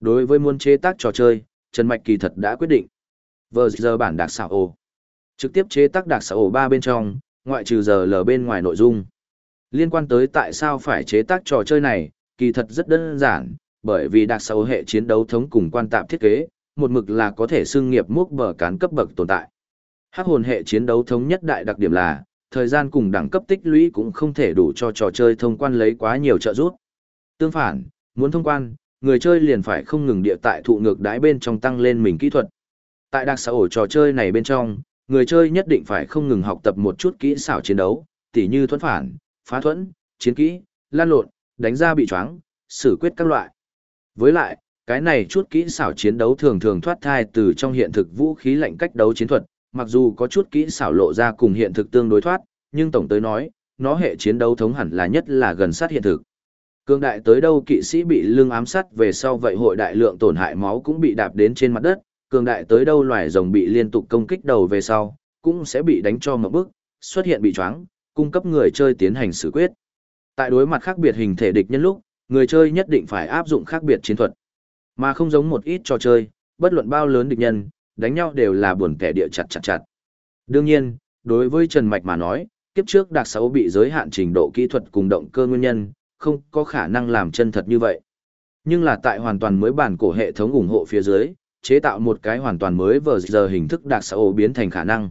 Đối với muốn chế tác trò chơi, Trần Mạch kỳ thật đã quyết định. Vừa giờ bản đặc xảo ồ. Trực tiếp chế tác đặc xảo ồ ba bên trong, ngoại trừ giờ lờ bên ngoài nội dung. Liên quan tới tại sao phải chế tác trò chơi này, kỳ thật rất đơn giản, bởi vì đặc xảo hệ chiến đấu thống cùng quan tạp thiết kế, một mực là có thể xưng nghiệp múc bờ cán cấp bậc tồn tại. Hắc hồn hệ chiến đấu thống nhất đại đặc điểm là, thời gian cùng đẳng cấp tích lũy cũng không thể đủ cho trò chơi thông quan lấy quá nhiều trợ giúp. Tương phản, muốn thông quan, người chơi liền phải không ngừng địa tại thụ ngược đái bên trong tăng lên mình kỹ thuật. Tại đặc xã ổ trò chơi này bên trong, người chơi nhất định phải không ngừng học tập một chút kỹ xảo chiến đấu, tỉ như thuẫn phản, phá thuẫn, chiến kỹ, lan lộn, đánh ra bị choáng, xử quyết các loại. Với lại, cái này chút kỹ xảo chiến đấu thường thường thoát thai từ trong hiện thực vũ khí lạnh cách đấu chiến thuật, mặc dù có chút kỹ xảo lộ ra cùng hiện thực tương đối thoát, nhưng tổng tới nói, nó hệ chiến đấu thống hẳn là nhất là gần sát hiện thực. Cương đại tới đâu kỵ sĩ bị lưng ám sát về sau vậy hội đại lượng tổn hại máu cũng bị đạp đến trên mặt đất, cường đại tới đâu loài rồng bị liên tục công kích đầu về sau, cũng sẽ bị đánh cho một bước, xuất hiện bị choáng, cung cấp người chơi tiến hành xử quyết. Tại đối mặt khác biệt hình thể địch nhân lúc, người chơi nhất định phải áp dụng khác biệt chiến thuật. Mà không giống một ít trò chơi, bất luận bao lớn địch nhân, đánh nhau đều là buồn kẻ địa chặt chặt chặt. Đương nhiên, đối với Trần Mạch mà nói, kiếp trước đặc sáu bị giới hạn trình độ kỹ thuật cùng động cơ nguyên nhân, không có khả năng làm chân thật như vậy. Nhưng là tại hoàn toàn mới bản cổ hệ thống ủng hộ phía dưới, chế tạo một cái hoàn toàn mới vờ giờ hình thức đặc sáu biến thành khả năng.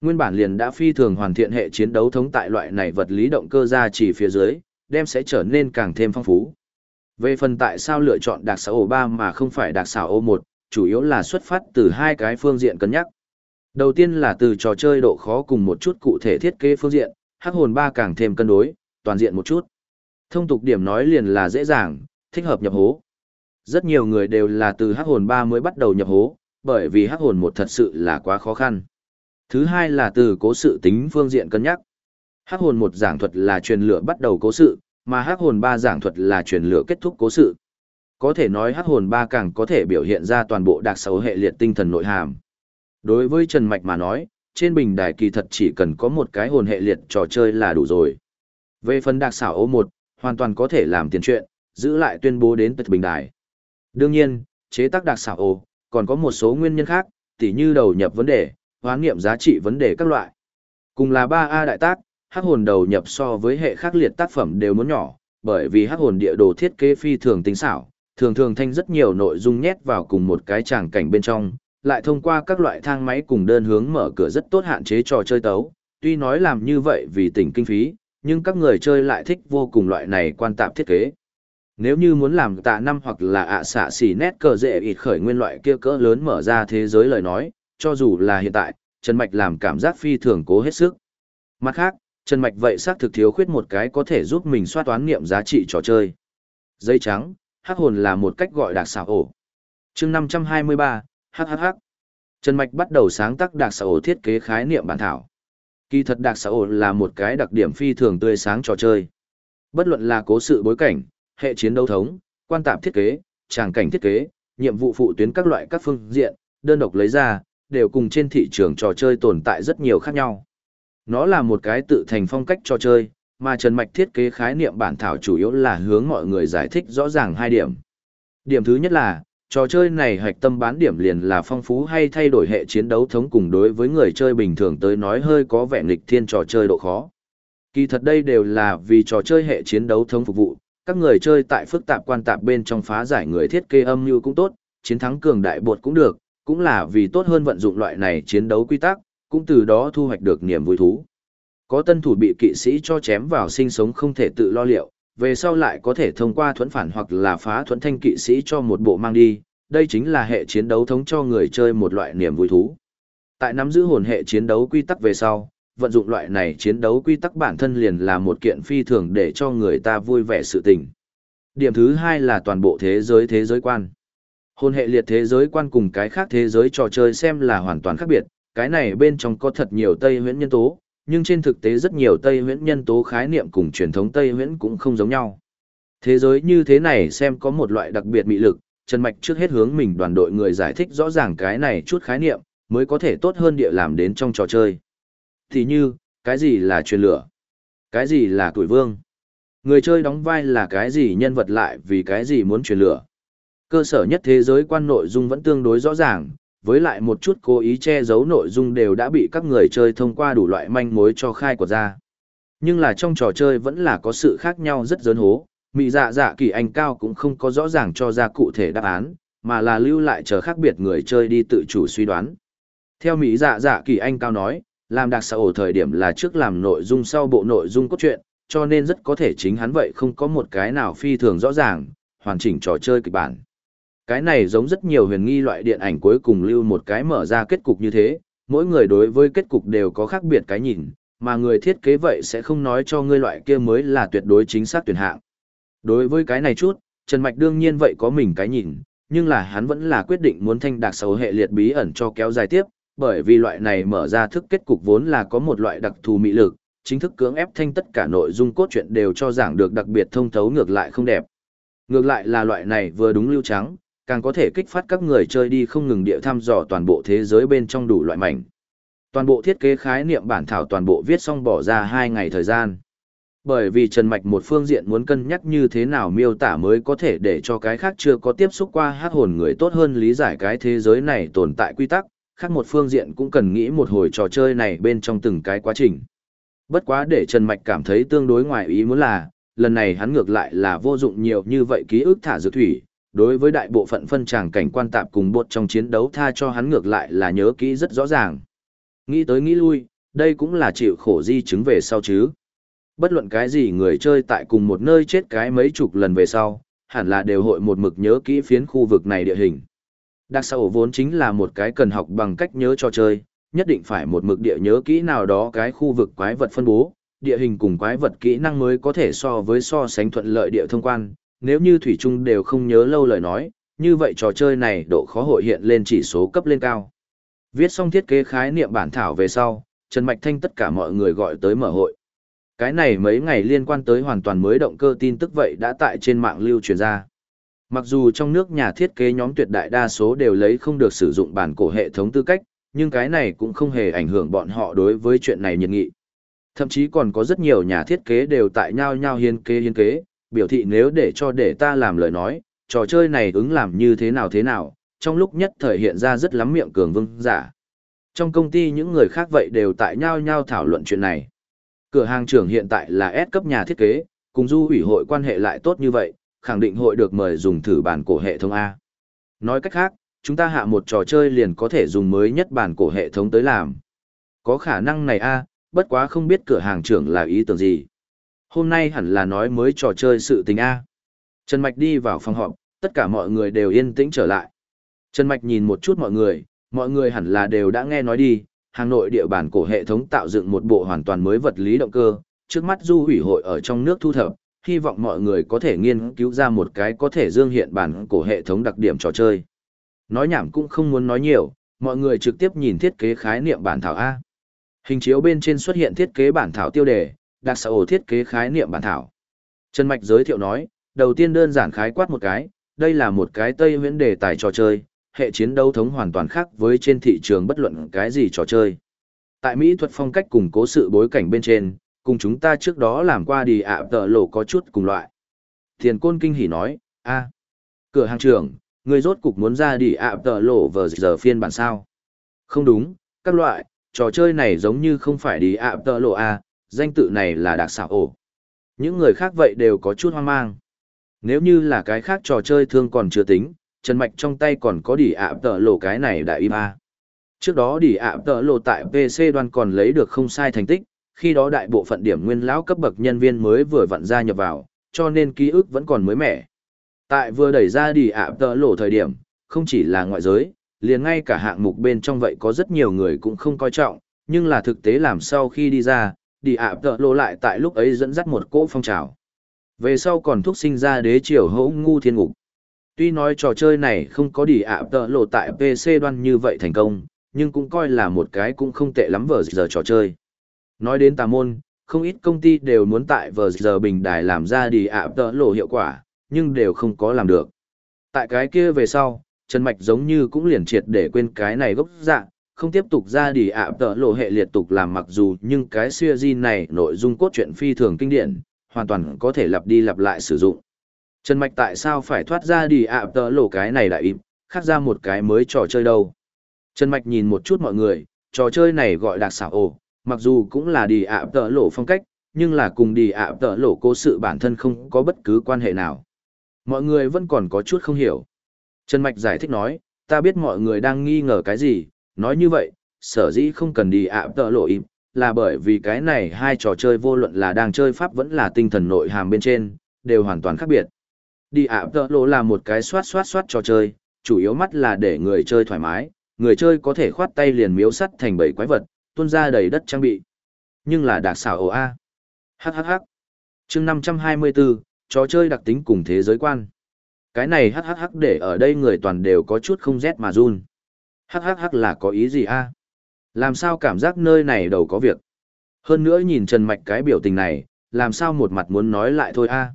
Nguyên bản liền đã phi thường hoàn thiện hệ chiến đấu thống tại loại này vật lý động cơ ra chỉ phía dưới, đem sẽ trở nên càng thêm phong phú. Về phần tại sao lựa chọn đặc xã hội 3 mà không phải đặc xã hội 1, chủ yếu là xuất phát từ hai cái phương diện cân nhắc. Đầu tiên là từ trò chơi độ khó cùng một chút cụ thể thiết kế phương diện, hắc hồn 3 càng thêm cân đối, toàn diện một chút. Thông tục điểm nói liền là dễ dàng, thích hợp nhập hố. Rất nhiều người đều là từ hắc hồn 3 mới bắt đầu nhập hố, bởi vì hắc hồn 1 thật sự là quá khó khăn. Thứ hai là từ cố sự tính phương diện cân nhắc. Hắc hồn 1 giảng thuật là truyền lửa bắt đầu cố sự, mà hắc hồn 3 giảng thuật là truyền lửa kết thúc cố sự. Có thể nói hắc hồn 3 càng có thể biểu hiện ra toàn bộ đặc xấu hệ liệt tinh thần nội hàm. Đối với Trần Mạch mà nói, trên bình đài kỳ thật chỉ cần có một cái hồn hệ liệt trò chơi là đủ rồi. Về phần đặc xảo ô 1, hoàn toàn có thể làm tiền chuyện, giữ lại tuyên bố đến tật bình đài. Đương nhiên, chế tác đặc xảo ồ còn có một số nguyên nhân khác, tỉ như đầu nhập vấn đề, hoán nghiệm giá trị vấn đề các loại. Cùng là 3A đại tác, hắc hồn đầu nhập so với hệ khác liệt tác phẩm đều muốn nhỏ, bởi vì hắc hồn địa đồ thiết kế phi thường tính xảo, thường thường thanh rất nhiều nội dung nhét vào cùng một cái tràng cảnh bên trong, lại thông qua các loại thang máy cùng đơn hướng mở cửa rất tốt hạn chế trò chơi tấu. Tuy nói làm như vậy vì tỉnh kinh phí, nhưng các người chơi lại thích vô cùng loại này quan tạp thiết kế. Nếu như muốn làm tạ năm hoặc là ạ xạ xỉ nét cờ dễ ịt khởi nguyên loại kia cỡ lớn mở ra thế giới lời nói, cho dù là hiện tại, Trần Mạch làm cảm giác phi thường cố hết sức. Mặt khác, Trần Mạch vậy xác thực thiếu khuyết một cái có thể giúp mình soát toán nghiệm giá trị trò chơi. Dây trắng, hắc hồn là một cách gọi đặc xảo ổ. chương 523, HHH. Trần Mạch bắt đầu sáng tác đặc xảo ổ thiết kế khái niệm bản thảo. Kỳ thật đặc xảo ổ là một cái đặc điểm phi thường tươi sáng trò chơi. Bất luận là cố sự bối cảnh, hệ chiến đấu thống, quan tạp thiết kế, tràng cảnh thiết kế, nhiệm vụ phụ tuyến các loại các phương diện, đơn độc lấy ra, đều cùng trên thị trường trò chơi tồn tại rất nhiều khác nhau. Nó là một cái tự thành phong cách trò chơi, mà Trần Mạch thiết kế khái niệm bản thảo chủ yếu là hướng mọi người giải thích rõ ràng hai điểm. Điểm thứ nhất là, trò chơi này hạch tâm bán điểm liền là phong phú hay thay đổi hệ chiến đấu thống cùng đối với người chơi bình thường tới nói hơi có vẻ nghịch thiên trò chơi độ khó. Kỳ thật đây đều là vì trò chơi hệ chiến đấu thống phục vụ, các người chơi tại phức tạp quan tạp bên trong phá giải người thiết kế âm như cũng tốt, chiến thắng cường đại bột cũng được, cũng là vì tốt hơn vận dụng loại này chiến đấu quy tắc, cũng từ đó thu hoạch được niềm vui thú. Có tân thủ bị kỵ sĩ cho chém vào sinh sống không thể tự lo liệu, về sau lại có thể thông qua thuẫn phản hoặc là phá thuẫn thanh kỵ sĩ cho một bộ mang đi, đây chính là hệ chiến đấu thống cho người chơi một loại niềm vui thú. Tại nắm giữ hồn hệ chiến đấu quy tắc về sau, vận dụng loại này chiến đấu quy tắc bản thân liền là một kiện phi thường để cho người ta vui vẻ sự tình. Điểm thứ hai là toàn bộ thế giới thế giới quan. Hồn hệ liệt thế giới quan cùng cái khác thế giới trò chơi xem là hoàn toàn khác biệt, cái này bên trong có thật nhiều Tây huyễn nhân tố, nhưng trên thực tế rất nhiều Tây huyễn nhân tố khái niệm cùng truyền thống Tây huyễn cũng không giống nhau. Thế giới như thế này xem có một loại đặc biệt mị lực, Trần Mạch trước hết hướng mình đoàn đội người giải thích rõ ràng cái này chút khái niệm, mới có thể tốt hơn địa làm đến trong trò chơi. Thì như, cái gì là truyền lửa? Cái gì là tuổi vương? Người chơi đóng vai là cái gì nhân vật lại vì cái gì muốn truyền lửa? Cơ sở nhất thế giới quan nội dung vẫn tương đối rõ ràng, với lại một chút cố ý che giấu nội dung đều đã bị các người chơi thông qua đủ loại manh mối cho khai của ra. Nhưng là trong trò chơi vẫn là có sự khác nhau rất dớn hố, mị dạ dạ kỳ anh cao cũng không có rõ ràng cho ra cụ thể đáp án, mà là lưu lại chờ khác biệt người chơi đi tự chủ suy đoán. Theo Mỹ dạ dạ kỳ anh cao nói, làm đặc xã ổ thời điểm là trước làm nội dung sau bộ nội dung cốt truyện, cho nên rất có thể chính hắn vậy không có một cái nào phi thường rõ ràng, hoàn chỉnh trò chơi kịch bản. Cái này giống rất nhiều huyền nghi loại điện ảnh cuối cùng lưu một cái mở ra kết cục như thế, mỗi người đối với kết cục đều có khác biệt cái nhìn, mà người thiết kế vậy sẽ không nói cho ngươi loại kia mới là tuyệt đối chính xác tuyển hạng. Đối với cái này chút, Trần Mạch đương nhiên vậy có mình cái nhìn, nhưng là hắn vẫn là quyết định muốn thanh đặc xấu hệ liệt bí ẩn cho kéo dài tiếp, bởi vì loại này mở ra thức kết cục vốn là có một loại đặc thù mị lực, chính thức cưỡng ép thanh tất cả nội dung cốt truyện đều cho giảng được đặc biệt thông thấu ngược lại không đẹp. Ngược lại là loại này vừa đúng lưu trắng, càng có thể kích phát các người chơi đi không ngừng địa thăm dò toàn bộ thế giới bên trong đủ loại mảnh. Toàn bộ thiết kế khái niệm bản thảo toàn bộ viết xong bỏ ra 2 ngày thời gian. Bởi vì Trần Mạch một phương diện muốn cân nhắc như thế nào miêu tả mới có thể để cho cái khác chưa có tiếp xúc qua hát hồn người tốt hơn lý giải cái thế giới này tồn tại quy tắc, khác một phương diện cũng cần nghĩ một hồi trò chơi này bên trong từng cái quá trình. Bất quá để Trần Mạch cảm thấy tương đối ngoài ý muốn là, lần này hắn ngược lại là vô dụng nhiều như vậy ký ức thả dược thủy, đối với đại bộ phận phân tràng cảnh quan tạp cùng bột trong chiến đấu tha cho hắn ngược lại là nhớ kỹ rất rõ ràng. Nghĩ tới nghĩ lui, đây cũng là chịu khổ di chứng về sau chứ. Bất luận cái gì người chơi tại cùng một nơi chết cái mấy chục lần về sau, hẳn là đều hội một mực nhớ kỹ phiến khu vực này địa hình. Đặc sầu vốn chính là một cái cần học bằng cách nhớ cho chơi, nhất định phải một mực địa nhớ kỹ nào đó cái khu vực quái vật phân bố, địa hình cùng quái vật kỹ năng mới có thể so với so sánh thuận lợi địa thông quan, nếu như thủy Trung đều không nhớ lâu lời nói, như vậy trò chơi này độ khó hội hiện lên chỉ số cấp lên cao. Viết xong thiết kế khái niệm bản thảo về sau, Trần Mạch Thanh tất cả mọi người gọi tới mở hội. Cái này mấy ngày liên quan tới hoàn toàn mới động cơ tin tức vậy đã tại trên mạng lưu truyền ra. Mặc dù trong nước nhà thiết kế nhóm tuyệt đại đa số đều lấy không được sử dụng bản cổ hệ thống tư cách, nhưng cái này cũng không hề ảnh hưởng bọn họ đối với chuyện này nhiệt nghị. Thậm chí còn có rất nhiều nhà thiết kế đều tại nhau nhau hiên kế hiên kế, biểu thị nếu để cho để ta làm lời nói, trò chơi này ứng làm như thế nào thế nào, trong lúc nhất thời hiện ra rất lắm miệng cường vương giả. Trong công ty những người khác vậy đều tại nhau nhau thảo luận chuyện này. Cửa hàng trưởng hiện tại là S cấp nhà thiết kế, cùng du ủy hội quan hệ lại tốt như vậy, khẳng định hội được mời dùng thử bản cổ hệ thống A. Nói cách khác, chúng ta hạ một trò chơi liền có thể dùng mới nhất bản cổ hệ thống tới làm. Có khả năng này A, bất quá không biết cửa hàng trưởng là ý tưởng gì. Hôm nay hẳn là nói mới trò chơi sự tình A. Trần Mạch đi vào phòng họp, tất cả mọi người đều yên tĩnh trở lại. Trần Mạch nhìn một chút mọi người, mọi người hẳn là đều đã nghe nói đi, Hà Nội địa bản cổ hệ thống tạo dựng một bộ hoàn toàn mới vật lý động cơ, trước mắt du hủy hội ở trong nước thu thập, hy vọng mọi người có thể nghiên cứu ra một cái có thể dương hiện bản cổ hệ thống đặc điểm trò chơi. Nói nhảm cũng không muốn nói nhiều, mọi người trực tiếp nhìn thiết kế khái niệm bản thảo A. Hình chiếu bên trên xuất hiện thiết kế bản thảo tiêu đề, đặc sở ổ thiết kế khái niệm bản thảo. Trần Mạch giới thiệu nói, đầu tiên đơn giản khái quát một cái, đây là một cái tây huyễn đề tài trò chơi, hệ chiến đấu thống hoàn toàn khác với trên thị trường bất luận cái gì trò chơi. Tại Mỹ thuật phong cách cùng cố sự bối cảnh bên trên, cùng chúng ta trước đó làm qua đi ạ tờ lộ có chút cùng loại. Thiền Côn kinh hỉ nói, a cửa hàng trưởng, người rốt cục muốn ra đi ạ tờ lộ vờ giờ phiên bản sao. Không đúng, các loại, trò chơi này giống như không phải đi ạ tờ lộ a danh tự này là đặc xảo ổ. Những người khác vậy đều có chút hoang mang. Nếu như là cái khác trò chơi thương còn chưa tính, Trần Mạch trong tay còn có đỉ ạ tợ lộ cái này đại im a. Trước đó đỉ ạ tợ lộ tại PC Đoàn còn lấy được không sai thành tích, khi đó đại bộ phận điểm nguyên lão cấp bậc nhân viên mới vừa vặn ra nhập vào, cho nên ký ức vẫn còn mới mẻ. Tại vừa đẩy ra đỉ ạ tợ lộ thời điểm, không chỉ là ngoại giới, liền ngay cả hạng mục bên trong vậy có rất nhiều người cũng không coi trọng, nhưng là thực tế làm sau khi đi ra, đi ạ tợ lộ lại tại lúc ấy dẫn dắt một cỗ phong trào. Về sau còn thúc sinh ra đế triều hỗ ngu thiên ngục. Tuy nói trò chơi này không có đi ạ tợ lộ tại PC đoan như vậy thành công, nhưng cũng coi là một cái cũng không tệ lắm vờ giờ trò chơi. Nói đến tà môn, không ít công ty đều muốn tại vờ giờ bình đài làm ra đi ạ tợ lộ hiệu quả, nhưng đều không có làm được. Tại cái kia về sau, Trần Mạch giống như cũng liền triệt để quên cái này gốc dạng, không tiếp tục ra đi ạ tợ lộ hệ liệt tục làm mặc dù nhưng cái siêu di này nội dung cốt truyện phi thường kinh điển, hoàn toàn có thể lặp đi lặp lại sử dụng. Trần Mạch tại sao phải thoát ra đi ạ tợ lộ cái này đại im, khác ra một cái mới trò chơi đâu. Trần Mạch nhìn một chút mọi người, trò chơi này gọi đặc xảo ồ, mặc dù cũng là đi ạ tợ lộ phong cách, nhưng là cùng đi ạ tợ lộ cố sự bản thân không có bất cứ quan hệ nào. Mọi người vẫn còn có chút không hiểu. Trần Mạch giải thích nói, ta biết mọi người đang nghi ngờ cái gì, nói như vậy, sở dĩ không cần đi ạ tợ lộ im, là bởi vì cái này hai trò chơi vô luận là đang chơi pháp vẫn là tinh thần nội hàm bên trên, đều hoàn toàn khác biệt. Đi ạ tợ lộ là một cái xoát xoát xoát trò chơi, chủ yếu mắt là để người chơi thoải mái, người chơi có thể khoát tay liền miếu sắt thành bảy quái vật, tuôn ra đầy đất trang bị. Nhưng là đặc xảo ồ a. HHH. chương 524, trò chơi đặc tính cùng thế giới quan. Cái này HHH để ở đây người toàn đều có chút không rét mà run. HHH là có ý gì a? Làm sao cảm giác nơi này đầu có việc? Hơn nữa nhìn Trần Mạch cái biểu tình này, làm sao một mặt muốn nói lại thôi a?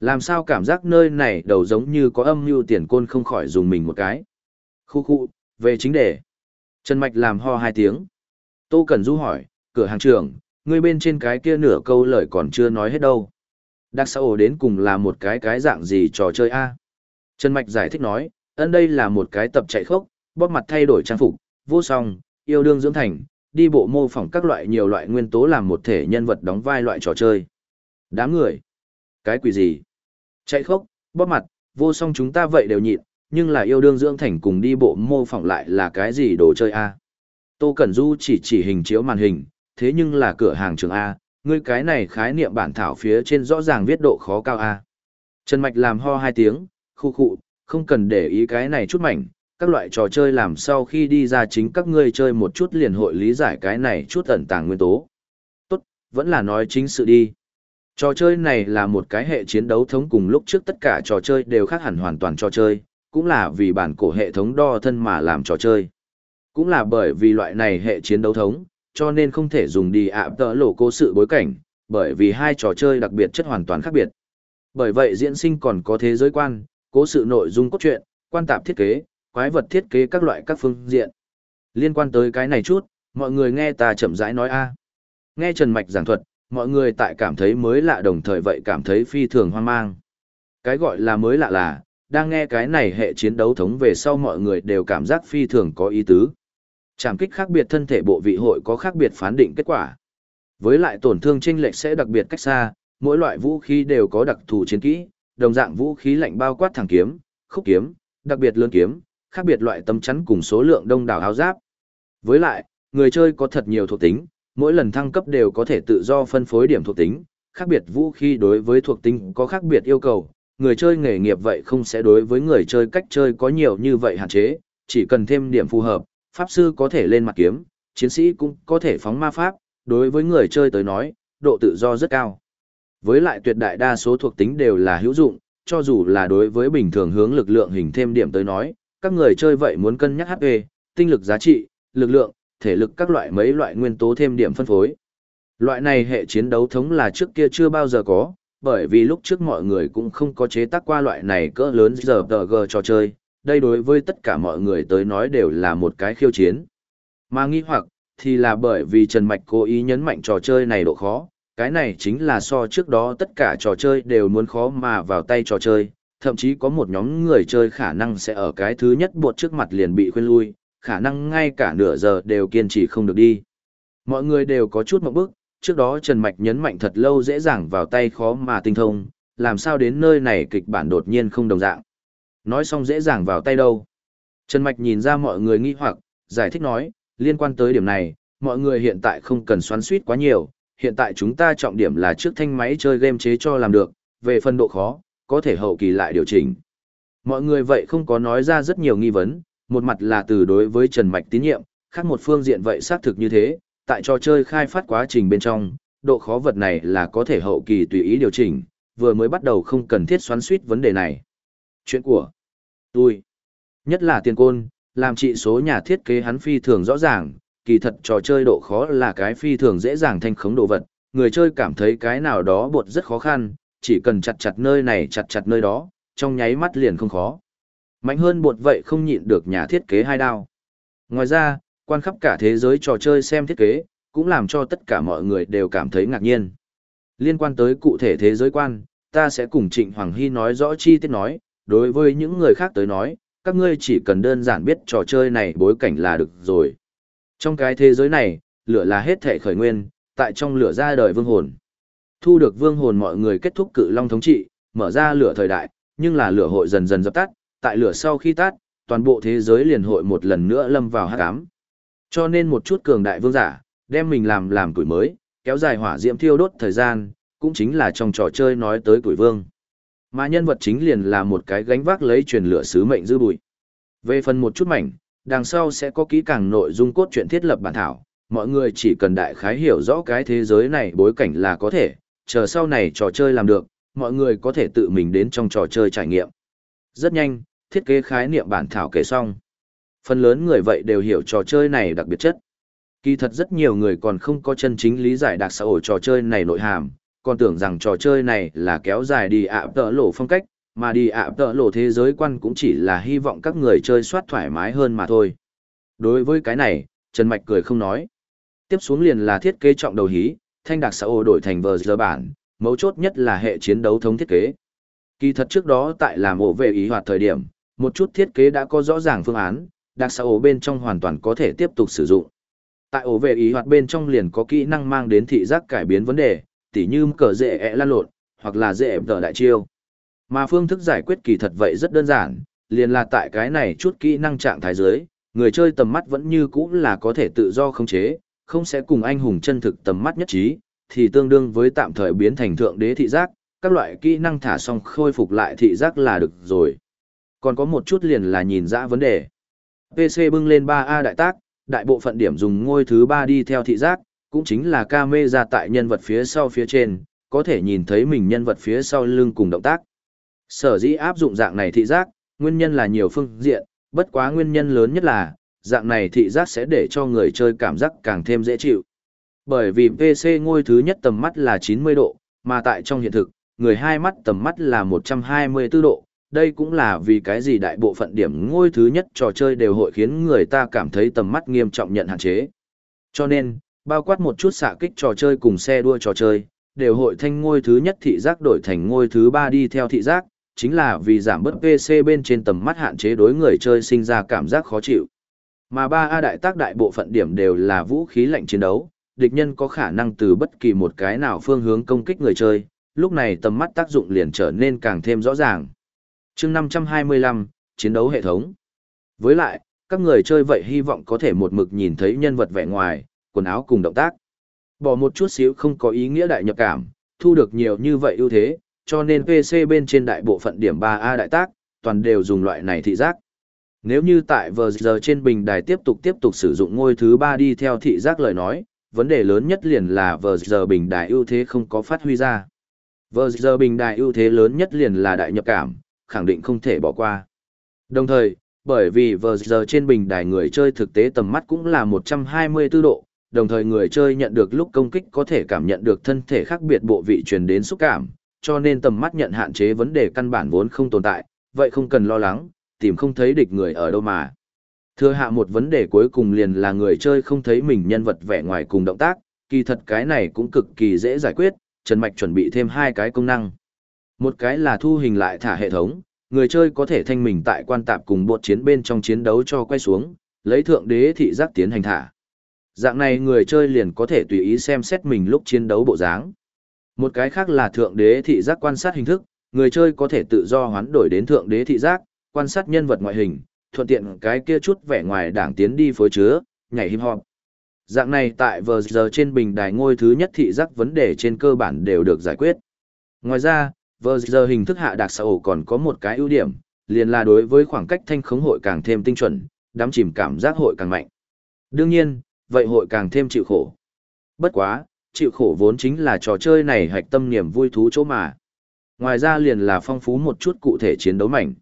Làm sao cảm giác nơi này đầu giống như có âm mưu tiền côn không khỏi dùng mình một cái. Khu khu, về chính đề. Trần Mạch làm ho hai tiếng. Tô Cẩn Du hỏi, cửa hàng trưởng, ngươi bên trên cái kia nửa câu lời còn chưa nói hết đâu. Đặc xã ổ đến cùng là một cái cái dạng gì trò chơi a Trần Mạch giải thích nói, ân đây là một cái tập chạy khốc, bóp mặt thay đổi trang phục, vô song, yêu đương dưỡng thành, đi bộ mô phỏng các loại nhiều loại nguyên tố làm một thể nhân vật đóng vai loại trò chơi. Đám người. Cái quỷ gì? Chạy khốc, bóp mặt, vô song chúng ta vậy đều nhịn, nhưng là yêu đương dưỡng thành cùng đi bộ mô phỏng lại là cái gì đồ chơi a Tô Cẩn Du chỉ chỉ hình chiếu màn hình, thế nhưng là cửa hàng trường A, ngươi cái này khái niệm bản thảo phía trên rõ ràng viết độ khó cao A. Trần Mạch làm ho hai tiếng, khu khụ, không cần để ý cái này chút mảnh, các loại trò chơi làm sau khi đi ra chính các ngươi chơi một chút liền hội lý giải cái này chút ẩn tàng nguyên tố. Tốt, vẫn là nói chính sự đi. Trò chơi này là một cái hệ chiến đấu thống cùng lúc trước tất cả trò chơi đều khác hẳn hoàn toàn trò chơi, cũng là vì bản cổ hệ thống đo thân mà làm trò chơi. Cũng là bởi vì loại này hệ chiến đấu thống, cho nên không thể dùng đi ạ tỡ lộ cố sự bối cảnh, bởi vì hai trò chơi đặc biệt chất hoàn toàn khác biệt. Bởi vậy diễn sinh còn có thế giới quan, cố sự nội dung cốt truyện, quan tạp thiết kế, quái vật thiết kế các loại các phương diện. Liên quan tới cái này chút, mọi người nghe ta chậm rãi nói a. Nghe Trần Mạch giảng thuật, mọi người tại cảm thấy mới lạ đồng thời vậy cảm thấy phi thường hoang mang. Cái gọi là mới lạ là, đang nghe cái này hệ chiến đấu thống về sau mọi người đều cảm giác phi thường có ý tứ. Trảm kích khác biệt thân thể bộ vị hội có khác biệt phán định kết quả. Với lại tổn thương chênh lệch sẽ đặc biệt cách xa, mỗi loại vũ khí đều có đặc thù chiến kỹ, đồng dạng vũ khí lạnh bao quát thẳng kiếm, khúc kiếm, đặc biệt lớn kiếm, khác biệt loại tấm chắn cùng số lượng đông đảo áo giáp. Với lại, người chơi có thật nhiều thuộc tính, mỗi lần thăng cấp đều có thể tự do phân phối điểm thuộc tính, khác biệt vũ khí đối với thuộc tính có khác biệt yêu cầu, người chơi nghề nghiệp vậy không sẽ đối với người chơi cách chơi có nhiều như vậy hạn chế, chỉ cần thêm điểm phù hợp, pháp sư có thể lên mặt kiếm, chiến sĩ cũng có thể phóng ma pháp, đối với người chơi tới nói, độ tự do rất cao. Với lại tuyệt đại đa số thuộc tính đều là hữu dụng, cho dù là đối với bình thường hướng lực lượng hình thêm điểm tới nói, các người chơi vậy muốn cân nhắc HP, tinh lực giá trị, lực lượng, thể lực các loại mấy loại nguyên tố thêm điểm phân phối. Loại này hệ chiến đấu thống là trước kia chưa bao giờ có, bởi vì lúc trước mọi người cũng không có chế tác qua loại này cỡ lớn giờ tờ gờ trò chơi, đây đối với tất cả mọi người tới nói đều là một cái khiêu chiến. Mà nghi hoặc, thì là bởi vì Trần Mạch cố ý nhấn mạnh trò chơi này độ khó, cái này chính là so trước đó tất cả trò chơi đều muốn khó mà vào tay trò chơi, thậm chí có một nhóm người chơi khả năng sẽ ở cái thứ nhất buộc trước mặt liền bị khuyên lui, khả năng ngay cả nửa giờ đều kiên trì không được đi. Mọi người đều có chút một bước, trước đó Trần Mạch nhấn mạnh thật lâu dễ dàng vào tay khó mà tinh thông, làm sao đến nơi này kịch bản đột nhiên không đồng dạng. Nói xong dễ dàng vào tay đâu. Trần Mạch nhìn ra mọi người nghi hoặc, giải thích nói, liên quan tới điểm này, mọi người hiện tại không cần xoắn suýt quá nhiều, hiện tại chúng ta trọng điểm là trước thanh máy chơi game chế cho làm được, về phần độ khó, có thể hậu kỳ lại điều chỉnh. Mọi người vậy không có nói ra rất nhiều nghi vấn, một mặt là từ đối với Trần Mạch tín nhiệm, khác một phương diện vậy xác thực như thế, tại trò chơi khai phát quá trình bên trong, độ khó vật này là có thể hậu kỳ tùy ý điều chỉnh, vừa mới bắt đầu không cần thiết xoắn suýt vấn đề này. Chuyện của tôi, nhất là tiền côn, làm trị số nhà thiết kế hắn phi thường rõ ràng, kỳ thật trò chơi độ khó là cái phi thường dễ dàng thanh khống đồ vật, người chơi cảm thấy cái nào đó bột rất khó khăn, chỉ cần chặt chặt nơi này chặt chặt nơi đó, trong nháy mắt liền không khó. Mạnh hơn bột vậy không nhịn được nhà thiết kế hai đao. Ngoài ra, quan khắp cả thế giới trò chơi xem thiết kế, cũng làm cho tất cả mọi người đều cảm thấy ngạc nhiên. Liên quan tới cụ thể thế giới quan, ta sẽ cùng Trịnh Hoàng Hy nói rõ chi tiết nói, đối với những người khác tới nói, các ngươi chỉ cần đơn giản biết trò chơi này bối cảnh là được rồi. Trong cái thế giới này, lửa là hết thể khởi nguyên, tại trong lửa ra đời vương hồn. Thu được vương hồn mọi người kết thúc cự long thống trị, mở ra lửa thời đại, nhưng là lửa hội dần dần dập tắt, tại lửa sau khi tắt, toàn bộ thế giới liền hội một lần nữa lâm vào hắc ám. Cho nên một chút cường đại vương giả, đem mình làm làm tuổi mới, kéo dài hỏa diễm thiêu đốt thời gian, cũng chính là trong trò chơi nói tới tuổi vương. Mà nhân vật chính liền là một cái gánh vác lấy truyền lửa sứ mệnh dư bụi. Về phần một chút mảnh, đằng sau sẽ có kỹ càng nội dung cốt truyện thiết lập bản thảo, mọi người chỉ cần đại khái hiểu rõ cái thế giới này bối cảnh là có thể, chờ sau này trò chơi làm được, mọi người có thể tự mình đến trong trò chơi trải nghiệm. Rất nhanh, thiết kế khái niệm bản thảo kể xong. Phần lớn người vậy đều hiểu trò chơi này đặc biệt chất. Kỳ thật rất nhiều người còn không có chân chính lý giải đặc xã hội trò chơi này nội hàm, còn tưởng rằng trò chơi này là kéo dài đi ạ tợ lộ phong cách, mà đi ạ tợ lộ thế giới quan cũng chỉ là hy vọng các người chơi soát thoải mái hơn mà thôi. Đối với cái này, Trần Mạch cười không nói. Tiếp xuống liền là thiết kế trọng đầu hí, thanh đặc xã ô đổi thành vờ giờ bản, mấu chốt nhất là hệ chiến đấu thống thiết kế. Kỳ thật trước đó tại làm ổ về ý hoạt thời điểm, một chút thiết kế đã có rõ ràng phương án, đặc xã ô bên trong hoàn toàn có thể tiếp tục sử dụng. Tại ổ về ý hoạt bên trong liền có kỹ năng mang đến thị giác cải biến vấn đề, tỉ như cờ dễ ẹ lan lộn, hoặc là dễ vợ đại chiêu. Mà phương thức giải quyết kỳ thật vậy rất đơn giản, liền là tại cái này chút kỹ năng trạng thái dưới, người chơi tầm mắt vẫn như cũ là có thể tự do khống chế, không sẽ cùng anh hùng chân thực tầm mắt nhất trí, thì tương đương với tạm thời biến thành thượng đế thị giác, các loại kỹ năng thả xong khôi phục lại thị giác là được rồi. Còn có một chút liền là nhìn ra vấn đề. PC bưng lên 3A đại tác, đại bộ phận điểm dùng ngôi thứ 3 đi theo thị giác, cũng chính là camera tại nhân vật phía sau phía trên, có thể nhìn thấy mình nhân vật phía sau lưng cùng động tác. Sở dĩ áp dụng dạng này thị giác, nguyên nhân là nhiều phương diện, bất quá nguyên nhân lớn nhất là, dạng này thị giác sẽ để cho người chơi cảm giác càng thêm dễ chịu. Bởi vì PC ngôi thứ nhất tầm mắt là 90 độ, mà tại trong hiện thực, người hai mắt tầm mắt là 124 độ. Đây cũng là vì cái gì đại bộ phận điểm ngôi thứ nhất trò chơi đều hội khiến người ta cảm thấy tầm mắt nghiêm trọng nhận hạn chế. Cho nên, bao quát một chút xạ kích trò chơi cùng xe đua trò chơi, đều hội thanh ngôi thứ nhất thị giác đổi thành ngôi thứ ba đi theo thị giác, chính là vì giảm bớt PC bên trên tầm mắt hạn chế đối người chơi sinh ra cảm giác khó chịu. Mà 3A đại tác đại bộ phận điểm đều là vũ khí lạnh chiến đấu, địch nhân có khả năng từ bất kỳ một cái nào phương hướng công kích người chơi, lúc này tầm mắt tác dụng liền trở nên càng thêm rõ ràng. chương 525, chiến đấu hệ thống. Với lại, các người chơi vậy hy vọng có thể một mực nhìn thấy nhân vật vẻ ngoài, quần áo cùng động tác. Bỏ một chút xíu không có ý nghĩa đại nhập cảm, thu được nhiều như vậy ưu thế, cho nên PC bên trên đại bộ phận điểm 3A đại tác, toàn đều dùng loại này thị giác. Nếu như tại vờ giờ trên bình đài tiếp tục tiếp tục sử dụng ngôi thứ ba đi theo thị giác lời nói, vấn đề lớn nhất liền là vờ giờ bình đài ưu thế không có phát huy ra. Vờ giờ bình đài ưu thế lớn nhất liền là đại nhập cảm, khẳng định không thể bỏ qua. Đồng thời, bởi vì vờ giờ trên bình đài người chơi thực tế tầm mắt cũng là 124 độ, đồng thời người chơi nhận được lúc công kích có thể cảm nhận được thân thể khác biệt bộ vị truyền đến xúc cảm, cho nên tầm mắt nhận hạn chế vấn đề căn bản vốn không tồn tại, vậy không cần lo lắng, tìm không thấy địch người ở đâu mà. Thừa hạ một vấn đề cuối cùng liền là người chơi không thấy mình nhân vật vẻ ngoài cùng động tác, kỳ thật cái này cũng cực kỳ dễ giải quyết, Trần Mạch chuẩn bị thêm hai cái công năng. Một cái là thu hình lại thả hệ thống, người chơi có thể thanh mình tại quan tạp cùng bột chiến bên trong chiến đấu cho quay xuống, lấy thượng đế thị giác tiến hành thả. Dạng này người chơi liền có thể tùy ý xem xét mình lúc chiến đấu bộ dáng. Một cái khác là thượng đế thị giác quan sát hình thức, người chơi có thể tự do hoán đổi đến thượng đế thị giác, quan sát nhân vật ngoại hình, thuận tiện cái kia chút vẻ ngoài đảng tiến đi phối chứa, nhảy hip hop. Dạng này tại vờ giờ trên bình đài ngôi thứ nhất thị giác vấn đề trên cơ bản đều được giải quyết. Ngoài ra, vờ giờ hình thức hạ đặc xã ổ còn có một cái ưu điểm, liền là đối với khoảng cách thanh khống hội càng thêm tinh chuẩn, đắm chìm cảm giác hội càng mạnh. Đương nhiên, vậy hội càng thêm chịu khổ. Bất quá, chịu khổ vốn chính là trò chơi này hạch tâm niềm vui thú chỗ mà. Ngoài ra liền là phong phú một chút cụ thể chiến đấu mạnh.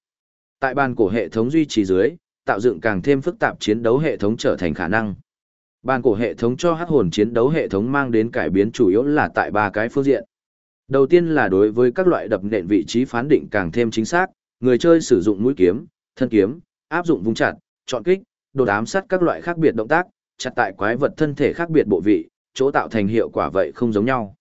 Tại bàn cổ hệ thống duy trì dưới, tạo dựng càng thêm phức tạp chiến đấu hệ thống trở thành khả năng. Bàn cổ hệ thống cho hắc hồn chiến đấu hệ thống mang đến cải biến chủ yếu là tại ba cái phương diện. Đầu tiên là đối với các loại đập nện vị trí phán định càng thêm chính xác, người chơi sử dụng mũi kiếm, thân kiếm, áp dụng vung chặt, chọn kích, đột ám sát các loại khác biệt động tác, chặt tại quái vật thân thể khác biệt bộ vị, chỗ tạo thành hiệu quả vậy không giống nhau.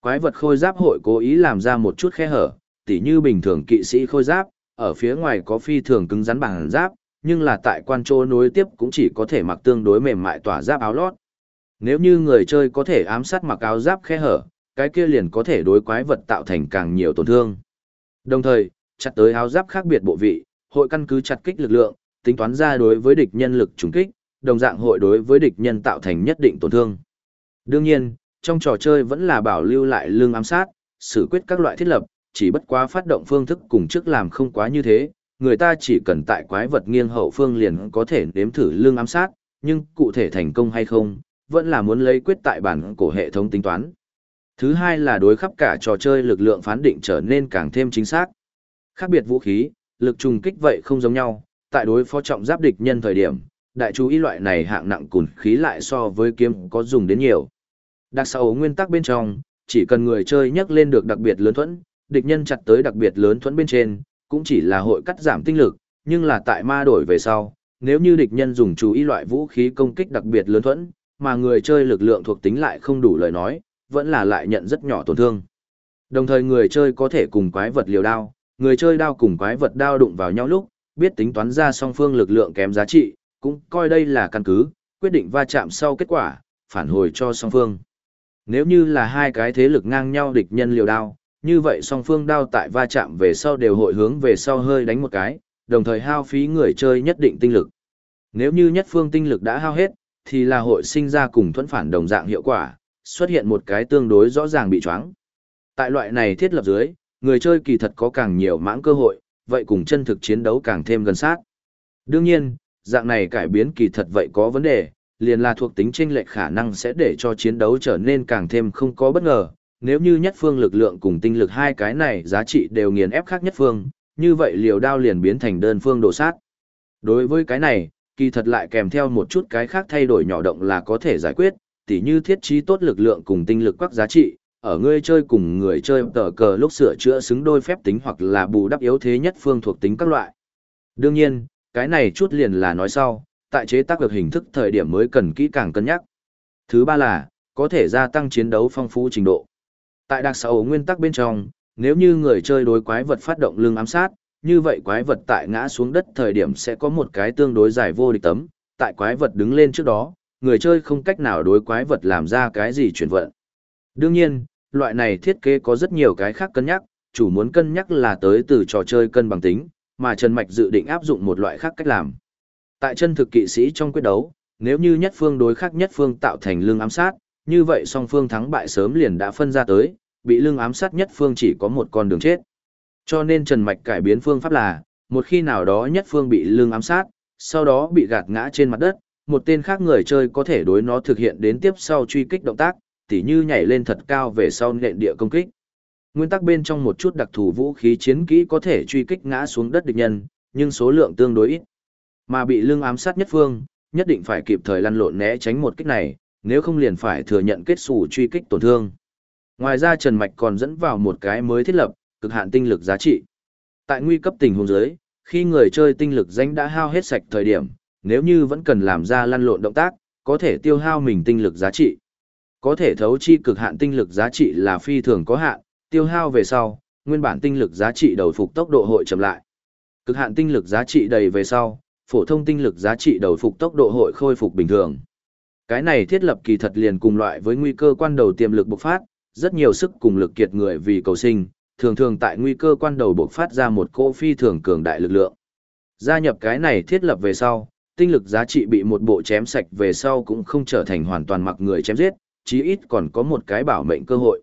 Quái vật khôi giáp hội cố ý làm ra một chút khe hở, tỉ như bình thường kỵ sĩ khôi giáp, ở phía ngoài có phi thường cứng rắn bằng giáp, nhưng là tại quan chỗ nối tiếp cũng chỉ có thể mặc tương đối mềm mại tỏa giáp áo lót. Nếu như người chơi có thể ám sát mặc áo giáp khe hở, cái kia liền có thể đối quái vật tạo thành càng nhiều tổn thương. Đồng thời, chặt tới áo giáp khác biệt bộ vị, hội căn cứ chặt kích lực lượng, tính toán ra đối với địch nhân lực trùng kích, đồng dạng hội đối với địch nhân tạo thành nhất định tổn thương. Đương nhiên, trong trò chơi vẫn là bảo lưu lại lương ám sát, xử quyết các loại thiết lập, chỉ bất quá phát động phương thức cùng trước làm không quá như thế, người ta chỉ cần tại quái vật nghiêng hậu phương liền có thể nếm thử lương ám sát, nhưng cụ thể thành công hay không, vẫn là muốn lấy quyết tại bản cổ hệ thống tính toán. Thứ hai là đối khắp cả trò chơi lực lượng phán định trở nên càng thêm chính xác. Khác biệt vũ khí, lực trùng kích vậy không giống nhau, tại đối phó trọng giáp địch nhân thời điểm, đại chú ý loại này hạng nặng cùn khí lại so với kiếm có dùng đến nhiều. Đặc sầu nguyên tắc bên trong, chỉ cần người chơi nhắc lên được đặc biệt lớn thuẫn, địch nhân chặt tới đặc biệt lớn thuẫn bên trên, cũng chỉ là hội cắt giảm tinh lực, nhưng là tại ma đổi về sau, nếu như địch nhân dùng chú ý loại vũ khí công kích đặc biệt lớn thuẫn, mà người chơi lực lượng thuộc tính lại không đủ lời nói, vẫn là lại nhận rất nhỏ tổn thương. Đồng thời người chơi có thể cùng quái vật liều đao, người chơi đao cùng quái vật đao đụng vào nhau lúc, biết tính toán ra song phương lực lượng kém giá trị, cũng coi đây là căn cứ, quyết định va chạm sau kết quả, phản hồi cho song phương. Nếu như là hai cái thế lực ngang nhau địch nhân liều đao, như vậy song phương đao tại va chạm về sau đều hội hướng về sau hơi đánh một cái, đồng thời hao phí người chơi nhất định tinh lực. Nếu như nhất phương tinh lực đã hao hết, thì là hội sinh ra cùng thuẫn phản đồng dạng hiệu quả, xuất hiện một cái tương đối rõ ràng bị choáng. Tại loại này thiết lập dưới, người chơi kỳ thật có càng nhiều mãng cơ hội, vậy cùng chân thực chiến đấu càng thêm gần sát. Đương nhiên, dạng này cải biến kỳ thật vậy có vấn đề, liền là thuộc tính chênh lệch khả năng sẽ để cho chiến đấu trở nên càng thêm không có bất ngờ. Nếu như nhất phương lực lượng cùng tinh lực hai cái này giá trị đều nghiền ép khác nhất phương, như vậy liều đao liền biến thành đơn phương đổ sát. Đối với cái này, kỳ thật lại kèm theo một chút cái khác thay đổi nhỏ động là có thể giải quyết, tỉ như thiết trí tốt lực lượng cùng tinh lực các giá trị, ở người chơi cùng người chơi tờ cờ lúc sửa chữa xứng đôi phép tính hoặc là bù đắp yếu thế nhất phương thuộc tính các loại. Đương nhiên, cái này chút liền là nói sau, tại chế tác được hình thức thời điểm mới cần kỹ càng cân nhắc. Thứ ba là, có thể gia tăng chiến đấu phong phú trình độ. Tại đặc sở nguyên tắc bên trong, nếu như người chơi đối quái vật phát động lưng ám sát, như vậy quái vật tại ngã xuống đất thời điểm sẽ có một cái tương đối dài vô địch tấm, tại quái vật đứng lên trước đó, người chơi không cách nào đối quái vật làm ra cái gì chuyển vận. Đương nhiên, loại này thiết kế có rất nhiều cái khác cân nhắc, chủ muốn cân nhắc là tới từ trò chơi cân bằng tính, mà Trần Mạch dự định áp dụng một loại khác cách làm. Tại chân thực kỵ sĩ trong quyết đấu, nếu như nhất phương đối khác nhất phương tạo thành lưng ám sát, như vậy song phương thắng bại sớm liền đã phân ra tới, bị lưng ám sát nhất phương chỉ có một con đường chết. Cho nên Trần Mạch cải biến phương pháp là, một khi nào đó nhất phương bị lưng ám sát, sau đó bị gạt ngã trên mặt đất, một tên khác người chơi có thể đối nó thực hiện đến tiếp sau truy kích động tác, tỉ như nhảy lên thật cao về sau nện địa công kích. Nguyên tắc bên trong một chút đặc thù vũ khí chiến kỹ có thể truy kích ngã xuống đất địch nhân, nhưng số lượng tương đối ít. Mà bị lưng ám sát nhất phương, nhất định phải kịp thời lăn lộn né tránh một kích này, nếu không liền phải thừa nhận kết xù truy kích tổn thương. Ngoài ra Trần Mạch còn dẫn vào một cái mới thiết lập, cực hạn tinh lực giá trị. Tại nguy cấp tình huống dưới, khi người chơi tinh lực danh đã hao hết sạch thời điểm, nếu như vẫn cần làm ra lăn lộn động tác, có thể tiêu hao mình tinh lực giá trị. Có thể thấu chi cực hạn tinh lực giá trị là phi thường có hạn, tiêu hao về sau, nguyên bản tinh lực giá trị đầu phục tốc độ hội chậm lại. Cực hạn tinh lực giá trị đầy về sau, phổ thông tinh lực giá trị đầu phục tốc độ hội khôi phục bình thường. Cái này thiết lập kỳ thật liền cùng loại với nguy cơ quan đầu tiềm lực bộc phát, rất nhiều sức cùng lực kiệt người vì cầu sinh, thường thường tại nguy cơ quan đầu bộc phát ra một cỗ phi thường cường đại lực lượng. Gia nhập cái này thiết lập về sau, tinh lực giá trị bị một bộ chém sạch về sau cũng không trở thành hoàn toàn mặc người chém giết, chí ít còn có một cái bảo mệnh cơ hội.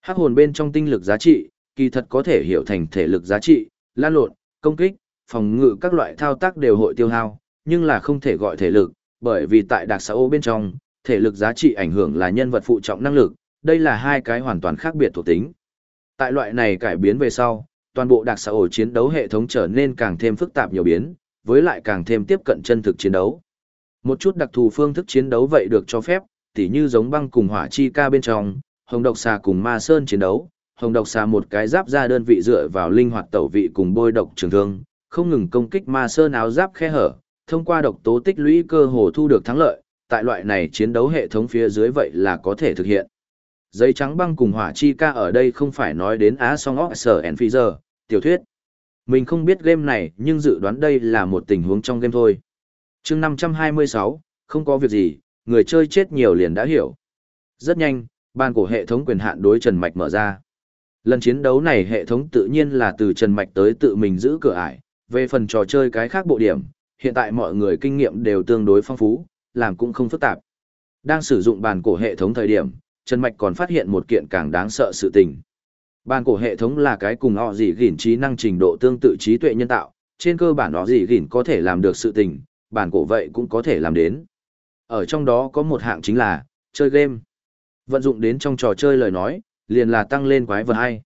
Hắc hồn bên trong tinh lực giá trị, kỳ thật có thể hiểu thành thể lực giá trị, lan lộn, công kích, phòng ngự các loại thao tác đều hội tiêu hao, nhưng là không thể gọi thể lực, bởi vì tại đặc xã ô bên trong, thể lực giá trị ảnh hưởng là nhân vật phụ trọng năng lực, đây là hai cái hoàn toàn khác biệt thuộc tính. Tại loại này cải biến về sau, toàn bộ đặc xã ô chiến đấu hệ thống trở nên càng thêm phức tạp nhiều biến, với lại càng thêm tiếp cận chân thực chiến đấu. Một chút đặc thù phương thức chiến đấu vậy được cho phép, tỉ như giống băng cùng hỏa chi ca bên trong, hồng độc xà cùng ma sơn chiến đấu, hồng độc xà một cái giáp ra đơn vị dựa vào linh hoạt tẩu vị cùng bôi độc trường thương, không ngừng công kích ma sơn áo giáp khe hở, thông qua độc tố tích lũy cơ hồ thu được thắng lợi, tại loại này chiến đấu hệ thống phía dưới vậy là có thể thực hiện. Giấy trắng băng cùng hỏa chi ca ở đây không phải nói đến Á Song Óc Sở Enfizer, tiểu thuyết. Mình không biết game này nhưng dự đoán đây là một tình huống trong game thôi. chương 526, không có việc gì, người chơi chết nhiều liền đã hiểu. Rất nhanh, ban của hệ thống quyền hạn đối Trần Mạch mở ra. Lần chiến đấu này hệ thống tự nhiên là từ Trần Mạch tới tự mình giữ cửa ải, về phần trò chơi cái khác bộ điểm, hiện tại mọi người kinh nghiệm đều tương đối phong phú, làm cũng không phức tạp. Đang sử dụng bàn cổ hệ thống thời điểm, Trần Mạch còn phát hiện một kiện càng đáng sợ sự tình. Bàn cổ hệ thống là cái cùng họ gì gỉn trí năng trình độ tương tự trí tuệ nhân tạo, trên cơ bản họ gì gỉn có thể làm được sự tình, bàn cổ vậy cũng có thể làm đến. Ở trong đó có một hạng chính là, chơi game. Vận dụng đến trong trò chơi lời nói, liền là tăng lên quái vật hay.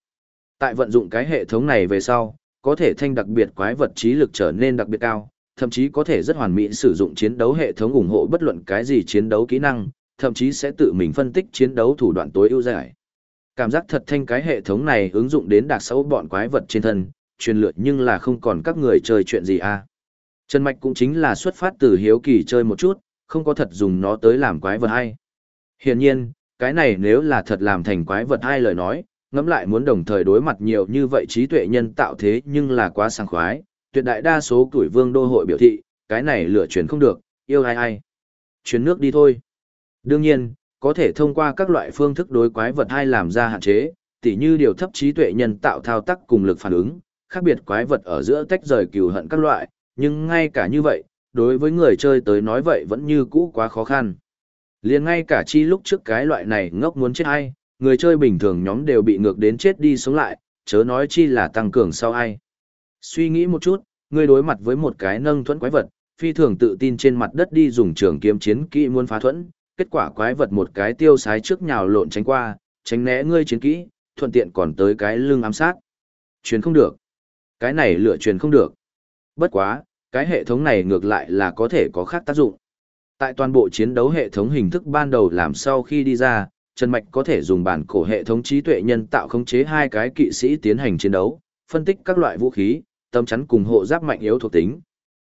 Tại vận dụng cái hệ thống này về sau, có thể thanh đặc biệt quái vật trí lực trở nên đặc biệt cao, thậm chí có thể rất hoàn mỹ sử dụng chiến đấu hệ thống ủng hộ bất luận cái gì chiến đấu kỹ năng, thậm chí sẽ tự mình phân tích chiến đấu thủ đoạn tối ưu giải. Cảm giác thật thanh cái hệ thống này ứng dụng đến đặc sâu bọn quái vật trên thân, truyền lượt nhưng là không còn các người chơi chuyện gì à. Trần Mạch cũng chính là xuất phát từ hiếu kỳ chơi một chút, không có thật dùng nó tới làm quái vật hay. Hiển nhiên, cái này nếu là thật làm thành quái vật hai lời nói, ngẫm lại muốn đồng thời đối mặt nhiều như vậy trí tuệ nhân tạo thế nhưng là quá sảng khoái, tuyệt đại đa số tuổi vương đô hội biểu thị, cái này lựa chuyển không được, yêu ai ai. Chuyến nước đi thôi. Đương nhiên, có thể thông qua các loại phương thức đối quái vật hay làm ra hạn chế, tỉ như điều thấp trí tuệ nhân tạo thao tác cùng lực phản ứng, khác biệt quái vật ở giữa tách rời cừu hận các loại, nhưng ngay cả như vậy, đối với người chơi tới nói vậy vẫn như cũ quá khó khăn. liền ngay cả chi lúc trước cái loại này ngốc muốn chết ai, người chơi bình thường nhóm đều bị ngược đến chết đi sống lại, chớ nói chi là tăng cường sau ai. Suy nghĩ một chút, ngươi đối mặt với một cái nâng thuẫn quái vật, phi thường tự tin trên mặt đất đi dùng trường kiếm chiến kỹ muốn phá thuẫn, kết quả quái vật một cái tiêu sái trước nhào lộn tránh qua, tránh né ngươi chiến kỹ, thuận tiện còn tới cái lưng ám sát. Truyền không được. Cái này lựa truyền không được. Bất quá, cái hệ thống này ngược lại là có thể có khác tác dụng. Tại toàn bộ chiến đấu hệ thống hình thức ban đầu làm sau khi đi ra, Trần Mạch có thể dùng bản cổ hệ thống trí tuệ nhân tạo khống chế hai cái kỵ sĩ tiến hành chiến đấu, phân tích các loại vũ khí, tâm chắn cùng hộ giáp mạnh yếu thuộc tính.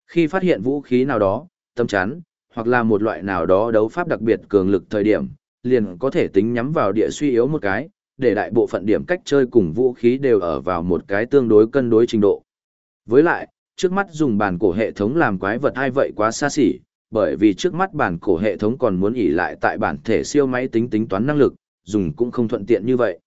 Khi phát hiện vũ khí nào đó, tâm chắn, hoặc là một loại nào đó đấu pháp đặc biệt cường lực thời điểm, liền có thể tính nhắm vào địa suy yếu một cái, để đại bộ phận điểm cách chơi cùng vũ khí đều ở vào một cái tương đối cân đối trình độ. Với lại, trước mắt dùng bản cổ hệ thống làm quái vật hay vậy quá xa xỉ, bởi vì trước mắt bản cổ hệ thống còn muốn ỉ lại tại bản thể siêu máy tính tính toán năng lực, dùng cũng không thuận tiện như vậy.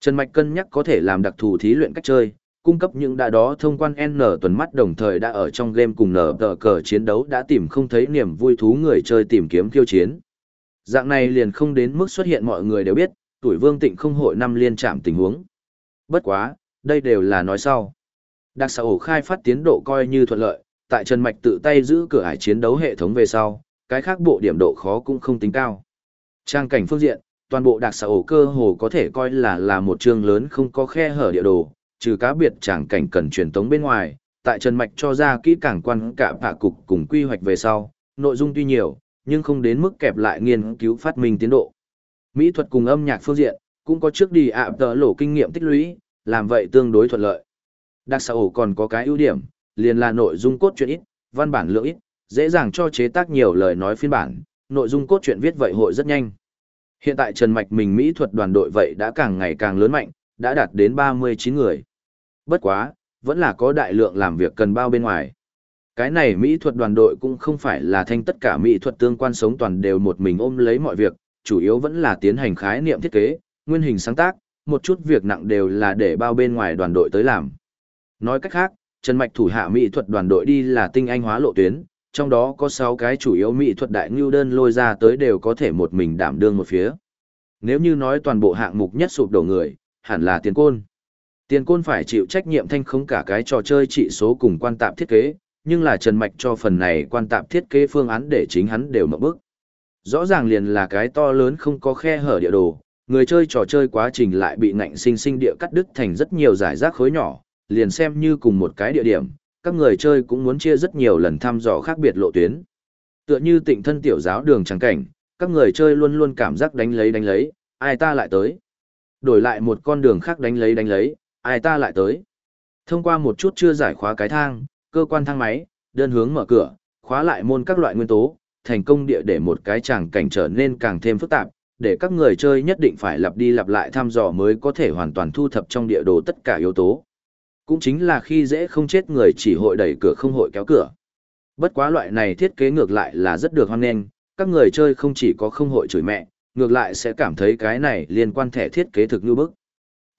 Trần Mạch cân nhắc có thể làm đặc thù thí luyện cách chơi, cung cấp những đã đó thông quan N tuần mắt đồng thời đã ở trong game cùng nở tờ cờ chiến đấu đã tìm không thấy niềm vui thú người chơi tìm kiếm khiêu chiến. Dạng này liền không đến mức xuất hiện mọi người đều biết, tuổi vương tịnh không hội năm liên chạm tình huống. Bất quá, đây đều là nói sau. Đặc xã ổ khai phát tiến độ coi như thuận lợi, tại Trần Mạch tự tay giữ cửa ải chiến đấu hệ thống về sau, cái khác bộ điểm độ khó cũng không tính cao. Trang cảnh phương diện, toàn bộ đặc xã ổ cơ hồ có thể coi là là một trường lớn không có khe hở địa đồ, trừ cá biệt tràng cảnh cần truyền tống bên ngoài, tại Trần Mạch cho ra kỹ càng quan cả phạ cục cùng quy hoạch về sau, nội dung tuy nhiều, nhưng không đến mức kẹp lại nghiên cứu phát minh tiến độ. Mỹ thuật cùng âm nhạc phương diện, cũng có trước đi ạ tờ lỗ kinh nghiệm tích lũy, làm vậy tương đối thuận lợi. Đặc xã ổ còn có cái ưu điểm, liền là nội dung cốt truyện ít, văn bản lượng ít, dễ dàng cho chế tác nhiều lời nói phiên bản, nội dung cốt truyện viết vậy hội rất nhanh. Hiện tại Trần Mạch mình mỹ thuật đoàn đội vậy đã càng ngày càng lớn mạnh, đã đạt đến 39 người. Bất quá, vẫn là có đại lượng làm việc cần bao bên ngoài. Cái này mỹ thuật đoàn đội cũng không phải là thanh tất cả mỹ thuật tương quan sống toàn đều một mình ôm lấy mọi việc, chủ yếu vẫn là tiến hành khái niệm thiết kế, nguyên hình sáng tác, một chút việc nặng đều là để bao bên ngoài đoàn đội tới làm. Nói cách khác, Trần Mạch thủ hạ mỹ thuật đoàn đội đi là tinh anh hóa lộ tuyến, trong đó có 6 cái chủ yếu mỹ thuật đại ngưu đơn lôi ra tới đều có thể một mình đảm đương một phía. Nếu như nói toàn bộ hạng mục nhất sụp đổ người, hẳn là tiền côn. Tiền côn phải chịu trách nhiệm thanh không cả cái trò chơi trị số cùng quan tạp thiết kế, nhưng là Trần Mạch cho phần này quan tạp thiết kế phương án để chính hắn đều mộng bức. Rõ ràng liền là cái to lớn không có khe hở địa đồ, người chơi trò chơi quá trình lại bị ngạnh sinh sinh địa cắt đứt thành rất nhiều giải rác khối nhỏ, liền xem như cùng một cái địa điểm, các người chơi cũng muốn chia rất nhiều lần thăm dò khác biệt lộ tuyến. Tựa như tịnh thân tiểu giáo đường trắng cảnh, các người chơi luôn luôn cảm giác đánh lấy đánh lấy, ai ta lại tới. Đổi lại một con đường khác đánh lấy đánh lấy, ai ta lại tới. Thông qua một chút chưa giải khóa cái thang, cơ quan thang máy, đơn hướng mở cửa, khóa lại môn các loại nguyên tố, thành công địa để một cái tràng cảnh trở nên càng thêm phức tạp, để các người chơi nhất định phải lặp đi lặp lại thăm dò mới có thể hoàn toàn thu thập trong địa đồ tất cả yếu tố. Cũng chính là khi dễ không chết người chỉ hội đẩy cửa không hội kéo cửa. Bất quá loại này thiết kế ngược lại là rất được hoan nghênh, các người chơi không chỉ có không hội chửi mẹ, ngược lại sẽ cảm thấy cái này liên quan thẻ thiết kế thực như bức.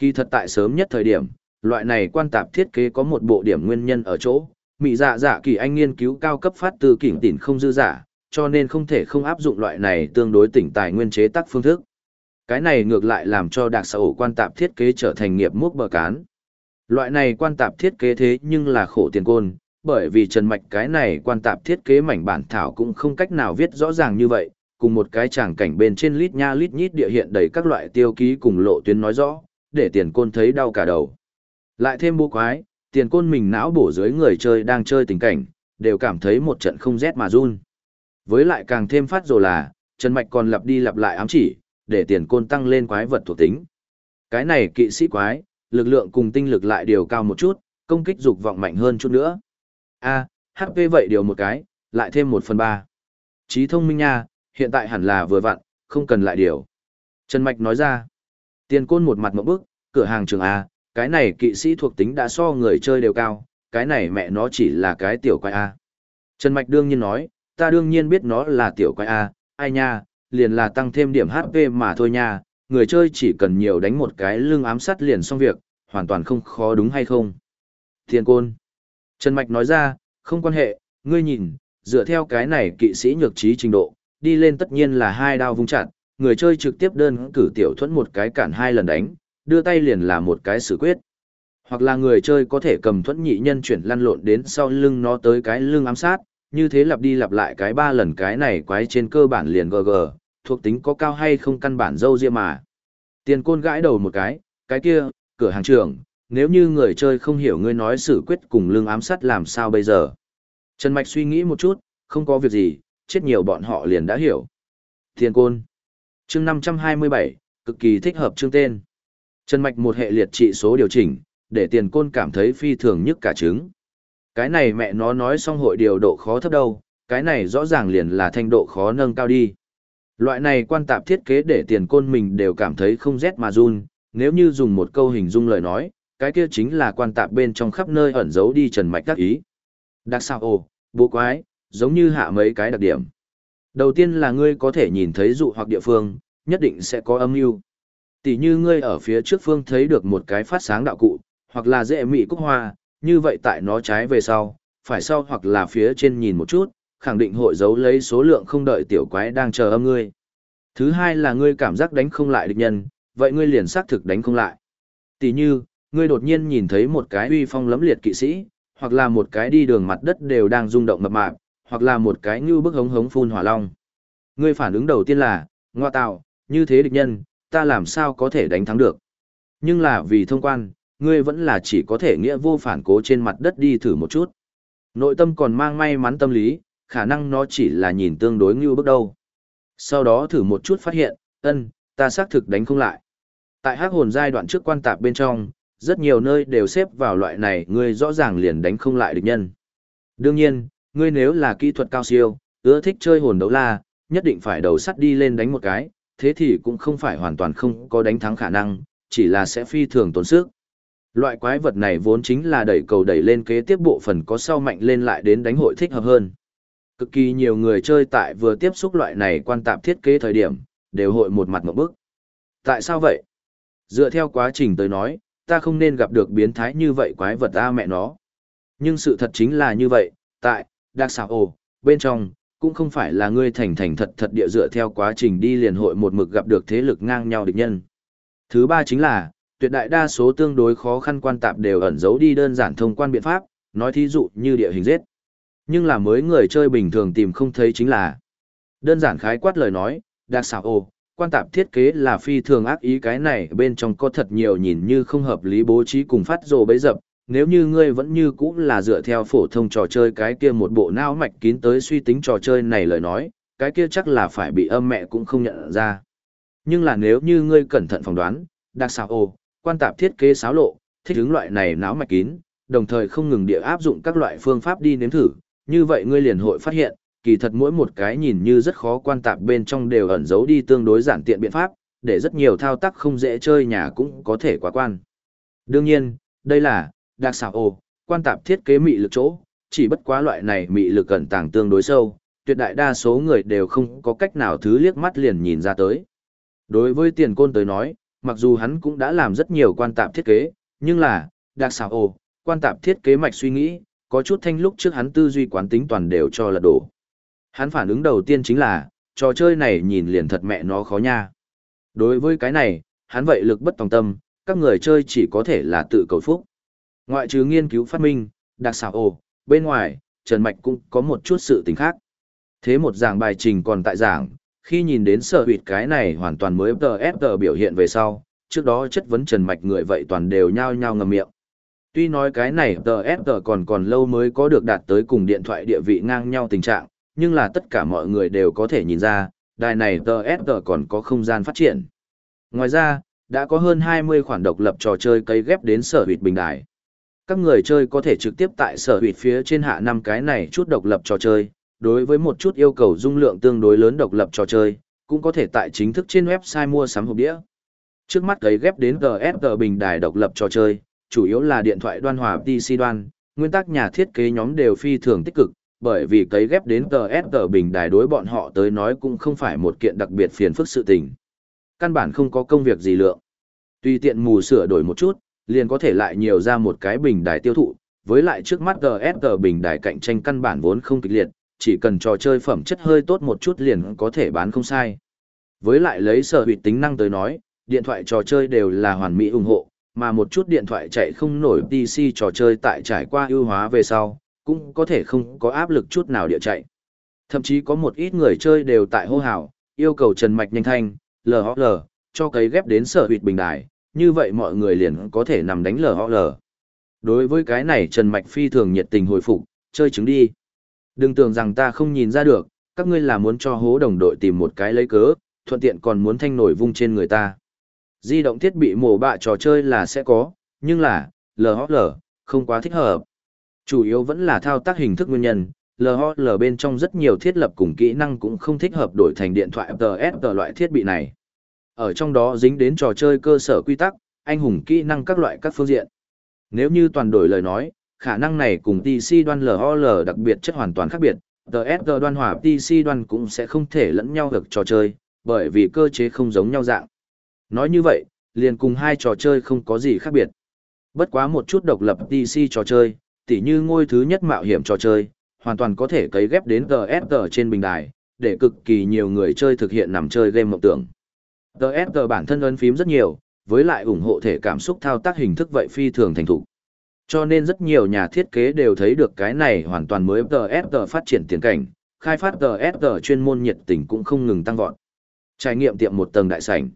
Kỳ thật tại sớm nhất thời điểm, loại này quan tạp thiết kế có một bộ điểm nguyên nhân ở chỗ, mỹ dạ dạ kỳ anh nghiên cứu cao cấp phát từ kỉnh tỉn không dư giả, cho nên không thể không áp dụng loại này tương đối tỉnh tài nguyên chế tác phương thức. Cái này ngược lại làm cho đặc xã ổ quan tạp thiết kế trở thành nghiệp múc bờ cán. Loại này quan tạp thiết kế thế nhưng là khổ tiền côn, bởi vì Trần Mạch cái này quan tạp thiết kế mảnh bản thảo cũng không cách nào viết rõ ràng như vậy, cùng một cái tràng cảnh bên trên lít nha lít nhít địa hiện đầy các loại tiêu ký cùng lộ tuyến nói rõ, để tiền côn thấy đau cả đầu. Lại thêm bố quái, tiền côn mình não bổ dưới người chơi đang chơi tình cảnh, đều cảm thấy một trận không rét mà run. Với lại càng thêm phát rồi là, Trần Mạch còn lặp đi lặp lại ám chỉ, để tiền côn tăng lên quái vật thuộc tính. Cái này kỵ sĩ quái, lực lượng cùng tinh lực lại điều cao một chút, công kích dục vọng mạnh hơn chút nữa. A, HP vậy điều một cái, lại thêm một phần ba. Trí thông minh nha, hiện tại hẳn là vừa vặn, không cần lại điều. Trần Mạch nói ra, tiền côn một mặt một bước, cửa hàng trường A, cái này kỵ sĩ thuộc tính đã so người chơi đều cao, cái này mẹ nó chỉ là cái tiểu quái A. Trần Mạch đương nhiên nói, ta đương nhiên biết nó là tiểu quái A, ai nha, liền là tăng thêm điểm HP mà thôi nha, người chơi chỉ cần nhiều đánh một cái lưng ám sát liền xong việc, hoàn toàn không khó đúng hay không. Thiên côn. Trần Mạch nói ra, không quan hệ, ngươi nhìn, dựa theo cái này kỵ sĩ nhược trí trình độ, đi lên tất nhiên là hai đao vung chặt, người chơi trực tiếp đơn cử tiểu thuẫn một cái cản hai lần đánh, đưa tay liền là một cái xử quyết. Hoặc là người chơi có thể cầm thuẫn nhị nhân chuyển lăn lộn đến sau lưng nó tới cái lưng ám sát, như thế lặp đi lặp lại cái ba lần cái này quái trên cơ bản liền GG, thuộc tính có cao hay không căn bản dâu riêng mà. Tiền côn gãi đầu một cái, cái kia, cửa hàng trưởng, nếu như người chơi không hiểu ngươi nói xử quyết cùng lưng ám sát làm sao bây giờ. Trần Mạch suy nghĩ một chút, không có việc gì, chết nhiều bọn họ liền đã hiểu. Tiền côn chương 527, cực kỳ thích hợp chương tên. Trần Mạch một hệ liệt trị số điều chỉnh, để tiền côn cảm thấy phi thường nhất cả trứng. Cái này mẹ nó nói xong hội điều độ khó thấp đâu, cái này rõ ràng liền là thanh độ khó nâng cao đi. Loại này quan tạp thiết kế để tiền côn mình đều cảm thấy không rét mà run, nếu như dùng một câu hình dung lời nói, cái kia chính là quan tạp bên trong khắp nơi ẩn giấu đi trần mạch các ý. Đặc sao ồ, bố quái, giống như hạ mấy cái đặc điểm. Đầu tiên là ngươi có thể nhìn thấy dụ hoặc địa phương, nhất định sẽ có âm mưu Tỷ như ngươi ở phía trước phương thấy được một cái phát sáng đạo cụ, hoặc là dễ mị cúc hoa, như vậy tại nó trái về sau, phải sau hoặc là phía trên nhìn một chút, khẳng định hội giấu lấy số lượng không đợi tiểu quái đang chờ âm ngươi. Thứ hai là ngươi cảm giác đánh không lại địch nhân, vậy ngươi liền xác thực đánh không lại. Tỷ như, ngươi đột nhiên nhìn thấy một cái uy phong lấm liệt kỵ sĩ, hoặc là một cái đi đường mặt đất đều đang rung động mập mạp, hoặc là một cái như bức hống hống phun hỏa long. Ngươi phản ứng đầu tiên là, ngoa tạo, như thế địch nhân, ta làm sao có thể đánh thắng được. Nhưng là vì thông quan, ngươi vẫn là chỉ có thể nghĩa vô phản cố trên mặt đất đi thử một chút. Nội tâm còn mang may mắn tâm lý, khả năng nó chỉ là nhìn tương đối như bước đầu. Sau đó thử một chút phát hiện, ân, ta xác thực đánh không lại. Tại hắc hồn giai đoạn trước quan tạp bên trong, rất nhiều nơi đều xếp vào loại này ngươi rõ ràng liền đánh không lại địch nhân. Đương nhiên, ngươi nếu là kỹ thuật cao siêu, ưa thích chơi hồn đấu la, nhất định phải đầu sắt đi lên đánh một cái, thế thì cũng không phải hoàn toàn không có đánh thắng khả năng, chỉ là sẽ phi thường tốn sức. Loại quái vật này vốn chính là đẩy cầu đẩy lên kế tiếp bộ phần có sau mạnh lên lại đến đánh hội thích hợp hơn. Cực kỳ nhiều người chơi tại vừa tiếp xúc loại này quan tạp thiết kế thời điểm, đều hội một mặt một bức. Tại sao vậy? Dựa theo quá trình tới nói, ta không nên gặp được biến thái như vậy quái vật a mẹ nó. Nhưng sự thật chính là như vậy, tại, đặc xảo ồ, bên trong, cũng không phải là ngươi thành thành thật thật địa dựa theo quá trình đi liền hội một mực gặp được thế lực ngang nhau địch nhân. Thứ ba chính là, tuyệt đại đa số tương đối khó khăn quan tạp đều ẩn giấu đi đơn giản thông quan biện pháp, nói thí dụ như địa hình giết. Nhưng là mới người chơi bình thường tìm không thấy chính là đơn giản khái quát lời nói, đặc xảo ồ, quan tạp thiết kế là phi thường ác ý cái này bên trong có thật nhiều nhìn như không hợp lý bố trí cùng phát rồ bấy dập, nếu như ngươi vẫn như cũ là dựa theo phổ thông trò chơi cái kia một bộ não mạch kín tới suy tính trò chơi này lời nói, cái kia chắc là phải bị âm mẹ cũng không nhận ra. Nhưng là nếu như ngươi cẩn thận phỏng đoán, đặc xào ồ, quan tạp thiết kế xáo lộ, thích ứng loại này não mạch kín, đồng thời không ngừng địa áp dụng các loại phương pháp đi nếm thử, như vậy ngươi liền hội phát hiện, kỳ thật mỗi một cái nhìn như rất khó quan tạp bên trong đều ẩn giấu đi tương đối giản tiện biện pháp, để rất nhiều thao tác không dễ chơi nhà cũng có thể quá quan. Đương nhiên, đây là, đặc xảo ồ, quan tạp thiết kế mị lực chỗ, chỉ bất quá loại này mị lực cẩn tàng tương đối sâu, tuyệt đại đa số người đều không có cách nào thứ liếc mắt liền nhìn ra tới. Đối với tiền côn tới nói, mặc dù hắn cũng đã làm rất nhiều quan tạp thiết kế, nhưng là, đặc xảo ồ, quan tạp thiết kế mạch suy nghĩ, có chút thanh lúc trước hắn tư duy quán tính toàn đều cho là đổ. Hắn phản ứng đầu tiên chính là, trò chơi này nhìn liền thật mẹ nó khó nha. Đối với cái này, hắn vậy lực bất tòng tâm, các người chơi chỉ có thể là tự cầu phúc. Ngoại trừ nghiên cứu phát minh, đặc xảo ồ, bên ngoài, Trần Mạch cũng có một chút sự tình khác. Thế một giảng bài trình còn tại giảng, khi nhìn đến sở huyệt cái này hoàn toàn mới FTFT biểu hiện về sau, trước đó chất vấn Trần Mạch người vậy toàn đều nhao nhao ngầm miệng. Tuy nói cái này FTFT còn còn lâu mới có được đạt tới cùng điện thoại địa vị ngang nhau tình trạng, nhưng là tất cả mọi người đều có thể nhìn ra, đài này FTFT còn có không gian phát triển. Ngoài ra, đã có hơn 20 khoản độc lập trò chơi cấy ghép đến sở huyệt bình đài. Các người chơi có thể trực tiếp tại sở hủy phía trên hạ năm cái này chút độc lập trò chơi, đối với một chút yêu cầu dung lượng tương đối lớn độc lập trò chơi, cũng có thể tại chính thức trên website mua sắm hộp đĩa. Trước mắt cấy ghép đến GSG bình đài độc lập trò chơi, chủ yếu là điện thoại đoan hòa PC đoan, nguyên tắc nhà thiết kế nhóm đều phi thường tích cực, bởi vì cấy ghép đến GSG bình đài đối bọn họ tới nói cũng không phải một kiện đặc biệt phiền phức sự tình. Căn bản không có công việc gì lượng. Tùy tiện mù sửa đổi một chút, liền có thể lại nhiều ra một cái bình đài tiêu thụ, với lại trước mắt GSG bình đài cạnh tranh căn bản vốn không kịch liệt, chỉ cần trò chơi phẩm chất hơi tốt một chút liền có thể bán không sai. Với lại lấy sở hữu tính năng tới nói, điện thoại trò chơi đều là hoàn mỹ ủng hộ, mà một chút điện thoại chạy không nổi PC trò chơi tại trải qua ưu hóa về sau, cũng có thể không có áp lực chút nào địa chạy. Thậm chí có một ít người chơi đều tại hô hào, yêu cầu trần mạch nhanh thanh, LHL, cho cấy ghép đến sở huyệt bình đài, như vậy mọi người liền có thể nằm đánh lờ họ lờ. Đối với cái này Trần Mạch phi thường nhiệt tình hồi phục, chơi trứng đi. Đừng tưởng rằng ta không nhìn ra được, các ngươi là muốn cho hố đồng đội tìm một cái lấy cớ, thuận tiện còn muốn thanh nổi vung trên người ta. Di động thiết bị mổ bạ trò chơi là sẽ có, nhưng là, LHL, không quá thích hợp. Chủ yếu vẫn là thao tác hình thức nguyên nhân, LHL bên trong rất nhiều thiết lập cùng kỹ năng cũng không thích hợp đổi thành điện thoại TS loại thiết bị này. Ở trong đó dính đến trò chơi cơ sở quy tắc, anh hùng kỹ năng các loại các phương diện. Nếu như toàn đổi lời nói, khả năng này cùng TC đoan LOL đặc biệt chất hoàn toàn khác biệt, TSG đoan hòa TC đoan cũng sẽ không thể lẫn nhau được trò chơi, bởi vì cơ chế không giống nhau dạng. Nói như vậy, liền cùng hai trò chơi không có gì khác biệt. Bất quá một chút độc lập TC trò chơi, tỉ như ngôi thứ nhất mạo hiểm trò chơi, hoàn toàn có thể cấy ghép đến TSG trên bình đài, để cực kỳ nhiều người chơi thực hiện nằm chơi game mộng tưởng. TSG bản thân ấn phím rất nhiều, với lại ủng hộ thể cảm xúc thao tác hình thức vậy phi thường thành thục. Cho nên rất nhiều nhà thiết kế đều thấy được cái này hoàn toàn mới TSG phát triển tiền cảnh, khai phát TSG chuyên môn nhiệt tình cũng không ngừng tăng vọt. Trải nghiệm tiệm một tầng đại sảnh.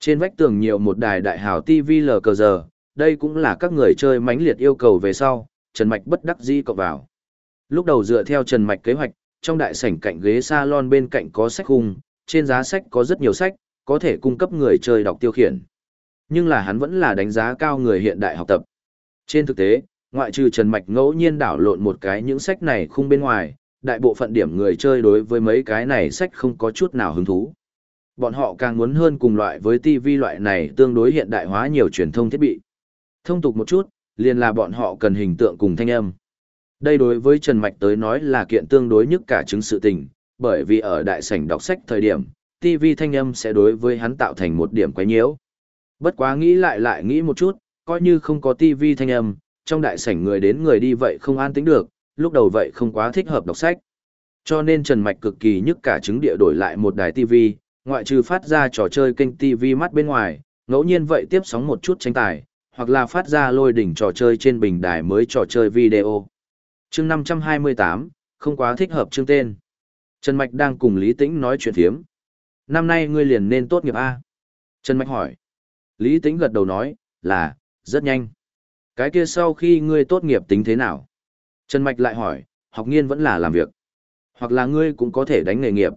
Trên vách tường nhiều một đài đại hào TV lờ giờ, đây cũng là các người chơi mãnh liệt yêu cầu về sau, Trần Mạch bất đắc dĩ cộng vào. Lúc đầu dựa theo Trần Mạch kế hoạch, trong đại sảnh cạnh ghế salon bên cạnh có sách khung, trên giá sách có rất nhiều sách, có thể cung cấp người chơi đọc tiêu khiển. Nhưng là hắn vẫn là đánh giá cao người hiện đại học tập. Trên thực tế, ngoại trừ Trần Mạch ngẫu nhiên đảo lộn một cái những sách này khung bên ngoài, đại bộ phận điểm người chơi đối với mấy cái này sách không có chút nào hứng thú. Bọn họ càng muốn hơn cùng loại với TV loại này tương đối hiện đại hóa nhiều truyền thông thiết bị. Thông tục một chút, liền là bọn họ cần hình tượng cùng thanh âm. Đây đối với Trần Mạch tới nói là kiện tương đối nhất cả chứng sự tình, bởi vì ở đại sảnh đọc sách thời điểm, TV thanh âm sẽ đối với hắn tạo thành một điểm quấy nhiễu. Bất quá nghĩ lại lại nghĩ một chút, coi như không có TV thanh âm, trong đại sảnh người đến người đi vậy không an tĩnh được, lúc đầu vậy không quá thích hợp đọc sách. Cho nên Trần Mạch cực kỳ nhức cả chứng địa đổi lại một đài TV, ngoại trừ phát ra trò chơi kênh TV mắt bên ngoài, ngẫu nhiên vậy tiếp sóng một chút tranh tài, hoặc là phát ra lôi đỉnh trò chơi trên bình đài mới trò chơi video. chương 528, không quá thích hợp chương tên. Trần Mạch đang cùng Lý Tĩnh nói chuyện thiếm. Năm nay ngươi liền nên tốt nghiệp A. Trần Mạch hỏi. Lý Tĩnh gật đầu nói, là, rất nhanh. Cái kia sau khi ngươi tốt nghiệp tính thế nào? Trần Mạch lại hỏi, học nghiên vẫn là làm việc. Hoặc là ngươi cũng có thể đánh nghề nghiệp.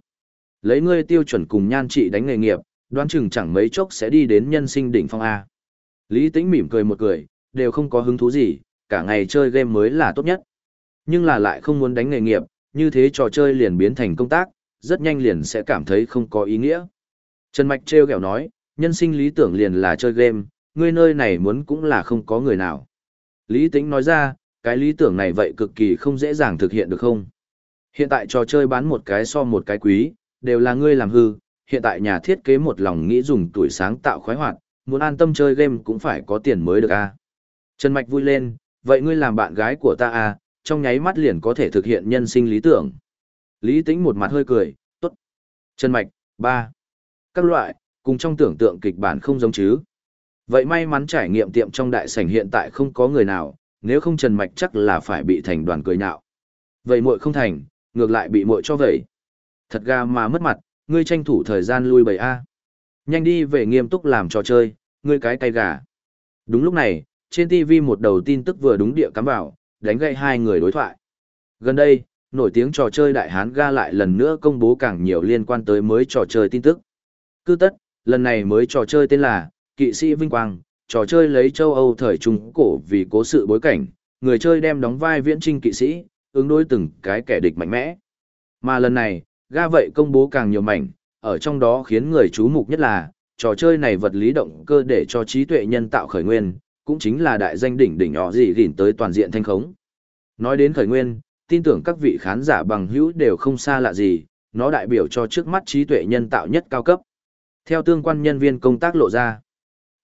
Lấy ngươi tiêu chuẩn cùng nhan trị đánh nghề nghiệp, đoán chừng chẳng mấy chốc sẽ đi đến nhân sinh đỉnh phong A. Lý Tĩnh mỉm cười một cười, đều không có hứng thú gì, cả ngày chơi game mới là tốt nhất. Nhưng là lại không muốn đánh nghề nghiệp, như thế trò chơi liền biến thành công tác, rất nhanh liền sẽ cảm thấy không có ý nghĩa. Trần Mạch treo kẹo nói, nhân sinh lý tưởng liền là chơi game, ngươi nơi này muốn cũng là không có người nào. Lý Tĩnh nói ra, cái lý tưởng này vậy cực kỳ không dễ dàng thực hiện được không? Hiện tại trò chơi bán một cái so một cái quý, đều là ngươi làm hư, hiện tại nhà thiết kế một lòng nghĩ dùng tuổi sáng tạo khoái hoạt, muốn an tâm chơi game cũng phải có tiền mới được a. Trần Mạch vui lên, vậy ngươi làm bạn gái của ta a, trong nháy mắt liền có thể thực hiện nhân sinh lý tưởng. Lý Tĩnh một mặt hơi cười, tốt. Trần Mạch, ba. Các loại, cùng trong tưởng tượng kịch bản không giống chứ. Vậy may mắn trải nghiệm tiệm trong đại sảnh hiện tại không có người nào, nếu không Trần Mạch chắc là phải bị thành đoàn cười nhạo. Vậy muội không thành, ngược lại bị muội cho vậy. Thật ga mà mất mặt, ngươi tranh thủ thời gian lui bầy A. Nhanh đi về nghiêm túc làm trò chơi, ngươi cái tay gà. Đúng lúc này, trên TV một đầu tin tức vừa đúng địa cắm vào, đánh gậy hai người đối thoại. Gần đây, nổi tiếng trò chơi Đại Hán ga lại lần nữa công bố càng nhiều liên quan tới mới trò chơi tin tức. Cứ tất, lần này mới trò chơi tên là Kỵ sĩ Vinh Quang, trò chơi lấy châu Âu thời Trung Cổ vì cố sự bối cảnh, người chơi đem đóng vai viễn trinh kỵ sĩ, ứng đối từng cái kẻ địch mạnh mẽ. Mà lần này, ga vậy công bố càng nhiều mảnh, ở trong đó khiến người chú mục nhất là, trò chơi này vật lý động cơ để cho trí tuệ nhân tạo khởi nguyên, cũng chính là đại danh đỉnh đỉnh nhỏ gì gỉn tới toàn diện thanh khống. Nói đến khởi nguyên, tin tưởng các vị khán giả bằng hữu đều không xa lạ gì, nó đại biểu cho trước mắt trí tuệ nhân tạo nhất cao cấp. Theo tương quan nhân viên công tác lộ ra,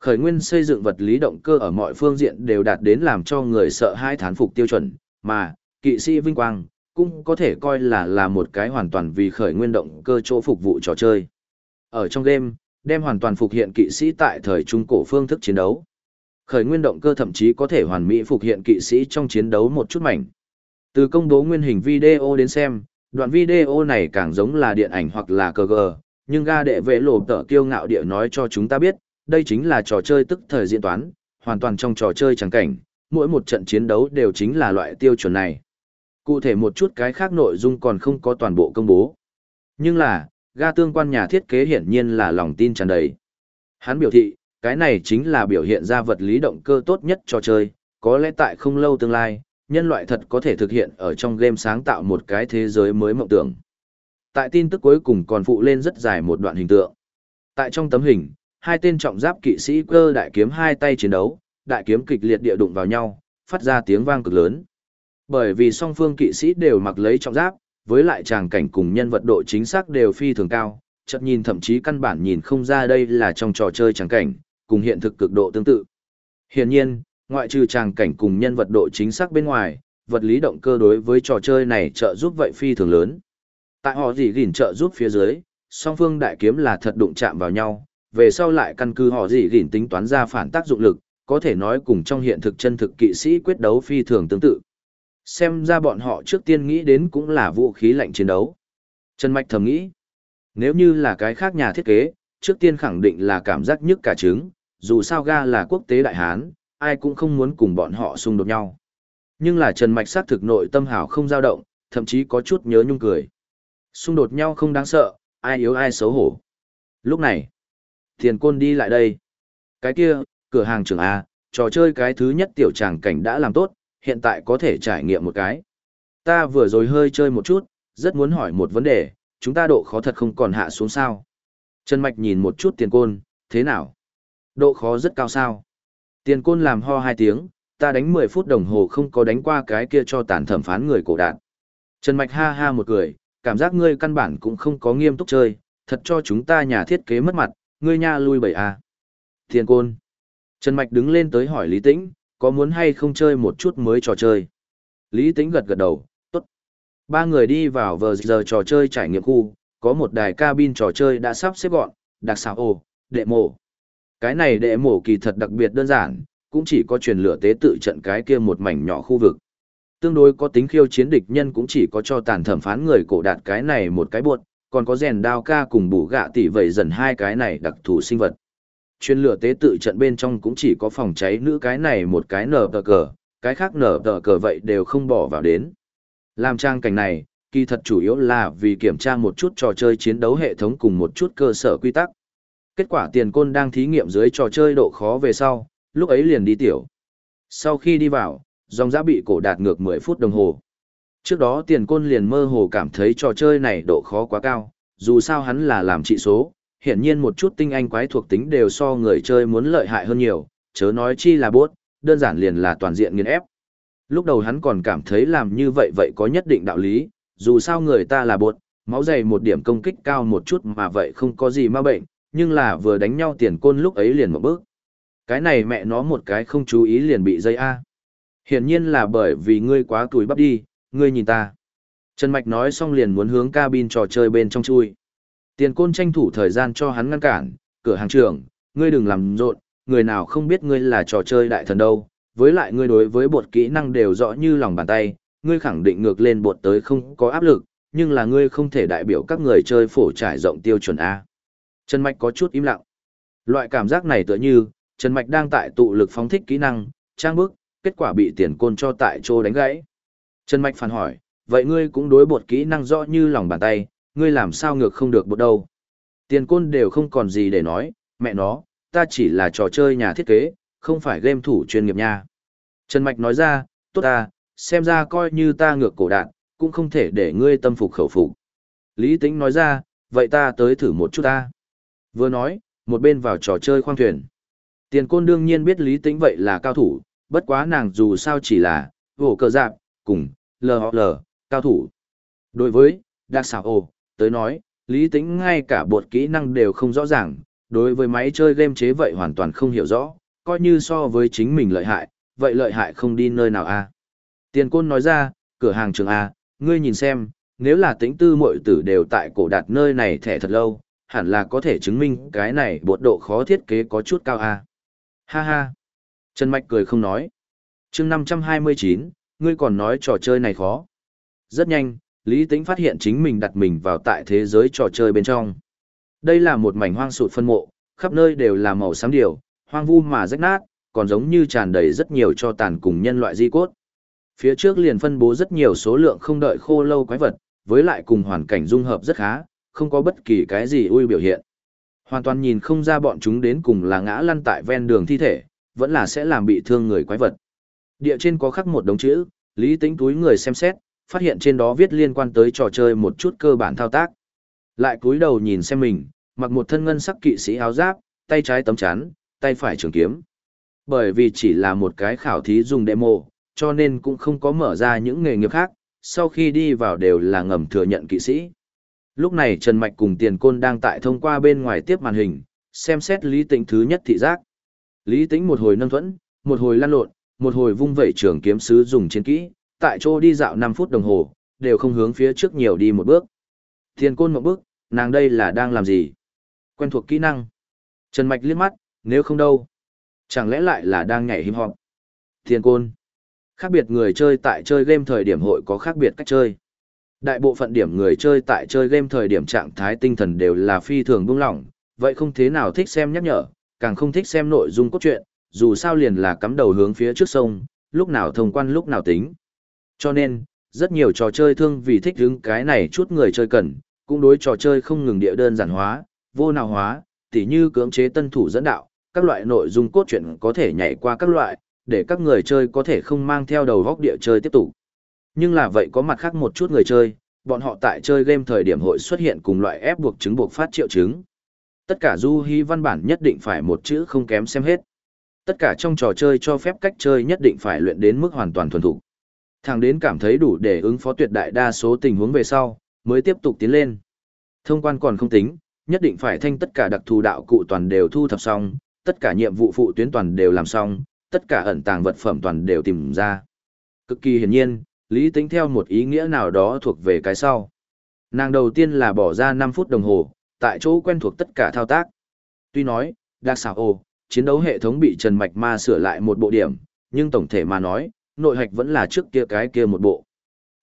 khởi nguyên xây dựng vật lý động cơ ở mọi phương diện đều đạt đến làm cho người sợ hai thán phục tiêu chuẩn, mà, kỵ sĩ vinh quang, cũng có thể coi là là một cái hoàn toàn vì khởi nguyên động cơ chỗ phục vụ trò chơi. Ở trong game, đem hoàn toàn phục hiện kỵ sĩ tại thời trung cổ phương thức chiến đấu. Khởi nguyên động cơ thậm chí có thể hoàn mỹ phục hiện kỵ sĩ trong chiến đấu một chút mảnh. Từ công bố nguyên hình video đến xem, đoạn video này càng giống là điện ảnh hoặc là cờ gờ, nhưng ga đệ vệ lộ tở kiêu ngạo địa nói cho chúng ta biết, đây chính là trò chơi tức thời diễn toán, hoàn toàn trong trò chơi chẳng cảnh, mỗi một trận chiến đấu đều chính là loại tiêu chuẩn này. Cụ thể một chút cái khác nội dung còn không có toàn bộ công bố. Nhưng là, ga tương quan nhà thiết kế hiển nhiên là lòng tin tràn đầy. Hắn biểu thị, cái này chính là biểu hiện ra vật lý động cơ tốt nhất cho chơi, có lẽ tại không lâu tương lai, nhân loại thật có thể thực hiện ở trong game sáng tạo một cái thế giới mới mộng tưởng. Tại tin tức cuối cùng còn phụ lên rất dài một đoạn hình tượng. Tại trong tấm hình, hai tên trọng giáp kỵ sĩ cơ đại kiếm hai tay chiến đấu, đại kiếm kịch liệt địa đụng vào nhau, phát ra tiếng vang cực lớn. Bởi vì song phương kỵ sĩ đều mặc lấy trọng giáp, với lại tràng cảnh cùng nhân vật độ chính xác đều phi thường cao, chợt nhìn thậm chí căn bản nhìn không ra đây là trong trò chơi tràng cảnh, cùng hiện thực cực độ tương tự. Hiển nhiên, ngoại trừ tràng cảnh cùng nhân vật độ chính xác bên ngoài, vật lý động cơ đối với trò chơi này trợ giúp vậy phi thường lớn. Tại họ gì gìn trợ giúp phía dưới, song phương đại kiếm là thật đụng chạm vào nhau, về sau lại căn cứ họ gì gìn tính toán ra phản tác dụng lực, có thể nói cùng trong hiện thực chân thực kỵ sĩ quyết đấu phi thường tương tự. Xem ra bọn họ trước tiên nghĩ đến cũng là vũ khí lạnh chiến đấu. Trần Mạch thầm nghĩ, nếu như là cái khác nhà thiết kế, trước tiên khẳng định là cảm giác nhức cả trứng, dù sao ga là quốc tế đại hán, ai cũng không muốn cùng bọn họ xung đột nhau. Nhưng là Trần Mạch xác thực nội tâm hảo không dao động, thậm chí có chút nhớ nhung cười. Xung đột nhau không đáng sợ, ai yếu ai xấu hổ. Lúc này, Tiền Côn đi lại đây. Cái kia, cửa hàng trưởng A, trò chơi cái thứ nhất tiểu tràng cảnh đã làm tốt, hiện tại có thể trải nghiệm một cái. Ta vừa rồi hơi chơi một chút, rất muốn hỏi một vấn đề, chúng ta độ khó thật không còn hạ xuống sao. Trần Mạch nhìn một chút tiền côn, thế nào? Độ khó rất cao sao? Tiền côn làm ho hai tiếng, ta đánh 10 phút đồng hồ không có đánh qua cái kia cho tàn thẩm phán người cổ đạn. Trần Mạch ha ha một cười, cảm giác ngươi căn bản cũng không có nghiêm túc chơi, thật cho chúng ta nhà thiết kế mất mặt, ngươi nha lui bậy à. Tiền côn. Trần Mạch đứng lên tới hỏi Lý Tĩnh, có muốn hay không chơi một chút mới trò chơi? Lý Tĩnh gật gật đầu, tốt. Ba người đi vào vờ giờ trò chơi trải nghiệm khu, có một đài cabin trò chơi đã sắp xếp gọn, đặc xảo ồ, đệ mộ. Cái này đệ mổ kỳ thật đặc biệt đơn giản, cũng chỉ có truyền lửa tế tự trận cái kia một mảnh nhỏ khu vực. Tương đối có tính khiêu chiến địch nhân cũng chỉ có cho tàn thẩm phán người cổ đạt cái này một cái buột, còn có rèn đao ca cùng bù gạ tỷ vậy dần hai cái này đặc thù sinh vật chuyên lửa tế tự trận bên trong cũng chỉ có phòng cháy nữ cái này một cái nở tờ cờ, cái khác nở tờ cờ vậy đều không bỏ vào đến. Làm trang cảnh này, kỳ thật chủ yếu là vì kiểm tra một chút trò chơi chiến đấu hệ thống cùng một chút cơ sở quy tắc. Kết quả tiền côn đang thí nghiệm dưới trò chơi độ khó về sau, lúc ấy liền đi tiểu. Sau khi đi vào, dòng giã bị cổ đạt ngược 10 phút đồng hồ. Trước đó tiền côn liền mơ hồ cảm thấy trò chơi này độ khó quá cao, dù sao hắn là làm trị số, hiển nhiên một chút tinh anh quái thuộc tính đều so người chơi muốn lợi hại hơn nhiều, chớ nói chi là bốt, đơn giản liền là toàn diện nghiền ép. Lúc đầu hắn còn cảm thấy làm như vậy vậy có nhất định đạo lý, dù sao người ta là bột, máu dày một điểm công kích cao một chút mà vậy không có gì ma bệnh, nhưng là vừa đánh nhau tiền côn lúc ấy liền một bước. Cái này mẹ nó một cái không chú ý liền bị dây A. Hiển nhiên là bởi vì ngươi quá tuổi bắp đi, ngươi nhìn ta. Trần Mạch nói xong liền muốn hướng cabin trò chơi bên trong chui. Tiền côn tranh thủ thời gian cho hắn ngăn cản, cửa hàng trưởng, ngươi đừng làm rộn, người nào không biết ngươi là trò chơi đại thần đâu, với lại ngươi đối với bột kỹ năng đều rõ như lòng bàn tay, ngươi khẳng định ngược lên bột tới không có áp lực, nhưng là ngươi không thể đại biểu các người chơi phổ trải rộng tiêu chuẩn A. Trần Mạch có chút im lặng. Loại cảm giác này tựa như, Trần Mạch đang tại tụ lực phóng thích kỹ năng, trang bức, kết quả bị tiền côn cho tại chỗ đánh gãy. Trần Mạch phản hỏi, vậy ngươi cũng đối bột kỹ năng rõ như lòng bàn tay, ngươi làm sao ngược không được bột đâu. Tiền côn đều không còn gì để nói, mẹ nó, ta chỉ là trò chơi nhà thiết kế, không phải game thủ chuyên nghiệp nha. Trần Mạch nói ra, tốt ta, xem ra coi như ta ngược cổ đạn, cũng không thể để ngươi tâm phục khẩu phục. Lý Tĩnh nói ra, vậy ta tới thử một chút ta. Vừa nói, một bên vào trò chơi khoang thuyền. Tiền côn đương nhiên biết Lý Tĩnh vậy là cao thủ, bất quá nàng dù sao chỉ là, vổ cờ dạp, cùng, LOL, cao thủ. Đối với, đặc xảo ồ, tới nói, Lý Tĩnh ngay cả bột kỹ năng đều không rõ ràng, đối với máy chơi game chế vậy hoàn toàn không hiểu rõ, coi như so với chính mình lợi hại, vậy lợi hại không đi nơi nào a Tiền côn nói ra, cửa hàng trường A, ngươi nhìn xem, nếu là tĩnh tư mội tử đều tại cổ đạt nơi này thẻ thật lâu, hẳn là có thể chứng minh cái này bột độ khó thiết kế có chút cao A. Ha ha. Trần Mạch cười không nói. chương 529, ngươi còn nói trò chơi này khó. Rất nhanh, Lý Tĩnh phát hiện chính mình đặt mình vào tại thế giới trò chơi bên trong. Đây là một mảnh hoang sụt phân mộ, khắp nơi đều là màu xám điều, hoang vu mà rách nát, còn giống như tràn đầy rất nhiều cho tàn cùng nhân loại di cốt. Phía trước liền phân bố rất nhiều số lượng không đợi khô lâu quái vật, với lại cùng hoàn cảnh dung hợp rất khá, không có bất kỳ cái gì ui biểu hiện. Hoàn toàn nhìn không ra bọn chúng đến cùng là ngã lăn tại ven đường thi thể, vẫn là sẽ làm bị thương người quái vật. Địa trên có khắc một đống chữ, lý tĩnh túi người xem xét, phát hiện trên đó viết liên quan tới trò chơi một chút cơ bản thao tác. Lại cúi đầu nhìn xem mình, mặc một thân ngân sắc kỵ sĩ áo giáp, tay trái tấm chắn, tay phải trường kiếm. Bởi vì chỉ là một cái khảo thí dùng demo, cho nên cũng không có mở ra những nghề nghiệp khác, sau khi đi vào đều là ngầm thừa nhận kỵ sĩ. Lúc này Trần Mạch cùng Tiền Côn đang tại thông qua bên ngoài tiếp màn hình, xem xét Lý Tĩnh thứ nhất thị giác. Lý Tĩnh một hồi nâng thuẫn, một hồi lăn lộn, một hồi vung vẩy trường kiếm sứ dùng chiến kỹ, tại chỗ đi dạo 5 phút đồng hồ, đều không hướng phía trước nhiều đi một bước. Tiền Côn một bước, nàng đây là đang làm gì? Quen thuộc kỹ năng. Trần Mạch liếc mắt, nếu không đâu. Chẳng lẽ lại là đang nhảy hip hop? Tiền Côn. Khác biệt người chơi tại chơi game thời điểm hội có khác biệt cách chơi. Đại bộ phận điểm người chơi tại chơi game thời điểm trạng thái tinh thần đều là phi thường buông lỏng, vậy không thế nào thích xem nhắc nhở, càng không thích xem nội dung cốt truyện, dù sao liền là cắm đầu hướng phía trước sông, lúc nào thông quan lúc nào tính. Cho nên, rất nhiều trò chơi thương vì thích hứng cái này chút người chơi cần, cũng đối trò chơi không ngừng địa đơn giản hóa, vô nào hóa, tỉ như cưỡng chế tân thủ dẫn đạo, các loại nội dung cốt truyện có thể nhảy qua các loại, để các người chơi có thể không mang theo đầu góc địa chơi tiếp tục. Nhưng là vậy có mặt khác một chút người chơi, bọn họ tại chơi game thời điểm hội xuất hiện cùng loại ép buộc chứng buộc phát triệu chứng. Tất cả du hí văn bản nhất định phải một chữ không kém xem hết. Tất cả trong trò chơi cho phép cách chơi nhất định phải luyện đến mức hoàn toàn thuần thục. Thằng đến cảm thấy đủ để ứng phó tuyệt đại đa số tình huống về sau, mới tiếp tục tiến lên. Thông quan còn không tính, nhất định phải thanh tất cả đặc thù đạo cụ toàn đều thu thập xong, tất cả nhiệm vụ phụ tuyến toàn đều làm xong, tất cả ẩn tàng vật phẩm toàn đều tìm ra. Cực kỳ hiển nhiên, Lý Tĩnh theo một ý nghĩa nào đó thuộc về cái sau. Nàng đầu tiên là bỏ ra 5 phút đồng hồ, tại chỗ quen thuộc tất cả thao tác. Tuy nói, đặc xảo ồ, chiến đấu hệ thống bị Trần Mạch Ma sửa lại một bộ điểm, nhưng tổng thể mà nói, nội hạch vẫn là trước kia cái kia một bộ.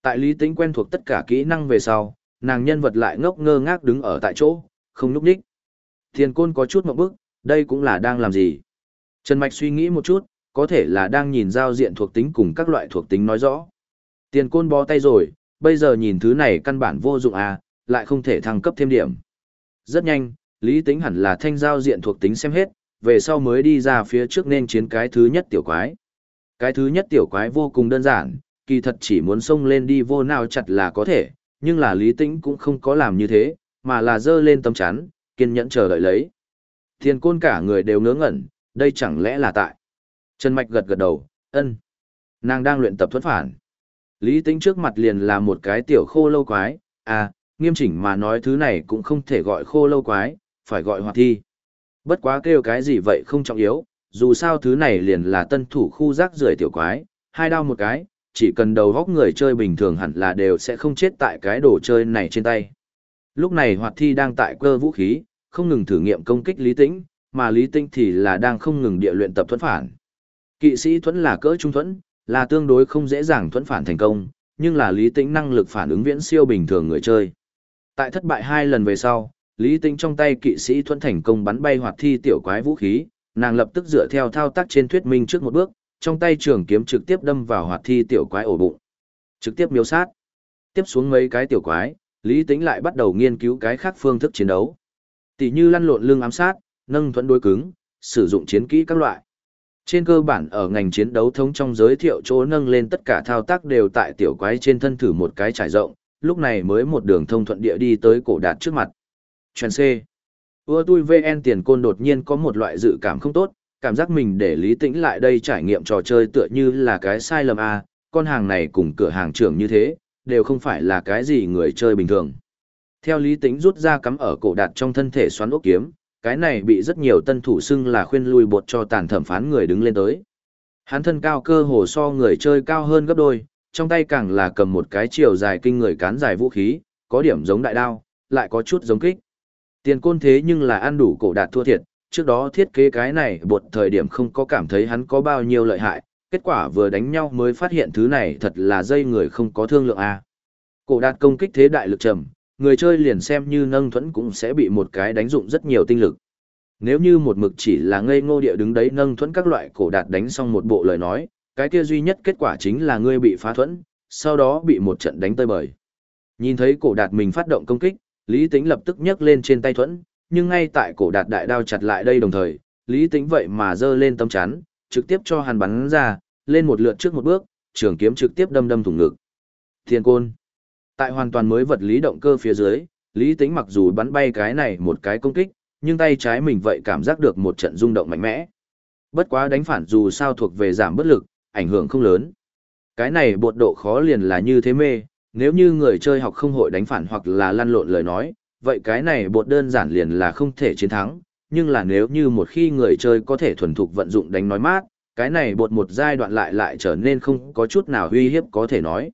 Tại Lý Tĩnh quen thuộc tất cả kỹ năng về sau, nàng nhân vật lại ngốc ngơ ngác đứng ở tại chỗ, không núp đích. Thiên côn có chút một bức, đây cũng là đang làm gì. Trần Mạch suy nghĩ một chút, có thể là đang nhìn giao diện thuộc tính cùng các loại thuộc tính nói rõ. Tiền côn bó tay rồi, bây giờ nhìn thứ này căn bản vô dụng à, lại không thể thăng cấp thêm điểm. Rất nhanh, lý tính hẳn là thanh giao diện thuộc tính xem hết, về sau mới đi ra phía trước nên chiến cái thứ nhất tiểu quái. Cái thứ nhất tiểu quái vô cùng đơn giản, kỳ thật chỉ muốn xông lên đi vô nào chặt là có thể, nhưng là Lý Tĩnh cũng không có làm như thế, mà là dơ lên tâm chắn, kiên nhẫn chờ đợi lấy. Thiên côn cả người đều ngớ ngẩn, đây chẳng lẽ là tại. Trần Mạch gật gật đầu, ân. Nàng đang luyện tập thuẫn phản. Lý Tĩnh trước mặt liền là một cái tiểu khô lâu quái, à, nghiêm chỉnh mà nói thứ này cũng không thể gọi khô lâu quái, phải gọi hoạt thi. Bất quá kêu cái gì vậy không trọng yếu, dù sao thứ này liền là tân thủ khu rác rưởi tiểu quái, hai đao một cái, chỉ cần đầu góc người chơi bình thường hẳn là đều sẽ không chết tại cái đồ chơi này trên tay. Lúc này hoạt thi đang tại cơ vũ khí, không ngừng thử nghiệm công kích Lý Tĩnh, mà Lý Tĩnh thì là đang không ngừng địa luyện tập thuẫn phản. Kỵ sĩ thuẫn là cỡ trung thuẫn, là tương đối không dễ dàng thuẫn phản thành công, nhưng là Lý Tĩnh năng lực phản ứng viễn siêu bình thường người chơi. Tại thất bại hai lần về sau, Lý Tĩnh trong tay kỵ sĩ thuẫn thành công bắn bay hoạt thi tiểu quái vũ khí, nàng lập tức dựa theo thao tác trên thuyết minh trước một bước, trong tay trường kiếm trực tiếp đâm vào hoạt thi tiểu quái ổ bụng. Trực tiếp miêu sát. Tiếp xuống mấy cái tiểu quái, Lý Tĩnh lại bắt đầu nghiên cứu cái khác phương thức chiến đấu. Tỷ như lăn lộn lưng ám sát, nâng thuẫn đối cứng, sử dụng chiến kỹ các loại. Trên cơ bản ở ngành chiến đấu thống trong giới thiệu chỗ nâng lên tất cả thao tác đều tại tiểu quái trên thân thử một cái trải rộng, lúc này mới một đường thông thuận địa đi tới cổ đạt trước mặt. Trần C. Ưa tui VN tiền côn đột nhiên có một loại dự cảm không tốt, cảm giác mình để lý tĩnh lại đây trải nghiệm trò chơi tựa như là cái sai lầm a con hàng này cùng cửa hàng trưởng như thế, đều không phải là cái gì người chơi bình thường. Theo lý tĩnh rút ra cắm ở cổ đạt trong thân thể xoắn ốc kiếm, cái này bị rất nhiều tân thủ xưng là khuyên lui bột cho tàn thẩm phán người đứng lên tới. Hắn thân cao cơ hồ so người chơi cao hơn gấp đôi, trong tay càng là cầm một cái chiều dài kinh người cán dài vũ khí, có điểm giống đại đao, lại có chút giống kích. Tiền côn thế nhưng là ăn đủ cổ đạt thua thiệt, trước đó thiết kế cái này bột thời điểm không có cảm thấy hắn có bao nhiêu lợi hại, kết quả vừa đánh nhau mới phát hiện thứ này thật là dây người không có thương lượng a. Cổ đạt công kích thế đại lực trầm, người chơi liền xem như nâng thuẫn cũng sẽ bị một cái đánh dụng rất nhiều tinh lực. Nếu như một mực chỉ là ngây ngô địa đứng đấy nâng thuẫn các loại cổ đạt đánh xong một bộ lời nói, cái kia duy nhất kết quả chính là ngươi bị phá thuẫn, sau đó bị một trận đánh tơi bời. Nhìn thấy cổ đạt mình phát động công kích, Lý Tĩnh lập tức nhấc lên trên tay thuẫn, nhưng ngay tại cổ đạt đại đao chặt lại đây đồng thời, Lý Tĩnh vậy mà giơ lên tấm chắn, trực tiếp cho hắn bắn ra, lên một lượt trước một bước, trường kiếm trực tiếp đâm đâm thủng ngực. Thiên côn. Tại hoàn toàn mới vật lý động cơ phía dưới, Lý Tĩnh mặc dù bắn bay cái này một cái công kích, nhưng tay trái mình vậy cảm giác được một trận rung động mạnh mẽ. Bất quá đánh phản dù sao thuộc về giảm bất lực, ảnh hưởng không lớn. Cái này bột độ khó liền là như thế mê, nếu như người chơi học không hội đánh phản hoặc là lăn lộn lời nói, vậy cái này bột đơn giản liền là không thể chiến thắng, nhưng là nếu như một khi người chơi có thể thuần thục vận dụng đánh nói mát, cái này bột một giai đoạn lại lại trở nên không có chút nào uy hiếp có thể nói.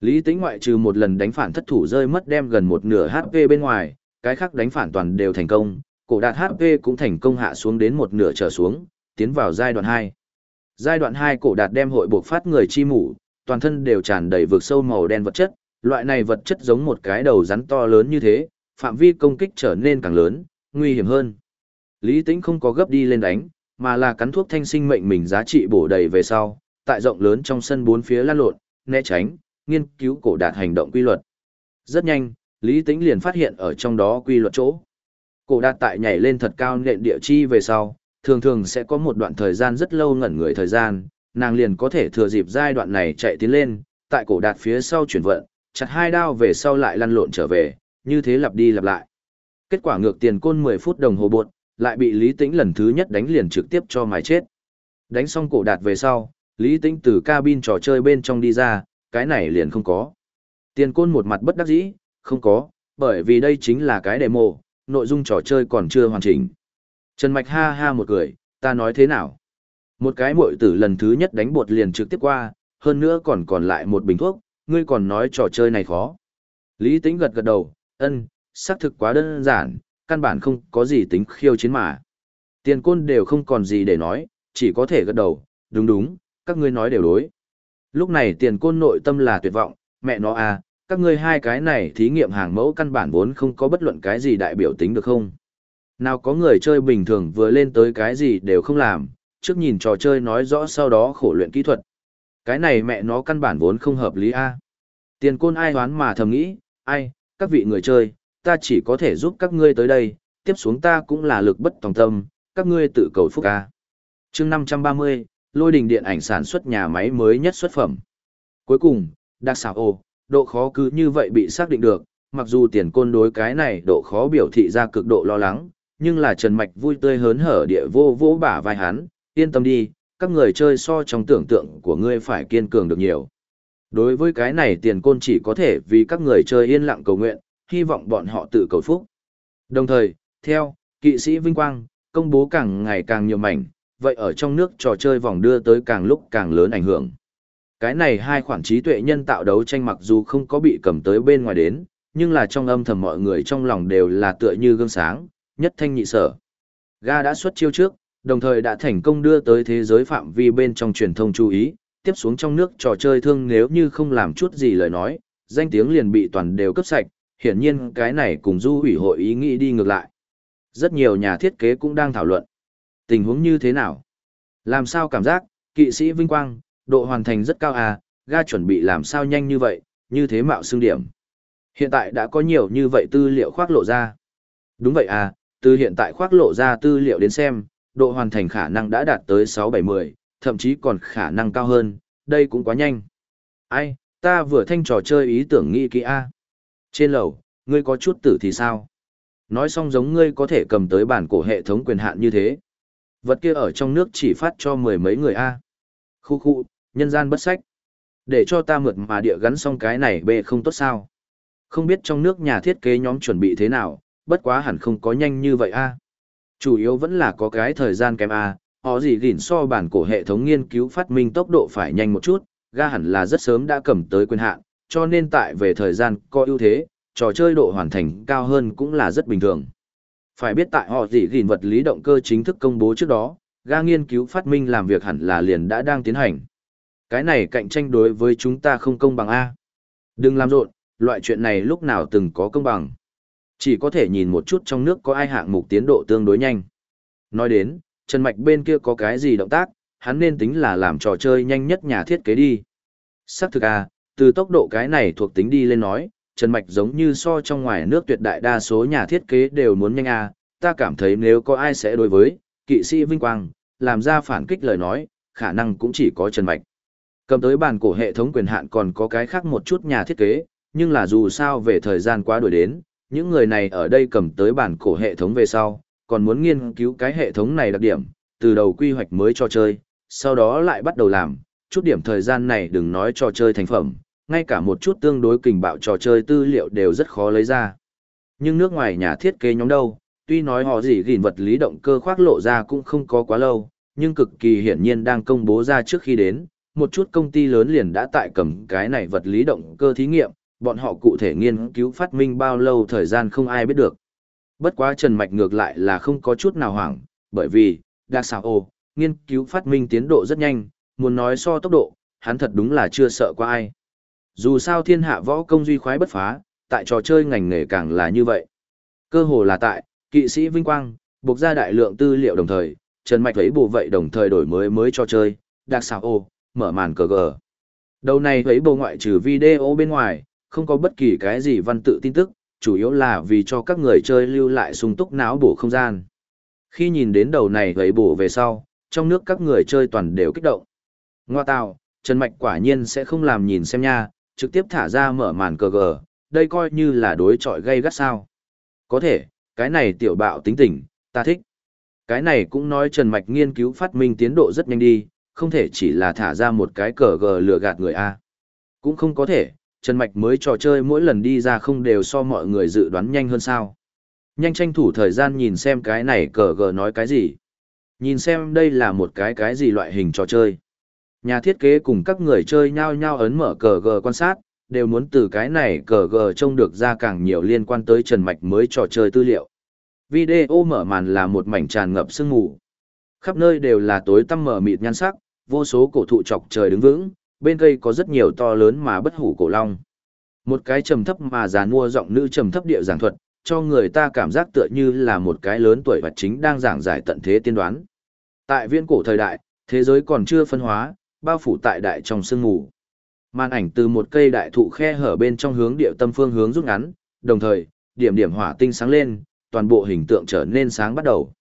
Lý Tĩnh ngoại trừ một lần đánh phản thất thủ rơi mất đem gần một nửa HP bên ngoài, cái khác đánh phản toàn đều thành công, cổ đạt HP cũng thành công hạ xuống đến một nửa trở xuống, tiến vào giai đoạn 2. Giai đoạn 2 cổ đạt đem hội buộc phát người chi mủ, toàn thân đều tràn đầy vực sâu màu đen vật chất, loại này vật chất giống một cái đầu rắn to lớn như thế, phạm vi công kích trở nên càng lớn, nguy hiểm hơn. Lý Tĩnh không có gấp đi lên đánh, mà là cắn thuốc thanh sinh mệnh mình giá trị bổ đầy về sau, tại rộng lớn trong sân bốn phía lan lộn, né tránh, nghiên cứu cổ đạt hành động quy luật. Rất nhanh, Lý Tĩnh liền phát hiện ở trong đó quy luật chỗ. Cổ đạt tại nhảy lên thật cao nện địa chi về sau, thường thường sẽ có một đoạn thời gian rất lâu ngẩn người thời gian, nàng liền có thể thừa dịp giai đoạn này chạy tiến lên, tại cổ đạt phía sau chuyển vận, chặt hai đao về sau lại lăn lộn trở về, như thế lặp đi lặp lại. Kết quả ngược tiền côn 10 phút đồng hồ buộc, lại bị Lý Tĩnh lần thứ nhất đánh liền trực tiếp cho mài chết. Đánh xong cổ đạt về sau, Lý Tĩnh từ cabin trò chơi bên trong đi ra, cái này liền không có. Tiền côn một mặt bất đắc dĩ, không có, bởi vì đây chính là cái demo, nội dung trò chơi còn chưa hoàn chỉnh. Trần Mạch ha ha một cười, ta nói thế nào? Một cái muội tử lần thứ nhất đánh bột liền trực tiếp qua, hơn nữa còn còn lại một bình thuốc, ngươi còn nói trò chơi này khó. Lý tính gật gật đầu, ân, xác thực quá đơn giản, căn bản không có gì tính khiêu chiến mà. Tiền côn đều không còn gì để nói, chỉ có thể gật đầu, đúng đúng, các ngươi nói đều đối. Lúc này tiền côn nội tâm là tuyệt vọng, mẹ nó à, các ngươi hai cái này thí nghiệm hàng mẫu căn bản vốn không có bất luận cái gì đại biểu tính được không. Nào có người chơi bình thường vừa lên tới cái gì đều không làm, trước nhìn trò chơi nói rõ sau đó khổ luyện kỹ thuật. Cái này mẹ nó căn bản vốn không hợp lý a. Tiền côn ai hoán mà thầm nghĩ, ai, các vị người chơi, ta chỉ có thể giúp các ngươi tới đây, tiếp xuống ta cũng là lực bất tòng tâm, các ngươi tự cầu phúc a. Chương 530, Lôi đình điện ảnh sản xuất nhà máy mới nhất xuất phẩm. Cuối cùng, đặc xảo ồ, độ khó cứ như vậy bị xác định được, mặc dù tiền côn đối cái này độ khó biểu thị ra cực độ lo lắng, nhưng là Trần Mạch vui tươi hớn hở địa vô vô bả vai hắn, yên tâm đi, các người chơi so trong tưởng tượng của ngươi phải kiên cường được nhiều. Đối với cái này tiền côn chỉ có thể vì các người chơi yên lặng cầu nguyện, hy vọng bọn họ tự cầu phúc. Đồng thời, theo, kỵ sĩ Vinh Quang, công bố càng ngày càng nhiều mảnh, vậy ở trong nước trò chơi vòng đưa tới càng lúc càng lớn ảnh hưởng. Cái này hai khoản trí tuệ nhân tạo đấu tranh mặc dù không có bị cầm tới bên ngoài đến, nhưng là trong âm thầm mọi người trong lòng đều là tựa như gương sáng, nhất thanh nhị sở. Ga đã xuất chiêu trước, đồng thời đã thành công đưa tới thế giới phạm vi bên trong truyền thông chú ý, tiếp xuống trong nước trò chơi thương nếu như không làm chút gì lời nói, danh tiếng liền bị toàn đều cấp sạch, hiển nhiên cái này cùng du ủy hội ý nghĩ đi ngược lại. Rất nhiều nhà thiết kế cũng đang thảo luận. Tình huống như thế nào? Làm sao cảm giác, kỵ sĩ vinh quang, độ hoàn thành rất cao à, ga chuẩn bị làm sao nhanh như vậy, như thế mạo xương điểm. Hiện tại đã có nhiều như vậy tư liệu khoác lộ ra. Đúng vậy à, từ hiện tại khoác lộ ra tư liệu đến xem, độ hoàn thành khả năng đã đạt tới 6-7-10, thậm chí còn khả năng cao hơn, đây cũng quá nhanh. Ai, ta vừa thanh trò chơi ý tưởng nghĩ kỹ a. Trên lầu, ngươi có chút tử thì sao? Nói xong giống ngươi có thể cầm tới bản cổ hệ thống quyền hạn như thế. Vật kia ở trong nước chỉ phát cho mười mấy người a. Khu khu, nhân gian bất sách. Để cho ta mượt mà địa gắn xong cái này bê không tốt sao. Không biết trong nước nhà thiết kế nhóm chuẩn bị thế nào, bất quá hẳn không có nhanh như vậy a. Chủ yếu vẫn là có cái thời gian kém a, họ gì gỉn so bản cổ hệ thống nghiên cứu phát minh tốc độ phải nhanh một chút, ga hẳn là rất sớm đã cầm tới quyền hạn, cho nên tại về thời gian có ưu thế, trò chơi độ hoàn thành cao hơn cũng là rất bình thường. Phải biết tại họ gì gìn vật lý động cơ chính thức công bố trước đó, ga nghiên cứu phát minh làm việc hẳn là liền đã đang tiến hành. Cái này cạnh tranh đối với chúng ta không công bằng A. Đừng làm rộn, loại chuyện này lúc nào từng có công bằng. Chỉ có thể nhìn một chút trong nước có ai hạng mục tiến độ tương đối nhanh. Nói đến, Trần Mạch bên kia có cái gì động tác, hắn nên tính là làm trò chơi nhanh nhất nhà thiết kế đi. Xác thực à, từ tốc độ cái này thuộc tính đi lên nói, Trần Mạch giống như so trong ngoài nước tuyệt đại đa số nhà thiết kế đều muốn nhanh à, ta cảm thấy nếu có ai sẽ đối với, kỵ sĩ Vinh Quang, làm ra phản kích lời nói, khả năng cũng chỉ có Trần Mạch. Cầm tới bàn cổ hệ thống quyền hạn còn có cái khác một chút nhà thiết kế, nhưng là dù sao về thời gian quá đuổi đến, những người này ở đây cầm tới bản cổ hệ thống về sau, còn muốn nghiên cứu cái hệ thống này đặc điểm, từ đầu quy hoạch mới cho chơi, sau đó lại bắt đầu làm, chút điểm thời gian này đừng nói cho chơi thành phẩm, ngay cả một chút tương đối kình bạo trò chơi tư liệu đều rất khó lấy ra. Nhưng nước ngoài nhà thiết kế nhóm đâu, tuy nói họ gì gìn vật lý động cơ khoác lộ ra cũng không có quá lâu, nhưng cực kỳ hiển nhiên đang công bố ra trước khi đến, một chút công ty lớn liền đã tại cầm cái này vật lý động cơ thí nghiệm, bọn họ cụ thể nghiên cứu phát minh bao lâu thời gian không ai biết được. Bất quá Trần Mạch ngược lại là không có chút nào hoảng, bởi vì, đa xào ô, nghiên cứu phát minh tiến độ rất nhanh, muốn nói so tốc độ, hắn thật đúng là chưa sợ qua ai. Dù sao thiên hạ võ công duy khoái bất phá, tại trò chơi ngành nghề càng là như vậy. Cơ hồ là tại, kỵ sĩ Vinh Quang, buộc ra đại lượng tư liệu đồng thời, Trần Mạch thấy bộ vậy đồng thời đổi mới mới cho chơi, đặc xào ô, mở màn cờ gờ. Đầu này thấy bộ ngoại trừ video bên ngoài, không có bất kỳ cái gì văn tự tin tức, chủ yếu là vì cho các người chơi lưu lại sung túc não bổ không gian. Khi nhìn đến đầu này thấy bổ về sau, trong nước các người chơi toàn đều kích động. Ngoa tạo, Trần Mạch quả nhiên sẽ không làm nhìn xem nha, trực tiếp thả ra mở màn cờ gờ, đây coi như là đối trọi gây gắt sao. Có thể, cái này tiểu bạo tính tình, ta thích. Cái này cũng nói Trần Mạch nghiên cứu phát minh tiến độ rất nhanh đi, không thể chỉ là thả ra một cái cờ gờ lừa gạt người A. Cũng không có thể, Trần Mạch mới trò chơi mỗi lần đi ra không đều so mọi người dự đoán nhanh hơn sao. Nhanh tranh thủ thời gian nhìn xem cái này cờ gờ nói cái gì. Nhìn xem đây là một cái cái gì loại hình trò chơi. Nhà thiết kế cùng các người chơi nhau nhau ấn mở cờ gờ quan sát, đều muốn từ cái này cờ gờ trông được ra càng nhiều liên quan tới Trần Mạch mới trò chơi tư liệu. Video mở màn là một mảnh tràn ngập sương mù. Khắp nơi đều là tối tăm mở mịt nhan sắc, vô số cổ thụ chọc trời đứng vững, bên cây có rất nhiều to lớn mà bất hủ cổ long. Một cái trầm thấp mà giàn mua giọng nữ trầm thấp địa giảng thuật, cho người ta cảm giác tựa như là một cái lớn tuổi và chính đang giảng giải tận thế tiên đoán. Tại viên cổ thời đại, thế giới còn chưa phân hóa, bao phủ tại đại trong sương mù. Màn ảnh từ một cây đại thụ khe hở bên trong hướng địa tâm phương hướng rút ngắn, đồng thời, điểm điểm hỏa tinh sáng lên, toàn bộ hình tượng trở nên sáng bắt đầu.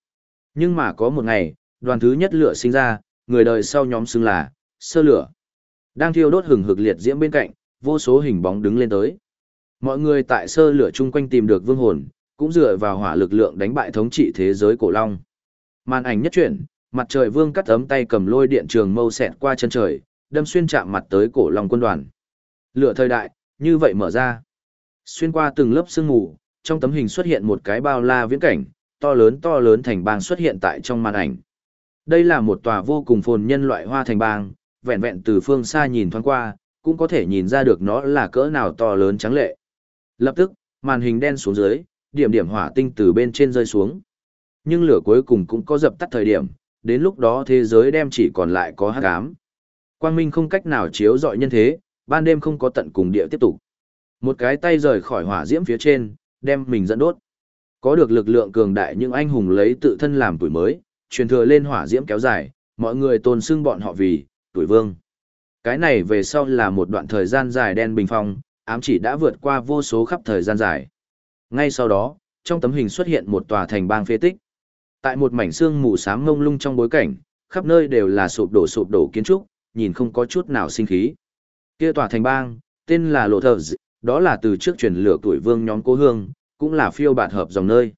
Nhưng mà có một ngày, đoàn thứ nhất lửa sinh ra, người đời sau nhóm xưng là sơ lửa. Đang thiêu đốt hừng hực liệt diễm bên cạnh, vô số hình bóng đứng lên tới. Mọi người tại sơ lửa chung quanh tìm được vương hồn, cũng dựa vào hỏa lực lượng đánh bại thống trị thế giới cổ long. Màn ảnh nhất chuyển, mặt trời vương cắt ấm tay cầm lôi điện trường mâu xẹt qua chân trời, đâm xuyên chạm mặt tới cổ long quân đoàn. Lửa thời đại, như vậy mở ra. Xuyên qua từng lớp sương mù, trong tấm hình xuất hiện một cái bao la viễn cảnh, to lớn to lớn thành bang xuất hiện tại trong màn ảnh. Đây là một tòa vô cùng phồn nhân loại hoa thành bang, vẹn vẹn từ phương xa nhìn thoáng qua, cũng có thể nhìn ra được nó là cỡ nào to lớn trắng lệ. Lập tức, màn hình đen xuống dưới, điểm điểm hỏa tinh từ bên trên rơi xuống. Nhưng lửa cuối cùng cũng có dập tắt thời điểm, đến lúc đó thế giới đem chỉ còn lại có hắc ám. Quang minh không cách nào chiếu rọi nhân thế, ban đêm không có tận cùng địa tiếp tục. Một cái tay rời khỏi hỏa diễm phía trên, đem mình dẫn đốt. Có được lực lượng cường đại những anh hùng lấy tự thân làm tuổi mới, truyền thừa lên hỏa diễm kéo dài, mọi người tôn xưng bọn họ vì tuổi vương. Cái này về sau là một đoạn thời gian dài đen bình phong, ám chỉ đã vượt qua vô số khắp thời gian dài. Ngay sau đó, trong tấm hình xuất hiện một tòa thành bang phế tích. Tại một mảnh xương mù xám ngông lung trong bối cảnh, khắp nơi đều là sụp đổ sụp đổ kiến trúc, nhìn không có chút nào sinh khí. Kia tòa thành bang, tên là Lộ Thờ đó là từ trước truyền lửa tuổi vương nhóm cố hương, cũng là phiêu bạt hợp dòng nơi.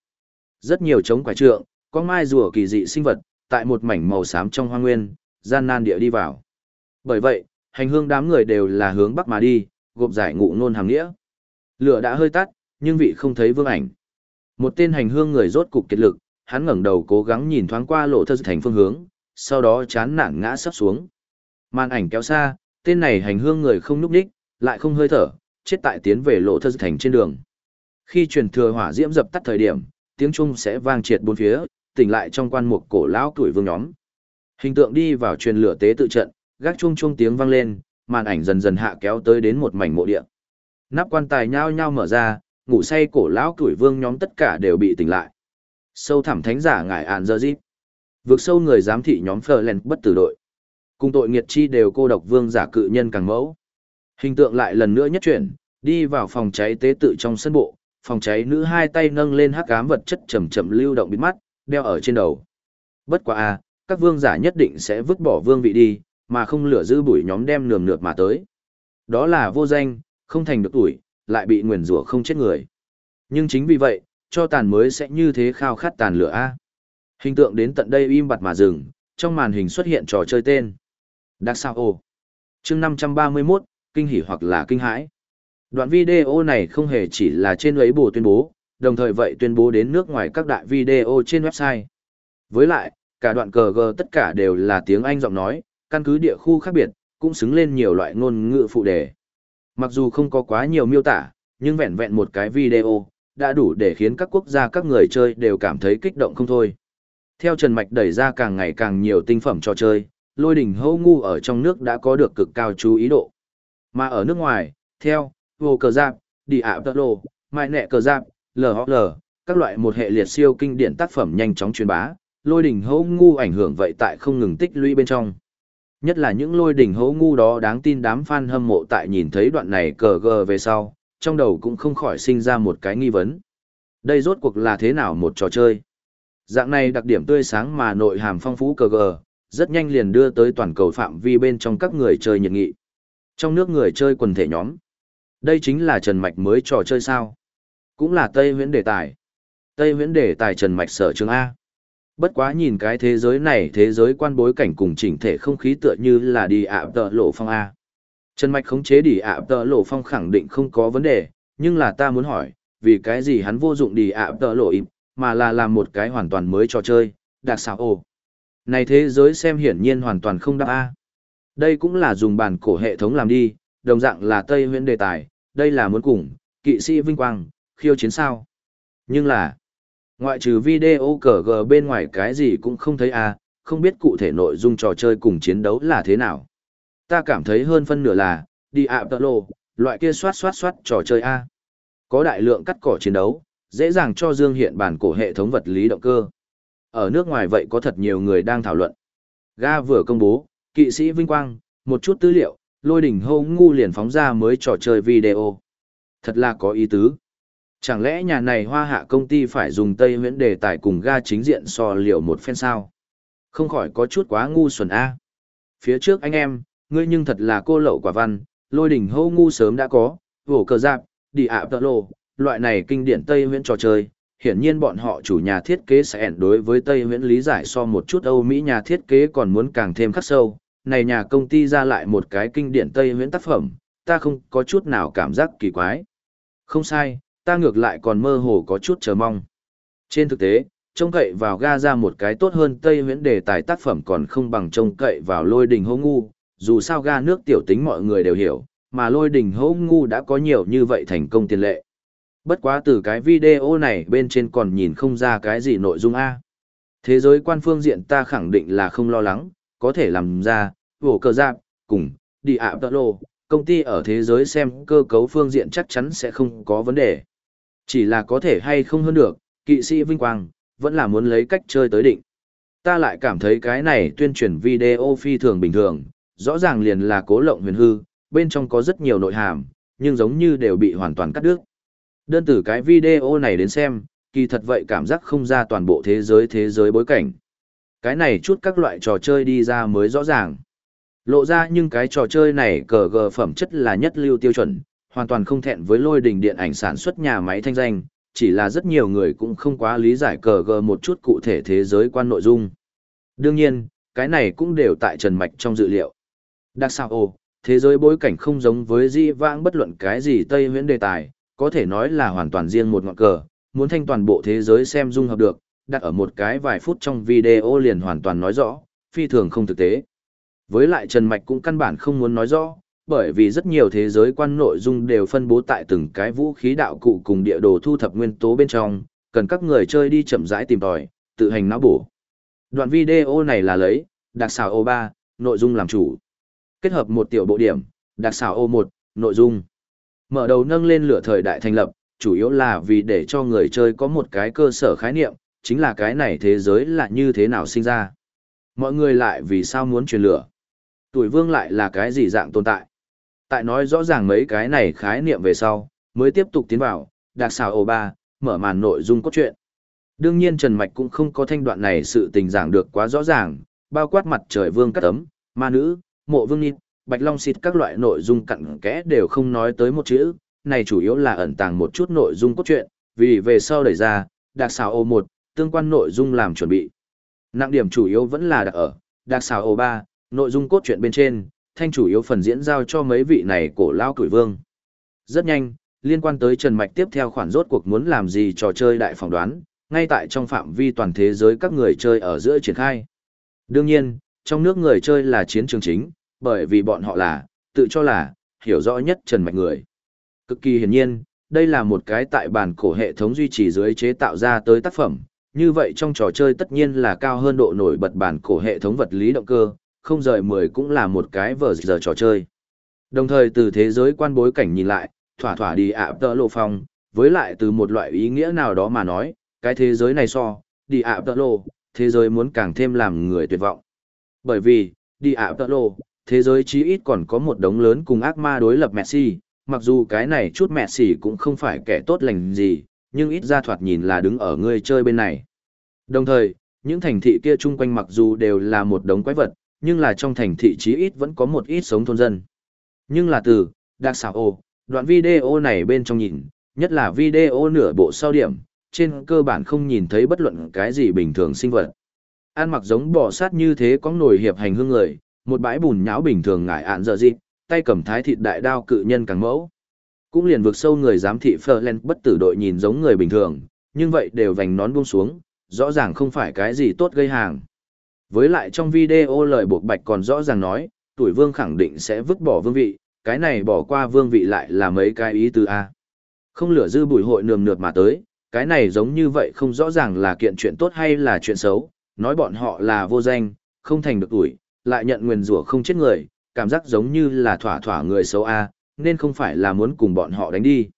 Rất nhiều trống quái trượng, có mai rùa kỳ dị sinh vật, tại một mảnh màu xám trong hoang nguyên, gian nan địa đi vào. Bởi vậy, hành hương đám người đều là hướng bắc mà đi, gộp giải ngụ nôn hàng nghĩa. Lửa đã hơi tắt, nhưng vị không thấy vương ảnh. Một tên hành hương người rốt cục kiệt lực, hắn ngẩng đầu cố gắng nhìn thoáng qua lộ thơ thành phương hướng, sau đó chán nản ngã sắp xuống. Màn ảnh kéo xa, tên này hành hương người không núp đích, lại không hơi thở, chết tại tiến về lộ thơ thành trên đường. Khi truyền thừa hỏa diễm dập tắt thời điểm, tiếng trung sẽ vang triệt bốn phía, tỉnh lại trong quan mục cổ lão tuổi vương nhóm. Hình tượng đi vào truyền lửa tế tự trận, gác chuông chuông tiếng vang lên, màn ảnh dần dần hạ kéo tới đến một mảnh mộ địa. Nắp quan tài nhao nhao mở ra, ngủ say cổ lão tuổi vương nhóm tất cả đều bị tỉnh lại. Sâu thẳm thánh giả ngải ạn dơ dịp. Vượt sâu người giám thị nhóm phờ len bất tử đội. Cùng tội nghiệt chi đều cô độc vương giả cự nhân càng mẫu. Hình tượng lại lần nữa nhất chuyển, đi vào phòng cháy tế tự trong sân bộ, phòng cháy nữ hai tay nâng lên hắc ám vật chất chậm chậm lưu động bịt mắt, đeo ở trên đầu. Bất quá a, các vương giả nhất định sẽ vứt bỏ vương vị đi, mà không lửa giữ bụi nhóm đem nườm nượp mà tới. Đó là vô danh, không thành được tuổi, lại bị nguyền rủa không chết người. Nhưng chính vì vậy, cho tàn mới sẽ như thế khao khát tàn lửa a. Hình tượng đến tận đây im bặt mà dừng, trong màn hình xuất hiện trò chơi tên. Đặc sao ồ. Chương 531, kinh hỉ hoặc là kinh hãi. Đoạn video này không hề chỉ là trên ấy bù tuyên bố, đồng thời vậy tuyên bố đến nước ngoài các đại video trên website. Với lại, cả đoạn cờ g tất cả đều là tiếng Anh giọng nói, căn cứ địa khu khác biệt, cũng xứng lên nhiều loại ngôn ngữ phụ đề. Mặc dù không có quá nhiều miêu tả, nhưng vẹn vẹn một cái video, đã đủ để khiến các quốc gia các người chơi đều cảm thấy kích động không thôi. Theo Trần Mạch đẩy ra càng ngày càng nhiều tinh phẩm cho chơi, lôi đỉnh hâu ngu ở trong nước đã có được cực cao chú ý độ. Mà ở nước ngoài, theo, vô cờ giáp, đi ạ tơ lô, mai nẹ cờ giáp, lhl, các loại một hệ liệt siêu kinh điển tác phẩm nhanh chóng truyền bá, lôi đỉnh hâu ngu ảnh hưởng vậy tại không ngừng tích lũy bên trong. Nhất là những lôi đỉnh hấu ngu đó đáng tin đám fan hâm mộ tại nhìn thấy đoạn này cờ gờ về sau, trong đầu cũng không khỏi sinh ra một cái nghi vấn. Đây rốt cuộc là thế nào một trò chơi? Dạng này đặc điểm tươi sáng mà nội hàm phong phú cờ gờ, rất nhanh liền đưa tới toàn cầu phạm vi bên trong các người chơi nhiệt nghị. Trong nước người chơi quần thể nhóm. Đây chính là Trần Mạch mới trò chơi sao? Cũng là Tây huyễn đề tài. Tây huyễn đề tài Trần Mạch sở trường A. Bất quá nhìn cái thế giới này thế giới quan bối cảnh cùng chỉnh thể không khí tựa như là đi ạ tợ lộ phong A. Trần Mạch khống chế đỉ ạ tờ lộ phong khẳng định không có vấn đề, nhưng là ta muốn hỏi, vì cái gì hắn vô dụng đỉ ạ tờ lộ im, mà là làm một cái hoàn toàn mới trò chơi, đặc xảo ồ. Này thế giới xem hiển nhiên hoàn toàn không đáp A. Đây cũng là dùng bản cổ hệ thống làm đi, đồng dạng là Tây huyện đề tài, đây là muốn cùng, kỵ sĩ vinh quang, khiêu chiến sao. Nhưng là, Ngoại trừ video cờ gờ bên ngoài cái gì cũng không thấy a, không biết cụ thể nội dung trò chơi cùng chiến đấu là thế nào. Ta cảm thấy hơn phân nửa là, đi ạ tợ lộ, loại kia soát soát soát trò chơi A. Có đại lượng cắt cỏ chiến đấu, dễ dàng cho dương hiện bản cổ hệ thống vật lý động cơ. Ở nước ngoài vậy có thật nhiều người đang thảo luận. Ga vừa công bố, kỵ sĩ vinh quang, một chút tư liệu, lôi đỉnh hô ngu liền phóng ra mới trò chơi video. Thật là có ý tứ. Chẳng lẽ nhà này hoa hạ công ty phải dùng Tây huyễn đề tài cùng ga chính diện so liệu một phen sao? Không khỏi có chút quá ngu xuẩn A. Phía trước anh em, ngươi nhưng thật là cô lậu quả văn, lôi đỉnh hô ngu sớm đã có, vổ cờ giáp, đi ạ tợ lộ, loại này kinh điển Tây Huyễn trò chơi. Hiển nhiên bọn họ chủ nhà thiết kế sẽ ẻn đối với Tây Huyễn lý giải so một chút Âu Mỹ nhà thiết kế còn muốn càng thêm khắc sâu. Này nhà công ty ra lại một cái kinh điển Tây Huyễn tác phẩm, ta không có chút nào cảm giác kỳ quái. Không sai, ta ngược lại còn mơ hồ có chút chờ mong. Trên thực tế, trông cậy vào ga ra một cái tốt hơn Tây Huyễn đề tài tác phẩm còn không bằng trông cậy vào lôi đình hô ngu, dù sao ga nước tiểu tính mọi người đều hiểu, mà lôi đình hô ngu đã có nhiều như vậy thành công tiền lệ. Bất quá từ cái video này bên trên còn nhìn không ra cái gì nội dung A. Thế giới quan phương diện ta khẳng định là không lo lắng, có thể làm ra, vổ cờ giáp, cùng, đi ạ tợ lô, công ty ở thế giới xem cơ cấu phương diện chắc chắn sẽ không có vấn đề. Chỉ là có thể hay không hơn được, kỵ sĩ vinh quang, vẫn là muốn lấy cách chơi tới định. Ta lại cảm thấy cái này tuyên truyền video phi thường bình thường, rõ ràng liền là cố lộng huyền hư, bên trong có rất nhiều nội hàm, nhưng giống như đều bị hoàn toàn cắt đứt. Đơn từ cái video này đến xem, kỳ thật vậy cảm giác không ra toàn bộ thế giới thế giới bối cảnh. Cái này chút các loại trò chơi đi ra mới rõ ràng. Lộ ra nhưng cái trò chơi này cờ gờ phẩm chất là nhất lưu tiêu chuẩn, hoàn toàn không thẹn với lôi đình điện ảnh sản xuất nhà máy thanh danh, chỉ là rất nhiều người cũng không quá lý giải cờ gờ một chút cụ thể thế giới quan nội dung. Đương nhiên, cái này cũng đều tại Trần Mạch trong dự liệu. Đặc sao ồ, thế giới bối cảnh không giống với di vãng bất luận cái gì Tây huyễn đề tài, có thể nói là hoàn toàn riêng một ngọn cờ, muốn thanh toàn bộ thế giới xem dung hợp được, đặt ở một cái vài phút trong video liền hoàn toàn nói rõ, phi thường không thực tế. Với lại Trần Mạch cũng căn bản không muốn nói rõ, bởi vì rất nhiều thế giới quan nội dung đều phân bố tại từng cái vũ khí đạo cụ cùng địa đồ thu thập nguyên tố bên trong, cần các người chơi đi chậm rãi tìm tòi, tự hành não bổ. Đoạn video này là lấy, đặc xào O3, nội dung làm chủ. Kết hợp một tiểu bộ điểm, đặc xào O1, nội dung. Mở đầu nâng lên lửa thời đại thành lập, chủ yếu là vì để cho người chơi có một cái cơ sở khái niệm, chính là cái này thế giới là như thế nào sinh ra. Mọi người lại vì sao muốn truyền lửa. Tuổi vương lại là cái gì dạng tồn tại. Tại nói rõ ràng mấy cái này khái niệm về sau, mới tiếp tục tiến vào, đặc xào ô ba, mở màn nội dung cốt truyện. Đương nhiên Trần Mạch cũng không có thanh đoạn này sự tình giảng được quá rõ ràng, bao quát mặt trời vương cắt tấm, ma nữ, mộ vương nít, bạch long xịt các loại nội dung cặn kẽ đều không nói tới một chữ, này chủ yếu là ẩn tàng một chút nội dung cốt truyện, vì về sau đẩy ra, đặc xào ô 1, tương quan nội dung làm chuẩn bị. Nặng điểm chủ yếu vẫn là đặc ở, đặc xào ô 3, nội dung cốt truyện bên trên, thanh chủ yếu phần diễn giao cho mấy vị này cổ lao tuổi vương. Rất nhanh, liên quan tới Trần Mạch tiếp theo khoản rốt cuộc muốn làm gì trò chơi đại phỏng đoán, ngay tại trong phạm vi toàn thế giới các người chơi ở giữa triển khai. Đương nhiên, trong nước người chơi là chiến trường chính, bởi vì bọn họ là, tự cho là, hiểu rõ nhất Trần Mạch người. Cực kỳ hiển nhiên, đây là một cái tại bản cổ hệ thống duy trì dưới chế tạo ra tới tác phẩm, như vậy trong trò chơi tất nhiên là cao hơn độ nổi bật bản cổ hệ thống vật lý động cơ, không rời 10 cũng là một cái vở giờ trò chơi. Đồng thời từ thế giới quan bối cảnh nhìn lại, thỏa thỏa đi ạ tợ lộ phong, với lại từ một loại ý nghĩa nào đó mà nói, cái thế giới này so, đi ạ tợ lộ, thế giới muốn càng thêm làm người tuyệt vọng. Bởi vì, đi ạ tợ lộ, thế giới chí ít còn có một đống lớn cùng ác ma đối lập Messi, mặc dù cái này chút Messi cũng không phải kẻ tốt lành gì, nhưng ít ra thoạt nhìn là đứng ở người chơi bên này. Đồng thời, những thành thị kia chung quanh mặc dù đều là một đống quái vật, nhưng là trong thành thị chí ít vẫn có một ít sống thôn dân. Nhưng là từ, đặc xảo ồ, đoạn video này bên trong nhìn, nhất là video nửa bộ sau điểm, trên cơ bản không nhìn thấy bất luận cái gì bình thường sinh vật. An mặc giống bò sát như thế có nổi hiệp hành hương người, một bãi bùn nhão bình thường ngải ạn dở dịp, tay cầm thái thịt đại đao cự nhân càng mẫu. Cũng liền vực sâu người giám thị Ferland bất tử đội nhìn giống người bình thường, nhưng vậy đều vành nón buông xuống, rõ ràng không phải cái gì tốt gây hàng. Với lại trong video lời buộc bạch còn rõ ràng nói, tuổi vương khẳng định sẽ vứt bỏ vương vị, cái này bỏ qua vương vị lại là mấy cái ý từ A. Không lửa dư bùi hội nườm nượp mà tới, cái này giống như vậy không rõ ràng là kiện chuyện tốt hay là chuyện xấu, nói bọn họ là vô danh, không thành được tuổi, lại nhận nguyền rủa không chết người, cảm giác giống như là thỏa thỏa người xấu A, nên không phải là muốn cùng bọn họ đánh đi.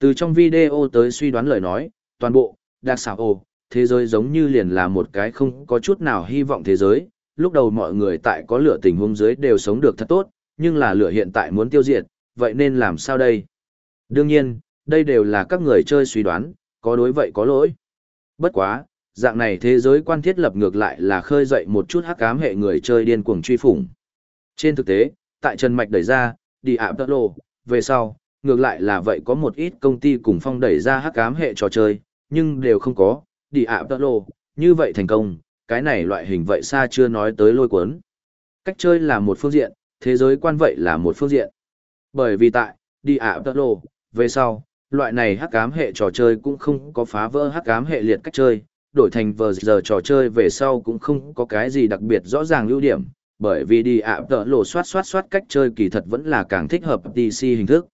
Từ trong video tới suy đoán lời nói, toàn bộ, đặc xảo ồ, thế giới giống như liền là một cái không có chút nào hy vọng thế giới, lúc đầu mọi người tại có lửa tình huống dưới đều sống được thật tốt, nhưng là lửa hiện tại muốn tiêu diệt, vậy nên làm sao đây? Đương nhiên, đây đều là các người chơi suy đoán, có đối vậy có lỗi. Bất quá, dạng này thế giới quan thiết lập ngược lại là khơi dậy một chút hắc ám hệ người chơi điên cuồng truy phủng. Trên thực tế, tại Trần Mạch đẩy ra, đi ạ tơ lộ, về sau, ngược lại là vậy có một ít công ty cùng phong đẩy ra hắc ám hệ trò chơi, nhưng đều không có, đi ạ tơ lộ, như vậy thành công, cái này loại hình vậy xa chưa nói tới lôi cuốn. Cách chơi là một phương diện, thế giới quan vậy là một phương diện. Bởi vì tại, đi ạ tơ lộ, về sau, loại này hắc ám hệ trò chơi cũng không có phá vỡ hắc ám hệ liệt cách chơi, đổi thành vờ giờ trò chơi về sau cũng không có cái gì đặc biệt rõ ràng ưu điểm, bởi vì đi ạ tợ lộ soát soát soát cách chơi kỳ thật vẫn là càng thích hợp PC hình thức.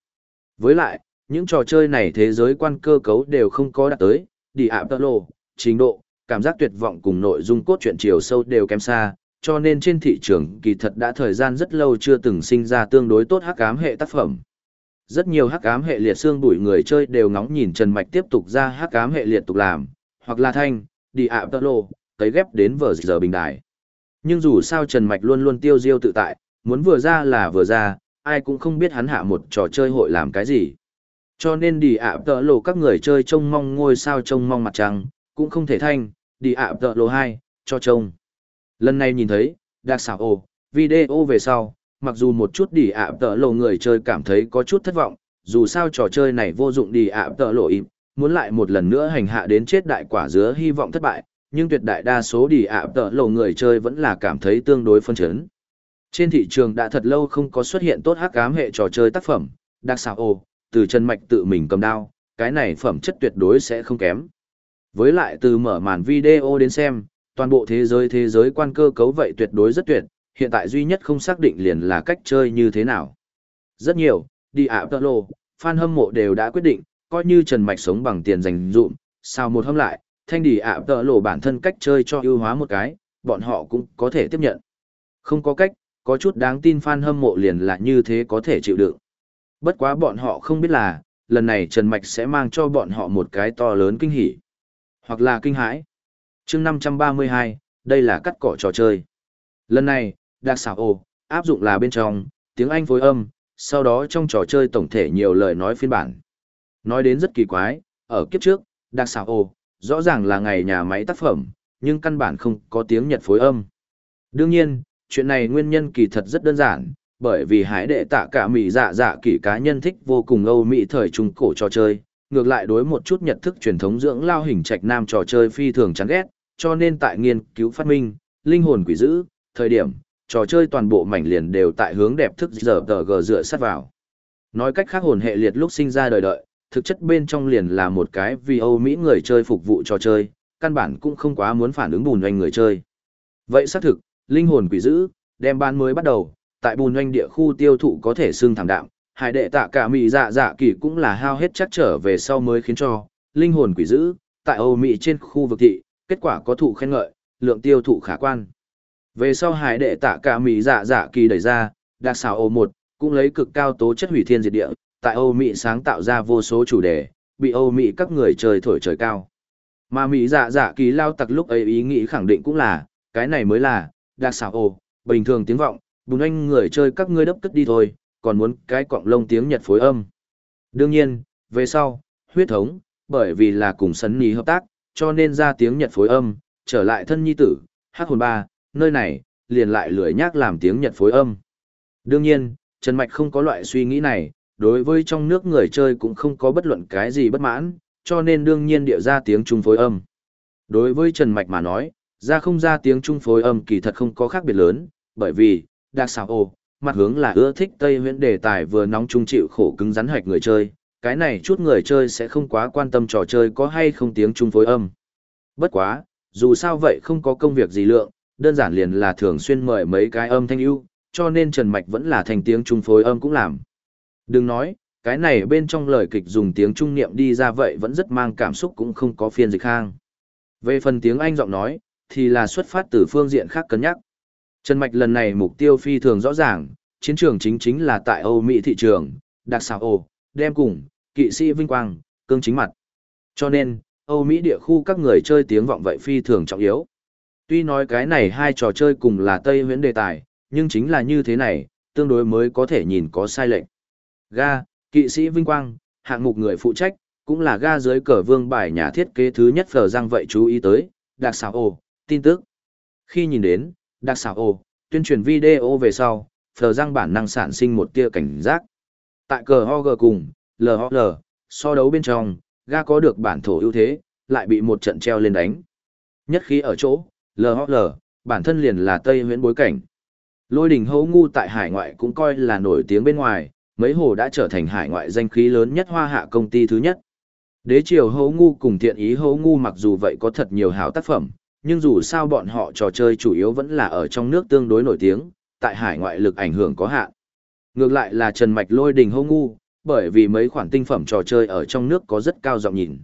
Với lại, những trò chơi này thế giới quan cơ cấu đều không có đạt tới, đi ạ tợ lộ, trình độ, cảm giác tuyệt vọng cùng nội dung cốt truyện chiều sâu đều kém xa, cho nên trên thị trường kỳ thật đã thời gian rất lâu chưa từng sinh ra tương đối tốt hắc ám hệ tác phẩm. Rất nhiều hắc ám hệ liệt xương bụi người chơi đều ngóng nhìn Trần Mạch tiếp tục ra hắc ám hệ liệt tục làm, hoặc là thanh, đi ạ tơ lô, cấy ghép đến vở giờ bình đài. Nhưng dù sao Trần Mạch luôn luôn tiêu diêu tự tại, muốn vừa ra là vừa ra, ai cũng không biết hắn hạ một trò chơi hội làm cái gì. Cho nên đi ạ tơ lộ các người chơi trông mong ngôi sao trông mong mặt trăng, cũng không thể thanh, đi ạ tơ lộ 2, cho trông. Lần này nhìn thấy, đặc xảo ồ, video về sau, mặc dù một chút đi ạ tợ lộ người chơi cảm thấy có chút thất vọng, dù sao trò chơi này vô dụng đi ạ tợ lộ im, muốn lại một lần nữa hành hạ đến chết đại quả dứa hy vọng thất bại, nhưng tuyệt đại đa số đi ạ tợ lộ người chơi vẫn là cảm thấy tương đối phân chấn. Trên thị trường đã thật lâu không có xuất hiện tốt hắc ám hệ trò chơi tác phẩm, đặc xào ồ, từ chân mạch tự mình cầm đao, cái này phẩm chất tuyệt đối sẽ không kém. Với lại từ mở màn video đến xem, toàn bộ thế giới thế giới quan cơ cấu vậy tuyệt đối rất tuyệt, hiện tại duy nhất không xác định liền là cách chơi như thế nào. Rất nhiều, đi ạ tợ lộ, fan hâm mộ đều đã quyết định, coi như Trần Mạch sống bằng tiền dành dụm, sao một hôm lại, thanh đỉ ạ tợ lộ bản thân cách chơi cho ưu hóa một cái, bọn họ cũng có thể tiếp nhận. Không có cách, có chút đáng tin fan hâm mộ liền là như thế có thể chịu đựng. Bất quá bọn họ không biết là, lần này Trần Mạch sẽ mang cho bọn họ một cái to lớn kinh hỉ, hoặc là kinh hãi. chương 532, đây là cắt cỏ trò chơi. Lần này, đặc xảo ồ, áp dụng là bên trong, tiếng Anh phối âm, sau đó trong trò chơi tổng thể nhiều lời nói phiên bản. Nói đến rất kỳ quái, ở kiếp trước, đặc Sảo ồ, rõ ràng là ngày nhà máy tác phẩm, nhưng căn bản không có tiếng Nhật phối âm. Đương nhiên, chuyện này nguyên nhân kỳ thật rất đơn giản, bởi vì hải đệ tạ cả mỹ dạ dạ kỳ cá nhân thích vô cùng Âu Mỹ thời trung cổ trò chơi, ngược lại đối một chút nhận thức truyền thống dưỡng lao hình trạch nam trò chơi phi thường chán ghét, cho nên tại nghiên cứu phát minh, linh hồn quỷ dữ, thời điểm, trò chơi toàn bộ mảnh liền đều tại hướng đẹp thức giờ tờ gờ dựa sát vào. Nói cách khác hồn hệ liệt lúc sinh ra đời đợi, thực chất bên trong liền là một cái vì Âu Mỹ người chơi phục vụ trò chơi, căn bản cũng không quá muốn phản ứng bùn doanh người chơi. Vậy xác thực, linh hồn quỷ dữ, đem ban mới bắt đầu, tại bùn doanh địa khu tiêu thụ có thể xương thảm đạm, hải đệ tạ cả mỹ dạ dạ kỳ cũng là hao hết chắc trở về sau mới khiến cho, linh hồn quỷ dữ, tại Âu Mỹ trên khu vực thị, kết quả có thụ khen ngợi, lượng tiêu thụ khả quan. Về sau hải đệ tạ cả Mỹ dạ dạ kỳ đẩy ra, đặc xào ô một cũng lấy cực cao tố chất hủy thiên diệt địa, tại Âu Mỹ sáng tạo ra vô số chủ đề, bị Âu Mỹ các người chơi thổi trời cao. Mà Mỹ dạ dạ kỳ lao tặc lúc ấy ý nghĩ khẳng định cũng là, cái này mới là, đặc xảo ồ, bình thường tiếng vọng, bùn anh người chơi các ngươi đấp cất đi thôi, còn muốn cái quọng lông tiếng Nhật phối âm. Đương nhiên, về sau, huyết thống, bởi vì là cùng sấn ní hợp tác, cho nên ra tiếng Nhật phối âm, trở lại thân nhi tử, hắc hồn ba, nơi này, liền lại lười nhác làm tiếng Nhật phối âm. Đương nhiên, Trần Mạch không có loại suy nghĩ này, đối với trong nước người chơi cũng không có bất luận cái gì bất mãn, cho nên đương nhiên điệu ra tiếng Trung phối âm. Đối với Trần Mạch mà nói, ra không ra tiếng Trung phối âm kỳ thật không có khác biệt lớn, bởi vì, đặc xảo ồ, mặt hướng là ưa thích Tây huyễn đề tài vừa nóng trung chịu khổ cứng rắn hạch người chơi, cái này chút người chơi sẽ không quá quan tâm trò chơi có hay không tiếng Trung phối âm. Bất quá, dù sao vậy không có công việc gì lượng, đơn giản liền là thường xuyên mời mấy cái âm thanh ưu, cho nên Trần Mạch vẫn là thành tiếng trung phối âm cũng làm. Đừng nói, cái này bên trong lời kịch dùng tiếng trung niệm đi ra vậy vẫn rất mang cảm xúc cũng không có phiên dịch hang. Về phần tiếng Anh giọng nói, thì là xuất phát từ phương diện khác cân nhắc. Trần Mạch lần này mục tiêu phi thường rõ ràng, chiến trường chính chính là tại Âu Mỹ thị trường, đặc xào ồ, đem cùng, kỵ sĩ vinh quang, cương chính mặt. Cho nên, Âu Mỹ địa khu các người chơi tiếng vọng vậy phi thường trọng yếu. Tuy nói cái này hai trò chơi cùng là Tây huyễn đề tài, nhưng chính là như thế này, tương đối mới có thể nhìn có sai lệch. Ga, kỵ sĩ Vinh Quang, hạng mục người phụ trách, cũng là ga dưới cờ vương bài nhà thiết kế thứ nhất phở răng vậy chú ý tới, đặc xảo ồ, tin tức. Khi nhìn đến, đặc xảo ồ, tuyên truyền video về sau, phờ răng bản năng sản sinh một tia cảnh giác. Tại cờ ho gờ cùng, LHL, so đấu bên trong, ga có được bản thổ ưu thế, lại bị một trận treo lên đánh. Nhất khi ở chỗ, LHL, bản thân liền là Tây huyễn bối cảnh. Lôi đỉnh hấu ngu tại hải ngoại cũng coi là nổi tiếng bên ngoài, mấy hồ đã trở thành hải ngoại danh khí lớn nhất hoa hạ công ty thứ nhất. Đế triều hấu ngu cùng thiện ý hấu ngu mặc dù vậy có thật nhiều hảo tác phẩm, nhưng dù sao bọn họ trò chơi chủ yếu vẫn là ở trong nước tương đối nổi tiếng, tại hải ngoại lực ảnh hưởng có hạn. Ngược lại là Trần Mạch lôi đình hấu ngu, bởi vì mấy khoản tinh phẩm trò chơi ở trong nước có rất cao giọng nhìn.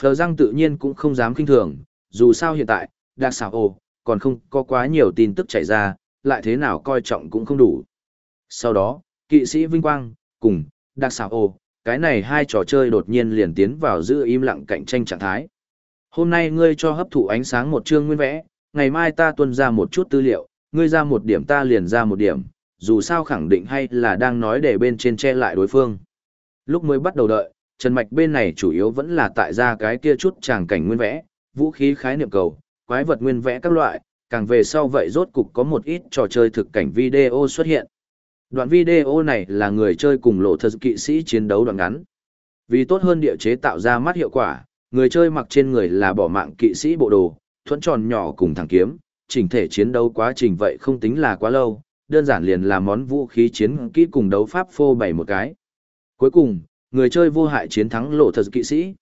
Phờ Giang tự nhiên cũng không dám kinh thường, dù sao hiện tại, đặc xảo ồ, còn không có quá nhiều tin tức chảy ra, lại thế nào coi trọng cũng không đủ. Sau đó, kỵ sĩ Vinh Quang, cùng, đặc xảo ồ, cái này hai trò chơi đột nhiên liền tiến vào giữ im lặng cạnh tranh trạng thái. Hôm nay ngươi cho hấp thụ ánh sáng một chương nguyên vẽ, ngày mai ta tuân ra một chút tư liệu, ngươi ra một điểm ta liền ra một điểm, dù sao khẳng định hay là đang nói để bên trên che lại đối phương. Lúc mới bắt đầu đợi, Trần Mạch bên này chủ yếu vẫn là tại ra cái kia chút tràng cảnh nguyên vẽ, vũ khí khái niệm cầu, quái vật nguyên vẽ các loại, càng về sau vậy rốt cục có một ít trò chơi thực cảnh video xuất hiện. Đoạn video này là người chơi cùng lộ thật kỵ sĩ chiến đấu đoạn ngắn. Vì tốt hơn địa chế tạo ra mắt hiệu quả, người chơi mặc trên người là bỏ mạng kỵ sĩ bộ đồ, thuẫn tròn nhỏ cùng thẳng kiếm, chỉnh thể chiến đấu quá trình vậy không tính là quá lâu, đơn giản liền là món vũ khí chiến kỹ cùng đấu pháp phô bày một cái. Cuối cùng, người chơi vô hại chiến thắng lộ thật kỵ sĩ.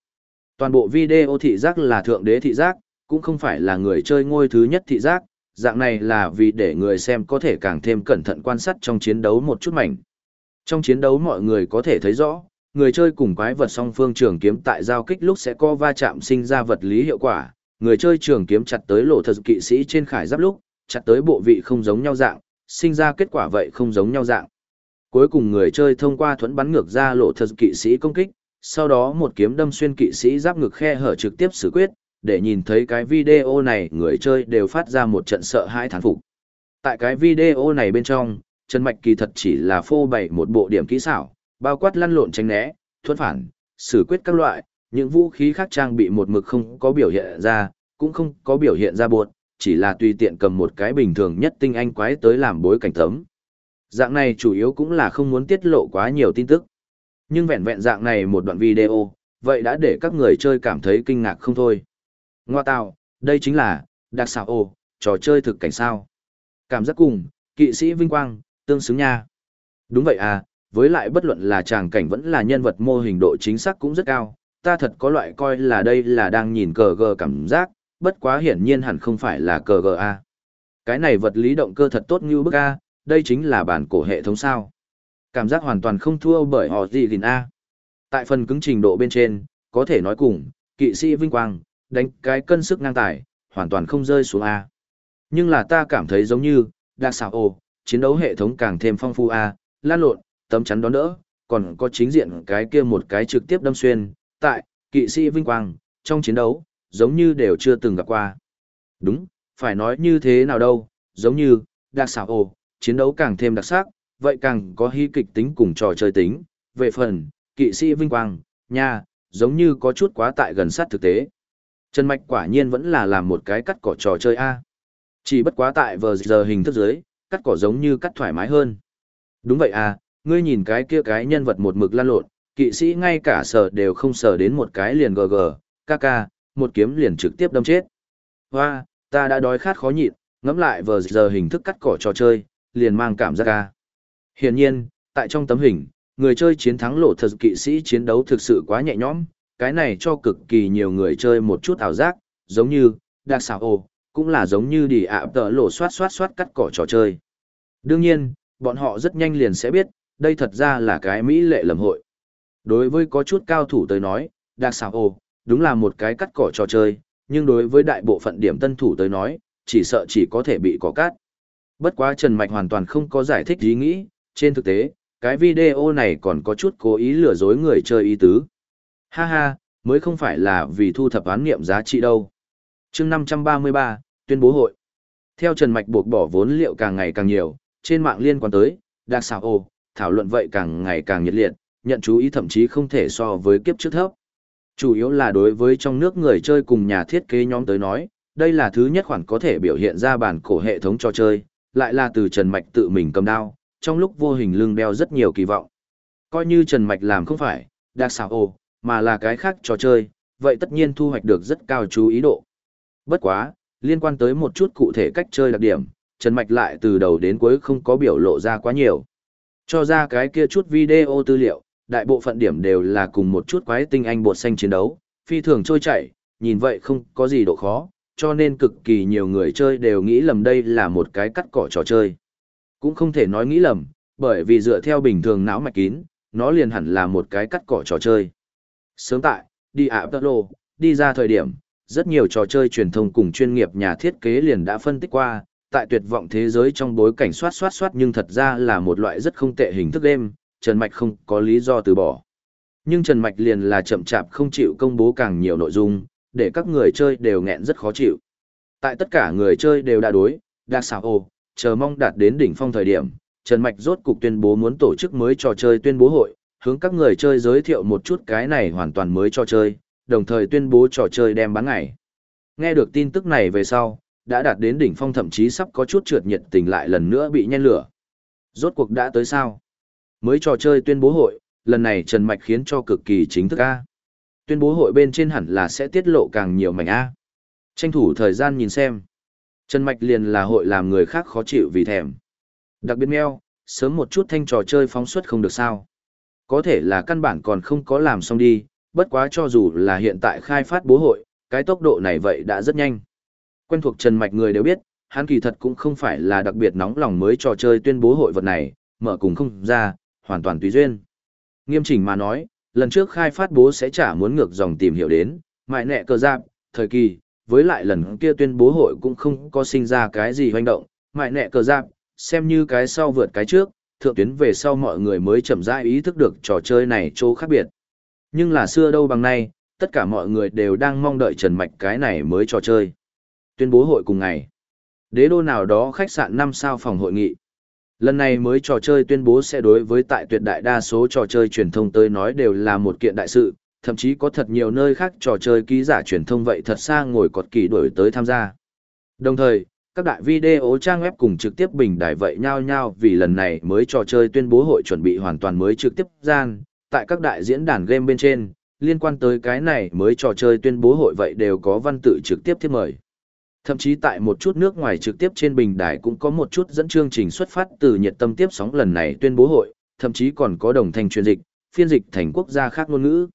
Toàn bộ video thị giác là thượng đế thị giác, cũng không phải là người chơi ngôi thứ nhất thị giác, dạng này là vì để người xem có thể càng thêm cẩn thận quan sát trong chiến đấu một chút mảnh. Trong chiến đấu mọi người có thể thấy rõ, người chơi cùng quái vật song phương trường kiếm tại giao kích lúc sẽ có va chạm sinh ra vật lý hiệu quả, người chơi trường kiếm chặt tới lộ thật kỵ sĩ trên khải giáp lúc, chặt tới bộ vị không giống nhau dạng, sinh ra kết quả vậy không giống nhau dạng. Cuối cùng người chơi thông qua thuẫn bắn ngược ra lộ thật kỵ sĩ công kích, sau đó một kiếm đâm xuyên kỵ sĩ giáp ngực khe hở trực tiếp xử quyết, để nhìn thấy cái video này người chơi đều phát ra một trận sợ hãi thán phục. Tại cái video này bên trong, Trần Mạch kỳ thật chỉ là phô bày một bộ điểm kỹ xảo, bao quát lăn lộn tránh né, thuẫn phản, xử quyết các loại, những vũ khí khác trang bị một mực không có biểu hiện ra, cũng không có biểu hiện ra buộc, chỉ là tùy tiện cầm một cái bình thường nhất tinh anh quái tới làm bối cảnh tấm. Dạng này chủ yếu cũng là không muốn tiết lộ quá nhiều tin tức. Nhưng vẹn vẹn dạng này một đoạn video, vậy đã để các người chơi cảm thấy kinh ngạc không thôi. Ngoa tạo, đây chính là, đặc xảo ồ, trò chơi thực cảnh sao. Cảm giác cùng, kỵ sĩ vinh quang, tương xứng nha. Đúng vậy à, với lại bất luận là tràng cảnh vẫn là nhân vật mô hình độ chính xác cũng rất cao, ta thật có loại coi là đây là đang nhìn cờ gờ cảm giác, bất quá hiển nhiên hẳn không phải là cờ gờ a. Cái này vật lý động cơ thật tốt như bức a, đây chính là bản cổ hệ thống sao. Cảm giác hoàn toàn không thua bởi họ gì gìn a. Tại phần cứng trình độ bên trên, có thể nói cùng, kỵ sĩ vinh quang, đánh cái cân sức ngang tài, hoàn toàn không rơi xuống a. Nhưng là ta cảm thấy giống như, đặc xảo ồ, chiến đấu hệ thống càng thêm phong phú a, lan lộn, tấm chắn đón đỡ, còn có chính diện cái kia một cái trực tiếp đâm xuyên, tại, kỵ sĩ vinh quang, trong chiến đấu, giống như đều chưa từng gặp qua. Đúng, phải nói như thế nào đâu, giống như, đặc xảo ồ, chiến đấu càng thêm đặc sắc, vậy càng có hy kịch tính cùng trò chơi tính, về phần, kỵ sĩ vinh quang, nha, giống như có chút quá tại gần sát thực tế. Trần Mạch quả nhiên vẫn là làm một cái cắt cỏ trò chơi A. Chỉ bất quá tại vờ giờ hình thức dưới, cắt cỏ giống như cắt thoải mái hơn. Đúng vậy à, ngươi nhìn cái kia cái nhân vật một mực lan lộn, kỵ sĩ ngay cả sở đều không sở đến một cái liền gg, kk, một kiếm liền trực tiếp đâm chết. Hoa, ta đã đói khát khó nhịn, ngẫm lại vờ giờ hình thức cắt cỏ trò chơi, liền mang cảm giác ca. Hiển nhiên, tại trong tấm hình, người chơi chiến thắng lộ thật kỵ sĩ chiến đấu thực sự quá nhẹ nhõm, cái này cho cực kỳ nhiều người chơi một chút ảo giác, giống như, đặc xảo ồ, cũng là giống như đi ạ tờ lộ xoát xoát xoát cắt cỏ trò chơi. Đương nhiên, bọn họ rất nhanh liền sẽ biết, đây thật ra là cái mỹ lệ lầm hội. Đối với có chút cao thủ tới nói, đặc xảo ồ, đúng là một cái cắt cỏ trò chơi, nhưng đối với đại bộ phận điểm tân thủ tới nói, chỉ sợ chỉ có thể bị cỏ cát. Bất quá Trần Mạch hoàn toàn không có giải thích ý nghĩ, trên thực tế, cái video này còn có chút cố ý lừa dối người chơi ý tứ. Ha ha, mới không phải là vì thu thập án nghiệm giá trị đâu. chương 533, tuyên bố hội. Theo Trần Mạch buộc bỏ vốn liệu càng ngày càng nhiều, trên mạng liên quan tới, đặc xảo ồ, thảo luận vậy càng ngày càng nhiệt liệt, nhận chú ý thậm chí không thể so với kiếp trước thấp. Chủ yếu là đối với trong nước người chơi cùng nhà thiết kế nhóm tới nói, đây là thứ nhất khoản có thể biểu hiện ra bản cổ hệ thống cho chơi, lại là từ Trần Mạch tự mình cầm đao, trong lúc vô hình lưng đeo rất nhiều kỳ vọng. Coi như Trần Mạch làm không phải, đặc xảo ồ, mà là cái khác trò chơi, vậy tất nhiên thu hoạch được rất cao chú ý độ. Bất quá, liên quan tới một chút cụ thể cách chơi đặc điểm, Trần Mạch lại từ đầu đến cuối không có biểu lộ ra quá nhiều. Cho ra cái kia chút video tư liệu, đại bộ phận điểm đều là cùng một chút quái tinh anh bột xanh chiến đấu, phi thường trôi chảy, nhìn vậy không có gì độ khó, cho nên cực kỳ nhiều người chơi đều nghĩ lầm đây là một cái cắt cỏ trò chơi. Cũng không thể nói nghĩ lầm, bởi vì dựa theo bình thường não mạch kín, nó liền hẳn là một cái cắt cỏ trò chơi. Sớm tại, đi ạ tơ lô, đi ra thời điểm, rất nhiều trò chơi truyền thông cùng chuyên nghiệp nhà thiết kế liền đã phân tích qua, tại tuyệt vọng thế giới trong bối cảnh soát soát soát nhưng thật ra là một loại rất không tệ hình thức game, Trần Mạch không có lý do từ bỏ. Nhưng Trần Mạch liền là chậm chạp không chịu công bố càng nhiều nội dung, để các người chơi đều nghẹn rất khó chịu. Tại tất cả người chơi đều đã đối, đa xảo ô, chờ mong đạt đến đỉnh phong thời điểm, Trần Mạch rốt cục tuyên bố muốn tổ chức mới trò chơi tuyên bố hội, hướng các người chơi giới thiệu một chút cái này hoàn toàn mới cho chơi, đồng thời tuyên bố trò chơi đem bán ngày. Nghe được tin tức này về sau, đã đạt đến đỉnh phong thậm chí sắp có chút trượt nhiệt tình lại lần nữa bị nhen lửa. Rốt cuộc đã tới sao? Mới trò chơi tuyên bố hội, lần này Trần Mạch khiến cho cực kỳ chính thức A. Tuyên bố hội bên trên hẳn là sẽ tiết lộ càng nhiều mảnh A. Tranh thủ thời gian nhìn xem. Trần Mạch liền là hội làm người khác khó chịu vì thèm. Đặc biệt meo, sớm một chút thanh trò chơi phóng xuất không được sao. Có thể là căn bản còn không có làm xong đi, bất quá cho dù là hiện tại khai phát bố hội, cái tốc độ này vậy đã rất nhanh. Quen thuộc Trần Mạch người đều biết, hắn kỳ thật cũng không phải là đặc biệt nóng lòng mới trò chơi tuyên bố hội vật này, mở cùng không ra, hoàn toàn tùy duyên. Nghiêm chỉnh mà nói, lần trước khai phát bố sẽ trả muốn ngược dòng tìm hiểu đến, mại nẹ cơ giáp, thời kỳ, với lại lần kia tuyên bố hội cũng không có sinh ra cái gì hoành động, mại nẹ cờ giáp, xem như cái sau vượt cái trước, thượng tuyến về sau mọi người mới chậm rãi ý thức được trò chơi này chỗ khác biệt. Nhưng là xưa đâu bằng nay, tất cả mọi người đều đang mong đợi Trần Mạch cái này mới trò chơi. Tuyên bố hội cùng ngày. Đế đô nào đó khách sạn 5 sao phòng hội nghị. Lần này mới trò chơi tuyên bố sẽ đối với tại tuyệt đại đa số trò chơi truyền thông tới nói đều là một kiện đại sự, thậm chí có thật nhiều nơi khác trò chơi ký giả truyền thông vậy thật xa ngồi cọt kỳ đổi tới tham gia. Đồng thời, các đại video trang web cùng trực tiếp bình đài vậy nhau nhau vì lần này mới trò chơi tuyên bố hội chuẩn bị hoàn toàn mới trực tiếp gian, tại các đại diễn đàn game bên trên, liên quan tới cái này mới trò chơi tuyên bố hội vậy đều có văn tự trực tiếp thiết mời. Thậm chí tại một chút nước ngoài trực tiếp trên bình đài cũng có một chút dẫn chương trình xuất phát từ nhiệt tâm tiếp sóng lần này tuyên bố hội, thậm chí còn có đồng thanh truyền dịch, phiên dịch thành quốc gia khác ngôn ngữ.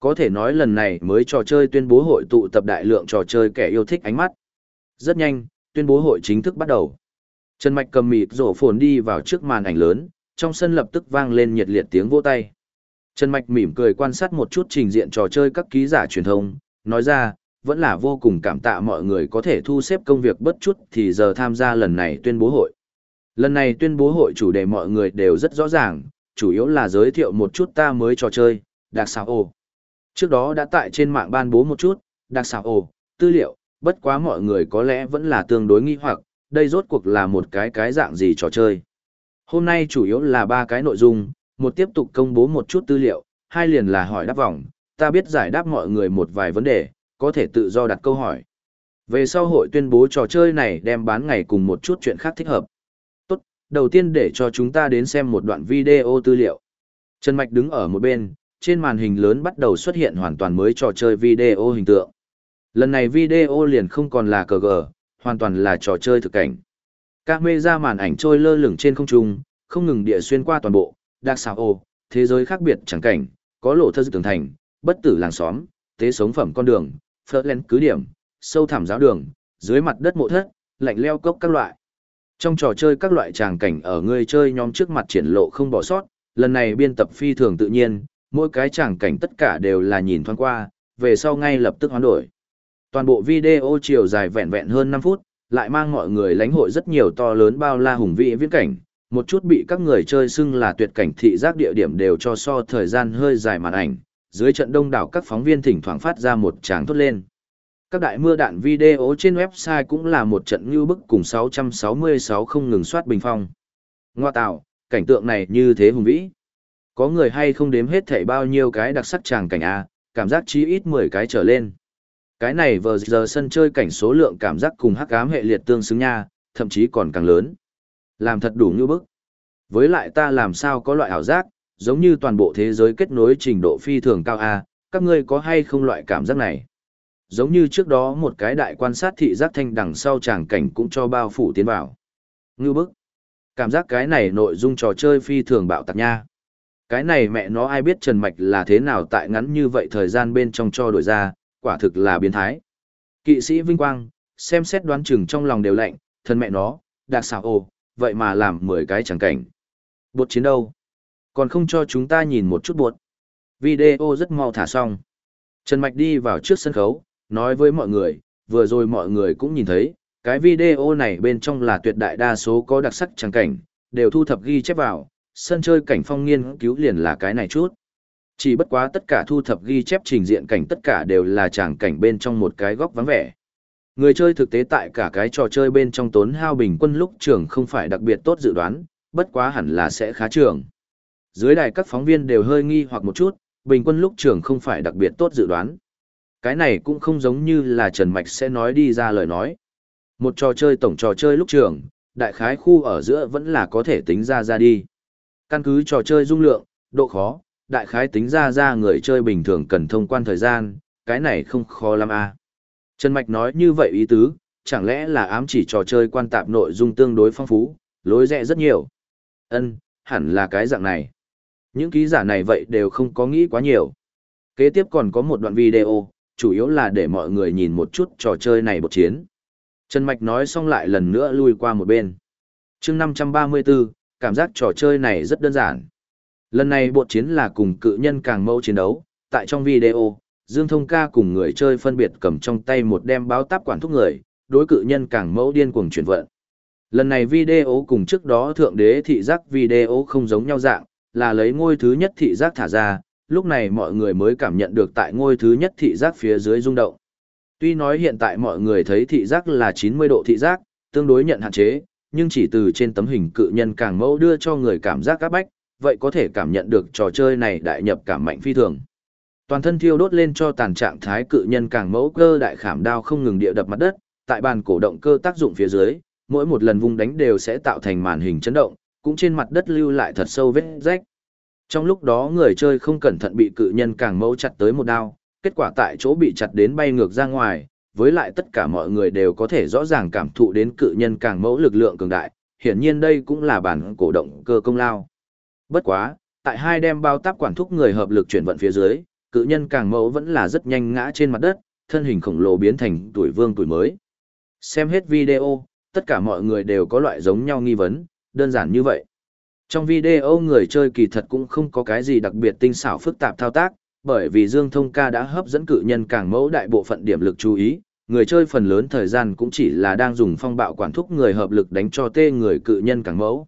Có thể nói lần này mới trò chơi tuyên bố hội tụ tập đại lượng trò chơi kẻ yêu thích ánh mắt. Rất nhanh, tuyên bố hội chính thức bắt đầu. Trần Mạch cầm mịt rổ phồn đi vào trước màn ảnh lớn, trong sân lập tức vang lên nhiệt liệt tiếng vỗ tay. Trần Mạch mỉm cười quan sát một chút trình diện trò chơi các ký giả truyền thông, nói ra, vẫn là vô cùng cảm tạ mọi người có thể thu xếp công việc bất chút thì giờ tham gia lần này tuyên bố hội. Lần này tuyên bố hội chủ đề mọi người đều rất rõ ràng, chủ yếu là giới thiệu một chút ta mới trò chơi, đặc xào ồ. Trước đó đã tại trên mạng ban bố một chút, đặc xào ồ, tư liệu, bất quá mọi người có lẽ vẫn là tương đối nghi hoặc, đây rốt cuộc là một cái cái dạng gì trò chơi. Hôm nay chủ yếu là ba cái nội dung, một tiếp tục công bố một chút tư liệu, hai liền là hỏi đáp vòng, ta biết giải đáp mọi người một vài vấn đề, có thể tự do đặt câu hỏi. Về sau hội tuyên bố trò chơi này đem bán ngày cùng một chút chuyện khác thích hợp. Tốt, đầu tiên để cho chúng ta đến xem một đoạn video tư liệu. Trần Mạch đứng ở một bên, trên màn hình lớn bắt đầu xuất hiện hoàn toàn mới trò chơi video hình tượng. Lần này video liền không còn là cờ gờ, hoàn toàn là trò chơi thực cảnh. Các mê ra màn ảnh trôi lơ lửng trên không trung, không ngừng địa xuyên qua toàn bộ, đặc xào ô, thế giới khác biệt chẳng cảnh, có lộ thơ tường thành, bất tử làng xóm, tế sống phẩm con đường, phớt lên cứ điểm, sâu thẳm giáo đường, dưới mặt đất mộ thất, lạnh leo cốc các loại. Trong trò chơi các loại tràng cảnh ở người chơi nhóm trước mặt triển lộ không bỏ sót, lần này biên tập phi thường tự nhiên, mỗi cái tràng cảnh tất cả đều là nhìn thoáng qua, về sau ngay lập tức hoán đổi. Toàn bộ video chiều dài vẹn vẹn hơn 5 phút, lại mang mọi người lãnh hội rất nhiều to lớn bao la hùng vĩ viễn cảnh, một chút bị các người chơi xưng là tuyệt cảnh thị giác địa điểm đều cho so thời gian hơi dài màn ảnh, dưới trận đông đảo các phóng viên thỉnh thoảng phát ra một tràng thốt lên. Các đại mưa đạn video trên website cũng là một trận như bức cùng 666 không ngừng soát bình phong. Ngoa tạo, cảnh tượng này như thế hùng vĩ. Có người hay không đếm hết thảy bao nhiêu cái đặc sắc tràng cảnh A, cảm giác chí ít 10 cái trở lên. Cái này vừa giờ sân chơi cảnh số lượng cảm giác cùng hắc ám hệ liệt tương xứng nha, thậm chí còn càng lớn. Làm thật đủ như bức. Với lại ta làm sao có loại ảo giác, giống như toàn bộ thế giới kết nối trình độ phi thường cao A, các ngươi có hay không loại cảm giác này? Giống như trước đó một cái đại quan sát thị giác thanh đằng sau tràng cảnh cũng cho bao phủ tiến vào. Ngư bức. Cảm giác cái này nội dung trò chơi phi thường bạo tạc nha. Cái này mẹ nó ai biết Trần Mạch là thế nào tại ngắn như vậy thời gian bên trong cho đổi ra, quả thực là biến thái. Kỵ sĩ Vinh Quang, xem xét đoán chừng trong lòng đều lạnh, thân mẹ nó, đặc xảo ồ, vậy mà làm 10 cái chẳng cảnh. Bột chiến đâu? Còn không cho chúng ta nhìn một chút bột. Video rất mau thả xong. Trần Mạch đi vào trước sân khấu, nói với mọi người, vừa rồi mọi người cũng nhìn thấy, cái video này bên trong là tuyệt đại đa số có đặc sắc chẳng cảnh, đều thu thập ghi chép vào, sân chơi cảnh phong nghiên cứu liền là cái này chút. Chỉ bất quá tất cả thu thập ghi chép trình diện cảnh tất cả đều là tràng cảnh bên trong một cái góc vắng vẻ. Người chơi thực tế tại cả cái trò chơi bên trong tốn hao bình quân lúc trường không phải đặc biệt tốt dự đoán, bất quá hẳn là sẽ khá trường. Dưới đài các phóng viên đều hơi nghi hoặc một chút, bình quân lúc trường không phải đặc biệt tốt dự đoán. Cái này cũng không giống như là Trần Mạch sẽ nói đi ra lời nói. Một trò chơi tổng trò chơi lúc trường, đại khái khu ở giữa vẫn là có thể tính ra ra đi. Căn cứ trò chơi dung lượng, độ khó, đại khái tính ra ra người chơi bình thường cần thông quan thời gian, cái này không khó lắm à. Trần Mạch nói như vậy ý tứ, chẳng lẽ là ám chỉ trò chơi quan tạp nội dung tương đối phong phú, lối rẽ rất nhiều. Ân, hẳn là cái dạng này. Những ký giả này vậy đều không có nghĩ quá nhiều. Kế tiếp còn có một đoạn video, chủ yếu là để mọi người nhìn một chút trò chơi này một chiến. Trần Mạch nói xong lại lần nữa lui qua một bên. chương 534, cảm giác trò chơi này rất đơn giản. Lần này bột chiến là cùng cự nhân càng mẫu chiến đấu, tại trong video, Dương Thông ca cùng người chơi phân biệt cầm trong tay một đem báo táp quản thúc người, đối cự nhân càng mẫu điên cuồng chuyển vận. Lần này video cùng trước đó thượng đế thị giác video không giống nhau dạng, là lấy ngôi thứ nhất thị giác thả ra, lúc này mọi người mới cảm nhận được tại ngôi thứ nhất thị giác phía dưới rung động. Tuy nói hiện tại mọi người thấy thị giác là 90 độ thị giác, tương đối nhận hạn chế, nhưng chỉ từ trên tấm hình cự nhân càng mẫu đưa cho người cảm giác các bách, vậy có thể cảm nhận được trò chơi này đại nhập cảm mạnh phi thường. Toàn thân thiêu đốt lên cho tàn trạng thái cự nhân càng mẫu cơ đại khảm đao không ngừng địa đập mặt đất, tại bàn cổ động cơ tác dụng phía dưới, mỗi một lần vung đánh đều sẽ tạo thành màn hình chấn động, cũng trên mặt đất lưu lại thật sâu vết rách. Trong lúc đó người chơi không cẩn thận bị cự nhân càng mẫu chặt tới một đao, kết quả tại chỗ bị chặt đến bay ngược ra ngoài, với lại tất cả mọi người đều có thể rõ ràng cảm thụ đến cự nhân càng mẫu lực lượng cường đại, hiển nhiên đây cũng là bản cổ động cơ công lao. Bất quá, tại hai đem bao táp quản thúc người hợp lực chuyển vận phía dưới, cự nhân càng mẫu vẫn là rất nhanh ngã trên mặt đất, thân hình khổng lồ biến thành tuổi vương tuổi mới. Xem hết video, tất cả mọi người đều có loại giống nhau nghi vấn, đơn giản như vậy. Trong video người chơi kỳ thật cũng không có cái gì đặc biệt tinh xảo phức tạp thao tác, bởi vì Dương Thông ca đã hấp dẫn cự nhân càng mẫu đại bộ phận điểm lực chú ý, người chơi phần lớn thời gian cũng chỉ là đang dùng phong bạo quản thúc người hợp lực đánh cho tê người cự nhân càng mẫu.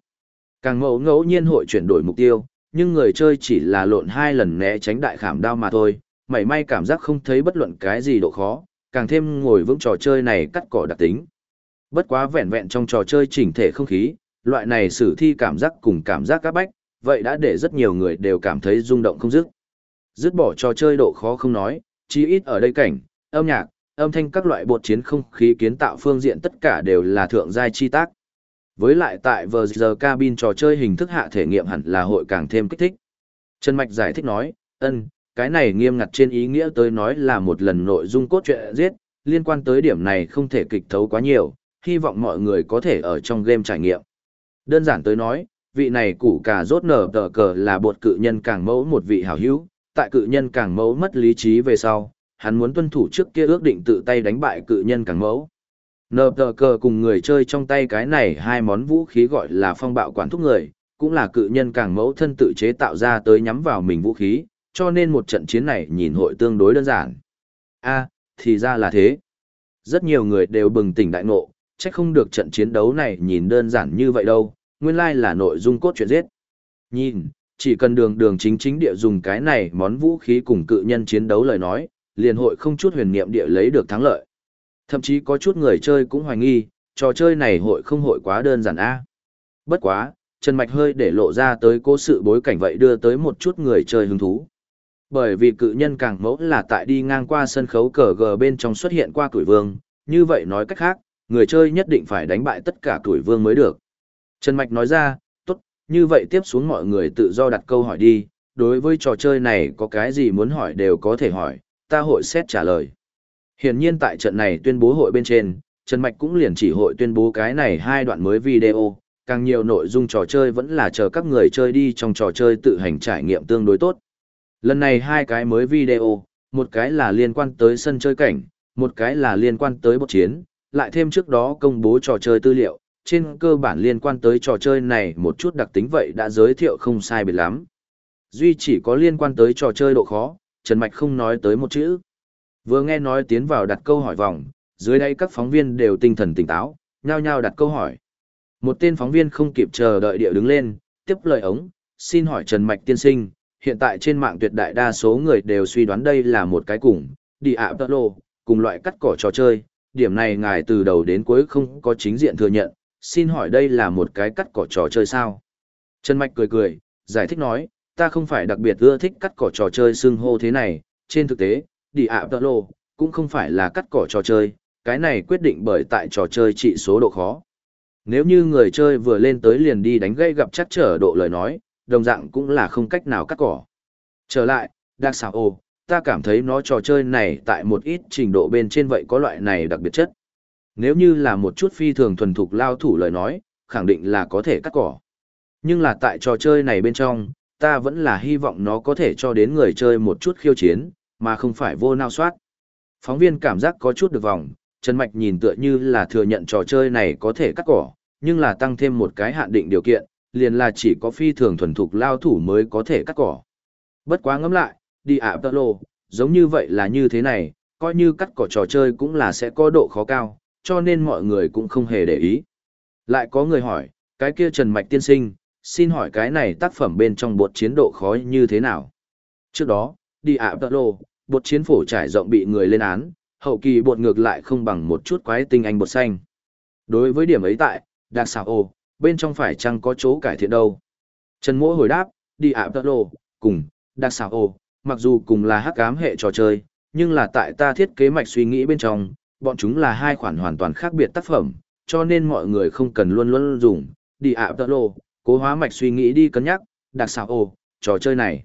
Càng mẫu ngẫu nhiên hội chuyển đổi mục tiêu, nhưng người chơi chỉ là lộn hai lần né tránh đại khảm đao mà thôi, mảy may cảm giác không thấy bất luận cái gì độ khó, càng thêm ngồi vững trò chơi này cắt cỏ đặc tính. Bất quá vẹn vẹn trong trò chơi chỉnh thể không khí, loại này sử thi cảm giác cùng cảm giác các bách, vậy đã để rất nhiều người đều cảm thấy rung động không dứt. Dứt bỏ trò chơi độ khó không nói, chí ít ở đây cảnh, âm nhạc, âm thanh các loại bột chiến không khí kiến tạo phương diện tất cả đều là thượng giai chi tác. Với lại tại vờ giờ cabin trò chơi hình thức hạ thể nghiệm hẳn là hội càng thêm kích thích. Trần Mạch giải thích nói, ân, cái này nghiêm ngặt trên ý nghĩa tới nói là một lần nội dung cốt truyện giết, liên quan tới điểm này không thể kịch thấu quá nhiều, hy vọng mọi người có thể ở trong game trải nghiệm. Đơn giản tới nói, vị này củ cà rốt nở tờ cờ là bột cự nhân càng mẫu một vị hảo hữu, tại cự nhân càng mẫu mất lý trí về sau, hắn muốn tuân thủ trước kia ước định tự tay đánh bại cự nhân càng mẫu. Nờ tờ cờ cùng người chơi trong tay cái này hai món vũ khí gọi là phong bạo quản thúc người, cũng là cự nhân càng mẫu thân tự chế tạo ra tới nhắm vào mình vũ khí, cho nên một trận chiến này nhìn hội tương đối đơn giản. a thì ra là thế. Rất nhiều người đều bừng tỉnh đại ngộ, chắc không được trận chiến đấu này nhìn đơn giản như vậy đâu, nguyên lai là nội dung cốt truyện giết. Nhìn, chỉ cần đường đường chính chính địa dùng cái này món vũ khí cùng cự nhân chiến đấu lời nói, liền hội không chút huyền niệm địa lấy được thắng lợi. Thậm chí có chút người chơi cũng hoài nghi, trò chơi này hội không hội quá đơn giản a. Bất quá, Trần Mạch hơi để lộ ra tới cố sự bối cảnh vậy đưa tới một chút người chơi hứng thú. Bởi vì cự nhân càng mẫu là tại đi ngang qua sân khấu cờ gờ bên trong xuất hiện qua tuổi vương, như vậy nói cách khác, người chơi nhất định phải đánh bại tất cả tuổi vương mới được. Trần Mạch nói ra, tốt, như vậy tiếp xuống mọi người tự do đặt câu hỏi đi, đối với trò chơi này có cái gì muốn hỏi đều có thể hỏi, ta hội xét trả lời. Hiển nhiên tại trận này tuyên bố hội bên trên, Trần Mạch cũng liền chỉ hội tuyên bố cái này hai đoạn mới video, càng nhiều nội dung trò chơi vẫn là chờ các người chơi đi trong trò chơi tự hành trải nghiệm tương đối tốt. Lần này hai cái mới video, một cái là liên quan tới sân chơi cảnh, một cái là liên quan tới bột chiến, lại thêm trước đó công bố trò chơi tư liệu, trên cơ bản liên quan tới trò chơi này một chút đặc tính vậy đã giới thiệu không sai biệt lắm. Duy chỉ có liên quan tới trò chơi độ khó, Trần Mạch không nói tới một chữ. Vừa nghe nói tiến vào đặt câu hỏi vòng, dưới đây các phóng viên đều tinh thần tỉnh táo, nhao nhao đặt câu hỏi. Một tên phóng viên không kịp chờ đợi địa đứng lên, tiếp lời ống, xin hỏi Trần Mạch tiên sinh, hiện tại trên mạng tuyệt đại đa số người đều suy đoán đây là một cái cùng, đi ạ tơ lô, cùng loại cắt cỏ trò chơi, điểm này ngài từ đầu đến cuối không có chính diện thừa nhận, xin hỏi đây là một cái cắt cỏ trò chơi sao? Trần Mạch cười cười, giải thích nói, ta không phải đặc biệt ưa thích cắt cỏ trò chơi xưng hô thế này, trên thực tế, đi ạ tơ lô, cũng không phải là cắt cỏ trò chơi, cái này quyết định bởi tại trò chơi trị số độ khó. Nếu như người chơi vừa lên tới liền đi đánh gây gặp chắc trở độ lời nói, đồng dạng cũng là không cách nào cắt cỏ. Trở lại, đa xảo ô, ta cảm thấy nó trò chơi này tại một ít trình độ bên trên vậy có loại này đặc biệt chất. Nếu như là một chút phi thường thuần thục lao thủ lời nói, khẳng định là có thể cắt cỏ. Nhưng là tại trò chơi này bên trong, ta vẫn là hy vọng nó có thể cho đến người chơi một chút khiêu chiến, mà không phải vô nao soát. Phóng viên cảm giác có chút được vòng, Trần Mạch nhìn tựa như là thừa nhận trò chơi này có thể cắt cỏ, nhưng là tăng thêm một cái hạn định điều kiện, liền là chỉ có phi thường thuần thục lao thủ mới có thể cắt cỏ. Bất quá ngẫm lại, đi ạ tơ lô, giống như vậy là như thế này, coi như cắt cỏ trò chơi cũng là sẽ có độ khó cao, cho nên mọi người cũng không hề để ý. Lại có người hỏi, cái kia Trần Mạch tiên sinh, xin hỏi cái này tác phẩm bên trong bột chiến độ khó như thế nào? Trước đó, đi ạ tơ lô, bột chiến phổ trải rộng bị người lên án, hậu kỳ bột ngược lại không bằng một chút quái tinh anh bột xanh. Đối với điểm ấy tại, đặc xảo ồ, bên trong phải chăng có chỗ cải thiện đâu? Trần Mỗ hồi đáp, đi ạ tơ lô, cùng, đặc xảo ồ, mặc dù cùng là hắc ám hệ trò chơi, nhưng là tại ta thiết kế mạch suy nghĩ bên trong, bọn chúng là hai khoản hoàn toàn khác biệt tác phẩm, cho nên mọi người không cần luôn luôn dùng, đi ạ tơ lô, cố hóa mạch suy nghĩ đi cân nhắc, đặc xảo ồ, trò chơi này.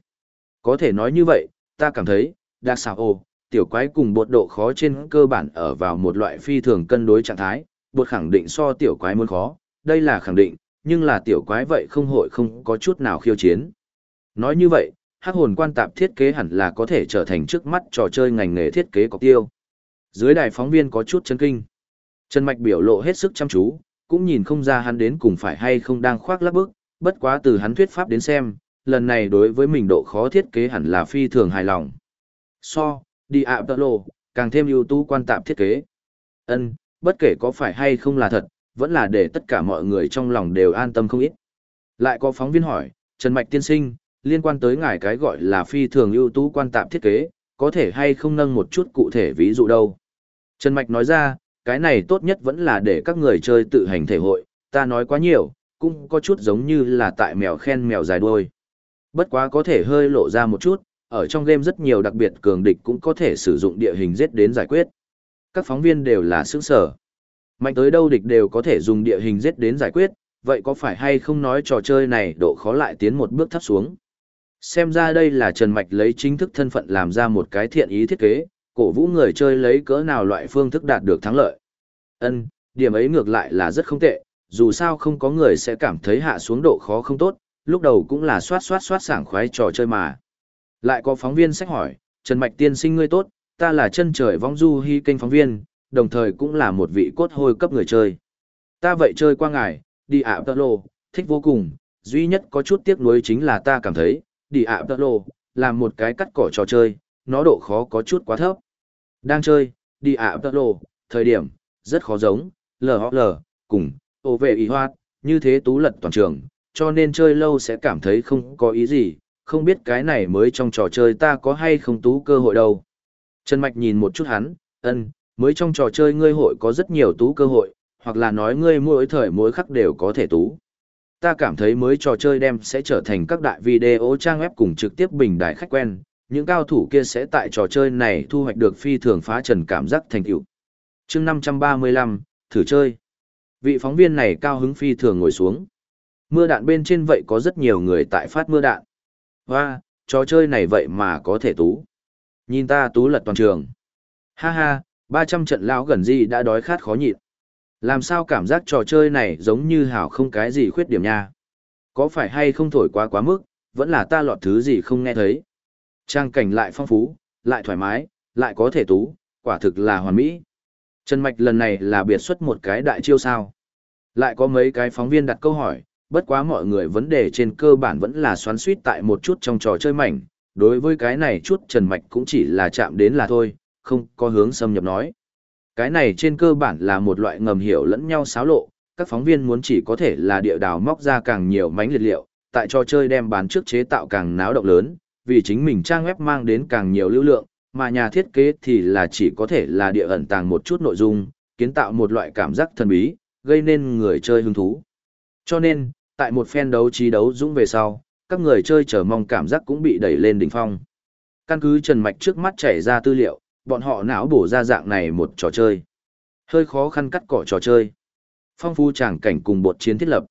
Có thể nói như vậy, ta cảm thấy, đặc xảo ồ, tiểu quái cùng bột độ khó trên cơ bản ở vào một loại phi thường cân đối trạng thái, bột khẳng định so tiểu quái muốn khó, đây là khẳng định, nhưng là tiểu quái vậy không hội không có chút nào khiêu chiến. Nói như vậy, hắc hồn quan tạp thiết kế hẳn là có thể trở thành trước mắt trò chơi ngành nghề thiết kế cọc tiêu. Dưới đài phóng viên có chút chấn kinh. Trần Mạch biểu lộ hết sức chăm chú, cũng nhìn không ra hắn đến cùng phải hay không đang khoác lác bức, bất quá từ hắn thuyết pháp đến xem, lần này đối với mình độ khó thiết kế hẳn là phi thường hài lòng. So, đi ạ tợ lộ, càng thêm ưu tú quan tạp thiết kế. ân bất kể có phải hay không là thật, vẫn là để tất cả mọi người trong lòng đều an tâm không ít. Lại có phóng viên hỏi, Trần Mạch tiên sinh, liên quan tới ngài cái gọi là phi thường ưu tú quan tạp thiết kế, có thể hay không nâng một chút cụ thể ví dụ đâu. Trần Mạch nói ra, cái này tốt nhất vẫn là để các người chơi tự hành thể hội, ta nói quá nhiều, cũng có chút giống như là tại mèo khen mèo dài đuôi. Bất quá có thể hơi lộ ra một chút, ở trong game rất nhiều đặc biệt cường địch cũng có thể sử dụng địa hình giết đến giải quyết. Các phóng viên đều là sướng sở. Mạnh tới đâu địch đều có thể dùng địa hình giết đến giải quyết, vậy có phải hay không nói trò chơi này độ khó lại tiến một bước thấp xuống? Xem ra đây là Trần Mạch lấy chính thức thân phận làm ra một cái thiện ý thiết kế, cổ vũ người chơi lấy cỡ nào loại phương thức đạt được thắng lợi. Ân, điểm ấy ngược lại là rất không tệ, dù sao không có người sẽ cảm thấy hạ xuống độ khó không tốt, lúc đầu cũng là soát soát soát sảng khoái trò chơi mà. Lại có phóng viên sách hỏi, Trần Mạch tiên sinh ngươi tốt, ta là chân trời vong du hy kênh phóng viên, đồng thời cũng là một vị cốt hôi cấp người chơi. Ta vậy chơi qua ngài, đi ạ tợ lộ, thích vô cùng, duy nhất có chút tiếc nuối chính là ta cảm thấy, đi ạ tợ lộ, là một cái cắt cỏ trò chơi, nó độ khó có chút quá thấp. Đang chơi, đi ạ tợ lộ, thời điểm, rất khó giống, lờ lờ, cùng, ô vệ y hoạt, như thế tú lật toàn trường, cho nên chơi lâu sẽ cảm thấy không có ý gì, không biết cái này mới trong trò chơi ta có hay không tú cơ hội đâu. Trần Mạch nhìn một chút hắn, ân, mới trong trò chơi ngươi hội có rất nhiều tú cơ hội, hoặc là nói ngươi mỗi thời mỗi khắc đều có thể tú. Ta cảm thấy mới trò chơi đem sẽ trở thành các đại video trang web cùng trực tiếp bình đại khách quen, những cao thủ kia sẽ tại trò chơi này thu hoạch được phi thường phá trần cảm giác thành tựu. Chương 535, thử chơi. Vị phóng viên này cao hứng phi thường ngồi xuống. Mưa đạn bên trên vậy có rất nhiều người tại phát mưa đạn. Hoa, trò chơi này vậy mà có thể tú. Nhìn ta tú lật toàn trường. Ha ha, 300 trận lão gần gì đã đói khát khó nhịn. Làm sao cảm giác trò chơi này giống như hảo không cái gì khuyết điểm nha. Có phải hay không thổi quá quá mức, vẫn là ta lọt thứ gì không nghe thấy. Trang cảnh lại phong phú, lại thoải mái, lại có thể tú, quả thực là hoàn mỹ. Trần Mạch lần này là biệt xuất một cái đại chiêu sao. Lại có mấy cái phóng viên đặt câu hỏi, bất quá mọi người vấn đề trên cơ bản vẫn là xoắn suýt tại một chút trong trò chơi mảnh. Đối với cái này chút Trần Mạch cũng chỉ là chạm đến là thôi, không có hướng xâm nhập nói. Cái này trên cơ bản là một loại ngầm hiểu lẫn nhau xáo lộ, các phóng viên muốn chỉ có thể là địa đào móc ra càng nhiều mánh liệt liệu, tại trò chơi đem bán trước chế tạo càng náo động lớn, vì chính mình trang web mang đến càng nhiều lưu lượng, mà nhà thiết kế thì là chỉ có thể là địa ẩn tàng một chút nội dung, kiến tạo một loại cảm giác thần bí, gây nên người chơi hứng thú. Cho nên, tại một phen đấu trí đấu dũng về sau, các người chơi chờ mong cảm giác cũng bị đẩy lên đỉnh phong. Căn cứ Trần Mạch trước mắt chảy ra tư liệu, bọn họ não bổ ra dạng này một trò chơi. Hơi khó khăn cắt cỏ trò chơi. Phong phú tràng cảnh cùng bột chiến thiết lập.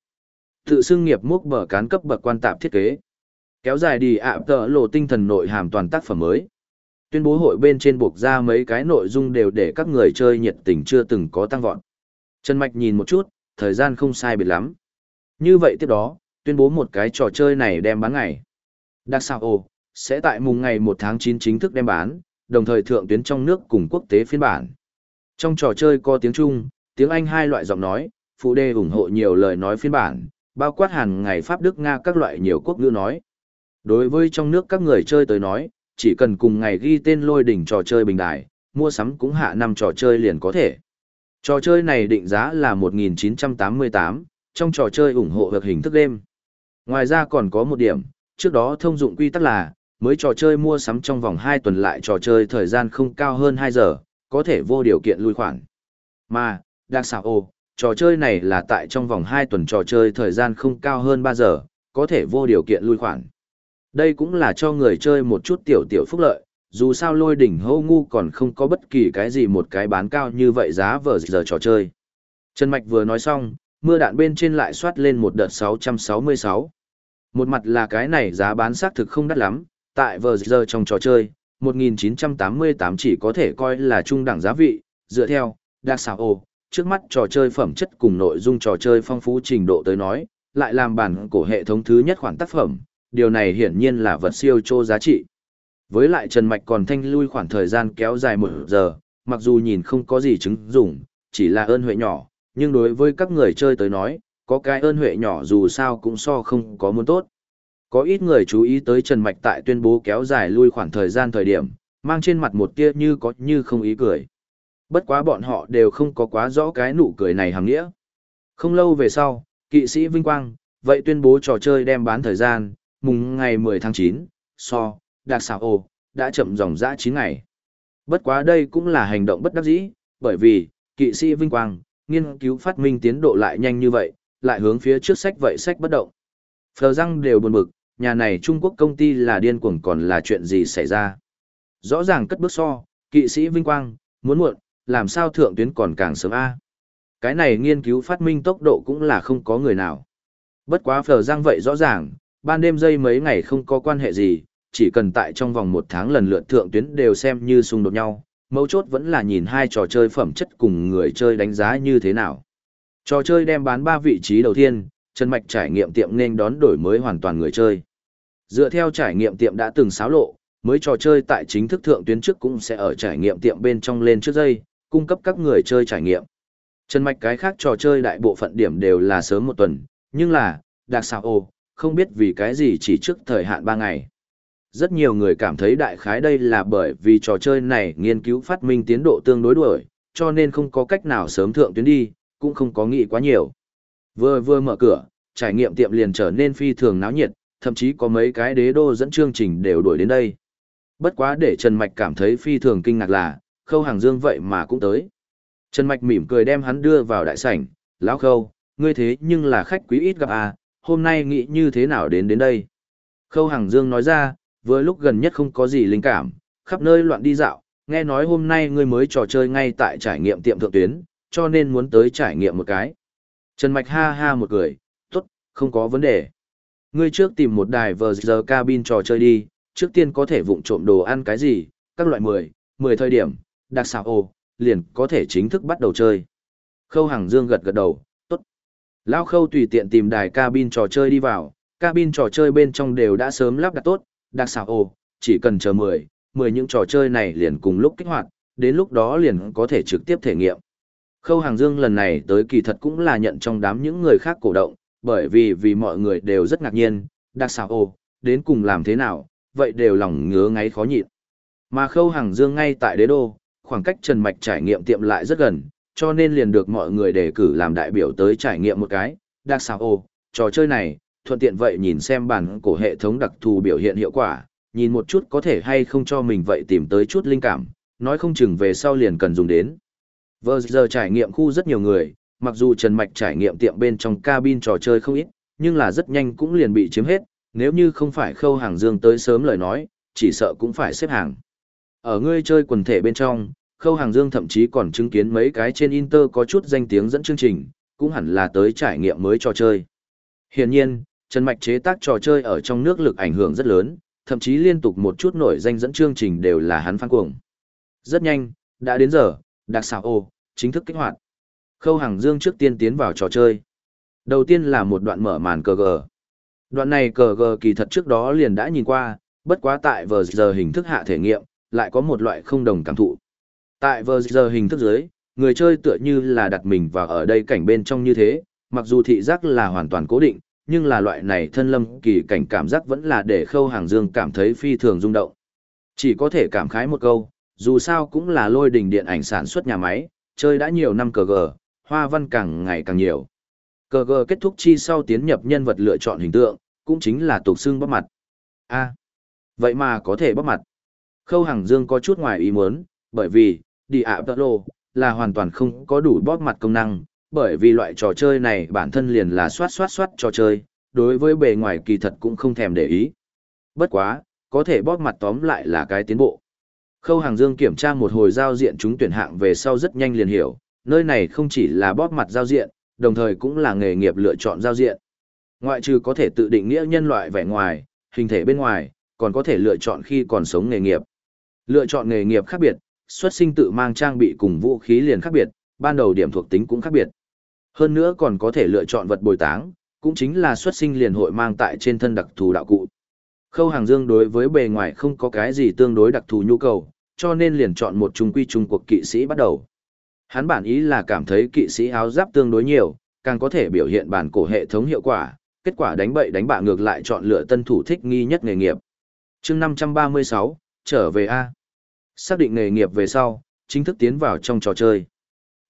Tự xưng nghiệp múc bờ cán cấp bậc quan tạp thiết kế. Kéo dài đi ạ tờ lộ tinh thần nội hàm toàn tác phẩm mới. Tuyên bố hội bên trên buộc ra mấy cái nội dung đều để các người chơi nhiệt tình chưa từng có tăng vọt. Trần Mạch nhìn một chút, thời gian không sai biệt lắm. Như vậy tiếp đó, tuyên bố một cái trò chơi này đem bán ngày. Đặc sao ồ, sẽ tại mùng ngày 1 tháng 9 chính thức đem bán, đồng thời thượng tuyến trong nước cùng quốc tế phiên bản. Trong trò chơi có tiếng Trung, tiếng Anh hai loại giọng nói, phụ đề ủng hộ nhiều lời nói phiên bản, bao quát hàng ngày Pháp Đức Nga các loại nhiều quốc ngữ nói. Đối với trong nước các người chơi tới nói, chỉ cần cùng ngày ghi tên lôi đỉnh trò chơi bình đài, mua sắm cũng hạ năm trò chơi liền có thể. Trò chơi này định giá là 1988, trong trò chơi ủng hộ hợp hình thức đêm. Ngoài ra còn có một điểm, trước đó thông dụng quy tắc là, mới trò chơi mua sắm trong vòng 2 tuần lại trò chơi thời gian không cao hơn 2 giờ, có thể vô điều kiện lui khoản. Mà, đặc xảo ồ, trò chơi này là tại trong vòng 2 tuần trò chơi thời gian không cao hơn 3 giờ, có thể vô điều kiện lui khoản. Đây cũng là cho người chơi một chút tiểu tiểu phúc lợi, dù sao lôi đỉnh hô ngu còn không có bất kỳ cái gì một cái bán cao như vậy giá vờ giờ trò chơi. Trần Mạch vừa nói xong, mưa đạn bên trên lại soát lên một đợt 666. Một mặt là cái này giá bán xác thực không đắt lắm, tại vờ giờ trong trò chơi, 1988 chỉ có thể coi là trung đẳng giá vị, dựa theo, đặc xảo ồ, trước mắt trò chơi phẩm chất cùng nội dung trò chơi phong phú trình độ tới nói, lại làm bản cổ hệ thống thứ nhất khoản tác phẩm, điều này hiển nhiên là vật siêu chô giá trị. Với lại Trần Mạch còn thanh lui khoảng thời gian kéo dài một giờ, mặc dù nhìn không có gì chứng dụng, chỉ là ơn huệ nhỏ, nhưng đối với các người chơi tới nói, có cái ơn huệ nhỏ dù sao cũng so không có muốn tốt. Có ít người chú ý tới Trần Mạch tại tuyên bố kéo dài lui khoảng thời gian thời điểm, mang trên mặt một tia như có như không ý cười. Bất quá bọn họ đều không có quá rõ cái nụ cười này hàng nghĩa. Không lâu về sau, kỵ sĩ Vinh Quang, vậy tuyên bố trò chơi đem bán thời gian, mùng ngày 10 tháng 9, so, đặc xảo ồ, đã chậm dòng dã 9 ngày. Bất quá đây cũng là hành động bất đắc dĩ, bởi vì, kỵ sĩ Vinh Quang, nghiên cứu phát minh tiến độ lại nhanh như vậy, lại hướng phía trước sách vậy sách bất động. Phờ răng đều buồn bực, nhà này Trung Quốc công ty là điên cuồng còn là chuyện gì xảy ra. Rõ ràng cất bước so, kỵ sĩ Vinh Quang, muốn muộn, làm sao thượng tuyến còn càng sớm A. Cái này nghiên cứu phát minh tốc độ cũng là không có người nào. Bất quá phờ răng vậy rõ ràng, ban đêm dây mấy ngày không có quan hệ gì, chỉ cần tại trong vòng một tháng lần lượt thượng tuyến đều xem như xung đột nhau, mấu chốt vẫn là nhìn hai trò chơi phẩm chất cùng người chơi đánh giá như thế nào. Trò chơi đem bán ba vị trí đầu tiên, Trần Mạch trải nghiệm tiệm nên đón đổi mới hoàn toàn người chơi. Dựa theo trải nghiệm tiệm đã từng xáo lộ, mới trò chơi tại chính thức thượng tuyến trước cũng sẽ ở trải nghiệm tiệm bên trong lên trước dây, cung cấp các người chơi trải nghiệm. Trần Mạch cái khác trò chơi đại bộ phận điểm đều là sớm một tuần, nhưng là, đặc xào ồ, không biết vì cái gì chỉ trước thời hạn 3 ngày. Rất nhiều người cảm thấy đại khái đây là bởi vì trò chơi này nghiên cứu phát minh tiến độ tương đối đuổi, cho nên không có cách nào sớm thượng tuyến đi, cũng không có nghĩ quá nhiều. Vừa vừa mở cửa, trải nghiệm tiệm liền trở nên phi thường náo nhiệt, thậm chí có mấy cái đế đô dẫn chương trình đều đuổi đến đây. Bất quá để Trần Mạch cảm thấy phi thường kinh ngạc là, Khâu Hàng Dương vậy mà cũng tới. Trần Mạch mỉm cười đem hắn đưa vào đại sảnh, lão Khâu, ngươi thế nhưng là khách quý ít gặp à, hôm nay nghĩ như thế nào đến đến đây. Khâu Hàng Dương nói ra, vừa lúc gần nhất không có gì linh cảm, khắp nơi loạn đi dạo, nghe nói hôm nay ngươi mới trò chơi ngay tại trải nghiệm tiệm thượng tuyến, cho nên muốn tới trải nghiệm một cái. Trần Mạch ha ha một cười, tốt, Không có vấn đề. Ngươi trước tìm một đài vờ giờ cabin trò chơi đi, trước tiên có thể vụng trộm đồ ăn cái gì, các loại 10, 10 thời điểm, đặc xào ồ, liền có thể chính thức bắt đầu chơi. Khâu Hằng Dương gật gật đầu, tốt. Lao Khâu tùy tiện tìm đài cabin trò chơi đi vào, cabin trò chơi bên trong đều đã sớm lắp đặt tốt, đặc xảo ồ, chỉ cần chờ 10, 10 những trò chơi này liền cùng lúc kích hoạt, đến lúc đó liền có thể trực tiếp thể nghiệm. Khâu Hàng Dương lần này tới kỳ thật cũng là nhận trong đám những người khác cổ động, bởi vì vì mọi người đều rất ngạc nhiên, đặc xảo ồ, đến cùng làm thế nào, vậy đều lòng ngứa ngáy khó nhịn. Mà Khâu Hàng Dương ngay tại đế đô, khoảng cách Trần Mạch trải nghiệm tiệm lại rất gần, cho nên liền được mọi người đề cử làm đại biểu tới trải nghiệm một cái, đặc xảo ồ, trò chơi này, thuận tiện vậy nhìn xem bản cổ hệ thống đặc thù biểu hiện hiệu quả, nhìn một chút có thể hay không cho mình vậy tìm tới chút linh cảm, nói không chừng về sau liền cần dùng đến. Vừa giờ trải nghiệm khu rất nhiều người, mặc dù Trần Mạch trải nghiệm tiệm bên trong cabin trò chơi không ít, nhưng là rất nhanh cũng liền bị chiếm hết, nếu như không phải khâu hàng dương tới sớm lời nói, chỉ sợ cũng phải xếp hàng. Ở ngươi chơi quần thể bên trong, khâu hàng dương thậm chí còn chứng kiến mấy cái trên Inter có chút danh tiếng dẫn chương trình, cũng hẳn là tới trải nghiệm mới trò chơi. Hiển nhiên, Trần Mạch chế tác trò chơi ở trong nước lực ảnh hưởng rất lớn, thậm chí liên tục một chút nổi danh dẫn chương trình đều là hắn phan cuồng. Rất nhanh, đã đến giờ, đặc xảo ô, chính thức kích hoạt. Khâu Hàng Dương trước tiên tiến vào trò chơi. Đầu tiên là một đoạn mở màn cờ gờ. Đoạn này cờ gờ kỳ thật trước đó liền đã nhìn qua, bất quá tại vờ giờ hình thức hạ thể nghiệm, lại có một loại không đồng cảm thụ. Tại vờ giờ hình thức dưới, người chơi tựa như là đặt mình vào ở đây cảnh bên trong như thế, mặc dù thị giác là hoàn toàn cố định, nhưng là loại này thân lâm kỳ cảnh cảm giác vẫn là để khâu hàng dương cảm thấy phi thường rung động. Chỉ có thể cảm khái một câu, dù sao cũng là lôi đình điện ảnh sản xuất nhà máy, chơi đã nhiều năm cờ gờ, hoa văn càng ngày càng nhiều. Cờ gờ kết thúc chi sau tiến nhập nhân vật lựa chọn hình tượng, cũng chính là tục xương bắp mặt. a vậy mà có thể bắp mặt. Khâu hàng Dương có chút ngoài ý muốn, bởi vì, đi ạ tật lô, là hoàn toàn không có đủ bóp mặt công năng, bởi vì loại trò chơi này bản thân liền là soát soát soát trò chơi, đối với bề ngoài kỳ thật cũng không thèm để ý. Bất quá, có thể bóp mặt tóm lại là cái tiến bộ. Khâu Hàng Dương kiểm tra một hồi giao diện chúng tuyển hạng về sau rất nhanh liền hiểu, nơi này không chỉ là bóp mặt giao diện, đồng thời cũng là nghề nghiệp lựa chọn giao diện. Ngoại trừ có thể tự định nghĩa nhân loại vẻ ngoài, hình thể bên ngoài, còn có thể lựa chọn khi còn sống nghề nghiệp. Lựa chọn nghề nghiệp khác biệt, xuất sinh tự mang trang bị cùng vũ khí liền khác biệt, ban đầu điểm thuộc tính cũng khác biệt. Hơn nữa còn có thể lựa chọn vật bồi táng, cũng chính là xuất sinh liền hội mang tại trên thân đặc thù đạo cụ. Khâu Hàng Dương đối với bề ngoài không có cái gì tương đối đặc thù nhu cầu, cho nên liền chọn một trung quy trung cuộc kỵ sĩ bắt đầu. Hắn bản ý là cảm thấy kỵ sĩ áo giáp tương đối nhiều, càng có thể biểu hiện bản cổ hệ thống hiệu quả, kết quả đánh bậy đánh bạ ngược lại chọn lựa tân thủ thích nghi nhất nghề nghiệp. chương 536, trở về A. Xác định nghề nghiệp về sau, chính thức tiến vào trong trò chơi.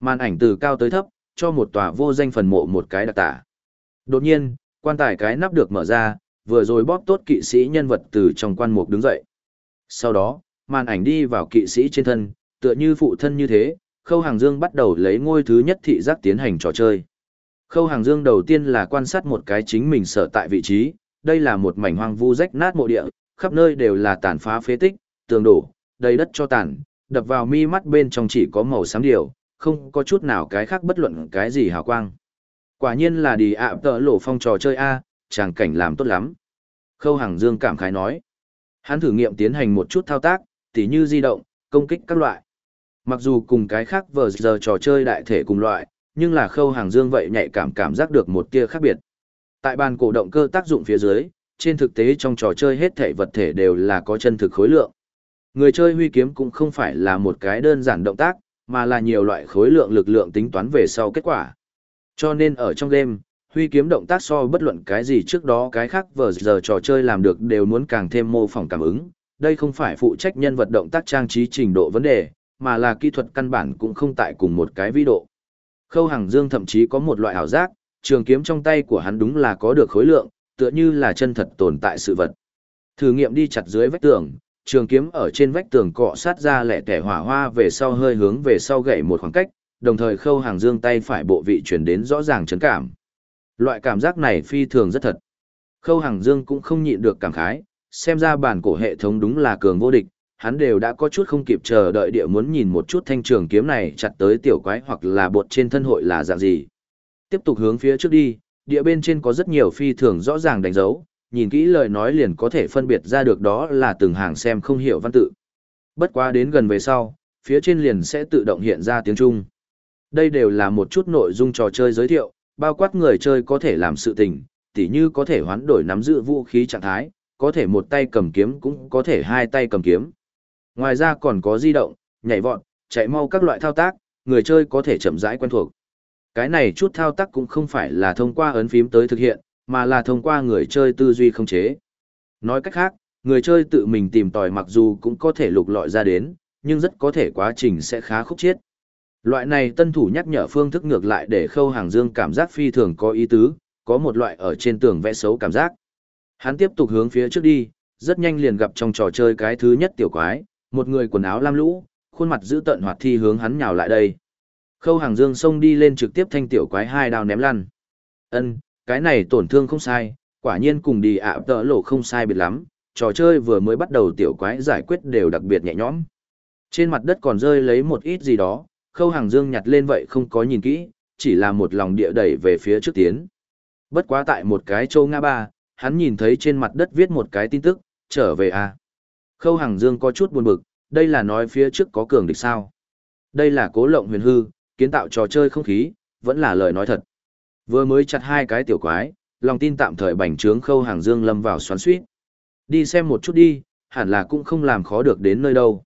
Màn ảnh từ cao tới thấp, cho một tòa vô danh phần mộ một cái đặc tả. Đột nhiên, quan tài cái nắp được mở ra, vừa rồi bóp tốt kỵ sĩ nhân vật từ trong quan mục đứng dậy. Sau đó, màn ảnh đi vào kỵ sĩ trên thân, tựa như phụ thân như thế, Khâu Hàng Dương bắt đầu lấy ngôi thứ nhất thị giác tiến hành trò chơi. Khâu Hàng Dương đầu tiên là quan sát một cái chính mình sở tại vị trí, đây là một mảnh hoang vu rách nát mộ địa, khắp nơi đều là tàn phá phế tích, tường đổ, đầy đất cho tàn, đập vào mi mắt bên trong chỉ có màu xám điều, không có chút nào cái khác bất luận cái gì hào quang. Quả nhiên là đi ạ tợ lộ phong trò chơi A, chàng cảnh làm tốt lắm. Khâu Hằng Dương cảm khái nói. Hắn thử nghiệm tiến hành một chút thao tác, tỉ như di động, công kích các loại. Mặc dù cùng cái khác vờ giờ trò chơi đại thể cùng loại, nhưng là khâu hàng dương vậy nhạy cảm cảm giác được một tia khác biệt. Tại bàn cổ động cơ tác dụng phía dưới, trên thực tế trong trò chơi hết thể vật thể đều là có chân thực khối lượng. Người chơi huy kiếm cũng không phải là một cái đơn giản động tác, mà là nhiều loại khối lượng lực lượng tính toán về sau kết quả. Cho nên ở trong game, huy kiếm động tác so bất luận cái gì trước đó cái khác vờ giờ trò chơi làm được đều muốn càng thêm mô phỏng cảm ứng. Đây không phải phụ trách nhân vật động tác trang trí trình độ vấn đề, mà là kỹ thuật căn bản cũng không tại cùng một cái vĩ độ. Khâu Hằng Dương thậm chí có một loại ảo giác, trường kiếm trong tay của hắn đúng là có được khối lượng, tựa như là chân thật tồn tại sự vật. Thử nghiệm đi chặt dưới vách tường, trường kiếm ở trên vách tường cọ sát ra lẻ tẻ hỏa hoa về sau hơi hướng về sau gậy một khoảng cách, đồng thời Khâu hàng Dương tay phải bộ vị chuyển đến rõ ràng chấn cảm. Loại cảm giác này phi thường rất thật. Khâu hàng Dương cũng không nhịn được cảm khái, xem ra bản cổ hệ thống đúng là cường vô địch, hắn đều đã có chút không kịp chờ đợi địa muốn nhìn một chút thanh trường kiếm này chặt tới tiểu quái hoặc là bột trên thân hội là dạng gì. Tiếp tục hướng phía trước đi, địa bên trên có rất nhiều phi thường rõ ràng đánh dấu, nhìn kỹ lời nói liền có thể phân biệt ra được đó là từng hàng xem không hiểu văn tự. Bất quá đến gần về sau, phía trên liền sẽ tự động hiện ra tiếng Trung. Đây đều là một chút nội dung trò chơi giới thiệu, bao quát người chơi có thể làm sự tình, tỉ như có thể hoán đổi nắm giữ vũ khí trạng thái, có thể một tay cầm kiếm cũng có thể hai tay cầm kiếm. Ngoài ra còn có di động, nhảy vọt, chạy mau các loại thao tác, người chơi có thể chậm rãi quen thuộc. Cái này chút thao tác cũng không phải là thông qua ấn phím tới thực hiện, mà là thông qua người chơi tư duy không chế. Nói cách khác, người chơi tự mình tìm tòi mặc dù cũng có thể lục lọi ra đến, nhưng rất có thể quá trình sẽ khá khúc chiết. Loại này tân thủ nhắc nhở phương thức ngược lại để khâu hàng dương cảm giác phi thường có ý tứ, có một loại ở trên tường vẽ xấu cảm giác. Hắn tiếp tục hướng phía trước đi, rất nhanh liền gặp trong trò chơi cái thứ nhất tiểu quái, một người quần áo lam lũ, khuôn mặt giữ tận hoạt thi hướng hắn nhào lại đây. Khâu hàng dương xông đi lên trực tiếp thanh tiểu quái hai đao ném lăn. Ân, cái này tổn thương không sai, quả nhiên cùng đi ạ tợ lộ không sai biệt lắm, trò chơi vừa mới bắt đầu tiểu quái giải quyết đều đặc biệt nhẹ nhõm. Trên mặt đất còn rơi lấy một ít gì đó, khâu hàng dương nhặt lên vậy không có nhìn kỹ, chỉ là một lòng địa đẩy về phía trước tiến. Bất quá tại một cái châu Nga ba, hắn nhìn thấy trên mặt đất viết một cái tin tức, trở về à. Khâu hàng dương có chút buồn bực, đây là nói phía trước có cường địch sao. Đây là cố lộng huyền hư, kiến tạo trò chơi không khí, vẫn là lời nói thật. Vừa mới chặt hai cái tiểu quái, lòng tin tạm thời bành trướng khâu hàng dương lâm vào xoắn suýt. Đi xem một chút đi, hẳn là cũng không làm khó được đến nơi đâu.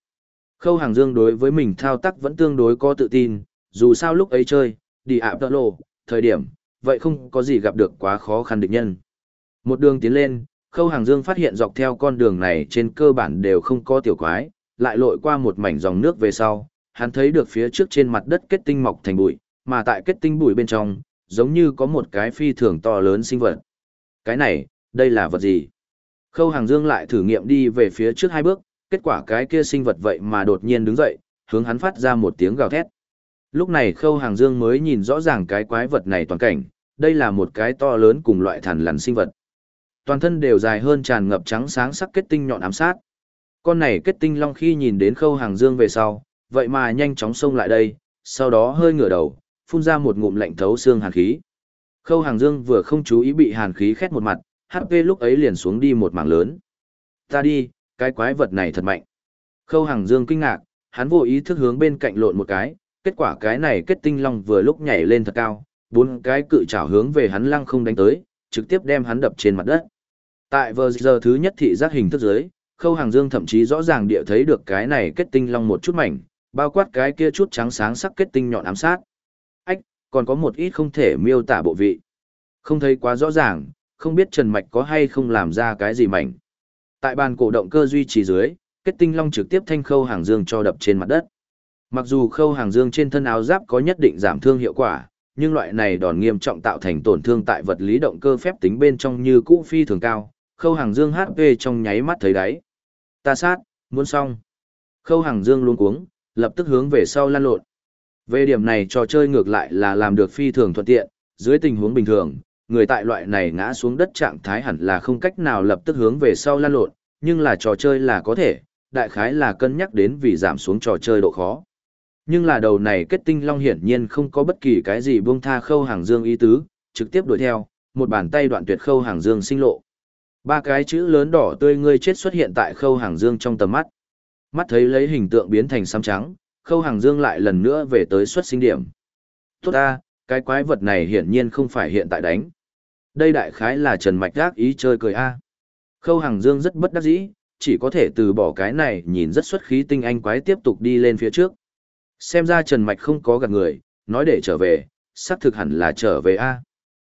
Khâu hàng dương đối với mình thao tác vẫn tương đối có tự tin, dù sao lúc ấy chơi, đi ạ tợ lộ, thời điểm, vậy không có gì gặp được quá khó khăn địch nhân. Một đường tiến lên, khâu hàng dương phát hiện dọc theo con đường này trên cơ bản đều không có tiểu quái, lại lội qua một mảnh dòng nước về sau, hắn thấy được phía trước trên mặt đất kết tinh mọc thành bụi, mà tại kết tinh bụi bên trong, giống như có một cái phi thường to lớn sinh vật. Cái này, đây là vật gì? Khâu hàng dương lại thử nghiệm đi về phía trước hai bước, kết quả cái kia sinh vật vậy mà đột nhiên đứng dậy, hướng hắn phát ra một tiếng gào thét. Lúc này khâu hàng dương mới nhìn rõ ràng cái quái vật này toàn cảnh, đây là một cái to lớn cùng loại thằn lằn sinh vật. Toàn thân đều dài hơn tràn ngập trắng sáng sắc kết tinh nhọn ám sát. Con này kết tinh long khi nhìn đến khâu hàng dương về sau, vậy mà nhanh chóng xông lại đây, sau đó hơi ngửa đầu, phun ra một ngụm lạnh thấu xương hàn khí. Khâu hàng dương vừa không chú ý bị hàn khí khét một mặt, HP lúc ấy liền xuống đi một mảng lớn. Ta đi, cái quái vật này thật mạnh. Khâu hàng dương kinh ngạc, hắn vô ý thức hướng bên cạnh lộn một cái, kết quả cái này kết tinh long vừa lúc nhảy lên thật cao, bốn cái cự trảo hướng về hắn lăng không đánh tới, trực tiếp đem hắn đập trên mặt đất. Tại vừa giờ thứ nhất thị giác hình thức dưới, khâu hàng dương thậm chí rõ ràng địa thấy được cái này kết tinh long một chút mảnh, bao quát cái kia chút trắng sáng sắc kết tinh nhọn ám sát. Còn có một ít không thể miêu tả bộ vị. Không thấy quá rõ ràng, không biết Trần Mạch có hay không làm ra cái gì mảnh. Tại bàn cổ động cơ duy trì dưới, kết tinh long trực tiếp thanh khâu hàng dương cho đập trên mặt đất. Mặc dù khâu hàng dương trên thân áo giáp có nhất định giảm thương hiệu quả, nhưng loại này đòn nghiêm trọng tạo thành tổn thương tại vật lý động cơ phép tính bên trong như cũ phi thường cao, khâu hàng dương HP trong nháy mắt thấy đáy. Ta sát, muốn xong. Khâu hàng dương luôn cuống, lập tức hướng về sau lan lộn. Về điểm này trò chơi ngược lại là làm được phi thường thuận tiện, dưới tình huống bình thường, người tại loại này ngã xuống đất trạng thái hẳn là không cách nào lập tức hướng về sau lan lộn, nhưng là trò chơi là có thể, đại khái là cân nhắc đến vì giảm xuống trò chơi độ khó. Nhưng là đầu này kết tinh long hiển nhiên không có bất kỳ cái gì buông tha khâu hàng dương ý tứ, trực tiếp đuổi theo, một bàn tay đoạn tuyệt khâu hàng dương sinh lộ. Ba cái chữ lớn đỏ tươi ngươi chết xuất hiện tại khâu hàng dương trong tầm mắt. Mắt thấy lấy hình tượng biến thành xám trắng, khâu hàng dương lại lần nữa về tới xuất sinh điểm. Tốt ta, cái quái vật này hiển nhiên không phải hiện tại đánh. Đây đại khái là Trần Mạch gác ý chơi cười a. Khâu Hằng Dương rất bất đắc dĩ, chỉ có thể từ bỏ cái này nhìn rất xuất khí tinh anh quái tiếp tục đi lên phía trước. Xem ra Trần Mạch không có gặp người, nói để trở về, xác thực hẳn là trở về a.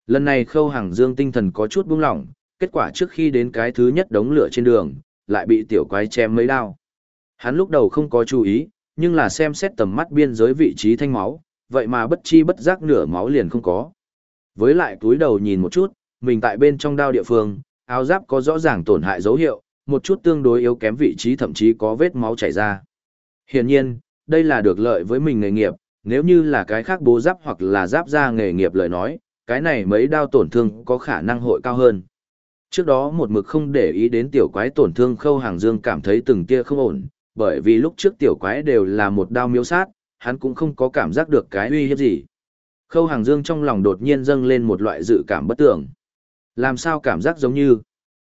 Lần này Khâu Hằng Dương tinh thần có chút buông lỏng, kết quả trước khi đến cái thứ nhất đống lửa trên đường, lại bị tiểu quái chém mấy đao. Hắn lúc đầu không có chú ý, nhưng là xem xét tầm mắt biên giới vị trí thanh máu, vậy mà bất chi bất giác nửa máu liền không có. Với lại túi đầu nhìn một chút, mình tại bên trong đao địa phương, áo giáp có rõ ràng tổn hại dấu hiệu, một chút tương đối yếu kém vị trí thậm chí có vết máu chảy ra. Hiển nhiên, đây là được lợi với mình nghề nghiệp, nếu như là cái khác bố giáp hoặc là giáp ra nghề nghiệp lời nói, cái này mấy đao tổn thương có khả năng hội cao hơn. Trước đó một mực không để ý đến tiểu quái tổn thương khâu hàng dương cảm thấy từng tia không ổn, bởi vì lúc trước tiểu quái đều là một đao miếu sát, hắn cũng không có cảm giác được cái uy hiếp gì. Khâu Hàng Dương trong lòng đột nhiên dâng lên một loại dự cảm bất tưởng. Làm sao cảm giác giống như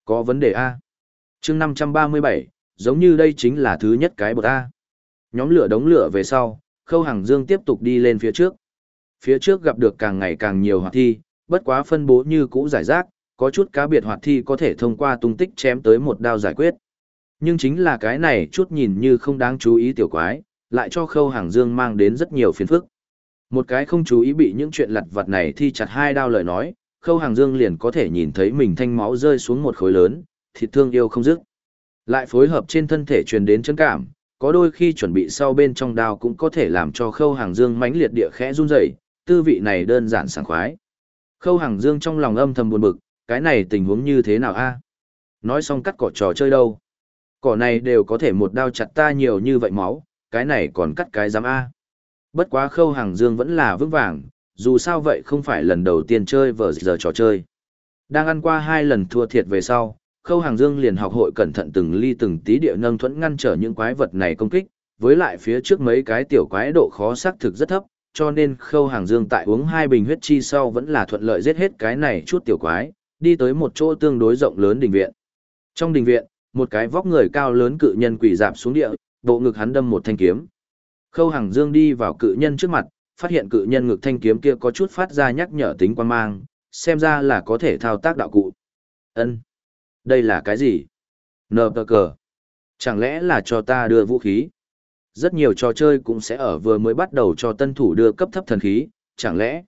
có vấn đề A. chương 537, giống như đây chính là thứ nhất cái bột A. Nhóm lửa đống lửa về sau, Khâu Hàng Dương tiếp tục đi lên phía trước. Phía trước gặp được càng ngày càng nhiều hoạt thi, bất quá phân bố như cũ giải rác, có chút cá biệt hoạt thi có thể thông qua tung tích chém tới một đao giải quyết. Nhưng chính là cái này chút nhìn như không đáng chú ý tiểu quái, lại cho Khâu Hàng Dương mang đến rất nhiều phiền phức. Một cái không chú ý bị những chuyện lặt vặt này thi chặt hai đao lời nói, Khâu Hàng Dương liền có thể nhìn thấy mình thanh máu rơi xuống một khối lớn, thịt thương yêu không dứt. Lại phối hợp trên thân thể truyền đến chấn cảm, có đôi khi chuẩn bị sau bên trong đao cũng có thể làm cho Khâu Hàng Dương mãnh liệt địa khẽ run rẩy, tư vị này đơn giản sảng khoái. Khâu Hàng Dương trong lòng âm thầm buồn bực, cái này tình huống như thế nào a? Nói xong cắt cỏ trò chơi đâu? Cỏ này đều có thể một đao chặt ta nhiều như vậy máu, cái này còn cắt cái giám a. Bất quá Khâu Hàng Dương vẫn là vững vàng, dù sao vậy không phải lần đầu tiên chơi vở giờ trò chơi. Đang ăn qua hai lần thua thiệt về sau, Khâu Hàng Dương liền học hội cẩn thận từng ly từng tí địa nâng thuẫn ngăn trở những quái vật này công kích, với lại phía trước mấy cái tiểu quái độ khó xác thực rất thấp, cho nên Khâu Hàng Dương tại uống hai bình huyết chi sau vẫn là thuận lợi giết hết cái này chút tiểu quái, đi tới một chỗ tương đối rộng lớn đình viện. Trong đình viện, một cái vóc người cao lớn cự nhân quỷ dạp xuống địa, bộ ngực hắn đâm một thanh kiếm. Khâu Hàng Dương đi vào cự nhân trước mặt, phát hiện cự nhân ngực thanh kiếm kia có chút phát ra nhắc nhở tính quan mang, xem ra là có thể thao tác đạo cụ. Ân, Đây là cái gì? Nờ tờ cờ. Chẳng lẽ là cho ta đưa vũ khí? Rất nhiều trò chơi cũng sẽ ở vừa mới bắt đầu cho tân thủ đưa cấp thấp thần khí, chẳng lẽ?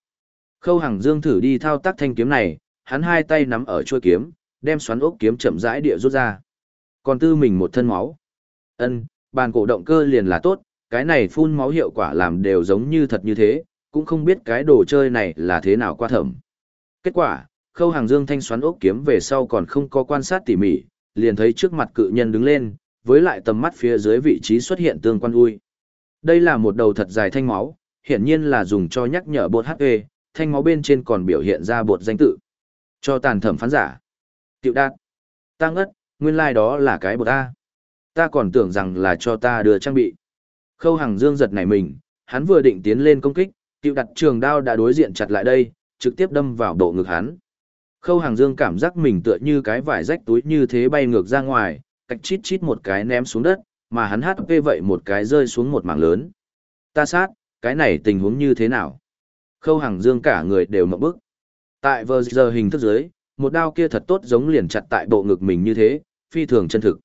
Khâu Hằng Dương thử đi thao tác thanh kiếm này, hắn hai tay nắm ở chuôi kiếm, đem xoắn ốc kiếm chậm rãi địa rút ra. Còn tư mình một thân máu. Ân, bàn cổ động cơ liền là tốt, cái này phun máu hiệu quả làm đều giống như thật như thế, cũng không biết cái đồ chơi này là thế nào qua thẩm. Kết quả, khâu hàng dương thanh xoắn ốc kiếm về sau còn không có quan sát tỉ mỉ, liền thấy trước mặt cự nhân đứng lên, với lại tầm mắt phía dưới vị trí xuất hiện tương quan ui. Đây là một đầu thật dài thanh máu, hiển nhiên là dùng cho nhắc nhở bột HP, thanh máu bên trên còn biểu hiện ra bột danh tự. Cho tàn thẩm phán giả. Tiệu đạt. Tăng ất, nguyên lai like đó là cái bột ta. Ta còn tưởng rằng là cho ta đưa trang bị. Khâu Hằng Dương giật nảy mình, hắn vừa định tiến lên công kích, Tiêu đặt trường đao đã đối diện chặt lại đây, trực tiếp đâm vào độ ngực hắn. Khâu Hằng Dương cảm giác mình tựa như cái vải rách túi như thế bay ngược ra ngoài, cạch chít chít một cái ném xuống đất, mà hắn HP vậy một cái rơi xuống một mảng lớn. Ta sát, cái này tình huống như thế nào? Khâu Hằng Dương cả người đều mộng bức. Tại vờ giờ hình thức dưới, một đao kia thật tốt giống liền chặt tại bộ ngực mình như thế, phi thường chân thực.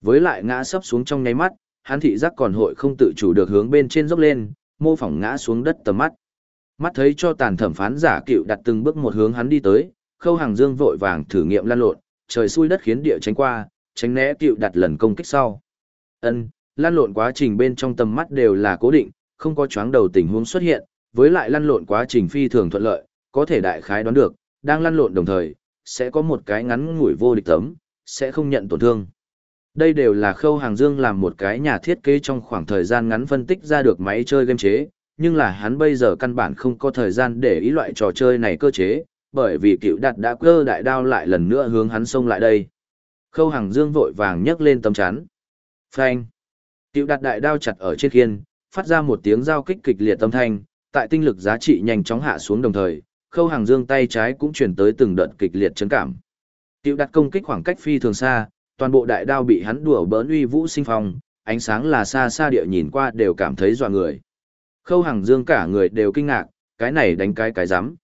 Với lại ngã sấp xuống trong nháy mắt, hắn thị giác còn hội không tự chủ được hướng bên trên dốc lên, mô phỏng ngã xuống đất tầm mắt. Mắt thấy cho tàn thẩm phán giả cựu đặt từng bước một hướng hắn đi tới, khâu hàng dương vội vàng thử nghiệm lăn lộn, trời xui đất khiến địa tránh qua, tránh né cựu đặt lần công kích sau. Ân, lăn lộn quá trình bên trong tầm mắt đều là cố định, không có choáng đầu tình huống xuất hiện, với lại lăn lộn quá trình phi thường thuận lợi, có thể đại khái đoán được, đang lăn lộn đồng thời, sẽ có một cái ngắn ngủi vô địch tấm, sẽ không nhận tổn thương. Đây đều là khâu hàng dương làm một cái nhà thiết kế trong khoảng thời gian ngắn phân tích ra được máy chơi game chế, nhưng là hắn bây giờ căn bản không có thời gian để ý loại trò chơi này cơ chế, bởi vì cựu đặt đã cơ đại đao lại lần nữa hướng hắn xông lại đây. Khâu hàng dương vội vàng nhấc lên tấm chắn. Phanh. Cựu đặt đại đao chặt ở trên khiên, phát ra một tiếng giao kích kịch liệt âm thanh, tại tinh lực giá trị nhanh chóng hạ xuống đồng thời, khâu hàng dương tay trái cũng chuyển tới từng đợt kịch liệt chấn cảm. Cựu đặt công kích khoảng cách phi thường xa, toàn bộ đại đao bị hắn đùa bỡn uy vũ sinh phong, ánh sáng là xa xa địa nhìn qua đều cảm thấy dọa người. Khâu Hằng Dương cả người đều kinh ngạc, cái này đánh cái cái rắm.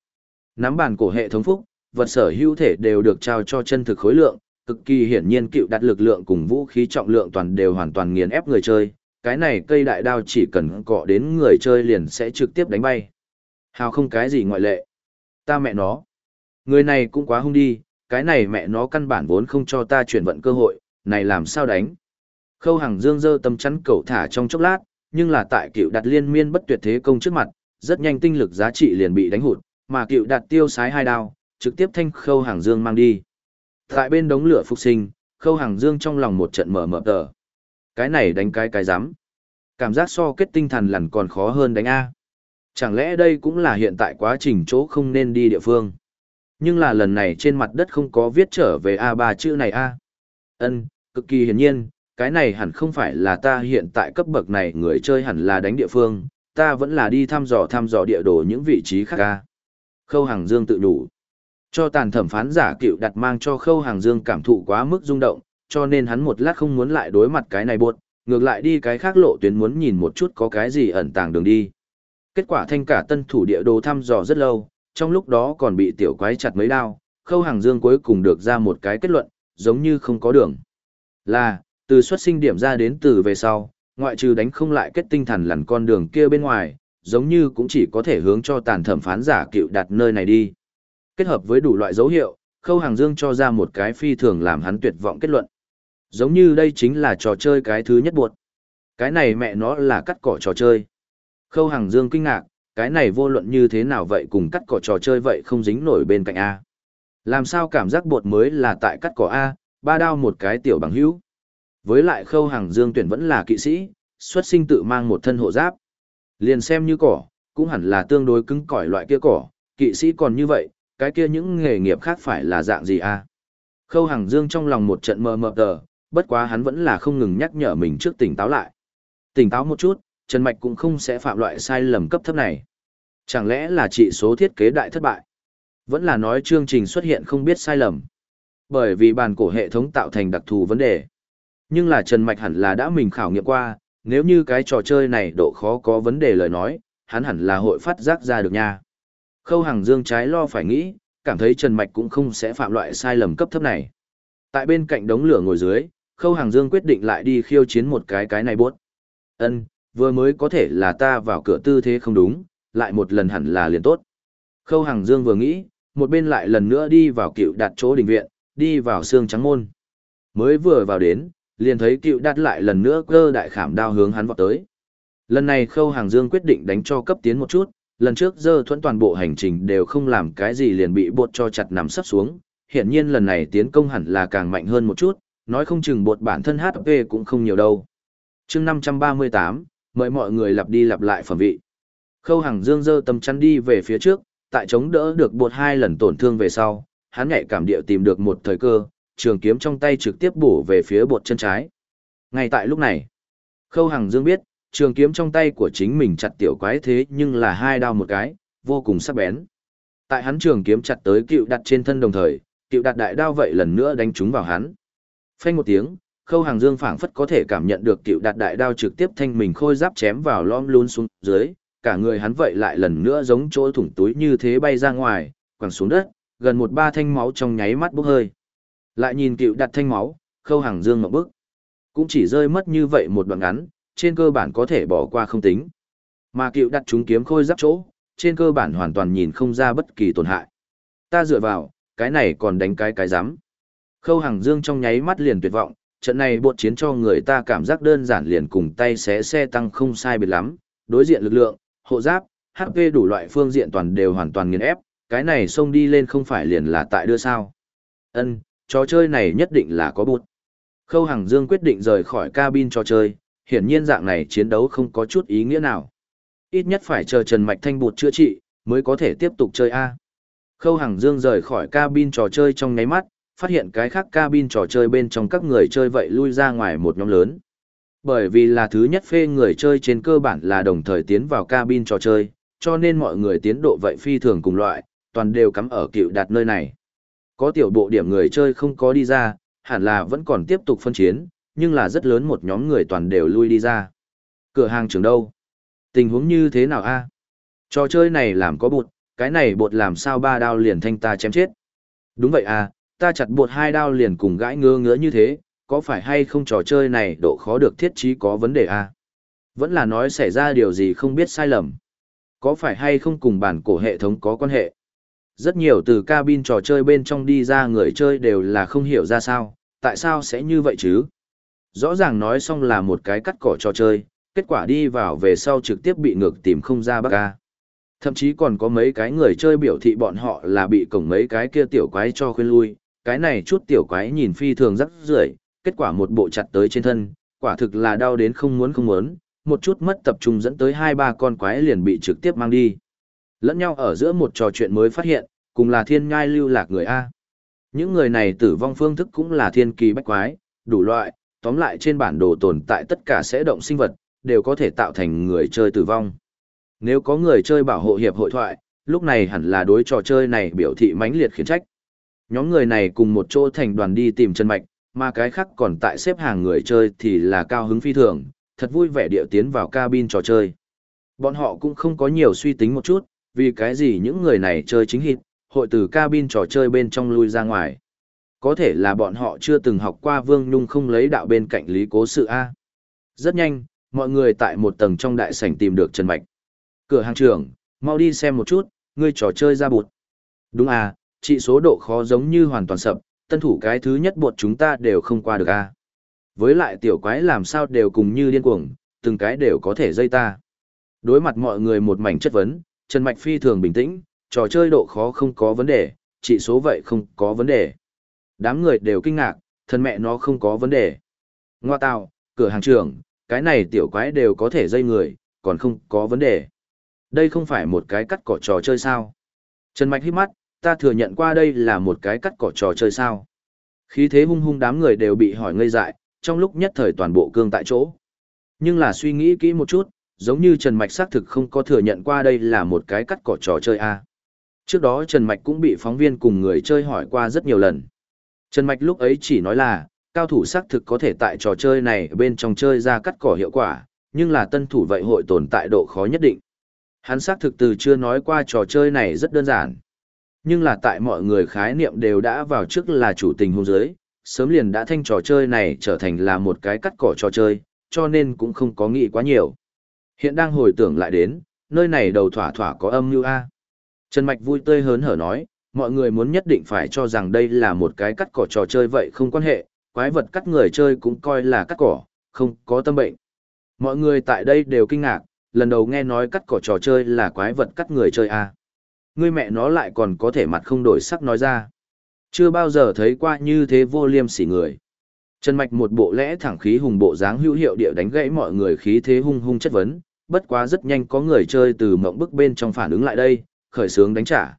Nắm bàn cổ hệ thống phúc, vật sở hữu thể đều được trao cho chân thực khối lượng, cực kỳ hiển nhiên cựu đặt lực lượng cùng vũ khí trọng lượng toàn đều hoàn toàn nghiền ép người chơi, cái này cây đại đao chỉ cần cọ đến người chơi liền sẽ trực tiếp đánh bay. Hào không cái gì ngoại lệ. Ta mẹ nó. Người này cũng quá hung đi, cái này mẹ nó căn bản vốn không cho ta chuyển vận cơ hội, này làm sao đánh. Khâu Hằng Dương dơ tâm chắn cầu thả trong chốc lát, nhưng là tại cựu đặt liên miên bất tuyệt thế công trước mặt, rất nhanh tinh lực giá trị liền bị đánh hụt, mà cựu đặt tiêu sái hai đao, trực tiếp thanh Khâu Hằng Dương mang đi. Tại bên đống lửa phục sinh, Khâu Hằng Dương trong lòng một trận mở mở tờ. Cái này đánh cái cái rắm Cảm giác so kết tinh thần lần còn khó hơn đánh A. Chẳng lẽ đây cũng là hiện tại quá trình chỗ không nên đi địa phương? Nhưng là lần này trên mặt đất không có viết trở về a ba chữ này a. Ân, cực kỳ hiển nhiên, cái này hẳn không phải là ta hiện tại cấp bậc này người chơi hẳn là đánh địa phương, ta vẫn là đi thăm dò thăm dò địa đồ những vị trí khác A. Khâu Hàng Dương tự đủ Cho tàn thẩm phán giả cựu đặt mang cho Khâu Hàng Dương cảm thụ quá mức rung động, cho nên hắn một lát không muốn lại đối mặt cái này buộc, ngược lại đi cái khác lộ tuyến muốn nhìn một chút có cái gì ẩn tàng đường đi. Kết quả thanh cả tân thủ địa đồ thăm dò rất lâu, trong lúc đó còn bị tiểu quái chặt mấy đao, Khâu Hàng Dương cuối cùng được ra một cái kết luận, giống như không có đường. Là, từ xuất sinh điểm ra đến từ về sau, ngoại trừ đánh không lại kết tinh thần lằn con đường kia bên ngoài, giống như cũng chỉ có thể hướng cho tàn thẩm phán giả cựu đặt nơi này đi. Kết hợp với đủ loại dấu hiệu, Khâu Hàng Dương cho ra một cái phi thường làm hắn tuyệt vọng kết luận. Giống như đây chính là trò chơi cái thứ nhất buộc. Cái này mẹ nó là cắt cỏ trò chơi. Khâu Hàng Dương kinh ngạc, cái này vô luận như thế nào vậy cùng cắt cỏ trò chơi vậy không dính nổi bên cạnh A. Làm sao cảm giác bột mới là tại cắt cỏ A, ba đao một cái tiểu bằng hữu. Với lại khâu hàng dương tuyển vẫn là kỵ sĩ, xuất sinh tự mang một thân hộ giáp. Liền xem như cỏ, cũng hẳn là tương đối cứng cỏi loại kia cỏ, kỵ sĩ còn như vậy, cái kia những nghề nghiệp khác phải là dạng gì a? Khâu hàng dương trong lòng một trận mờ mờ tờ, bất quá hắn vẫn là không ngừng nhắc nhở mình trước tỉnh táo lại. Tỉnh táo một chút, Trần Mạch cũng không sẽ phạm loại sai lầm cấp thấp này. Chẳng lẽ là chỉ số thiết kế đại thất bại? Vẫn là nói chương trình xuất hiện không biết sai lầm. Bởi vì bàn cổ hệ thống tạo thành đặc thù vấn đề. Nhưng là Trần Mạch hẳn là đã mình khảo nghiệm qua, nếu như cái trò chơi này độ khó có vấn đề lời nói, hắn hẳn là hội phát giác ra được nha. Khâu Hằng Dương trái lo phải nghĩ, cảm thấy Trần Mạch cũng không sẽ phạm loại sai lầm cấp thấp này. Tại bên cạnh đống lửa ngồi dưới, Khâu Hằng Dương quyết định lại đi khiêu chiến một cái cái này bốt. Ân, vừa mới có thể là ta vào cửa tư thế không đúng, lại một lần hẳn là liền tốt. Khâu Hằng Dương vừa nghĩ, một bên lại lần nữa đi vào cựu đặt chỗ đình viện, đi vào xương trắng môn. Mới vừa vào đến, liền thấy cựu đặt lại lần nữa cơ đại khảm đao hướng hắn vọt tới. Lần này Khâu Hàng Dương quyết định đánh cho cấp tiến một chút, lần trước dơ thuẫn toàn bộ hành trình đều không làm cái gì liền bị bột cho chặt nằm sắp xuống, hiện nhiên lần này tiến công hẳn là càng mạnh hơn một chút, nói không chừng bột bản thân HP cũng không nhiều đâu. chương 538, mời mọi người lặp đi lặp lại phẩm vị. Khâu Hằng Dương dơ tầm chắn đi về phía trước, tại chống đỡ được bột hai lần tổn thương về sau, hắn nhạy cảm địa tìm được một thời cơ, trường kiếm trong tay trực tiếp bổ về phía bột chân trái. Ngay tại lúc này, Khâu Hằng Dương biết, trường kiếm trong tay của chính mình chặt tiểu quái thế nhưng là hai đao một cái, vô cùng sắc bén. Tại hắn trường kiếm chặt tới cựu đặt trên thân đồng thời, cựu đặt đại đao vậy lần nữa đánh trúng vào hắn. Phanh một tiếng, Khâu Hàng Dương phảng phất có thể cảm nhận được cựu Đạt đại đao trực tiếp thanh mình khôi giáp chém vào lom luôn xuống dưới, cả người hắn vậy lại lần nữa giống chỗ thủng túi như thế bay ra ngoài, quẳng xuống đất, gần một ba thanh máu trong nháy mắt bốc hơi. Lại nhìn cựu đặt thanh máu, khâu hàng dương ngậm bức. Cũng chỉ rơi mất như vậy một đoạn ngắn, trên cơ bản có thể bỏ qua không tính. Mà cựu đặt chúng kiếm khôi giáp chỗ, trên cơ bản hoàn toàn nhìn không ra bất kỳ tổn hại. Ta dựa vào, cái này còn đánh cái cái rắm Khâu hàng dương trong nháy mắt liền tuyệt vọng, trận này bột chiến cho người ta cảm giác đơn giản liền cùng tay xé xe tăng không sai biệt lắm, đối diện lực lượng, hộ giáp, HP đủ loại phương diện toàn đều hoàn toàn nghiền ép, cái này xông đi lên không phải liền là tại đưa sao. Ân, trò chơi này nhất định là có bột. Khâu Hằng Dương quyết định rời khỏi cabin trò chơi, hiển nhiên dạng này chiến đấu không có chút ý nghĩa nào. Ít nhất phải chờ Trần Mạch Thanh bột chữa trị, mới có thể tiếp tục chơi A. Khâu Hằng Dương rời khỏi cabin trò chơi trong nháy mắt, phát hiện cái khác cabin trò chơi bên trong các người chơi vậy lui ra ngoài một nhóm lớn. Bởi vì là thứ nhất phê người chơi trên cơ bản là đồng thời tiến vào cabin trò chơi, cho nên mọi người tiến độ vậy phi thường cùng loại, toàn đều cắm ở cựu đạt nơi này. Có tiểu bộ điểm người chơi không có đi ra, hẳn là vẫn còn tiếp tục phân chiến, nhưng là rất lớn một nhóm người toàn đều lui đi ra. Cửa hàng trường đâu? Tình huống như thế nào a? Trò chơi này làm có bột, cái này bột làm sao ba đao liền thanh ta chém chết. Đúng vậy à, ta chặt bột hai đao liền cùng gãi ngơ ngứa như thế, có phải hay không trò chơi này độ khó được thiết trí có vấn đề à? Vẫn là nói xảy ra điều gì không biết sai lầm. Có phải hay không cùng bản cổ hệ thống có quan hệ? Rất nhiều từ cabin trò chơi bên trong đi ra người chơi đều là không hiểu ra sao, tại sao sẽ như vậy chứ? Rõ ràng nói xong là một cái cắt cỏ trò chơi, kết quả đi vào về sau trực tiếp bị ngược tìm không ra bác ca. Thậm chí còn có mấy cái người chơi biểu thị bọn họ là bị cổng mấy cái kia tiểu quái cho khuyên lui, cái này chút tiểu quái nhìn phi thường rất rưởi, kết quả một bộ chặt tới trên thân, quả thực là đau đến không muốn không muốn, một chút mất tập trung dẫn tới hai ba con quái liền bị trực tiếp mang đi. Lẫn nhau ở giữa một trò chuyện mới phát hiện, cùng là thiên ngai lưu lạc người A. Những người này tử vong phương thức cũng là thiên kỳ bách quái, đủ loại, tóm lại trên bản đồ tồn tại tất cả sẽ động sinh vật, đều có thể tạo thành người chơi tử vong. Nếu có người chơi bảo hộ hiệp hội thoại, lúc này hẳn là đối trò chơi này biểu thị mãnh liệt khiển trách. Nhóm người này cùng một chỗ thành đoàn đi tìm chân mạch, mà cái khác còn tại xếp hàng người chơi thì là cao hứng phi thường, thật vui vẻ điệu tiến vào cabin trò chơi. Bọn họ cũng không có nhiều suy tính một chút, vì cái gì những người này chơi chính hit. hội từ cabin trò chơi bên trong lui ra ngoài. Có thể là bọn họ chưa từng học qua Vương Nhung không lấy đạo bên cạnh lý cố sự A. Rất nhanh, mọi người tại một tầng trong đại sảnh tìm được Trần Mạch. Cửa hàng trưởng, mau đi xem một chút, ngươi trò chơi ra bụt. Đúng à, trị số độ khó giống như hoàn toàn sập, tân thủ cái thứ nhất bột chúng ta đều không qua được a. Với lại tiểu quái làm sao đều cùng như điên cuồng, từng cái đều có thể dây ta. Đối mặt mọi người một mảnh chất vấn, Trần Mạch phi thường bình tĩnh, trò chơi độ khó không có vấn đề, chỉ số vậy không có vấn đề. Đám người đều kinh ngạc, thân mẹ nó không có vấn đề. Ngoa tạo, cửa hàng trưởng, cái này tiểu quái đều có thể dây người, còn không có vấn đề. Đây không phải một cái cắt cỏ trò chơi sao. Trần Mạch hít mắt, ta thừa nhận qua đây là một cái cắt cỏ trò chơi sao. Khí thế hung hung đám người đều bị hỏi ngây dại, trong lúc nhất thời toàn bộ cương tại chỗ. Nhưng là suy nghĩ kỹ một chút, giống như Trần Mạch xác thực không có thừa nhận qua đây là một cái cắt cỏ trò chơi A. Trước đó Trần Mạch cũng bị phóng viên cùng người chơi hỏi qua rất nhiều lần. Trần Mạch lúc ấy chỉ nói là, cao thủ xác thực có thể tại trò chơi này bên trong chơi ra cắt cỏ hiệu quả, nhưng là tân thủ vậy hội tồn tại độ khó nhất định. Hắn xác thực từ chưa nói qua trò chơi này rất đơn giản. Nhưng là tại mọi người khái niệm đều đã vào trước là chủ tình hôn giới, sớm liền đã thanh trò chơi này trở thành là một cái cắt cỏ trò chơi, cho nên cũng không có nghĩ quá nhiều. Hiện đang hồi tưởng lại đến, nơi này đầu thỏa thỏa có âm như A. Trần Mạch vui tươi hớn hở nói, mọi người muốn nhất định phải cho rằng đây là một cái cắt cỏ trò chơi vậy không quan hệ, quái vật cắt người chơi cũng coi là cắt cỏ, không có tâm bệnh. Mọi người tại đây đều kinh ngạc, lần đầu nghe nói cắt cỏ trò chơi là quái vật cắt người chơi A. Ngươi mẹ nó lại còn có thể mặt không đổi sắc nói ra. Chưa bao giờ thấy qua như thế vô liêm sỉ người. Trần Mạch một bộ lẽ thẳng khí hùng bộ dáng hữu hiệu địa đánh gãy mọi người khí thế hung hung chất vấn, bất quá rất nhanh có người chơi từ mộng bức bên trong phản ứng lại đây, khởi sướng đánh trả.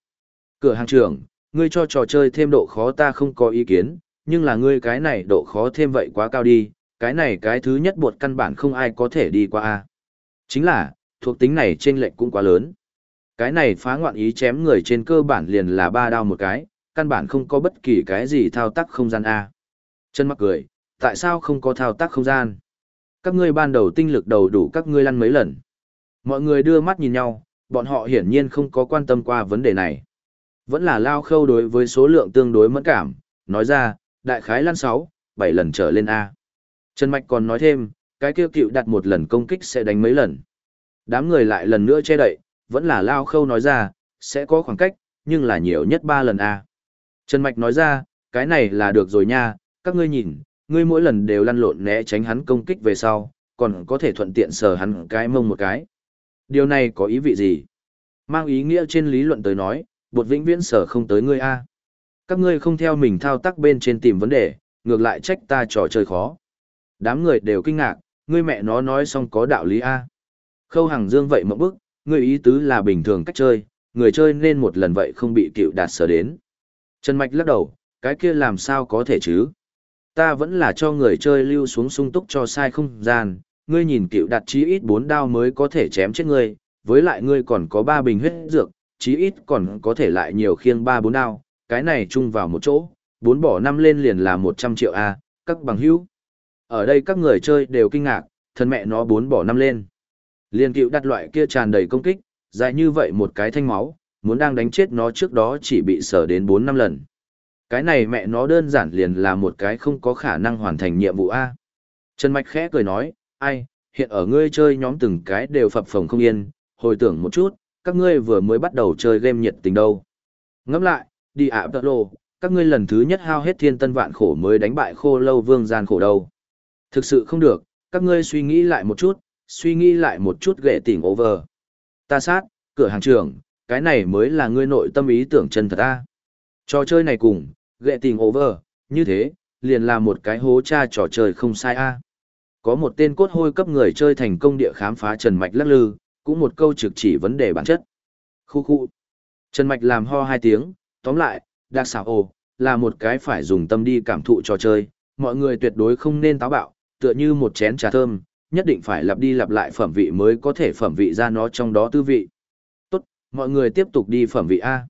Cửa hàng trưởng, ngươi cho trò chơi thêm độ khó ta không có ý kiến, nhưng là ngươi cái này độ khó thêm vậy quá cao đi, cái này cái thứ nhất buộc căn bản không ai có thể đi qua a. Chính là, thuộc tính này trên lệnh cũng quá lớn. Cái này phá ngoạn ý chém người trên cơ bản liền là ba đao một cái, căn bản không có bất kỳ cái gì thao tác không gian A. Chân mắc cười, tại sao không có thao tác không gian? Các ngươi ban đầu tinh lực đầu đủ các ngươi lăn mấy lần. Mọi người đưa mắt nhìn nhau, bọn họ hiển nhiên không có quan tâm qua vấn đề này. Vẫn là lao khâu đối với số lượng tương đối mẫn cảm, nói ra, đại khái lăn 6, 7 lần trở lên A. Trần Mạch còn nói thêm, cái kêu cựu đặt một lần công kích sẽ đánh mấy lần. Đám người lại lần nữa che đậy, vẫn là lao khâu nói ra, sẽ có khoảng cách, nhưng là nhiều nhất ba lần A. Trần Mạch nói ra, cái này là được rồi nha, các ngươi nhìn, ngươi mỗi lần đều lăn lộn né tránh hắn công kích về sau, còn có thể thuận tiện sờ hắn cái mông một cái. Điều này có ý vị gì? Mang ý nghĩa trên lý luận tới nói, bột vĩnh viễn sở không tới ngươi A. Các ngươi không theo mình thao tác bên trên tìm vấn đề, ngược lại trách ta trò chơi khó. Đám người đều kinh ngạc, ngươi mẹ nó nói xong có đạo lý A. Khâu Hằng Dương vậy một bức, người ý tứ là bình thường cách chơi, người chơi nên một lần vậy không bị cựu đạt sở đến. Trần Mạch lắc đầu, cái kia làm sao có thể chứ? Ta vẫn là cho người chơi lưu xuống sung túc cho sai không gian, ngươi nhìn cựu đạt chí ít 4 đao mới có thể chém chết ngươi, với lại ngươi còn có 3 bình huyết dược, chí ít còn có thể lại nhiều khiêng 3-4 đao, cái này chung vào một chỗ, 4 bỏ 5 lên liền là 100 triệu A, các bằng hữu. Ở đây các người chơi đều kinh ngạc, thân mẹ nó 4 bỏ 5 lên. Liên cựu đặt loại kia tràn đầy công kích, dài như vậy một cái thanh máu, muốn đang đánh chết nó trước đó chỉ bị sở đến 4 năm lần. Cái này mẹ nó đơn giản liền là một cái không có khả năng hoàn thành nhiệm vụ A. Trần Mạch khẽ cười nói, ai, hiện ở ngươi chơi nhóm từng cái đều phập phồng không yên, hồi tưởng một chút, các ngươi vừa mới bắt đầu chơi game nhiệt tình đâu. Ngẫm lại, đi ạ tật lô, các ngươi lần thứ nhất hao hết thiên tân vạn khổ mới đánh bại khô lâu vương gian khổ đâu. Thực sự không được, các ngươi suy nghĩ lại một chút, suy nghĩ lại một chút ghệ tỉnh over. Ta sát, cửa hàng trưởng, cái này mới là ngươi nội tâm ý tưởng chân thật ta. Trò chơi này cùng, ghệ tình over, như thế, liền là một cái hố cha trò chơi không sai a. Có một tên cốt hôi cấp người chơi thành công địa khám phá Trần Mạch lắc lư, cũng một câu trực chỉ vấn đề bản chất. Khu khu. Trần Mạch làm ho hai tiếng, tóm lại, đặc xảo ồ, là một cái phải dùng tâm đi cảm thụ trò chơi, mọi người tuyệt đối không nên táo bạo, tựa như một chén trà thơm, nhất định phải lặp đi lặp lại phẩm vị mới có thể phẩm vị ra nó trong đó tư vị. Tốt, mọi người tiếp tục đi phẩm vị A.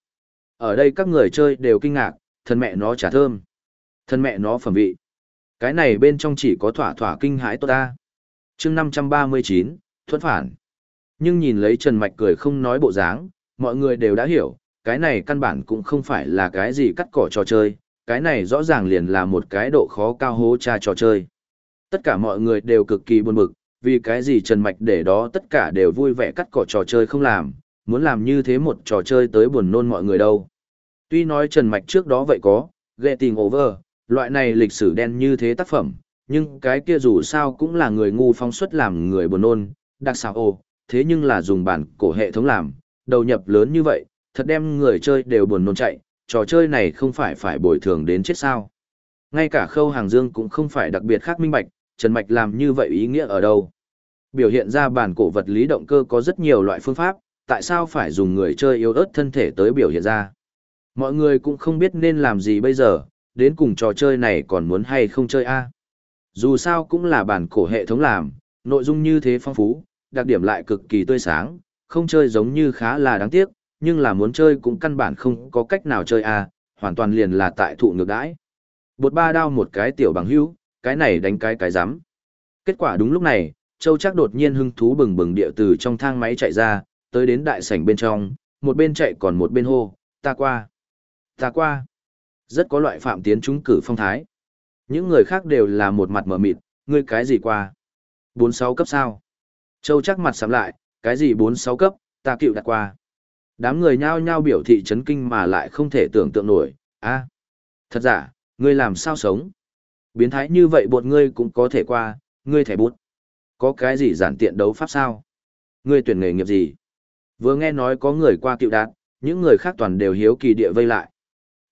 Ở đây các người chơi đều kinh ngạc, thân mẹ nó trả thơm. Thân mẹ nó phẩm vị. Cái này bên trong chỉ có thỏa thỏa kinh hãi tốt A. chương 539, thuẫn phản. Nhưng nhìn lấy Trần Mạch cười không nói bộ dáng, mọi người đều đã hiểu, cái này căn bản cũng không phải là cái gì cắt cỏ trò chơi, cái này rõ ràng liền là một cái độ khó cao hố cha trò chơi. Tất cả mọi người đều cực kỳ buồn bực, vì cái gì Trần Mạch để đó tất cả đều vui vẻ cắt cỏ trò chơi không làm, muốn làm như thế một trò chơi tới buồn nôn mọi người đâu. Tuy nói Trần Mạch trước đó vậy có, Getting Over, loại này lịch sử đen như thế tác phẩm, nhưng cái kia dù sao cũng là người ngu phóng xuất làm người buồn nôn, đặc sao ồ, thế nhưng là dùng bản cổ hệ thống làm, đầu nhập lớn như vậy, thật đem người chơi đều buồn nôn chạy, trò chơi này không phải phải bồi thường đến chết sao. Ngay cả khâu hàng dương cũng không phải đặc biệt khác minh bạch, Trần Mạch làm như vậy ý nghĩa ở đâu. Biểu hiện ra bản cổ vật lý động cơ có rất nhiều loại phương pháp, tại sao phải dùng người chơi yếu ớt thân thể tới biểu hiện ra. Mọi người cũng không biết nên làm gì bây giờ, đến cùng trò chơi này còn muốn hay không chơi a Dù sao cũng là bản cổ hệ thống làm, nội dung như thế phong phú, đặc điểm lại cực kỳ tươi sáng, không chơi giống như khá là đáng tiếc, nhưng là muốn chơi cũng căn bản không có cách nào chơi a hoàn toàn liền là tại thụ ngược đãi. Bột ba đao một cái tiểu bằng hữu, cái này đánh cái cái dám Kết quả đúng lúc này, Châu trác đột nhiên hưng thú bừng bừng địa từ trong thang máy chạy ra, tới đến đại sảnh bên trong, một bên chạy còn một bên hô, ta qua, ta qua. Rất có loại phạm tiến trúng cử phong thái. Những người khác đều là một mặt mở mịt, ngươi cái gì qua? bốn sáu cấp sao? Châu trác mặt sắm lại, cái gì bốn sáu cấp, ta cựu đặt qua. Đám người nhao nhao biểu thị chấn kinh mà lại không thể tưởng tượng nổi, a thật giả, ngươi làm sao sống? Biến thái như vậy bột ngươi cũng có thể qua, ngươi thẻ bút. Có cái gì giản tiện đấu pháp sao? Ngươi tuyển nghề nghiệp gì? Vừa nghe nói có người qua cựu đạt, những người khác toàn đều hiếu kỳ địa vây lại.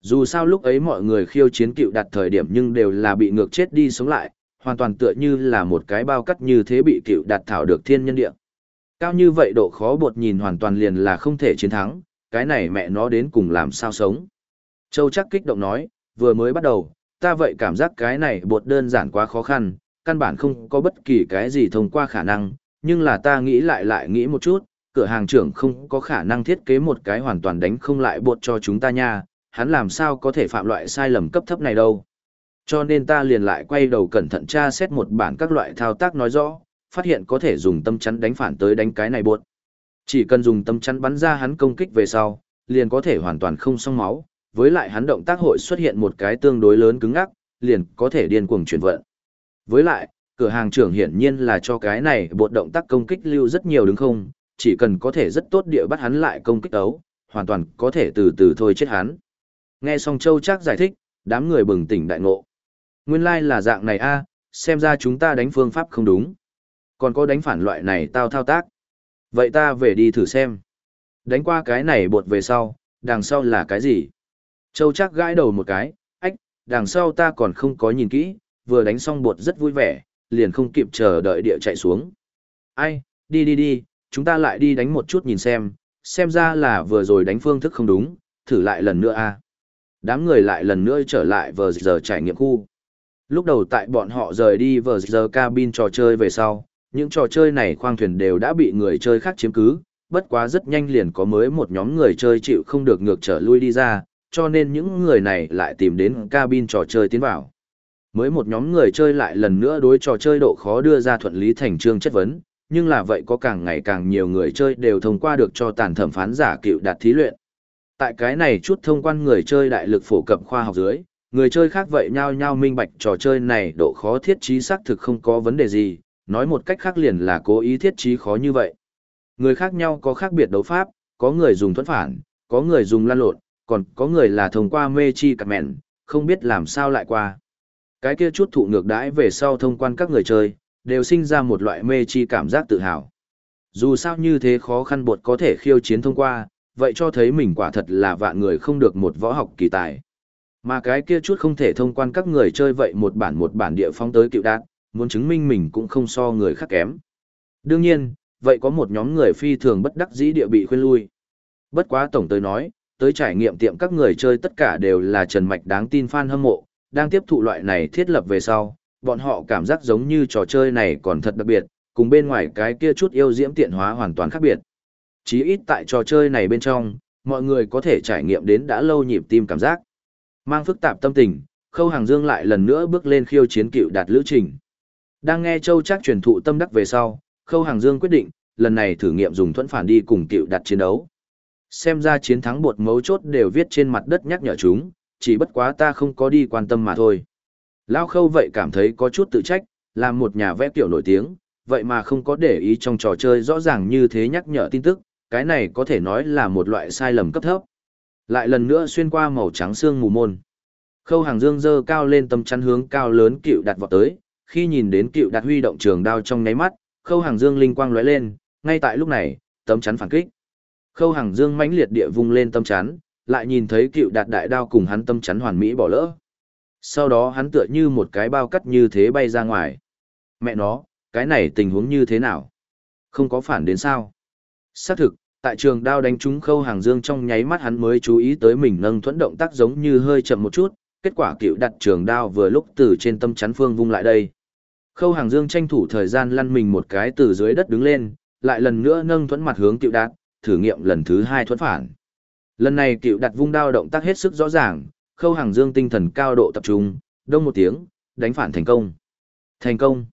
Dù sao lúc ấy mọi người khiêu chiến cựu đạt thời điểm nhưng đều là bị ngược chết đi sống lại, hoàn toàn tựa như là một cái bao cắt như thế bị cựu đạt thảo được thiên nhân địa. Cao như vậy độ khó bột nhìn hoàn toàn liền là không thể chiến thắng, cái này mẹ nó đến cùng làm sao sống. Châu chắc kích động nói, vừa mới bắt đầu, ta vậy cảm giác cái này bột đơn giản quá khó khăn, căn bản không có bất kỳ cái gì thông qua khả năng, nhưng là ta nghĩ lại lại nghĩ một chút, cửa hàng trưởng không có khả năng thiết kế một cái hoàn toàn đánh không lại bột cho chúng ta nha, hắn làm sao có thể phạm loại sai lầm cấp thấp này đâu. Cho nên ta liền lại quay đầu cẩn thận tra xét một bản các loại thao tác nói rõ, phát hiện có thể dùng tâm chắn đánh phản tới đánh cái này bột. Chỉ cần dùng tâm chắn bắn ra hắn công kích về sau, liền có thể hoàn toàn không xong máu, với lại hắn động tác hội xuất hiện một cái tương đối lớn cứng ngắc, liền có thể điên cuồng chuyển vận. Với lại, cửa hàng trưởng hiển nhiên là cho cái này bộ động tác công kích lưu rất nhiều đứng không, chỉ cần có thể rất tốt địa bắt hắn lại công kích đấu, hoàn toàn có thể từ từ thôi chết hắn. Nghe xong Châu chắc giải thích, đám người bừng tỉnh đại ngộ. Nguyên lai like là dạng này a, xem ra chúng ta đánh phương pháp không đúng. Còn có đánh phản loại này tao thao tác. Vậy ta về đi thử xem. Đánh qua cái này bột về sau, đằng sau là cái gì? Châu chắc gãi đầu một cái, ách, đằng sau ta còn không có nhìn kỹ, vừa đánh xong bột rất vui vẻ, liền không kịp chờ đợi địa chạy xuống. Ai, đi đi đi, chúng ta lại đi đánh một chút nhìn xem, xem ra là vừa rồi đánh phương thức không đúng, thử lại lần nữa a. Đám người lại lần nữa trở lại vờ giờ trải nghiệm khu. Lúc đầu tại bọn họ rời đi vờ giờ cabin trò chơi về sau, những trò chơi này khoang thuyền đều đã bị người chơi khác chiếm cứ, bất quá rất nhanh liền có mới một nhóm người chơi chịu không được ngược trở lui đi ra, cho nên những người này lại tìm đến cabin trò chơi tiến vào. Mới một nhóm người chơi lại lần nữa đối trò chơi độ khó đưa ra thuận lý thành trương chất vấn, nhưng là vậy có càng ngày càng nhiều người chơi đều thông qua được cho tàn thẩm phán giả cựu đạt thí luyện. Tại cái này chút thông quan người chơi đại lực phổ cập khoa học dưới, người chơi khác vậy nhau nhau minh bạch trò chơi này độ khó thiết trí xác thực không có vấn đề gì, nói một cách khác liền là cố ý thiết trí khó như vậy. Người khác nhau có khác biệt đấu pháp, có người dùng thuẫn phản, có người dùng lan lộn, còn có người là thông qua mê chi cặt mẹn, không biết làm sao lại qua. Cái kia chút thụ ngược đãi về sau thông quan các người chơi, đều sinh ra một loại mê chi cảm giác tự hào. Dù sao như thế khó khăn bột có thể khiêu chiến thông qua, vậy cho thấy mình quả thật là vạn người không được một võ học kỳ tài. Mà cái kia chút không thể thông quan các người chơi vậy một bản một bản địa phong tới cựu đạt, muốn chứng minh mình cũng không so người khác kém. Đương nhiên, vậy có một nhóm người phi thường bất đắc dĩ địa bị khuyên lui. Bất quá tổng tới nói, tới trải nghiệm tiệm các người chơi tất cả đều là Trần Mạch đáng tin fan hâm mộ, đang tiếp thụ loại này thiết lập về sau, bọn họ cảm giác giống như trò chơi này còn thật đặc biệt, cùng bên ngoài cái kia chút yêu diễm tiện hóa hoàn toàn khác biệt. Chí ít tại trò chơi này bên trong, mọi người có thể trải nghiệm đến đã lâu nhịp tim cảm giác. Mang phức tạp tâm tình, Khâu Hàng Dương lại lần nữa bước lên khiêu chiến cựu đạt lữ trình. Đang nghe Châu Trác truyền thụ tâm đắc về sau, Khâu Hàng Dương quyết định, lần này thử nghiệm dùng thuẫn phản đi cùng cựu đạt chiến đấu. Xem ra chiến thắng bột mấu chốt đều viết trên mặt đất nhắc nhở chúng, chỉ bất quá ta không có đi quan tâm mà thôi. Lao Khâu vậy cảm thấy có chút tự trách, làm một nhà vẽ kiểu nổi tiếng, vậy mà không có để ý trong trò chơi rõ ràng như thế nhắc nhở tin tức, cái này có thể nói là một loại sai lầm cấp thấp. Lại lần nữa xuyên qua màu trắng xương mù môn. Khâu hàng dương dơ cao lên tầm chắn hướng cao lớn cựu đặt vọt tới, khi nhìn đến cựu đặt huy động trường đao trong nháy mắt, khâu hàng dương linh quang lóe lên, ngay tại lúc này, tấm chắn phản kích. Khâu Hằng dương mãnh liệt địa vung lên tâm chắn, lại nhìn thấy cựu đạt đại đao cùng hắn tâm chắn hoàn mỹ bỏ lỡ. Sau đó hắn tựa như một cái bao cắt như thế bay ra ngoài. Mẹ nó, cái này tình huống như thế nào? Không có phản đến sao? Xác thực, tại trường đao đánh trúng khâu hàng dương trong nháy mắt hắn mới chú ý tới mình nâng thuẫn động tác giống như hơi chậm một chút, kết quả cựu đặt trường đao vừa lúc từ trên tâm chắn phương vung lại đây. Khâu hàng dương tranh thủ thời gian lăn mình một cái từ dưới đất đứng lên, lại lần nữa nâng thuẫn mặt hướng cựu đạt, thử nghiệm lần thứ hai thuẫn phản. Lần này cựu đặt vung đao động tác hết sức rõ ràng, khâu hàng dương tinh thần cao độ tập trung, đông một tiếng, đánh phản thành công. Thành công.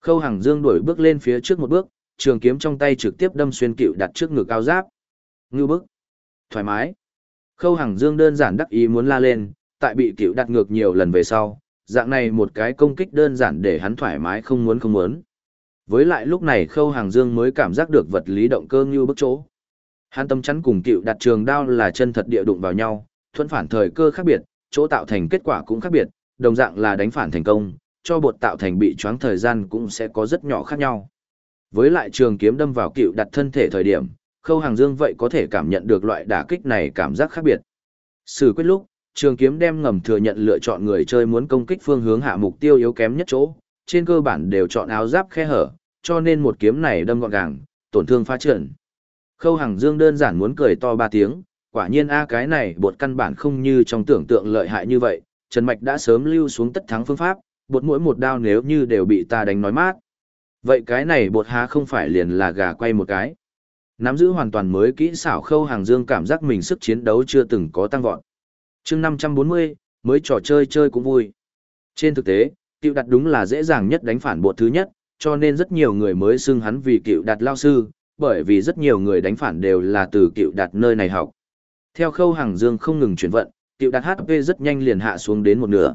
Khâu hàng dương đuổi bước lên phía trước một bước, trường kiếm trong tay trực tiếp đâm xuyên cựu đặt trước ngực cao giáp. Ngưu bức. Thoải mái. Khâu hàng dương đơn giản đắc ý muốn la lên, tại bị cựu đặt ngược nhiều lần về sau, dạng này một cái công kích đơn giản để hắn thoải mái không muốn không muốn. Với lại lúc này khâu hàng dương mới cảm giác được vật lý động cơ như bức chỗ. Hắn tâm chắn cùng cựu đặt trường đao là chân thật địa đụng vào nhau, thuận phản thời cơ khác biệt, chỗ tạo thành kết quả cũng khác biệt, đồng dạng là đánh phản thành công, cho bột tạo thành bị choáng thời gian cũng sẽ có rất nhỏ khác nhau. Với lại trường kiếm đâm vào cựu đặt thân thể thời điểm, khâu hàng dương vậy có thể cảm nhận được loại đả kích này cảm giác khác biệt. Sử quyết lúc, trường kiếm đem ngầm thừa nhận lựa chọn người chơi muốn công kích phương hướng hạ mục tiêu yếu kém nhất chỗ, trên cơ bản đều chọn áo giáp khe hở, cho nên một kiếm này đâm gọn gàng, tổn thương phá trận. Khâu hàng dương đơn giản muốn cười to ba tiếng, quả nhiên a cái này bột căn bản không như trong tưởng tượng lợi hại như vậy, Trần Mạch đã sớm lưu xuống tất thắng phương pháp, bột mỗi một đao nếu như đều bị ta đánh nói mát. Vậy cái này bột há không phải liền là gà quay một cái. Nắm giữ hoàn toàn mới kỹ xảo khâu hàng dương cảm giác mình sức chiến đấu chưa từng có tăng vọt. chương 540, mới trò chơi chơi cũng vui. Trên thực tế, cựu đặt đúng là dễ dàng nhất đánh phản bột thứ nhất, cho nên rất nhiều người mới xưng hắn vì cựu đặt lao sư, bởi vì rất nhiều người đánh phản đều là từ cựu Đạt nơi này học. Theo khâu hàng dương không ngừng chuyển vận, cựu đạt HP rất nhanh liền hạ xuống đến một nửa.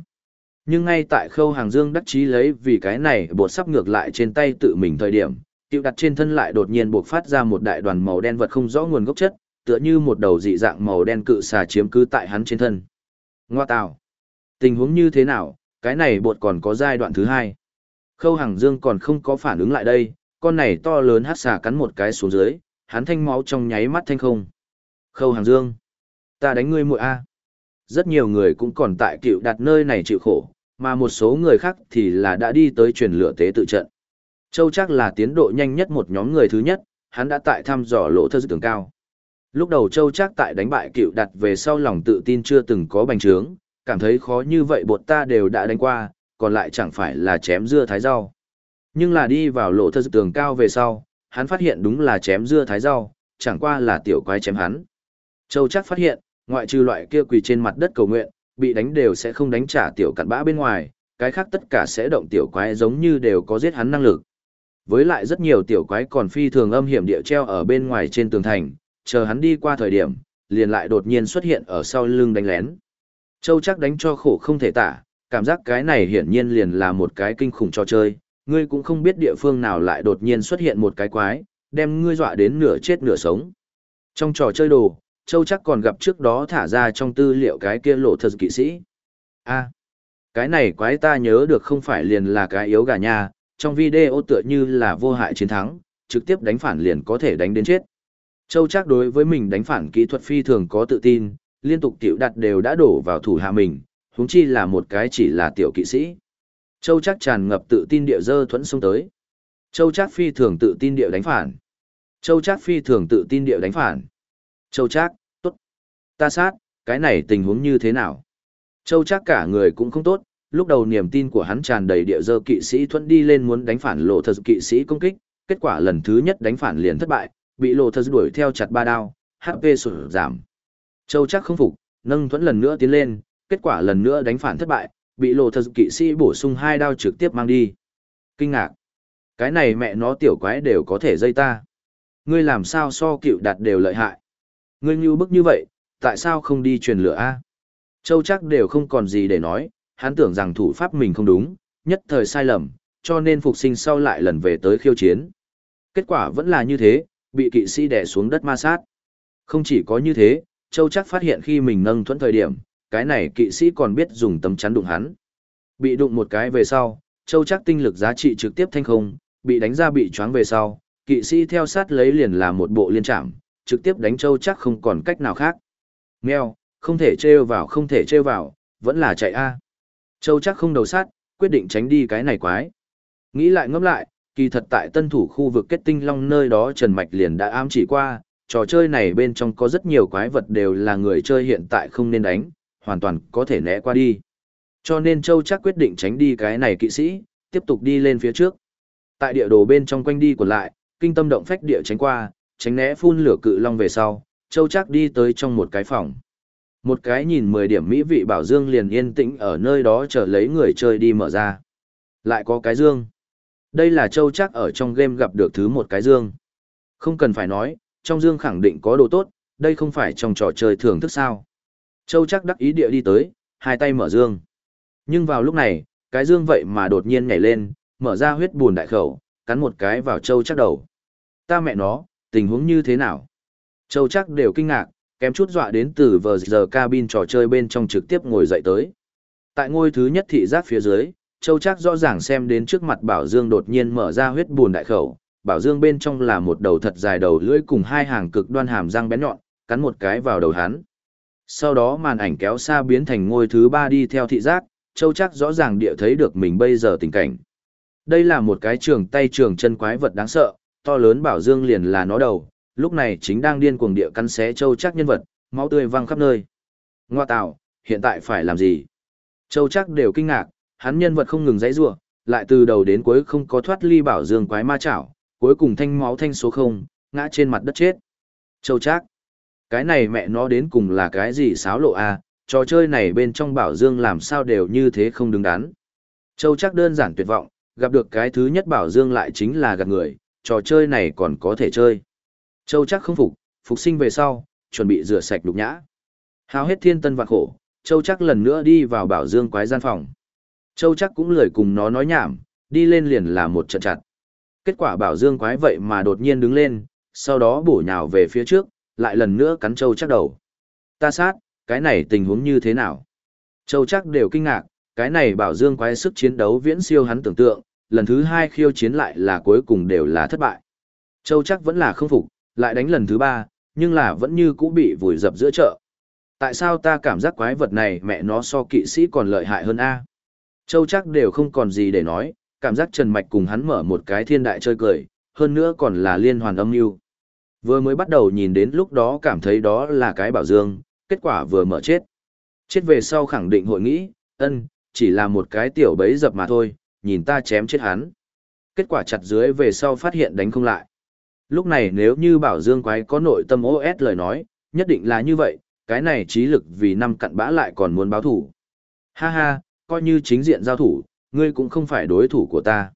Nhưng ngay tại khâu hàng dương đắc chí lấy vì cái này bột sắp ngược lại trên tay tự mình thời điểm, cựu đặt trên thân lại đột nhiên buộc phát ra một đại đoàn màu đen vật không rõ nguồn gốc chất, tựa như một đầu dị dạng màu đen cự xà chiếm cứ tại hắn trên thân. Ngoa tào. Tình huống như thế nào, cái này bột còn có giai đoạn thứ hai. Khâu hàng dương còn không có phản ứng lại đây, con này to lớn hát xà cắn một cái xuống dưới, hắn thanh máu trong nháy mắt thanh không. Khâu hàng dương. Ta đánh ngươi muội A. Rất nhiều người cũng còn tại cựu đặt nơi này chịu khổ, mà một số người khác thì là đã đi tới truyền lửa tế tự trận. Châu chắc là tiến độ nhanh nhất một nhóm người thứ nhất, hắn đã tại thăm dò lỗ thơ tường cao. Lúc đầu Châu chắc tại đánh bại cựu đặt về sau lòng tự tin chưa từng có bành trướng, cảm thấy khó như vậy bột ta đều đã đánh qua, còn lại chẳng phải là chém dưa thái rau. Nhưng là đi vào lộ thơ tường cao về sau, hắn phát hiện đúng là chém dưa thái rau, chẳng qua là tiểu quái chém hắn. Châu chắc phát hiện, ngoại trừ loại kia quỳ trên mặt đất cầu nguyện, bị đánh đều sẽ không đánh trả tiểu cặn bã bên ngoài, cái khác tất cả sẽ động tiểu quái giống như đều có giết hắn năng lực. Với lại rất nhiều tiểu quái còn phi thường âm hiểm địa treo ở bên ngoài trên tường thành, chờ hắn đi qua thời điểm, liền lại đột nhiên xuất hiện ở sau lưng đánh lén. Châu chắc đánh cho khổ không thể tả, cảm giác cái này hiển nhiên liền là một cái kinh khủng trò chơi, ngươi cũng không biết địa phương nào lại đột nhiên xuất hiện một cái quái, đem ngươi dọa đến nửa chết nửa sống. Trong trò chơi đồ, Châu chắc còn gặp trước đó thả ra trong tư liệu cái kia lộ thật kỵ sĩ. a cái này quái ta nhớ được không phải liền là cái yếu gà nha, trong video tựa như là vô hại chiến thắng, trực tiếp đánh phản liền có thể đánh đến chết. Châu chắc đối với mình đánh phản kỹ thuật phi thường có tự tin, liên tục tiểu đặt đều đã đổ vào thủ hạ mình, huống chi là một cái chỉ là tiểu kỵ sĩ. Châu Trác tràn ngập tự tin địa dơ thuẫn xuống tới. Châu Trác phi thường tự tin địa đánh phản. Châu Trác phi thường tự tin địa đánh phản. Châu Trác, tốt. Ta sát, cái này tình huống như thế nào? Châu Trác cả người cũng không tốt, lúc đầu niềm tin của hắn tràn đầy địa dơ kỵ sĩ thuẫn đi lên muốn đánh phản lộ thật kỵ sĩ công kích, kết quả lần thứ nhất đánh phản liền thất bại, bị lộ thật đuổi theo chặt ba đao, HP sụt giảm. Châu Trác không phục, nâng thuẫn lần nữa tiến lên, kết quả lần nữa đánh phản thất bại, bị lộ thật kỵ sĩ bổ sung hai đao trực tiếp mang đi. Kinh ngạc. Cái này mẹ nó tiểu quái đều có thể dây ta. Ngươi làm sao so cựu đạt đều lợi hại. Ngươi như bức như vậy, tại sao không đi truyền lửa a? Châu chắc đều không còn gì để nói, hắn tưởng rằng thủ pháp mình không đúng, nhất thời sai lầm, cho nên phục sinh sau lại lần về tới khiêu chiến. Kết quả vẫn là như thế, bị kỵ sĩ đè xuống đất ma sát. Không chỉ có như thế, Châu chắc phát hiện khi mình nâng thuẫn thời điểm, cái này kỵ sĩ còn biết dùng tấm chắn đụng hắn. Bị đụng một cái về sau, Châu chắc tinh lực giá trị trực tiếp thanh không, bị đánh ra bị choáng về sau, kỵ sĩ theo sát lấy liền là một bộ liên trạm, trực tiếp đánh Châu chắc không còn cách nào khác. Mèo, không thể trêu vào không thể trêu vào, vẫn là chạy a. Châu chắc không đầu sát, quyết định tránh đi cái này quái. Nghĩ lại ngẫm lại, kỳ thật tại tân thủ khu vực kết tinh long nơi đó Trần Mạch liền đã ám chỉ qua, trò chơi này bên trong có rất nhiều quái vật đều là người chơi hiện tại không nên đánh, hoàn toàn có thể né qua đi. Cho nên Châu chắc quyết định tránh đi cái này kỵ sĩ, tiếp tục đi lên phía trước. Tại địa đồ bên trong quanh đi còn lại, kinh tâm động phách địa tránh qua, tránh né phun lửa cự long về sau, Châu chắc đi tới trong một cái phòng. Một cái nhìn 10 điểm mỹ vị bảo dương liền yên tĩnh ở nơi đó chờ lấy người chơi đi mở ra. Lại có cái dương. Đây là Châu chắc ở trong game gặp được thứ một cái dương. Không cần phải nói, trong dương khẳng định có đồ tốt, đây không phải trong trò chơi thưởng thức sao. Châu chắc đắc ý địa đi tới, hai tay mở dương. Nhưng vào lúc này, cái dương vậy mà đột nhiên nhảy lên, mở ra huyết buồn đại khẩu, cắn một cái vào châu chắc đầu. Ta mẹ nó, tình huống như thế nào? Châu chắc đều kinh ngạc, kém chút dọa đến từ vờ giờ cabin trò chơi bên trong trực tiếp ngồi dậy tới. Tại ngôi thứ nhất thị giác phía dưới, Châu chắc rõ ràng xem đến trước mặt Bảo Dương đột nhiên mở ra huyết buồn đại khẩu, Bảo Dương bên trong là một đầu thật dài đầu lưỡi cùng hai hàng cực đoan hàm răng bén nhọn, cắn một cái vào đầu hắn. Sau đó màn ảnh kéo xa biến thành ngôi thứ ba đi theo thị giác, Châu chắc rõ ràng địa thấy được mình bây giờ tình cảnh. Đây là một cái trường tay trường chân quái vật đáng sợ, to lớn Bảo Dương liền là nó đầu, lúc này chính đang điên cuồng địa cắn xé Châu chắc nhân vật, máu tươi văng khắp nơi. Ngoa tạo, hiện tại phải làm gì? Châu chắc đều kinh ngạc, hắn nhân vật không ngừng dãy rủa, lại từ đầu đến cuối không có thoát ly Bảo Dương quái ma chảo, cuối cùng thanh máu thanh số không, ngã trên mặt đất chết. Châu chắc, cái này mẹ nó đến cùng là cái gì xáo lộ a? À? trò chơi này bên trong bảo dương làm sao đều như thế không đứng đắn. Châu chắc đơn giản tuyệt vọng, gặp được cái thứ nhất bảo dương lại chính là gặp người, trò chơi này còn có thể chơi. Châu chắc không phục, phục sinh về sau, chuẩn bị rửa sạch đục nhã. Hao hết thiên tân vạn khổ, Châu chắc lần nữa đi vào bảo dương quái gian phòng. Châu chắc cũng lười cùng nó nói nhảm, đi lên liền là một trận chặt. Kết quả bảo dương quái vậy mà đột nhiên đứng lên, sau đó bổ nhào về phía trước, lại lần nữa cắn Châu chắc đầu. Ta sát, cái này tình huống như thế nào? Châu chắc đều kinh ngạc, cái này bảo dương quái sức chiến đấu viễn siêu hắn tưởng tượng, lần thứ hai khiêu chiến lại là cuối cùng đều là thất bại. Châu chắc vẫn là không phục, lại đánh lần thứ ba, nhưng là vẫn như cũ bị vùi dập giữa chợ. Tại sao ta cảm giác quái vật này mẹ nó so kỵ sĩ còn lợi hại hơn A? Châu chắc đều không còn gì để nói, cảm giác Trần Mạch cùng hắn mở một cái thiên đại chơi cười, hơn nữa còn là liên hoàn âm mưu Vừa mới bắt đầu nhìn đến lúc đó cảm thấy đó là cái bảo dương, kết quả vừa mở chết. Chết về sau khẳng định hội nghĩ, ân, chỉ là một cái tiểu bấy dập mà thôi, nhìn ta chém chết hắn. Kết quả chặt dưới về sau phát hiện đánh không lại. Lúc này nếu như bảo dương quái có nội tâm OS lời nói, nhất định là như vậy, cái này trí lực vì năm cặn bã lại còn muốn báo thủ. Ha ha, coi như chính diện giao thủ, ngươi cũng không phải đối thủ của ta.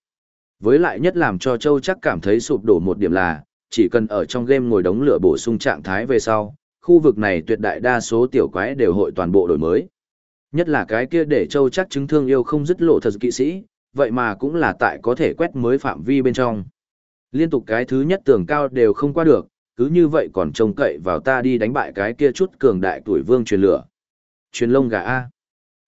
Với lại nhất làm cho Châu chắc cảm thấy sụp đổ một điểm là, chỉ cần ở trong game ngồi đống lửa bổ sung trạng thái về sau, khu vực này tuyệt đại đa số tiểu quái đều hội toàn bộ đổi mới. Nhất là cái kia để châu chắc chứng thương yêu không dứt lộ thật kỵ sĩ, vậy mà cũng là tại có thể quét mới phạm vi bên trong. Liên tục cái thứ nhất tường cao đều không qua được, cứ như vậy còn trông cậy vào ta đi đánh bại cái kia chút cường đại tuổi vương truyền lửa. Truyền lông gà A.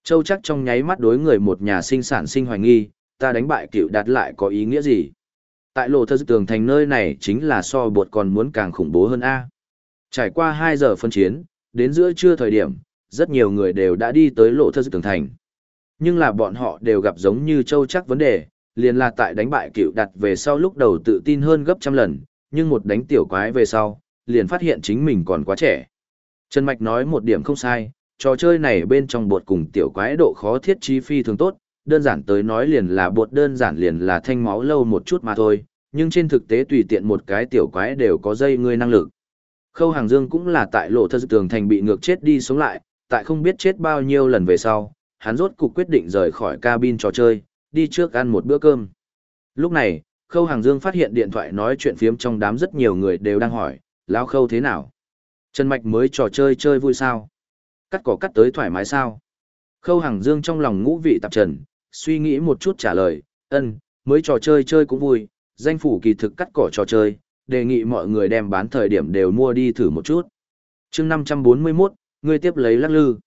Châu chắc trong nháy mắt đối người một nhà sinh sản sinh hoài nghi, ta đánh bại cựu đạt lại có ý nghĩa gì? Tại lộ thơ tường thành nơi này chính là so bột còn muốn càng khủng bố hơn A. Trải qua hai giờ phân chiến, đến giữa trưa thời điểm, rất nhiều người đều đã đi tới lộ thơ tường thành. Nhưng là bọn họ đều gặp giống như châu chắc vấn đề, liền là tại đánh bại cựu đặt về sau lúc đầu tự tin hơn gấp trăm lần, nhưng một đánh tiểu quái về sau, liền phát hiện chính mình còn quá trẻ. Trần Mạch nói một điểm không sai, trò chơi này bên trong bột cùng tiểu quái độ khó thiết chi phi thường tốt, đơn giản tới nói liền là bột đơn giản liền là thanh máu lâu một chút mà thôi, nhưng trên thực tế tùy tiện một cái tiểu quái đều có dây ngươi năng lực. Khâu Hàng Dương cũng là tại lộ thơ tường thành bị ngược chết đi sống lại, tại không biết chết bao nhiêu lần về sau, hắn rốt cục quyết định rời khỏi cabin trò chơi, đi trước ăn một bữa cơm. Lúc này, Khâu Hàng Dương phát hiện điện thoại nói chuyện phiếm trong đám rất nhiều người đều đang hỏi, lão Khâu thế nào? Trần Mạch mới trò chơi chơi vui sao? Cắt cỏ cắt tới thoải mái sao? Khâu Hàng Dương trong lòng ngũ vị tạp trần, suy nghĩ một chút trả lời, ân, mới trò chơi chơi cũng vui, danh phủ kỳ thực cắt cỏ trò chơi, đề nghị mọi người đem bán thời điểm đều mua đi thử một chút. chương 541, ngươi tiếp lấy lắc lư.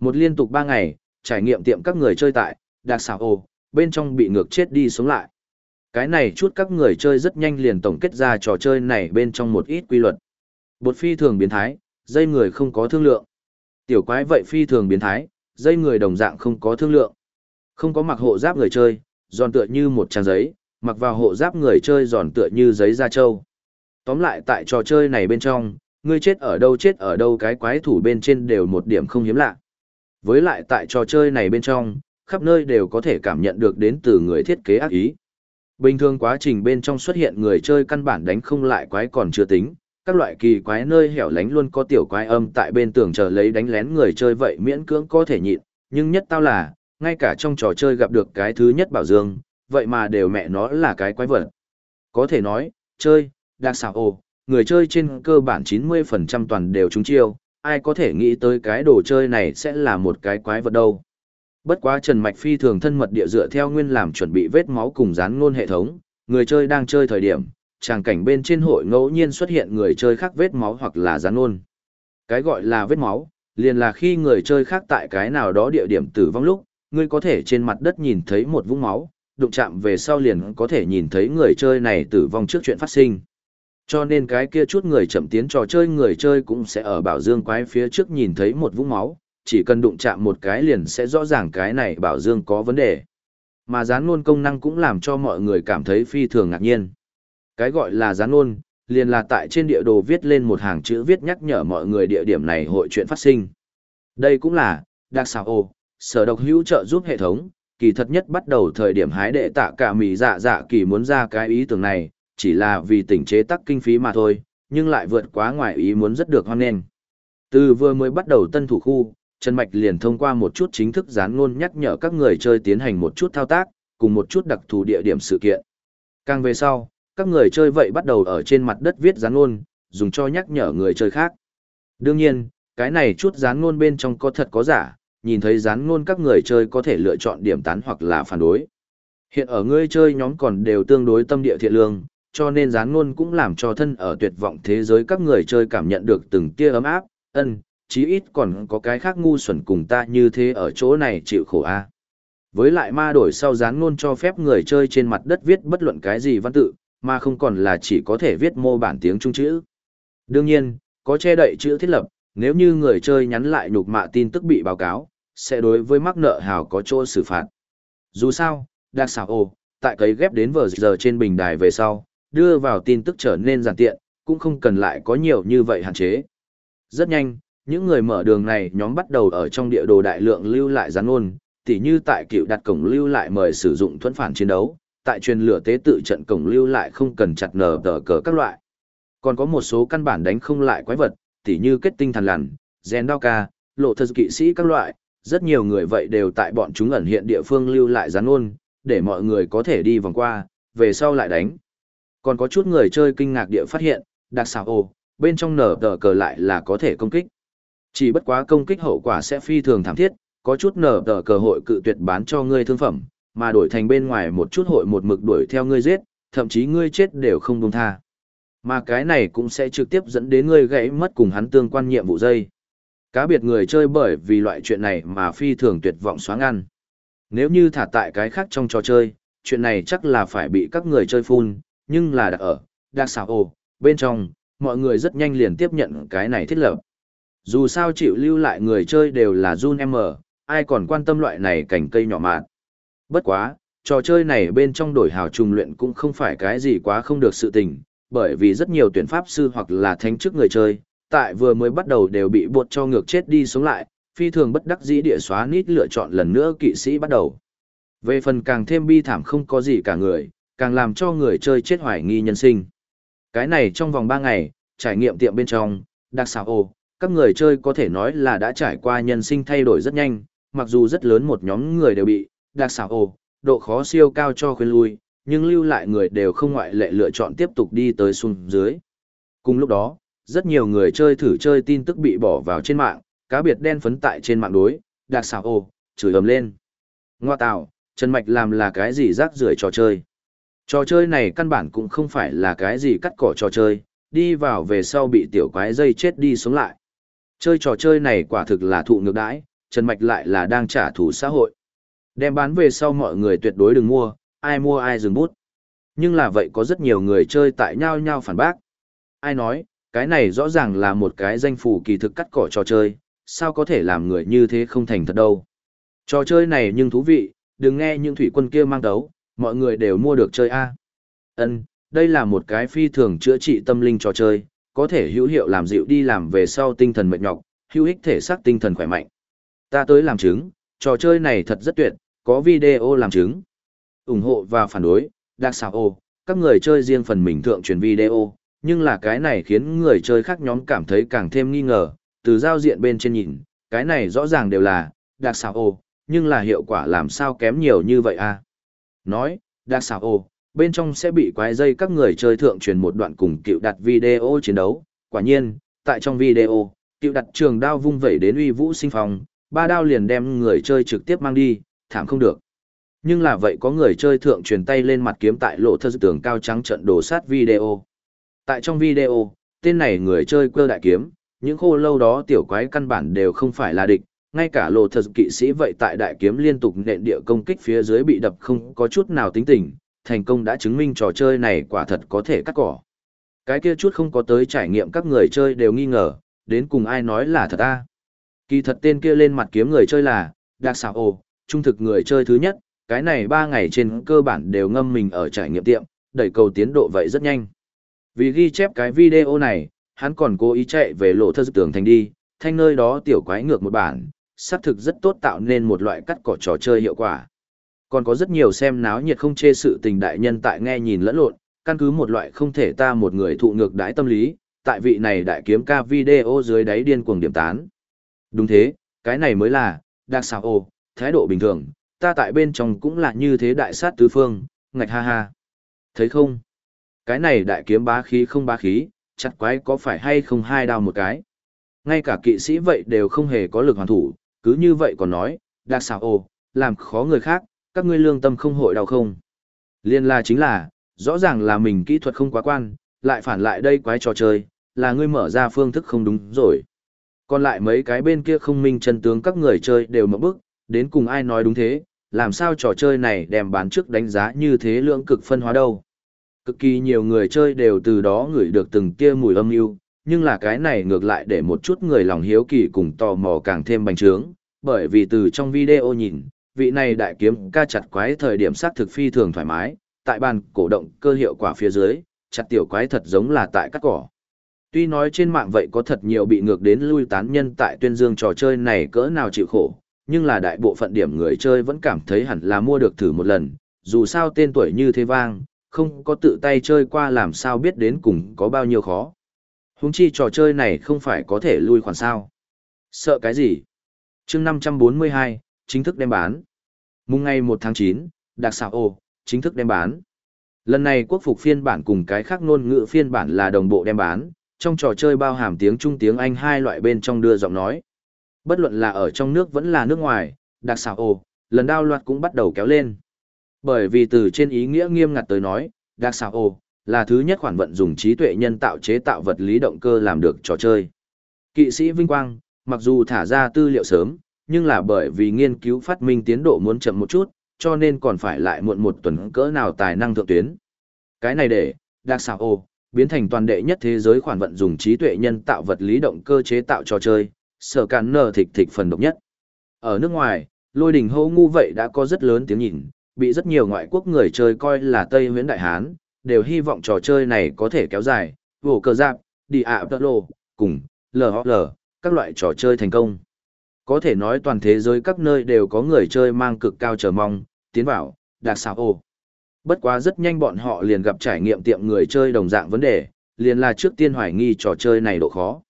Một liên tục 3 ngày, trải nghiệm tiệm các người chơi tại, đặc xảo ồ, bên trong bị ngược chết đi sống lại. Cái này chút các người chơi rất nhanh liền tổng kết ra trò chơi này bên trong một ít quy luật. Bột phi thường biến thái, dây người không có thương lượng. Tiểu quái vậy phi thường biến thái, dây người đồng dạng không có thương lượng. Không có mặc hộ giáp người chơi, giòn tựa như một trang giấy, mặc vào hộ giáp người chơi giòn tựa như giấy da trâu. Tóm lại tại trò chơi này bên trong, ngươi chết ở đâu chết ở đâu cái quái thủ bên trên đều một điểm không hiếm lạ. Với lại tại trò chơi này bên trong, khắp nơi đều có thể cảm nhận được đến từ người thiết kế ác ý. Bình thường quá trình bên trong xuất hiện người chơi căn bản đánh không lại quái còn chưa tính, các loại kỳ quái nơi hẻo lánh luôn có tiểu quái âm tại bên tường chờ lấy đánh lén người chơi vậy miễn cưỡng có thể nhịn, nhưng nhất tao là, ngay cả trong trò chơi gặp được cái thứ nhất bảo dương, vậy mà đều mẹ nó là cái quái vật. Có thể nói, chơi, đặc xảo ồ, người chơi trên cơ bản 90% toàn đều trúng chiêu, ai có thể nghĩ tới cái đồ chơi này sẽ là một cái quái vật đâu. Bất quá Trần Mạch Phi thường thân mật địa dựa theo nguyên làm chuẩn bị vết máu cùng dán ngôn hệ thống, người chơi đang chơi thời điểm, tràng cảnh bên trên hội ngẫu nhiên xuất hiện người chơi khác vết máu hoặc là dán ngôn. Cái gọi là vết máu, liền là khi người chơi khác tại cái nào đó địa điểm tử vong lúc, ngươi có thể trên mặt đất nhìn thấy một vũng máu, đụng chạm về sau liền có thể nhìn thấy người chơi này tử vong trước chuyện phát sinh. Cho nên cái kia chút người chậm tiến trò chơi người chơi cũng sẽ ở bảo dương quái phía trước nhìn thấy một vũng máu, chỉ cần đụng chạm một cái liền sẽ rõ ràng cái này bảo dương có vấn đề. Mà gián luôn công năng cũng làm cho mọi người cảm thấy phi thường ngạc nhiên. Cái gọi là gián luôn, liền là tại trên địa đồ viết lên một hàng chữ viết nhắc nhở mọi người địa điểm này hội chuyện phát sinh. Đây cũng là, đặc xảo ồ, sở độc hữu trợ giúp hệ thống, kỳ thật nhất bắt đầu thời điểm hái đệ tạ cả mì dạ dạ kỳ muốn ra cái ý tưởng này, chỉ là vì tỉnh chế tắc kinh phí mà thôi, nhưng lại vượt quá ngoài ý muốn rất được hoan nghênh. Từ vừa mới bắt đầu tân thủ khu, Trần Mạch liền thông qua một chút chính thức dán ngôn nhắc nhở các người chơi tiến hành một chút thao tác, cùng một chút đặc thù địa điểm sự kiện. Càng về sau, các người chơi vậy bắt đầu ở trên mặt đất viết dán ngôn, dùng cho nhắc nhở người chơi khác. Đương nhiên, cái này chút dán ngôn bên trong có thật có giả, nhìn thấy rán ngôn các người chơi có thể lựa chọn điểm tán hoặc là phản đối. Hiện ở người chơi nhóm còn đều tương đối tâm địa thiện lương, cho nên rán ngôn cũng làm cho thân ở tuyệt vọng thế giới các người chơi cảm nhận được từng tia ấm áp, ân, chí ít còn có cái khác ngu xuẩn cùng ta như thế ở chỗ này chịu khổ a. Với lại ma đổi sau rán ngôn cho phép người chơi trên mặt đất viết bất luận cái gì văn tự, mà không còn là chỉ có thể viết mô bản tiếng trung chữ. Đương nhiên, có che đậy chữ thiết lập, nếu như người chơi nhắn lại nhục mạ tin tức bị báo cáo, sẽ đối với mắc nợ hào có chỗ xử phạt. Dù sao, đặc xảo ồ, tại cấy ghép đến vờ giờ trên bình đài về sau, đưa vào tin tức trở nên giản tiện, cũng không cần lại có nhiều như vậy hạn chế. Rất nhanh, những người mở đường này nhóm bắt đầu ở trong địa đồ đại lượng lưu lại gián ôn, tỉ như tại cựu đặt cổng lưu lại mời sử dụng thuẫn phản chiến đấu, tại truyền lửa tế tự trận cổng lưu lại không cần chặt nở tờ cờ các loại. Còn có một số căn bản đánh không lại quái vật, tỉ như kết tinh thần lằn, gen đao ca, lộ thật kỵ sĩ các loại, rất nhiều người vậy đều tại bọn chúng ẩn hiện địa phương lưu lại gián ôn, để mọi người có thể đi vòng qua, về sau lại đánh. Còn có chút người chơi kinh ngạc địa phát hiện, đặc xảo ồ, bên trong nở tờ cờ lại là có thể công kích. Chỉ bất quá công kích hậu quả sẽ phi thường thảm thiết, có chút nở tờ cờ hội cự tuyệt bán cho ngươi thương phẩm, mà đổi thành bên ngoài một chút hội một mực đuổi theo ngươi giết, thậm chí ngươi chết đều không buông tha. Mà cái này cũng sẽ trực tiếp dẫn đến ngươi gãy mất cùng hắn tương quan nhiệm vụ dây. Cá biệt người chơi bởi vì loại chuyện này mà phi thường tuyệt vọng xóa ngăn. Nếu như thả tại cái khác trong trò chơi, chuyện này chắc là phải bị các người chơi phun, nhưng là đặt ở, đặc xảo ồ, bên trong, mọi người rất nhanh liền tiếp nhận cái này thiết lập. Dù sao chịu lưu lại người chơi đều là Jun M, ai còn quan tâm loại này cảnh cây nhỏ mạn. Bất quá, trò chơi này bên trong đổi hào trùng luyện cũng không phải cái gì quá không được sự tình, bởi vì rất nhiều tuyển pháp sư hoặc là thánh chức người chơi, tại vừa mới bắt đầu đều bị buộc cho ngược chết đi sống lại, phi thường bất đắc dĩ địa xóa nít lựa chọn lần nữa kỵ sĩ bắt đầu. Về phần càng thêm bi thảm không có gì cả người, càng làm cho người chơi chết hoài nghi nhân sinh. Cái này trong vòng 3 ngày, trải nghiệm tiệm bên trong, đặc xào ồ, các người chơi có thể nói là đã trải qua nhân sinh thay đổi rất nhanh, mặc dù rất lớn một nhóm người đều bị, đặc xào ồ, độ khó siêu cao cho khuyên lui, nhưng lưu lại người đều không ngoại lệ lựa chọn tiếp tục đi tới xuống dưới. Cùng lúc đó, rất nhiều người chơi thử chơi tin tức bị bỏ vào trên mạng, cá biệt đen phấn tại trên mạng đối, đặc xảo ồ, chửi ầm lên. Ngoa tạo, Trần Mạch làm là cái gì rác rưởi trò chơi. Trò chơi này căn bản cũng không phải là cái gì cắt cỏ trò chơi, đi vào về sau bị tiểu quái dây chết đi sống lại. Chơi trò chơi này quả thực là thụ ngược đãi, Trần Mạch lại là đang trả thù xã hội. Đem bán về sau mọi người tuyệt đối đừng mua, ai mua ai dừng bút. Nhưng là vậy có rất nhiều người chơi tại nhau nhau phản bác. Ai nói, cái này rõ ràng là một cái danh phủ kỳ thực cắt cỏ trò chơi, sao có thể làm người như thế không thành thật đâu. Trò chơi này nhưng thú vị, đừng nghe những thủy quân kia mang đấu, mọi người đều mua được chơi A. Ân, đây là một cái phi thường chữa trị tâm linh trò chơi, có thể hữu hiệu làm dịu đi làm về sau tinh thần mệt nhọc, hữu ích thể xác tinh thần khỏe mạnh. Ta tới làm chứng, trò chơi này thật rất tuyệt, có video làm chứng ủng hộ và phản đối, đặc xảo ô, các người chơi riêng phần mình thượng truyền video, nhưng là cái này khiến người chơi khác nhóm cảm thấy càng thêm nghi ngờ, từ giao diện bên trên nhìn, cái này rõ ràng đều là, đặc xảo ô, nhưng là hiệu quả làm sao kém nhiều như vậy à? Nói, đặc xảo ô, bên trong sẽ bị quái dây các người chơi thượng truyền một đoạn cùng cựu đặt video chiến đấu, quả nhiên, tại trong video, cựu đặt trường đao vung vẩy đến uy vũ sinh phong, ba đao liền đem người chơi trực tiếp mang đi, thảm không được. Nhưng là vậy có người chơi thượng truyền tay lên mặt kiếm tại lộ thơ tường cao trắng trận đổ sát video. Tại trong video, tên này người chơi cơ đại kiếm, những khô lâu đó tiểu quái căn bản đều không phải là địch, ngay cả lộ thơ kỵ sĩ vậy tại đại kiếm liên tục nện địa công kích phía dưới bị đập không có chút nào tính tình, thành công đã chứng minh trò chơi này quả thật có thể cắt cỏ. Cái kia chút không có tới trải nghiệm các người chơi đều nghi ngờ, đến cùng ai nói là thật ta. Kỳ thật tên kia lên mặt kiếm người chơi là, Đặc Sảo Ồ, trung thực người chơi thứ nhất, cái này ba ngày trên cơ bản đều ngâm mình ở trải nghiệm tiệm, đẩy cầu tiến độ vậy rất nhanh. Vì ghi chép cái video này, hắn còn cố ý chạy về lộ thơ tưởng thành đi, thanh nơi đó tiểu quái ngược một bản, xác thực rất tốt tạo nên một loại cắt cỏ trò chơi hiệu quả. Còn có rất nhiều xem náo nhiệt không chê sự tình đại nhân tại nghe nhìn lẫn lộn, căn cứ một loại không thể ta một người thụ ngược đái tâm lý, tại vị này đại kiếm ca video dưới đáy điên cuồng điểm tán. Đúng thế, cái này mới là, đặc xào ô, thái độ bình thường, ta tại bên trong cũng là như thế đại sát tứ phương, ngạch ha ha. Thấy không? Cái này đại kiếm bá khí không bá khí, chặt quái có phải hay không hai đao một cái. Ngay cả kỵ sĩ vậy đều không hề có lực hoàn thủ, cứ như vậy còn nói, đặc xào ồ, làm khó người khác, các ngươi lương tâm không hội đau không. Liên la chính là, rõ ràng là mình kỹ thuật không quá quan, lại phản lại đây quái trò chơi, là ngươi mở ra phương thức không đúng rồi. Còn lại mấy cái bên kia không minh chân tướng các người chơi đều mở bức, đến cùng ai nói đúng thế, làm sao trò chơi này đem bán trước đánh giá như thế lượng cực phân hóa đâu. Cực kỳ nhiều người chơi đều từ đó ngửi được từng tia mùi âm mưu nhưng là cái này ngược lại để một chút người lòng hiếu kỳ cùng tò mò càng thêm bành trướng, bởi vì từ trong video nhìn, vị này đại kiếm ca chặt quái thời điểm sát thực phi thường thoải mái, tại bàn cổ động cơ hiệu quả phía dưới, chặt tiểu quái thật giống là tại cắt cỏ. Tuy nói trên mạng vậy có thật nhiều bị ngược đến lui tán nhân tại tuyên dương trò chơi này cỡ nào chịu khổ, nhưng là đại bộ phận điểm người chơi vẫn cảm thấy hẳn là mua được thử một lần, dù sao tên tuổi như thế vang, không có tự tay chơi qua làm sao biết đến cùng có bao nhiêu khó. Húng chi trò chơi này không phải có thể lui khoản sao. Sợ cái gì? chương 542, chính thức đem bán. Mùng ngày 1 tháng 9, đặc xạo ô, chính thức đem bán. Lần này quốc phục phiên bản cùng cái khác ngôn ngữ phiên bản là đồng bộ đem bán, trong trò chơi bao hàm tiếng Trung tiếng Anh hai loại bên trong đưa giọng nói. Bất luận là ở trong nước vẫn là nước ngoài, đặc xảo ô, lần đao loạt cũng bắt đầu kéo lên. Bởi vì từ trên ý nghĩa nghiêm ngặt tới nói, đặc xảo ô, là thứ nhất khoản vận dùng trí tuệ nhân tạo chế tạo vật lý động cơ làm được trò chơi. Kỵ sĩ Vinh Quang, mặc dù thả ra tư liệu sớm, nhưng là bởi vì nghiên cứu phát minh tiến độ muốn chậm một chút, cho nên còn phải lại muộn một tuần cỡ nào tài năng thượng tuyến. Cái này để, đặc xảo ô, biến thành toàn đệ nhất thế giới khoản vận dùng trí tuệ nhân tạo vật lý động cơ chế tạo trò chơi, sở cản nở thịt thịt phần độc nhất. Ở nước ngoài, lôi đình hô ngu vậy đã có rất lớn tiếng nhìn, bị rất nhiều ngoại quốc người chơi coi là Tây Nguyễn Đại Hán, đều hy vọng trò chơi này có thể kéo dài, vổ cờ giáp, đi ạ tơ lô, cùng, LHL, các loại trò chơi thành công. Có thể nói toàn thế giới các nơi đều có người chơi mang cực cao chờ mong, tiến vào, đặc xảo ô. Bất quá rất nhanh bọn họ liền gặp trải nghiệm tiệm người chơi đồng dạng vấn đề, liền là trước tiên hoài nghi trò chơi này độ khó.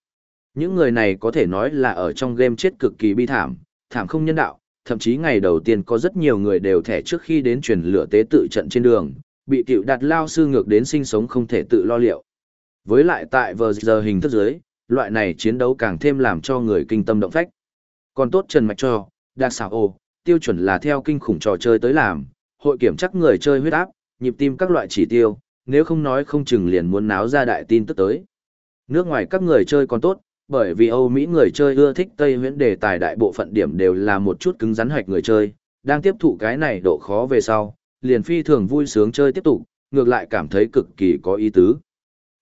Những người này có thể nói là ở trong game chết cực kỳ bi thảm, thảm không nhân đạo, thậm chí ngày đầu tiên có rất nhiều người đều thẻ trước khi đến truyền lửa tế tự trận trên đường, bị cựu đặt lao sư ngược đến sinh sống không thể tự lo liệu. Với lại tại vờ giờ hình thức giới, loại này chiến đấu càng thêm làm cho người kinh tâm động phách. Còn tốt Trần Mạch cho, đặc xảo ồ, tiêu chuẩn là theo kinh khủng trò chơi tới làm, hội kiểm chắc người chơi huyết áp, nhịp tim các loại chỉ tiêu, nếu không nói không chừng liền muốn náo ra đại tin tức tới. Nước ngoài các người chơi còn tốt, bởi vì Âu Mỹ người chơi ưa thích Tây huyễn đề tài đại bộ phận điểm đều là một chút cứng rắn hoạch người chơi, đang tiếp thụ cái này độ khó về sau, liền phi thường vui sướng chơi tiếp tục, ngược lại cảm thấy cực kỳ có ý tứ.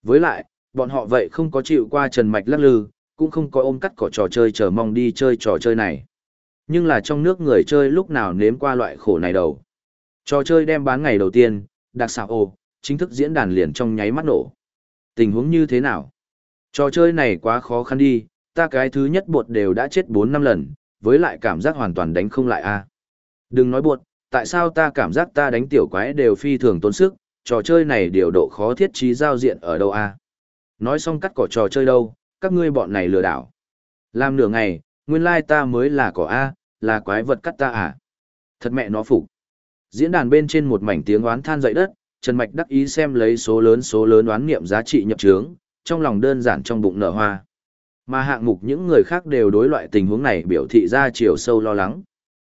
Với lại, bọn họ vậy không có chịu qua trần mạch lắc lư, cũng không có ôm cắt cỏ trò chơi chờ mong đi chơi trò chơi này. Nhưng là trong nước người chơi lúc nào nếm qua loại khổ này đầu. Trò chơi đem bán ngày đầu tiên, đặc xạo ồ, chính thức diễn đàn liền trong nháy mắt nổ. Tình huống như thế nào? Trò chơi này quá khó khăn đi, ta cái thứ nhất bột đều đã chết 4 năm lần, với lại cảm giác hoàn toàn đánh không lại a. Đừng nói bột, tại sao ta cảm giác ta đánh tiểu quái đều phi thường tốn sức, trò chơi này điều độ khó thiết trí giao diện ở đâu a? Nói xong cắt cỏ trò chơi đâu, các ngươi bọn này lừa đảo. Làm nửa ngày, nguyên lai ta mới là cỏ a, là quái vật cắt ta à? Thật mẹ nó phục. Diễn đàn bên trên một mảnh tiếng oán than dậy đất, Trần Mạch đắc ý xem lấy số lớn số lớn oán nghiệm giá trị nhập trướng, trong lòng đơn giản trong bụng nở hoa. Mà hạng mục những người khác đều đối loại tình huống này biểu thị ra chiều sâu lo lắng.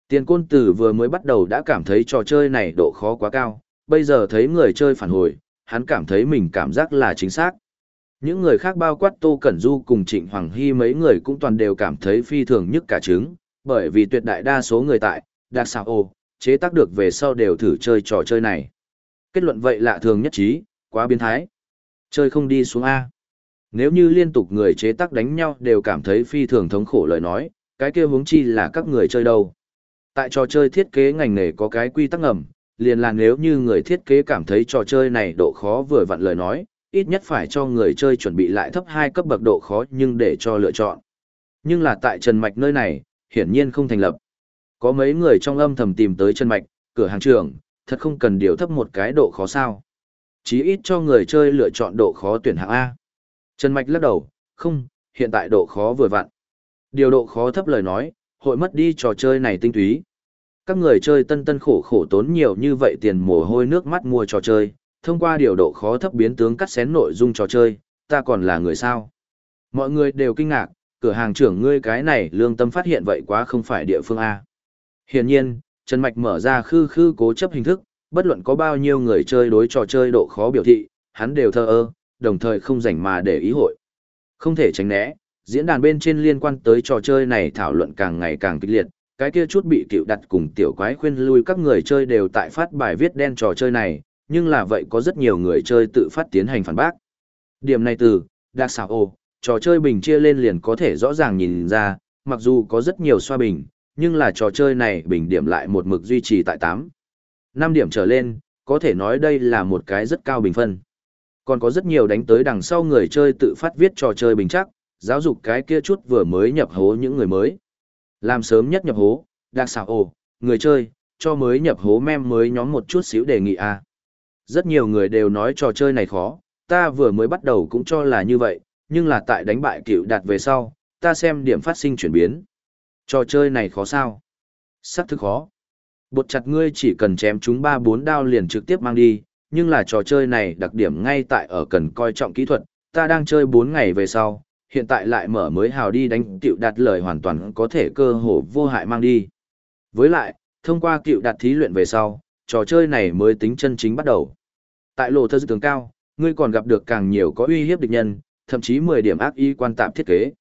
Tiền côn tử vừa mới bắt đầu đã cảm thấy trò chơi này độ khó quá cao, bây giờ thấy người chơi phản hồi, hắn cảm thấy mình cảm giác là chính xác. Những người khác bao quát Tô Cẩn Du cùng Trịnh Hoàng Hy mấy người cũng toàn đều cảm thấy phi thường nhất cả trứng, bởi vì tuyệt đại đa số người tại, đặc xào ô, chế tác được về sau đều thử chơi trò chơi này. Kết luận vậy lạ thường nhất trí, quá biến thái. Chơi không đi xuống A. Nếu như liên tục người chế tác đánh nhau đều cảm thấy phi thường thống khổ lời nói, cái kia huống chi là các người chơi đâu. Tại trò chơi thiết kế ngành nghề có cái quy tắc ngầm, liền là nếu như người thiết kế cảm thấy trò chơi này độ khó vừa vặn lời nói, ít nhất phải cho người chơi chuẩn bị lại thấp hai cấp bậc độ khó nhưng để cho lựa chọn. Nhưng là tại Trần Mạch nơi này, hiển nhiên không thành lập. Có mấy người trong âm thầm tìm tới Trần Mạch, cửa hàng trưởng, thật không cần điều thấp một cái độ khó sao. Chí ít cho người chơi lựa chọn độ khó tuyển hạng A. Trần Mạch lắc đầu, không, hiện tại độ khó vừa vặn. Điều độ khó thấp lời nói, hội mất đi trò chơi này tinh túy. Các người chơi tân tân khổ khổ tốn nhiều như vậy tiền mồ hôi nước mắt mua trò chơi, thông qua điều độ khó thấp biến tướng cắt xén nội dung trò chơi, ta còn là người sao. Mọi người đều kinh ngạc, cửa hàng trưởng ngươi cái này lương tâm phát hiện vậy quá không phải địa phương A. Hiển nhiên, Trần Mạch mở ra khư khư cố chấp hình thức, bất luận có bao nhiêu người chơi đối trò chơi độ khó biểu thị, hắn đều thờ ơ, đồng thời không rảnh mà để ý hội. Không thể tránh né, diễn đàn bên trên liên quan tới trò chơi này thảo luận càng ngày càng kịch liệt, cái kia chút bị cựu đặt cùng tiểu quái khuyên lui các người chơi đều tại phát bài viết đen trò chơi này, nhưng là vậy có rất nhiều người chơi tự phát tiến hành phản bác. Điểm này từ, đặc xảo ồ, trò chơi bình chia lên liền có thể rõ ràng nhìn ra, mặc dù có rất nhiều xoa bình, nhưng là trò chơi này bình điểm lại một mực duy trì tại 8. 5 điểm trở lên, có thể nói đây là một cái rất cao bình phân. Còn có rất nhiều đánh tới đằng sau người chơi tự phát viết trò chơi bình chắc, giáo dục cái kia chút vừa mới nhập hố những người mới. Làm sớm nhất nhập hố, đặc xảo ồ, người chơi, cho mới nhập hố mem mới nhóm một chút xíu đề nghị a. Rất nhiều người đều nói trò chơi này khó, ta vừa mới bắt đầu cũng cho là như vậy, nhưng là tại đánh bại cựu đạt về sau, ta xem điểm phát sinh chuyển biến. Trò chơi này khó sao? Sắc thực khó. Bột chặt ngươi chỉ cần chém chúng ba bốn đao liền trực tiếp mang đi, nhưng là trò chơi này đặc điểm ngay tại ở cần coi trọng kỹ thuật, ta đang chơi 4 ngày về sau, hiện tại lại mở mới hào đi đánh cựu đạt lời hoàn toàn có thể cơ hồ vô hại mang đi. Với lại, thông qua cựu đạt thí luyện về sau, trò chơi này mới tính chân chính bắt đầu. Tại lộ thơ tường cao, ngươi còn gặp được càng nhiều có uy hiếp địch nhân, thậm chí 10 điểm ác y quan tạm thiết kế.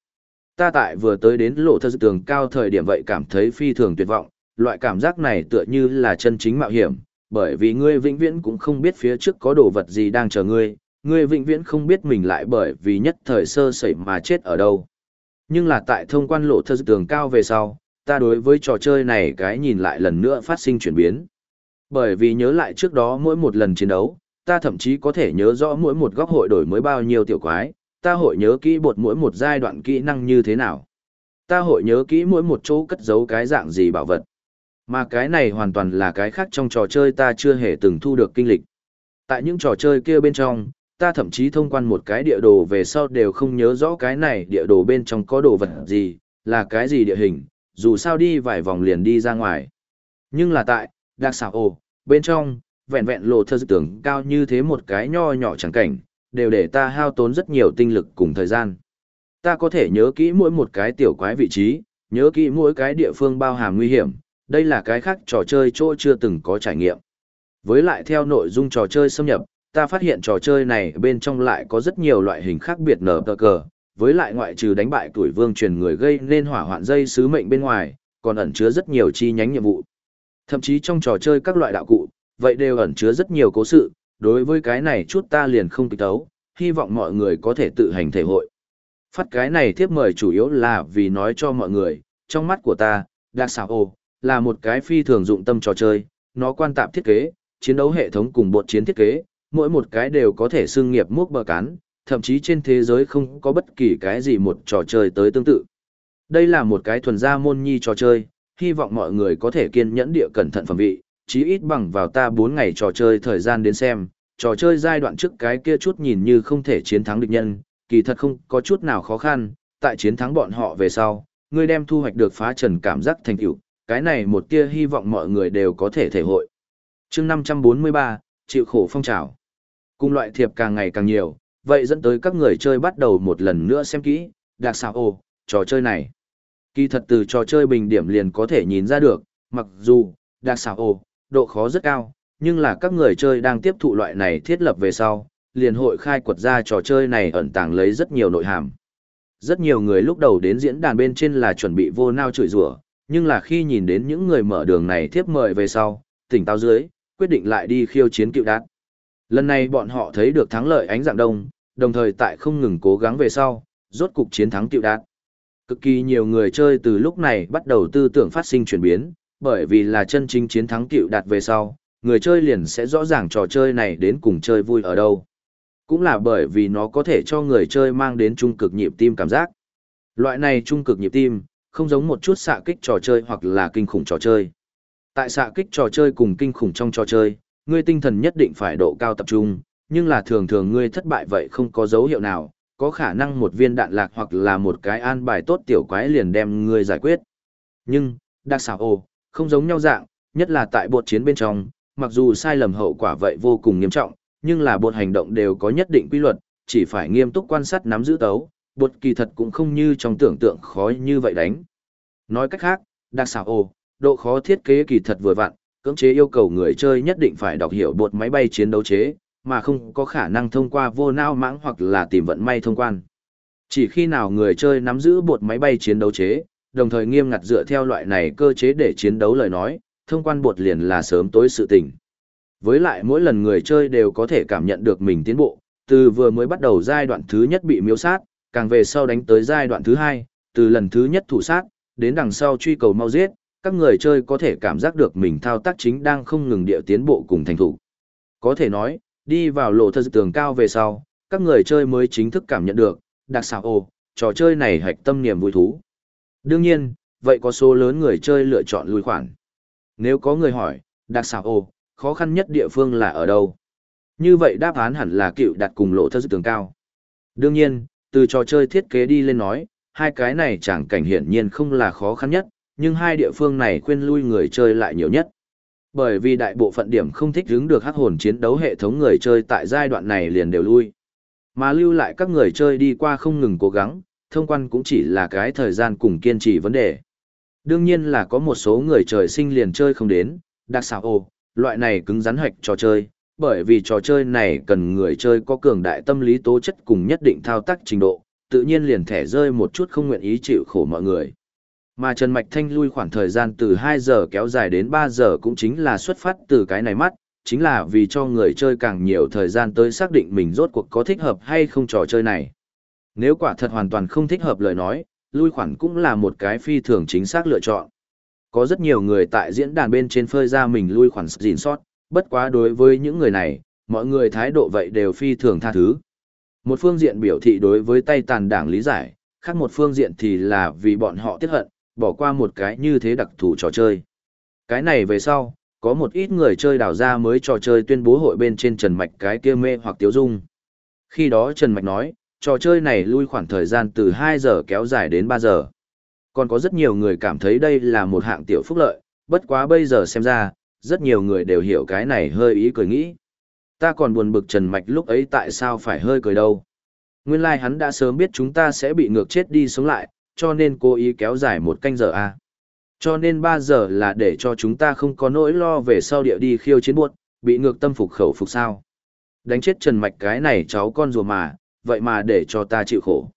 Ta tại vừa tới đến lộ thơ tường cao thời điểm vậy cảm thấy phi thường tuyệt vọng, loại cảm giác này tựa như là chân chính mạo hiểm, bởi vì ngươi vĩnh viễn cũng không biết phía trước có đồ vật gì đang chờ ngươi, ngươi vĩnh viễn không biết mình lại bởi vì nhất thời sơ sẩy mà chết ở đâu. Nhưng là tại thông quan lộ thơ tường cao về sau, ta đối với trò chơi này cái nhìn lại lần nữa phát sinh chuyển biến. Bởi vì nhớ lại trước đó mỗi một lần chiến đấu, ta thậm chí có thể nhớ rõ mỗi một góc hội đổi mới bao nhiêu tiểu quái, ta hội nhớ kỹ bột mỗi một giai đoạn kỹ năng như thế nào. Ta hội nhớ kỹ mỗi một chỗ cất giấu cái dạng gì bảo vật. Mà cái này hoàn toàn là cái khác trong trò chơi ta chưa hề từng thu được kinh lịch. Tại những trò chơi kia bên trong, ta thậm chí thông quan một cái địa đồ về sau đều không nhớ rõ cái này địa đồ bên trong có đồ vật gì, là cái gì địa hình, dù sao đi vài vòng liền đi ra ngoài. Nhưng là tại, đặc xảo ồ, bên trong, vẹn vẹn lộ thơ tưởng cao như thế một cái nho nhỏ chẳng cảnh, đều để ta hao tốn rất nhiều tinh lực cùng thời gian. Ta có thể nhớ kỹ mỗi một cái tiểu quái vị trí, nhớ kỹ mỗi cái địa phương bao hàm nguy hiểm, đây là cái khác trò chơi chỗ chưa từng có trải nghiệm. Với lại theo nội dung trò chơi xâm nhập, ta phát hiện trò chơi này bên trong lại có rất nhiều loại hình khác biệt nở tờ cờ, với lại ngoại trừ đánh bại tuổi vương truyền người gây nên hỏa hoạn dây sứ mệnh bên ngoài, còn ẩn chứa rất nhiều chi nhánh nhiệm vụ. Thậm chí trong trò chơi các loại đạo cụ, vậy đều ẩn chứa rất nhiều cố sự, đối với cái này chút ta liền không kịch tấu, hy vọng mọi người có thể tự hành thể hội. Phát cái này tiếp mời chủ yếu là vì nói cho mọi người, trong mắt của ta, Dark Sao là một cái phi thường dụng tâm trò chơi, nó quan tạp thiết kế, chiến đấu hệ thống cùng bột chiến thiết kế, mỗi một cái đều có thể xưng nghiệp múc bờ cán, thậm chí trên thế giới không có bất kỳ cái gì một trò chơi tới tương tự. Đây là một cái thuần gia môn nhi trò chơi, hy vọng mọi người có thể kiên nhẫn địa cẩn thận phẩm vị, chí ít bằng vào ta 4 ngày trò chơi thời gian đến xem, trò chơi giai đoạn trước cái kia chút nhìn như không thể chiến thắng địch nhân, kỳ thật không có chút nào khó khăn, tại chiến thắng bọn họ về sau, ngươi đem thu hoạch được phá trần cảm giác thành tựu, cái này một tia hy vọng mọi người đều có thể thể hội. Chương 543, chịu khổ phong trào. Cùng loại thiệp càng ngày càng nhiều, vậy dẫn tới các người chơi bắt đầu một lần nữa xem kỹ, đặc xào ồ, trò chơi này. Kỳ thật từ trò chơi bình điểm liền có thể nhìn ra được, mặc dù, đặc xào ồ, độ khó rất cao, nhưng là các người chơi đang tiếp thụ loại này thiết lập về sau, liền hội khai quật ra trò chơi này ẩn tàng lấy rất nhiều nội hàm. Rất nhiều người lúc đầu đến diễn đàn bên trên là chuẩn bị vô nao chửi rủa, nhưng là khi nhìn đến những người mở đường này tiếp mời về sau, tỉnh táo dưới, quyết định lại đi khiêu chiến cựu đát. Lần này bọn họ thấy được thắng lợi ánh dạng đông, đồng thời tại không ngừng cố gắng về sau, rốt cục chiến thắng cựu đát. Cực kỳ nhiều người chơi từ lúc này bắt đầu tư tưởng phát sinh chuyển biến, bởi vì là chân chính chiến thắng cựu đạt về sau, người chơi liền sẽ rõ ràng trò chơi này đến cùng chơi vui ở đâu. Cũng là bởi vì nó có thể cho người chơi mang đến trung cực nhịp tim cảm giác. Loại này trung cực nhịp tim, không giống một chút xạ kích trò chơi hoặc là kinh khủng trò chơi. Tại xạ kích trò chơi cùng kinh khủng trong trò chơi, ngươi tinh thần nhất định phải độ cao tập trung, nhưng là thường thường ngươi thất bại vậy không có dấu hiệu nào, có khả năng một viên đạn lạc hoặc là một cái an bài tốt tiểu quái liền đem ngươi giải quyết. Nhưng, đặc xảo ồ, không giống nhau dạng, nhất là tại bột chiến bên trong, mặc dù sai lầm hậu quả vậy vô cùng nghiêm trọng, nhưng là bột hành động đều có nhất định quy luật, chỉ phải nghiêm túc quan sát nắm giữ tấu, bột kỳ thật cũng không như trong tưởng tượng khó như vậy đánh. Nói cách khác, đặc xảo ồ, độ khó thiết kế kỳ thật vừa vặn, cưỡng chế yêu cầu người chơi nhất định phải đọc hiểu bột máy bay chiến đấu chế, mà không có khả năng thông qua vô nao mãng hoặc là tìm vận may thông quan. Chỉ khi nào người chơi nắm giữ bột máy bay chiến đấu chế, đồng thời nghiêm ngặt dựa theo loại này cơ chế để chiến đấu lời nói, thông quan bột liền là sớm tối sự tình. Với lại mỗi lần người chơi đều có thể cảm nhận được mình tiến bộ, từ vừa mới bắt đầu giai đoạn thứ nhất bị miếu sát, càng về sau đánh tới giai đoạn thứ hai, từ lần thứ nhất thủ sát, đến đằng sau truy cầu mau giết, các người chơi có thể cảm giác được mình thao tác chính đang không ngừng địa tiến bộ cùng thành thủ. Có thể nói, đi vào lộ thơ tường cao về sau, các người chơi mới chính thức cảm nhận được, đặc xảo ồ, trò chơi này hạch tâm niềm vui thú. Đương nhiên, vậy có số lớn người chơi lựa chọn lùi khoản. Nếu có người hỏi, đặc xảo ồ, khó khăn nhất địa phương là ở đâu? Như vậy đáp án hẳn là cựu đặt cùng lộ thơ tường cao. Đương nhiên, từ trò chơi thiết kế đi lên nói, hai cái này chẳng cảnh hiển nhiên không là khó khăn nhất, nhưng hai địa phương này khuyên lui người chơi lại nhiều nhất. Bởi vì đại bộ phận điểm không thích hứng được hắc hồn chiến đấu hệ thống người chơi tại giai đoạn này liền đều lui. Mà lưu lại các người chơi đi qua không ngừng cố gắng, thông quan cũng chỉ là cái thời gian cùng kiên trì vấn đề. Đương nhiên là có một số người trời sinh liền chơi không đến, đặc xảo ồ, loại này cứng rắn hoạch trò chơi, bởi vì trò chơi này cần người chơi có cường đại tâm lý tố chất cùng nhất định thao tác trình độ, tự nhiên liền thẻ rơi một chút không nguyện ý chịu khổ mọi người. Mà Trần Mạch Thanh lui khoảng thời gian từ 2 giờ kéo dài đến 3 giờ cũng chính là xuất phát từ cái này mắt, chính là vì cho người chơi càng nhiều thời gian tới xác định mình rốt cuộc có thích hợp hay không trò chơi này. Nếu quả thật hoàn toàn không thích hợp lời nói, lui khoản cũng là một cái phi thường chính xác lựa chọn. Có rất nhiều người tại diễn đàn bên trên phơi ra mình lui khoản gìn sót, bất quá đối với những người này, mọi người thái độ vậy đều phi thường tha thứ. Một phương diện biểu thị đối với tay tàn đảng lý giải, khác một phương diện thì là vì bọn họ tiếc hận, bỏ qua một cái như thế đặc thù trò chơi. Cái này về sau, có một ít người chơi đào ra mới trò chơi tuyên bố hội bên trên Trần Mạch cái kia mê hoặc tiếu dung. Khi đó Trần Mạch nói, trò chơi này lui khoảng thời gian từ 2 giờ kéo dài đến 3 giờ. Còn có rất nhiều người cảm thấy đây là một hạng tiểu phúc lợi, bất quá bây giờ xem ra, rất nhiều người đều hiểu cái này hơi ý cười nghĩ. Ta còn buồn bực Trần Mạch lúc ấy tại sao phải hơi cười đâu. Nguyên lai like hắn đã sớm biết chúng ta sẽ bị ngược chết đi sống lại, cho nên cố ý kéo dài một canh giờ a. À. Cho nên 3 giờ là để cho chúng ta không có nỗi lo về sau địa đi khiêu chiến buộc, bị ngược tâm phục khẩu phục sao. Đánh chết Trần Mạch cái này cháu con rùa mà, vậy mà để cho ta chịu khổ.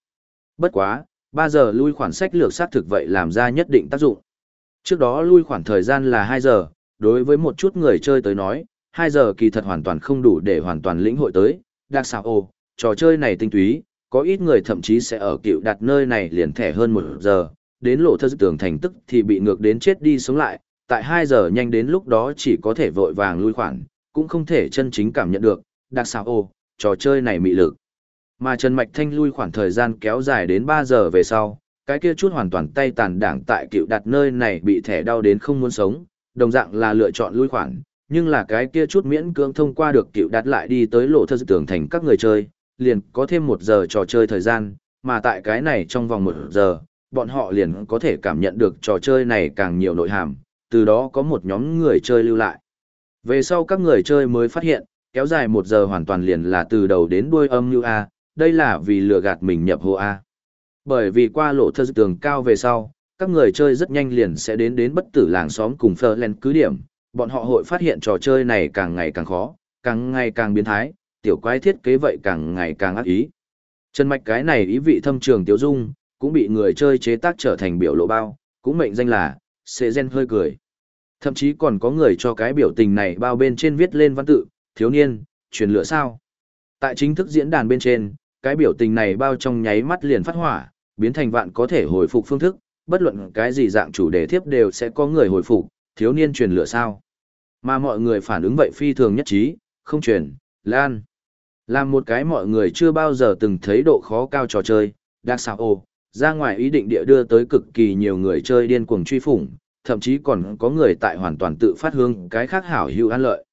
Bất quá, 3 giờ lui khoản sách lược xác thực vậy làm ra nhất định tác dụng. Trước đó lui khoản thời gian là 2 giờ, đối với một chút người chơi tới nói, 2 giờ kỳ thật hoàn toàn không đủ để hoàn toàn lĩnh hội tới, đặc xào Ô, trò chơi này tinh túy, có ít người thậm chí sẽ ở cựu đặt nơi này liền thẻ hơn 1 giờ, đến lộ thơ tưởng thành tức thì bị ngược đến chết đi sống lại, tại 2 giờ nhanh đến lúc đó chỉ có thể vội vàng lui khoản, cũng không thể chân chính cảm nhận được, đặc xào Ô, trò chơi này mị lực. Mà Trần Mạch Thanh lui khoảng thời gian kéo dài đến 3 giờ về sau, cái kia chút hoàn toàn tay tàn đảng tại cựu đặt nơi này bị thẻ đau đến không muốn sống, đồng dạng là lựa chọn lui khoản, nhưng là cái kia chút miễn cưỡng thông qua được cựu đặt lại đi tới lộ thơ tưởng thành các người chơi, liền có thêm một giờ trò chơi thời gian, mà tại cái này trong vòng một giờ, bọn họ liền có thể cảm nhận được trò chơi này càng nhiều nội hàm, từ đó có một nhóm người chơi lưu lại. Về sau các người chơi mới phát hiện, kéo dài một giờ hoàn toàn liền là từ đầu đến đuôi âm như A, đây là vì lừa gạt mình nhập hồ A. Bởi vì qua lộ thơ tường cao về sau, các người chơi rất nhanh liền sẽ đến đến bất tử làng xóm cùng phơ len cứ điểm, bọn họ hội phát hiện trò chơi này càng ngày càng khó, càng ngày càng biến thái, tiểu quái thiết kế vậy càng ngày càng ác ý. Chân mạch cái này ý vị thâm trường tiểu dung, cũng bị người chơi chế tác trở thành biểu lộ bao, cũng mệnh danh là, sẽ gen hơi cười. Thậm chí còn có người cho cái biểu tình này bao bên trên viết lên văn tự, thiếu niên, truyền lửa sao. Tại chính thức diễn đàn bên trên, cái biểu tình này bao trong nháy mắt liền phát hỏa, biến thành vạn có thể hồi phục phương thức, bất luận cái gì dạng chủ đề thiếp đều sẽ có người hồi phục, thiếu niên truyền lửa sao. Mà mọi người phản ứng vậy phi thường nhất trí, không truyền, lan. Làm một cái mọi người chưa bao giờ từng thấy độ khó cao trò chơi, đặc sao ô, ra ngoài ý định địa đưa tới cực kỳ nhiều người chơi điên cuồng truy phủng, thậm chí còn có người tại hoàn toàn tự phát hương cái khác hảo hữu an lợi.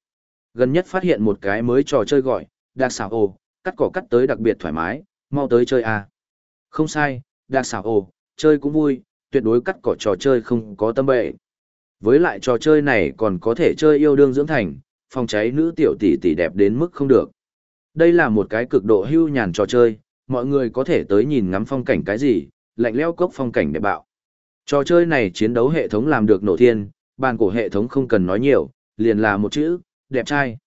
Gần nhất phát hiện một cái mới trò chơi gọi, đặc sao ô, cắt cỏ cắt tới đặc biệt thoải mái, mau tới chơi à. Không sai, đặc sao ô, chơi cũng vui, tuyệt đối cắt cỏ trò chơi không có tâm bệ. Với lại trò chơi này còn có thể chơi yêu đương dưỡng thành, phòng cháy nữ tiểu tỷ tỷ đẹp đến mức không được. Đây là một cái cực độ hưu nhàn trò chơi, mọi người có thể tới nhìn ngắm phong cảnh cái gì, lạnh leo cốc phong cảnh đẹp bạo. Trò chơi này chiến đấu hệ thống làm được nổ thiên, bàn cổ hệ thống không cần nói nhiều, liền là một chữ, đẹp trai.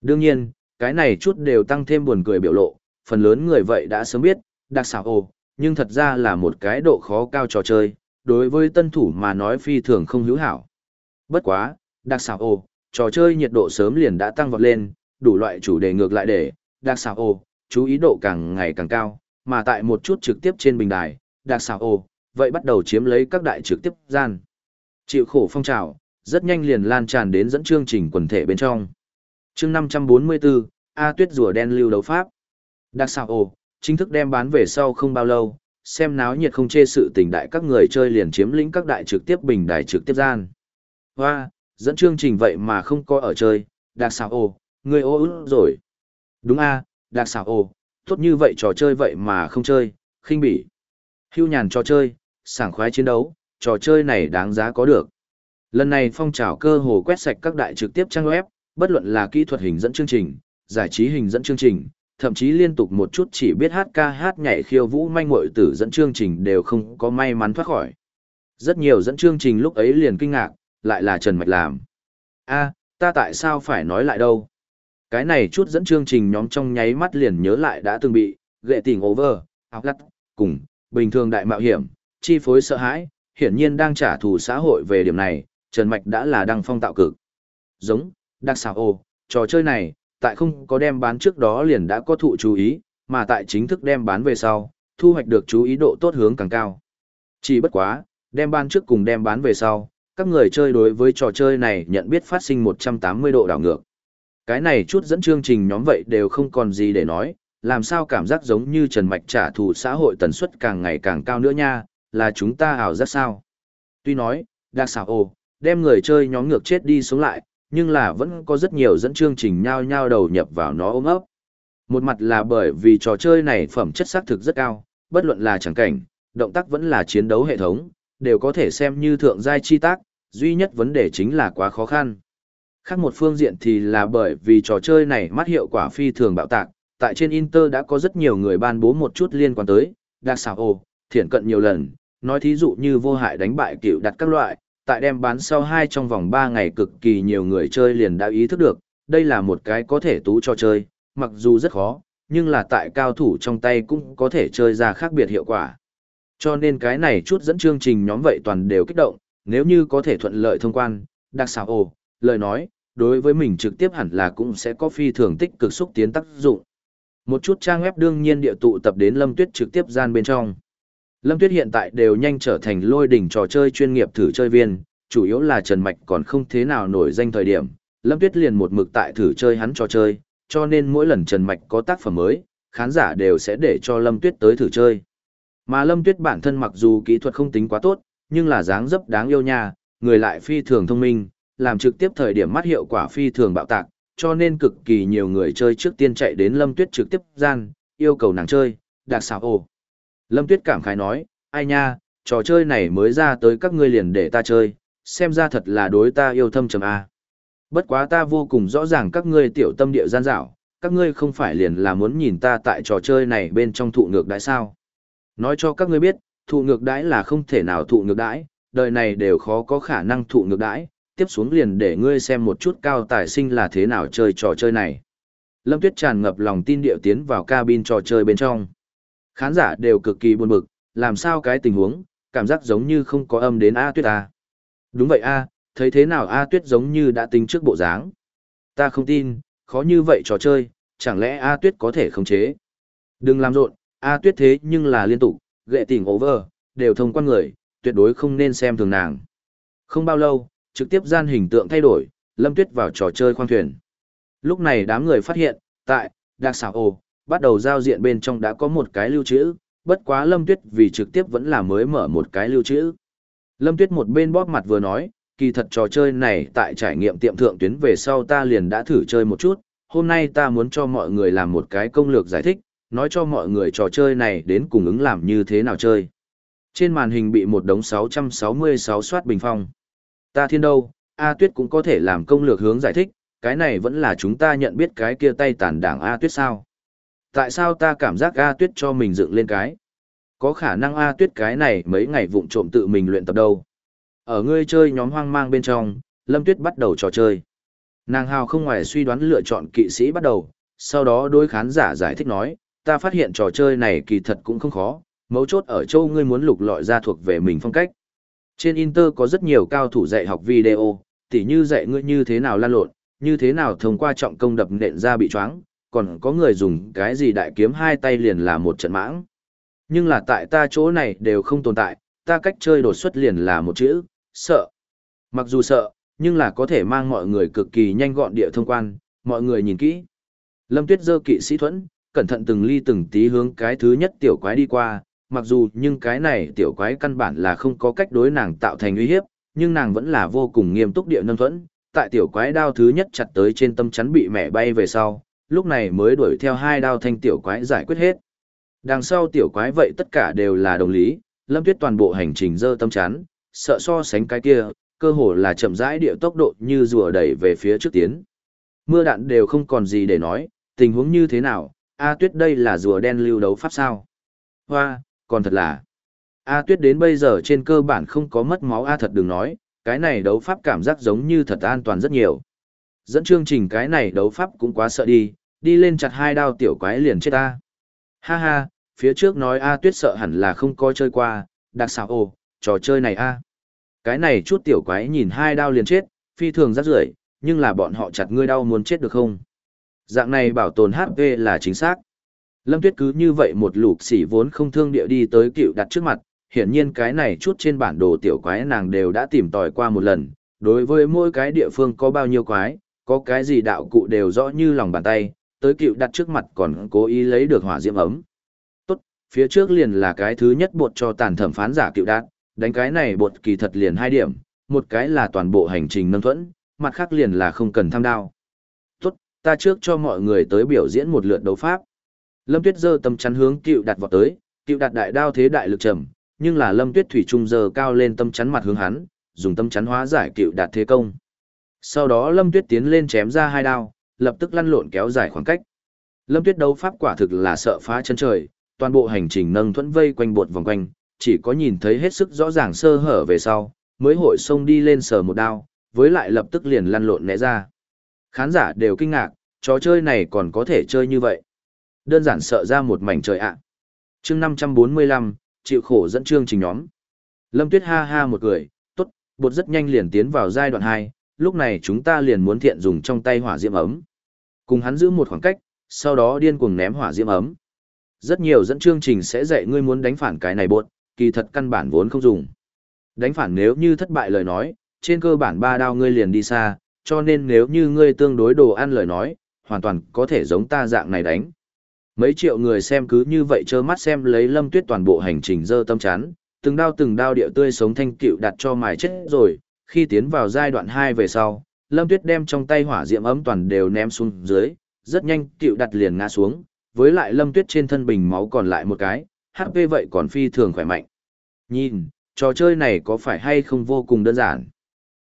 Đương nhiên, cái này chút đều tăng thêm buồn cười biểu lộ, phần lớn người vậy đã sớm biết, đặc xảo ồ, nhưng thật ra là một cái độ khó cao trò chơi, đối với tân thủ mà nói phi thường không hữu hảo. Bất quá, đặc xảo ồ, trò chơi nhiệt độ sớm liền đã tăng vọt lên, đủ loại chủ đề ngược lại để, đặc xảo ồ, chú ý độ càng ngày càng cao, mà tại một chút trực tiếp trên bình đài, đặc xảo ồ, vậy bắt đầu chiếm lấy các đại trực tiếp gian. Chịu khổ phong trào, rất nhanh liền lan tràn đến dẫn chương trình quần thể bên trong. chương 544, A Tuyết rùa đen lưu đấu pháp. Đặc xảo ồ, chính thức đem bán về sau không bao lâu, xem náo nhiệt không chê sự tình đại các người chơi liền chiếm lĩnh các đại trực tiếp bình đài trực tiếp gian. Hoa, dẫn chương trình vậy mà không có ở chơi, đặc xảo ồ, người ô ức rồi. Đúng a, đặc xảo ồ, tốt như vậy trò chơi vậy mà không chơi, khinh bỉ. Hưu nhàn trò chơi, sảng khoái chiến đấu, trò chơi này đáng giá có được. Lần này phong trào cơ hồ quét sạch các đại trực tiếp trang web, bất luận là kỹ thuật hình dẫn chương trình, giải trí hình dẫn chương trình, thậm chí liên tục một chút chỉ biết hát ca hát nhảy khiêu vũ manh muội tử dẫn chương trình đều không có may mắn thoát khỏi. Rất nhiều dẫn chương trình lúc ấy liền kinh ngạc, lại là Trần Mạch làm. a ta tại sao phải nói lại đâu? Cái này chút dẫn chương trình nhóm trong nháy mắt liền nhớ lại đã từng bị, ghệ tình over, áo lắt, cùng, bình thường đại mạo hiểm, chi phối sợ hãi, hiển nhiên đang trả thù xã hội về điểm này, Trần Mạch đã là đăng phong tạo cực. Giống, đặc xảo ồ, trò chơi này, tại không có đem bán trước đó liền đã có thụ chú ý, mà tại chính thức đem bán về sau, thu hoạch được chú ý độ tốt hướng càng cao. Chỉ bất quá, đem bán trước cùng đem bán về sau, các người chơi đối với trò chơi này nhận biết phát sinh 180 độ đảo ngược. Cái này chút dẫn chương trình nhóm vậy đều không còn gì để nói, làm sao cảm giác giống như Trần Mạch trả thù xã hội tần suất càng ngày càng cao nữa nha, là chúng ta ảo giác sao. Tuy nói, đặc xảo ồ, đem người chơi nhóm ngược chết đi sống lại, nhưng là vẫn có rất nhiều dẫn chương trình nhao nhao đầu nhập vào nó ôm ấp. Một mặt là bởi vì trò chơi này phẩm chất xác thực rất cao, bất luận là chẳng cảnh, động tác vẫn là chiến đấu hệ thống, đều có thể xem như thượng giai chi tác, duy nhất vấn đề chính là quá khó khăn. Khác một phương diện thì là bởi vì trò chơi này mắt hiệu quả phi thường bạo tạc, tại trên Inter đã có rất nhiều người ban bố một chút liên quan tới, đặc xảo ồ, thiển cận nhiều lần, nói thí dụ như vô hại đánh bại cựu đặt các loại, tại đem bán sau hai trong vòng 3 ngày cực kỳ nhiều người chơi liền đã ý thức được, đây là một cái có thể tú cho chơi, mặc dù rất khó, nhưng là tại cao thủ trong tay cũng có thể chơi ra khác biệt hiệu quả. Cho nên cái này chút dẫn chương trình nhóm vậy toàn đều kích động, nếu như có thể thuận lợi thông quan, đặc xảo ồ, lời nói, đối với mình trực tiếp hẳn là cũng sẽ có phi thường tích cực xúc tiến tác dụng. Một chút trang web đương nhiên địa tụ tập đến Lâm Tuyết trực tiếp gian bên trong. Lâm Tuyết hiện tại đều nhanh trở thành lôi đỉnh trò chơi chuyên nghiệp thử chơi viên, chủ yếu là Trần Mạch còn không thế nào nổi danh thời điểm. Lâm Tuyết liền một mực tại thử chơi hắn trò chơi, cho nên mỗi lần Trần Mạch có tác phẩm mới, khán giả đều sẽ để cho Lâm Tuyết tới thử chơi. Mà Lâm Tuyết bản thân mặc dù kỹ thuật không tính quá tốt, nhưng là dáng dấp đáng yêu nha, người lại phi thường thông minh, làm trực tiếp thời điểm mắt hiệu quả phi thường bạo tạc, cho nên cực kỳ nhiều người chơi trước tiên chạy đến Lâm Tuyết trực tiếp gian, yêu cầu nàng chơi, đặc xảo ồ. Lâm Tuyết cảm khái nói, ai nha, trò chơi này mới ra tới các ngươi liền để ta chơi, xem ra thật là đối ta yêu thâm trầm A. Bất quá ta vô cùng rõ ràng các ngươi tiểu tâm địa gian dảo, các ngươi không phải liền là muốn nhìn ta tại trò chơi này bên trong thụ ngược đãi sao. Nói cho các ngươi biết, thụ ngược đãi là không thể nào thụ ngược đãi, đời này đều khó có khả năng thụ ngược đãi, tiếp xuống liền để ngươi xem một chút cao tài sinh là thế nào chơi trò chơi này. Lâm Tuyết tràn ngập lòng tin điệu tiến vào cabin trò chơi bên trong. Khán giả đều cực kỳ buồn bực, làm sao cái tình huống, cảm giác giống như không có âm đến A Tuyết A. Đúng vậy A, thấy thế nào A Tuyết giống như đã tính trước bộ dáng. Ta không tin, khó như vậy trò chơi, chẳng lẽ A Tuyết có thể khống chế. Đừng làm rộn, A Tuyết thế nhưng là liên tục, gệ tỉnh over, đều thông quan người, tuyệt đối không nên xem thường nàng. Không bao lâu, trực tiếp gian hình tượng thay đổi, Lâm Tuyết vào trò chơi khoang thuyền. Lúc này đám người phát hiện, tại, Đặc xảo ồ, bắt đầu giao diện bên trong đã có một cái lưu trữ, bất quá Lâm Tuyết vì trực tiếp vẫn là mới mở một cái lưu trữ. Lâm Tuyết một bên bóp mặt vừa nói, kỳ thật trò chơi này tại trải nghiệm tiệm thượng tuyến về sau ta liền đã thử chơi một chút, hôm nay ta muốn cho mọi người làm một cái công lược giải thích, nói cho mọi người trò chơi này đến cùng ứng làm như thế nào chơi. Trên màn hình bị một đống 666 soát bình phong. Ta thiên đâu, A Tuyết cũng có thể làm công lược hướng giải thích, cái này vẫn là chúng ta nhận biết cái kia tay tàn đảng A Tuyết sao. Tại sao ta cảm giác A Tuyết cho mình dựng lên cái? Có khả năng A Tuyết cái này mấy ngày vụng trộm tự mình luyện tập đâu. Ở ngươi chơi nhóm hoang mang bên trong, Lâm Tuyết bắt đầu trò chơi. Nàng hào không ngoài suy đoán lựa chọn kỵ sĩ bắt đầu, sau đó đôi khán giả giải thích nói, ta phát hiện trò chơi này kỳ thật cũng không khó, mấu chốt ở châu ngươi muốn lục lọi ra thuộc về mình phong cách. Trên Inter có rất nhiều cao thủ dạy học video, tỉ như dạy ngươi như thế nào lan lộn, như thế nào thông qua trọng công đập nện ra bị choáng, còn có người dùng cái gì đại kiếm hai tay liền là một trận mãng. Nhưng là tại ta chỗ này đều không tồn tại, ta cách chơi đột xuất liền là một chữ, sợ. Mặc dù sợ, nhưng là có thể mang mọi người cực kỳ nhanh gọn địa thông quan, mọi người nhìn kỹ. Lâm Tuyết dơ kỵ sĩ thuẫn, cẩn thận từng ly từng tí hướng cái thứ nhất tiểu quái đi qua, mặc dù nhưng cái này tiểu quái căn bản là không có cách đối nàng tạo thành uy hiếp, nhưng nàng vẫn là vô cùng nghiêm túc địa nâng thuẫn, tại tiểu quái đao thứ nhất chặt tới trên tâm chắn bị mẹ bay về sau, lúc này mới đuổi theo hai đao thanh tiểu quái giải quyết hết. Đằng sau tiểu quái vậy tất cả đều là đồng lý, Lâm Tuyết toàn bộ hành trình dơ tâm chán, sợ so sánh cái kia, cơ hồ là chậm rãi địa tốc độ như rùa đẩy về phía trước tiến. Mưa đạn đều không còn gì để nói, tình huống như thế nào, A Tuyết đây là rùa đen lưu đấu pháp sao? Hoa, còn thật là. A Tuyết đến bây giờ trên cơ bản không có mất máu A thật đừng nói, cái này đấu pháp cảm giác giống như thật an toàn rất nhiều. Dẫn chương trình cái này đấu pháp cũng quá sợ đi, đi lên chặt hai đao tiểu quái liền chết ta. Ha ha, phía trước nói A Tuyết sợ hẳn là không có chơi qua, đặc xảo ồ, trò chơi này A. Cái này chút tiểu quái nhìn hai đao liền chết, phi thường rất rưởi, nhưng là bọn họ chặt ngươi đau muốn chết được không? Dạng này bảo tồn HP là chính xác. Lâm Tuyết cứ như vậy một lục xỉ vốn không thương địa đi tới cựu đặt trước mặt, hiển nhiên cái này chút trên bản đồ tiểu quái nàng đều đã tìm tòi qua một lần, đối với mỗi cái địa phương có bao nhiêu quái, có cái gì đạo cụ đều rõ như lòng bàn tay, tới cựu đặt trước mặt còn cố ý lấy được hỏa diễm ấm. Tốt, phía trước liền là cái thứ nhất bột cho tàn thẩm phán giả cựu đạt, đánh cái này bột kỳ thật liền hai điểm, một cái là toàn bộ hành trình nâng thuẫn, mặt khác liền là không cần tham đao. Tốt, ta trước cho mọi người tới biểu diễn một lượt đấu pháp. Lâm Tuyết giơ tâm chắn hướng cựu đặt vào tới, cựu đặt đại đao thế đại lực trầm, nhưng là Lâm Tuyết thủy trung giờ cao lên tâm chắn mặt hướng hắn, dùng tâm chắn hóa giải cựu đạt thế công. Sau đó Lâm Tuyết tiến lên chém ra hai đao, lập tức lăn lộn kéo dài khoảng cách. Lâm Tuyết đấu pháp quả thực là sợ phá chân trời, toàn bộ hành trình nâng thuẫn vây quanh bột vòng quanh, chỉ có nhìn thấy hết sức rõ ràng sơ hở về sau, mới hội xông đi lên sờ một đao, với lại lập tức liền lăn lộn né ra. Khán giả đều kinh ngạc, trò chơi này còn có thể chơi như vậy. Đơn giản sợ ra một mảnh trời ạ. À. Chương 545, chịu khổ dẫn chương trình nhóm. Lâm Tuyết ha ha một cười, tốt, bột rất nhanh liền tiến vào giai đoạn 2, lúc này chúng ta liền muốn thiện dùng trong tay hỏa diễm ấm. Cùng hắn giữ một khoảng cách, sau đó điên cuồng ném hỏa diễm ấm. Rất nhiều dẫn chương trình sẽ dạy ngươi muốn đánh phản cái này bột, kỳ thật căn bản vốn không dùng. Đánh phản nếu như thất bại lời nói, trên cơ bản ba đao ngươi liền đi xa, cho nên nếu như ngươi tương đối đồ ăn lời nói, hoàn toàn có thể giống ta dạng này đánh. Mấy triệu người xem cứ như vậy trơ mắt xem lấy lâm tuyết toàn bộ hành trình dơ tâm chán, từng đao từng đao địa tươi sống thanh cựu đặt cho mài chết rồi, khi tiến vào giai đoạn 2 về sau, lâm tuyết đem trong tay hỏa diệm ấm toàn đều ném xuống dưới, rất nhanh cựu đặt liền ngã xuống, với lại lâm tuyết trên thân bình máu còn lại một cái, HP vậy còn phi thường khỏe mạnh. Nhìn, trò chơi này có phải hay không vô cùng đơn giản?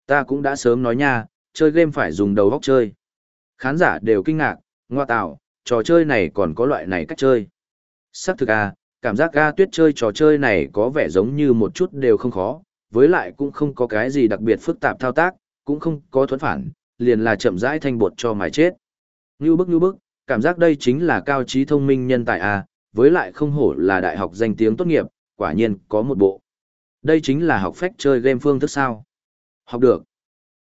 Ta cũng đã sớm nói nha, chơi game phải dùng đầu óc chơi. Khán giả đều kinh ngạc, ngoa tạo, trò chơi này còn có loại này cách chơi. Sắc thực à, cảm giác ga tuyết chơi trò chơi này có vẻ giống như một chút đều không khó, với lại cũng không có cái gì đặc biệt phức tạp thao tác, cũng không có thuẫn phản, liền là chậm rãi thanh bột cho mài chết. Như bức như bức, cảm giác đây chính là cao trí thông minh nhân tài à, với lại không hổ là đại học danh tiếng tốt nghiệp, quả nhiên có một bộ. Đây chính là học phách chơi game phương thức sao. Học được.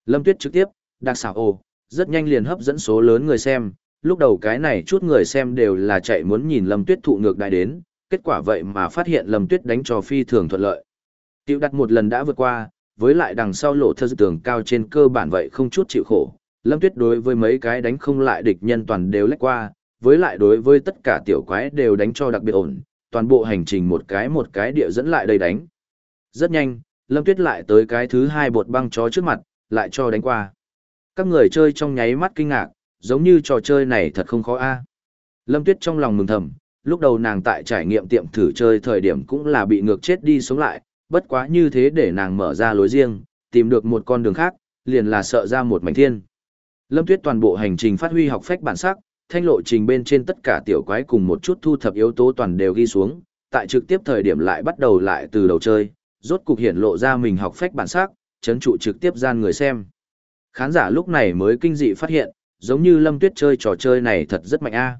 Lâm Tuyết trực tiếp, đặc xảo ồ, rất nhanh liền hấp dẫn số lớn người xem, lúc đầu cái này chút người xem đều là chạy muốn nhìn Lâm Tuyết thụ ngược đại đến, kết quả vậy mà phát hiện Lâm Tuyết đánh cho phi thường thuận lợi. Tiểu đặt một lần đã vượt qua, với lại đằng sau lộ thơ tường cao trên cơ bản vậy không chút chịu khổ. Lâm Tuyết đối với mấy cái đánh không lại địch nhân toàn đều lách qua, với lại đối với tất cả tiểu quái đều đánh cho đặc biệt ổn, toàn bộ hành trình một cái một cái địa dẫn lại đây đánh. Rất nhanh, Lâm Tuyết lại tới cái thứ hai bột băng chó trước mặt, lại cho đánh qua. Các người chơi trong nháy mắt kinh ngạc, giống như trò chơi này thật không khó a. Lâm Tuyết trong lòng mừng thầm, lúc đầu nàng tại trải nghiệm tiệm thử chơi thời điểm cũng là bị ngược chết đi sống lại, bất quá như thế để nàng mở ra lối riêng, tìm được một con đường khác, liền là sợ ra một mảnh thiên. Lâm Tuyết toàn bộ hành trình phát huy học phách bản sắc, thanh lộ trình bên trên tất cả tiểu quái cùng một chút thu thập yếu tố toàn đều ghi xuống, tại trực tiếp thời điểm lại bắt đầu lại từ đầu chơi, rốt cục hiện lộ ra mình học phách bản sắc, chấn trụ trực tiếp gian người xem. Khán giả lúc này mới kinh dị phát hiện, giống như Lâm Tuyết chơi trò chơi này thật rất mạnh a.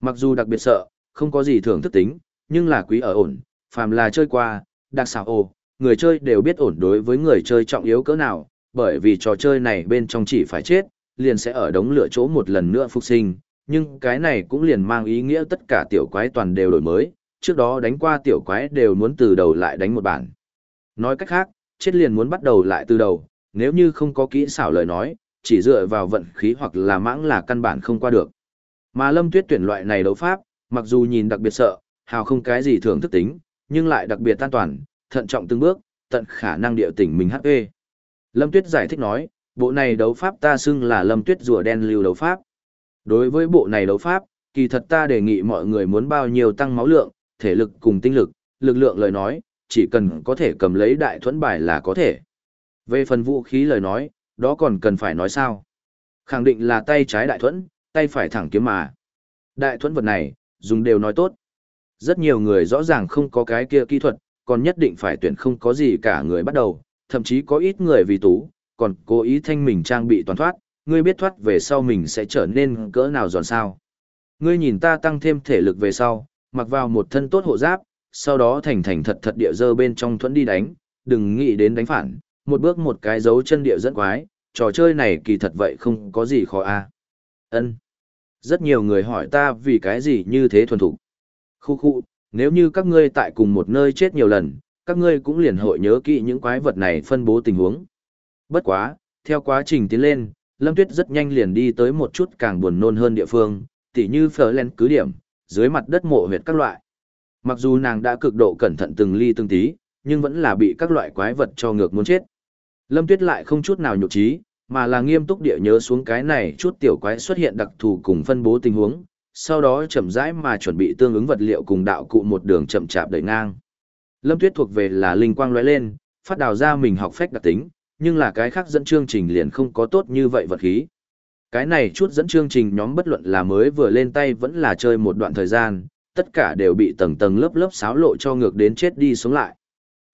Mặc dù đặc biệt sợ, không có gì thưởng thức tính, nhưng là quý ở ổn, phàm là chơi qua, đặc xảo ồ, người chơi đều biết ổn đối với người chơi trọng yếu cỡ nào, bởi vì trò chơi này bên trong chỉ phải chết, liền sẽ ở đống lửa chỗ một lần nữa phục sinh, nhưng cái này cũng liền mang ý nghĩa tất cả tiểu quái toàn đều đổi mới, trước đó đánh qua tiểu quái đều muốn từ đầu lại đánh một bản. Nói cách khác, chết liền muốn bắt đầu lại từ đầu, nếu như không có kỹ xảo lời nói, chỉ dựa vào vận khí hoặc là mãng là căn bản không qua được. Mà Lâm Tuyết tuyển loại này đấu pháp, mặc dù nhìn đặc biệt sợ, hào không cái gì thường thức tính, nhưng lại đặc biệt an toàn, thận trọng từng bước, tận khả năng điệu tỉnh mình HP. Lâm Tuyết giải thích nói, bộ này đấu pháp ta xưng là Lâm Tuyết rùa đen lưu đấu pháp. Đối với bộ này đấu pháp, kỳ thật ta đề nghị mọi người muốn bao nhiêu tăng máu lượng, thể lực cùng tinh lực, lực lượng lời nói, chỉ cần có thể cầm lấy đại thuẫn bài là có thể. Về phần vũ khí lời nói, đó còn cần phải nói sao. Khẳng định là tay trái đại thuẫn, tay phải thẳng kiếm mà. Đại thuẫn vật này, dùng đều nói tốt. Rất nhiều người rõ ràng không có cái kia kỹ thuật, còn nhất định phải tuyển không có gì cả người bắt đầu, thậm chí có ít người vì tú, còn cố ý thanh mình trang bị toàn thoát, ngươi biết thoát về sau mình sẽ trở nên cỡ nào giòn sao. Ngươi nhìn ta tăng thêm thể lực về sau, mặc vào một thân tốt hộ giáp, sau đó thành thành thật thật địa dơ bên trong thuẫn đi đánh, đừng nghĩ đến đánh phản, một bước một cái dấu chân địa dẫn quái, trò chơi này kỳ thật vậy không có gì khó a. Ân. Rất nhiều người hỏi ta vì cái gì như thế thuần thục. Khu khu, nếu như các ngươi tại cùng một nơi chết nhiều lần, các ngươi cũng liền hội nhớ kỹ những quái vật này phân bố tình huống. Bất quá, theo quá trình tiến lên, Lâm Tuyết rất nhanh liền đi tới một chút càng buồn nôn hơn địa phương, tỉ như phở lên cứ điểm, dưới mặt đất mộ huyệt các loại. Mặc dù nàng đã cực độ cẩn thận từng ly từng tí, nhưng vẫn là bị các loại quái vật cho ngược muốn chết. Lâm Tuyết lại không chút nào nhục trí, mà là nghiêm túc địa nhớ xuống cái này chút tiểu quái xuất hiện đặc thù cùng phân bố tình huống, sau đó chậm rãi mà chuẩn bị tương ứng vật liệu cùng đạo cụ một đường chậm chạp đẩy ngang. Lâm Tuyết thuộc về là linh quang lóe lên, phát đào ra mình học phách đặc tính, nhưng là cái khác dẫn chương trình liền không có tốt như vậy vật khí. Cái này chút dẫn chương trình nhóm bất luận là mới vừa lên tay vẫn là chơi một đoạn thời gian, tất cả đều bị tầng tầng lớp lớp xáo lộ cho ngược đến chết đi sống lại.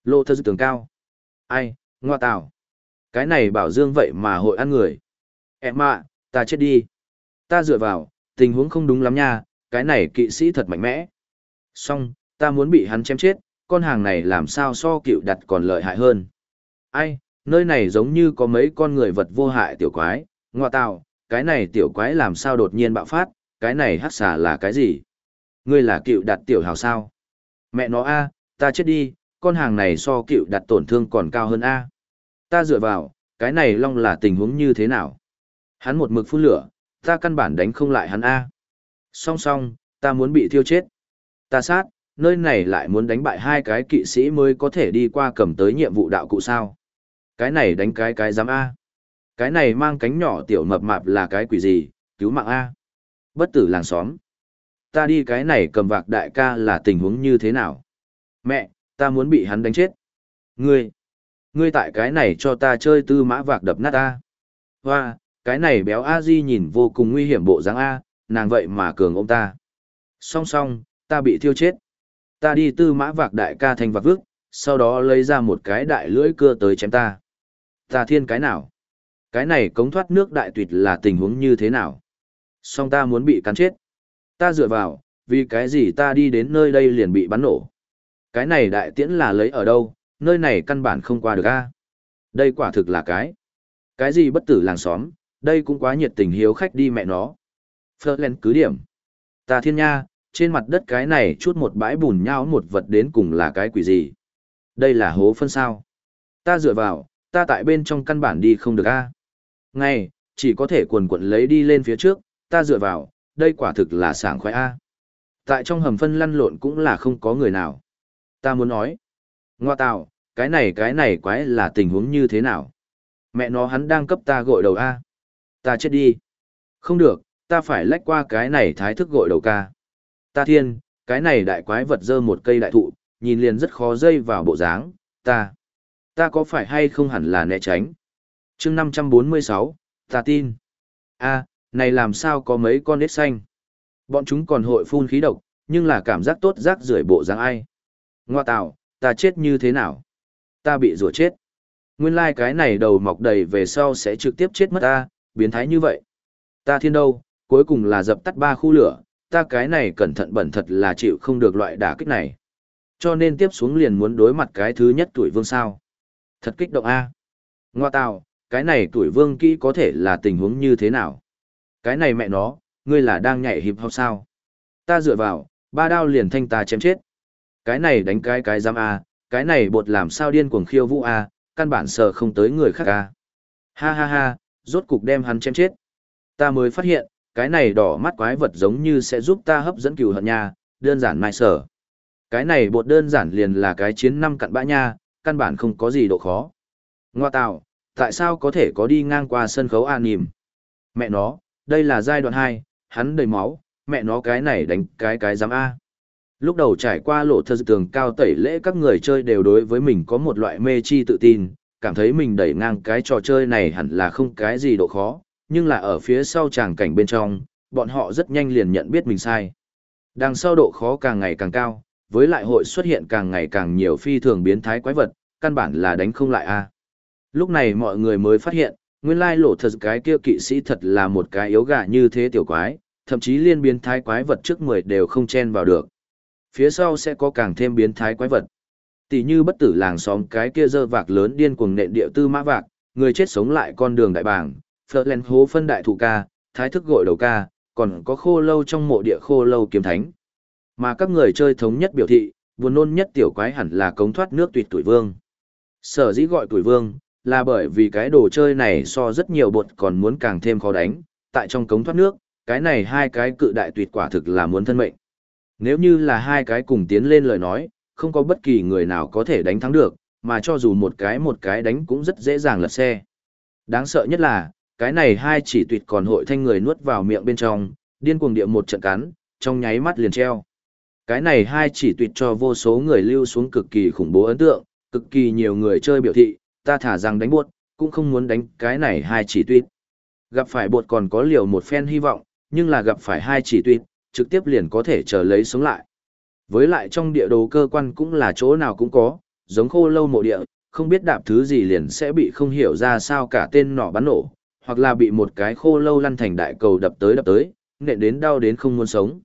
Lộ thơ tường cao. Ai, ngoa tào. Cái này bảo dương vậy mà hội ăn người. Em ạ, ta chết đi. Ta dựa vào, tình huống không đúng lắm nha, cái này kỵ sĩ thật mạnh mẽ. Xong, ta muốn bị hắn chém chết, con hàng này làm sao so cựu đặt còn lợi hại hơn. Ai, nơi này giống như có mấy con người vật vô hại tiểu quái, ngoa tạo, cái này tiểu quái làm sao đột nhiên bạo phát, cái này hắc xà là cái gì? Ngươi là cựu đặt tiểu hào sao? Mẹ nó a, ta chết đi, con hàng này so cựu đặt tổn thương còn cao hơn a. Ta dựa vào, cái này long là tình huống như thế nào? Hắn một mực phun lửa, ta căn bản đánh không lại hắn a. Song song, ta muốn bị thiêu chết. Ta sát, nơi này lại muốn đánh bại hai cái kỵ sĩ mới có thể đi qua cầm tới nhiệm vụ đạo cụ sao. Cái này đánh cái cái dám A. Cái này mang cánh nhỏ tiểu mập mạp là cái quỷ gì, cứu mạng A. Bất tử làng xóm. Ta đi cái này cầm vạc đại ca là tình huống như thế nào? Mẹ, ta muốn bị hắn đánh chết. Ngươi, ngươi tại cái này cho ta chơi tư mã vạc đập nát A. Hoa, cái này béo A Di nhìn vô cùng nguy hiểm bộ dáng A, nàng vậy mà cường ông ta. Song song, ta bị thiêu chết. Ta đi tư mã vạc đại ca thành vạc vước, sau đó lấy ra một cái đại lưỡi cưa tới chém ta. Ta thiên cái nào? Cái này cống thoát nước đại tuyệt là tình huống như thế nào? Song ta muốn bị cắn chết. Ta dựa vào, vì cái gì ta đi đến nơi đây liền bị bắn nổ. Cái này đại tiễn là lấy ở đâu, nơi này căn bản không qua được a. Đây quả thực là cái. Cái gì bất tử làng xóm, đây cũng quá nhiệt tình hiếu khách đi mẹ nó. Ferland cứ điểm. Ta thiên nha, trên mặt đất cái này chút một bãi bùn nhau một vật đến cùng là cái quỷ gì. Đây là hố phân sao. Ta dựa vào, ta tại bên trong căn bản đi không được a. Ngay, chỉ có thể quần quần lấy đi lên phía trước, ta dựa vào, đây quả thực là sảng khoái a. Tại trong hầm phân lăn lộn cũng là không có người nào. Ta muốn nói, ngoa tạo, cái này cái này quái là tình huống như thế nào? Mẹ nó hắn đang cấp ta gội đầu a. Ta chết đi. Không được, ta phải lách qua cái này thái thức gội đầu ca. Ta thiên, cái này đại quái vật dơ một cây đại thụ, nhìn liền rất khó dây vào bộ dáng, ta. Ta có phải hay không hẳn là né tránh? chương 546, ta tin. a này làm sao có mấy con nết xanh? Bọn chúng còn hội phun khí độc, nhưng là cảm giác tốt rác rưởi bộ dáng ai. Ngoa tạo, ta chết như thế nào? Ta bị rủa chết. Nguyên lai like cái này đầu mọc đầy về sau sẽ trực tiếp chết mất ta, biến thái như vậy. Ta thiên đâu, cuối cùng là dập tắt ba khu lửa, ta cái này cẩn thận bẩn thật là chịu không được loại đả kích này. Cho nên tiếp xuống liền muốn đối mặt cái thứ nhất tuổi vương sao. Thật kích động A. Ngoa tào, cái này tuổi vương kỹ có thể là tình huống như thế nào? Cái này mẹ nó, ngươi là đang nhảy hiệp học sao? Ta dựa vào, ba đao liền thanh ta chém chết. Cái này đánh cái cái giam A, cái này bột làm sao điên cuồng khiêu vũ A, căn bản sợ không tới người khác A. Ha ha ha, rốt cục đem hắn chém chết. Ta mới phát hiện, cái này đỏ mắt quái vật giống như sẽ giúp ta hấp dẫn cừu hận nha, đơn giản mai sở. Cái này bột đơn giản liền là cái chiến năm cặn bã nha, căn bản không có gì độ khó. Ngoa tạo, tại sao có thể có đi ngang qua sân khấu an nìm? Mẹ nó, đây là giai đoạn 2, hắn đầy máu, mẹ nó cái này đánh cái cái giám A. Lúc đầu trải qua lộ thơ tường cao tẩy lễ các người chơi đều đối với mình có một loại mê chi tự tin, cảm thấy mình đẩy ngang cái trò chơi này hẳn là không cái gì độ khó, nhưng là ở phía sau tràng cảnh bên trong, bọn họ rất nhanh liền nhận biết mình sai. Đằng sau độ khó càng ngày càng cao, với lại hội xuất hiện càng ngày càng nhiều phi thường biến thái quái vật, căn bản là đánh không lại a. Lúc này mọi người mới phát hiện, nguyên lai lộ thật cái kia kỵ sĩ thật là một cái yếu gà như thế tiểu quái, thậm chí liên biến thái quái vật trước 10 đều không chen vào được. Phía sau sẽ có càng thêm biến thái quái vật. Tỷ như bất tử làng xóm cái kia dơ vạc lớn điên cuồng nện địa tư mã vạc, người chết sống lại con đường đại bảng, phật len hố phân đại thủ ca, thái thức gội đầu ca, còn có khô lâu trong mộ địa khô lâu kiếm thánh. Mà các người chơi thống nhất biểu thị, buồn nôn nhất tiểu quái hẳn là cống thoát nước tuyệt tuổi vương. Sở dĩ gọi tuổi vương, là bởi vì cái đồ chơi này so rất nhiều bột còn muốn càng thêm khó đánh, tại trong cống thoát nước, cái này hai cái cự đại tuyệt quả thực là muốn thân mệnh. Nếu như là hai cái cùng tiến lên lời nói, không có bất kỳ người nào có thể đánh thắng được, mà cho dù một cái một cái đánh cũng rất dễ dàng lật xe. Đáng sợ nhất là, cái này hai chỉ tuyệt còn hội thanh người nuốt vào miệng bên trong, điên cuồng địa một trận cắn, trong nháy mắt liền treo. Cái này hai chỉ tuyệt cho vô số người lưu xuống cực kỳ khủng bố ấn tượng, cực kỳ nhiều người chơi biểu thị, ta thả rằng đánh buột, cũng không muốn đánh cái này hai chỉ tuyệt. Gặp phải bột còn có liều một phen hy vọng, nhưng là gặp phải hai chỉ tuyệt, trực tiếp liền có thể chờ lấy sống lại. Với lại trong địa đồ cơ quan cũng là chỗ nào cũng có, giống khô lâu mộ địa, không biết đạp thứ gì liền sẽ bị không hiểu ra sao cả tên nỏ bắn nổ, hoặc là bị một cái khô lâu lăn thành đại cầu đập tới đập tới, nện đến đau đến không muốn sống.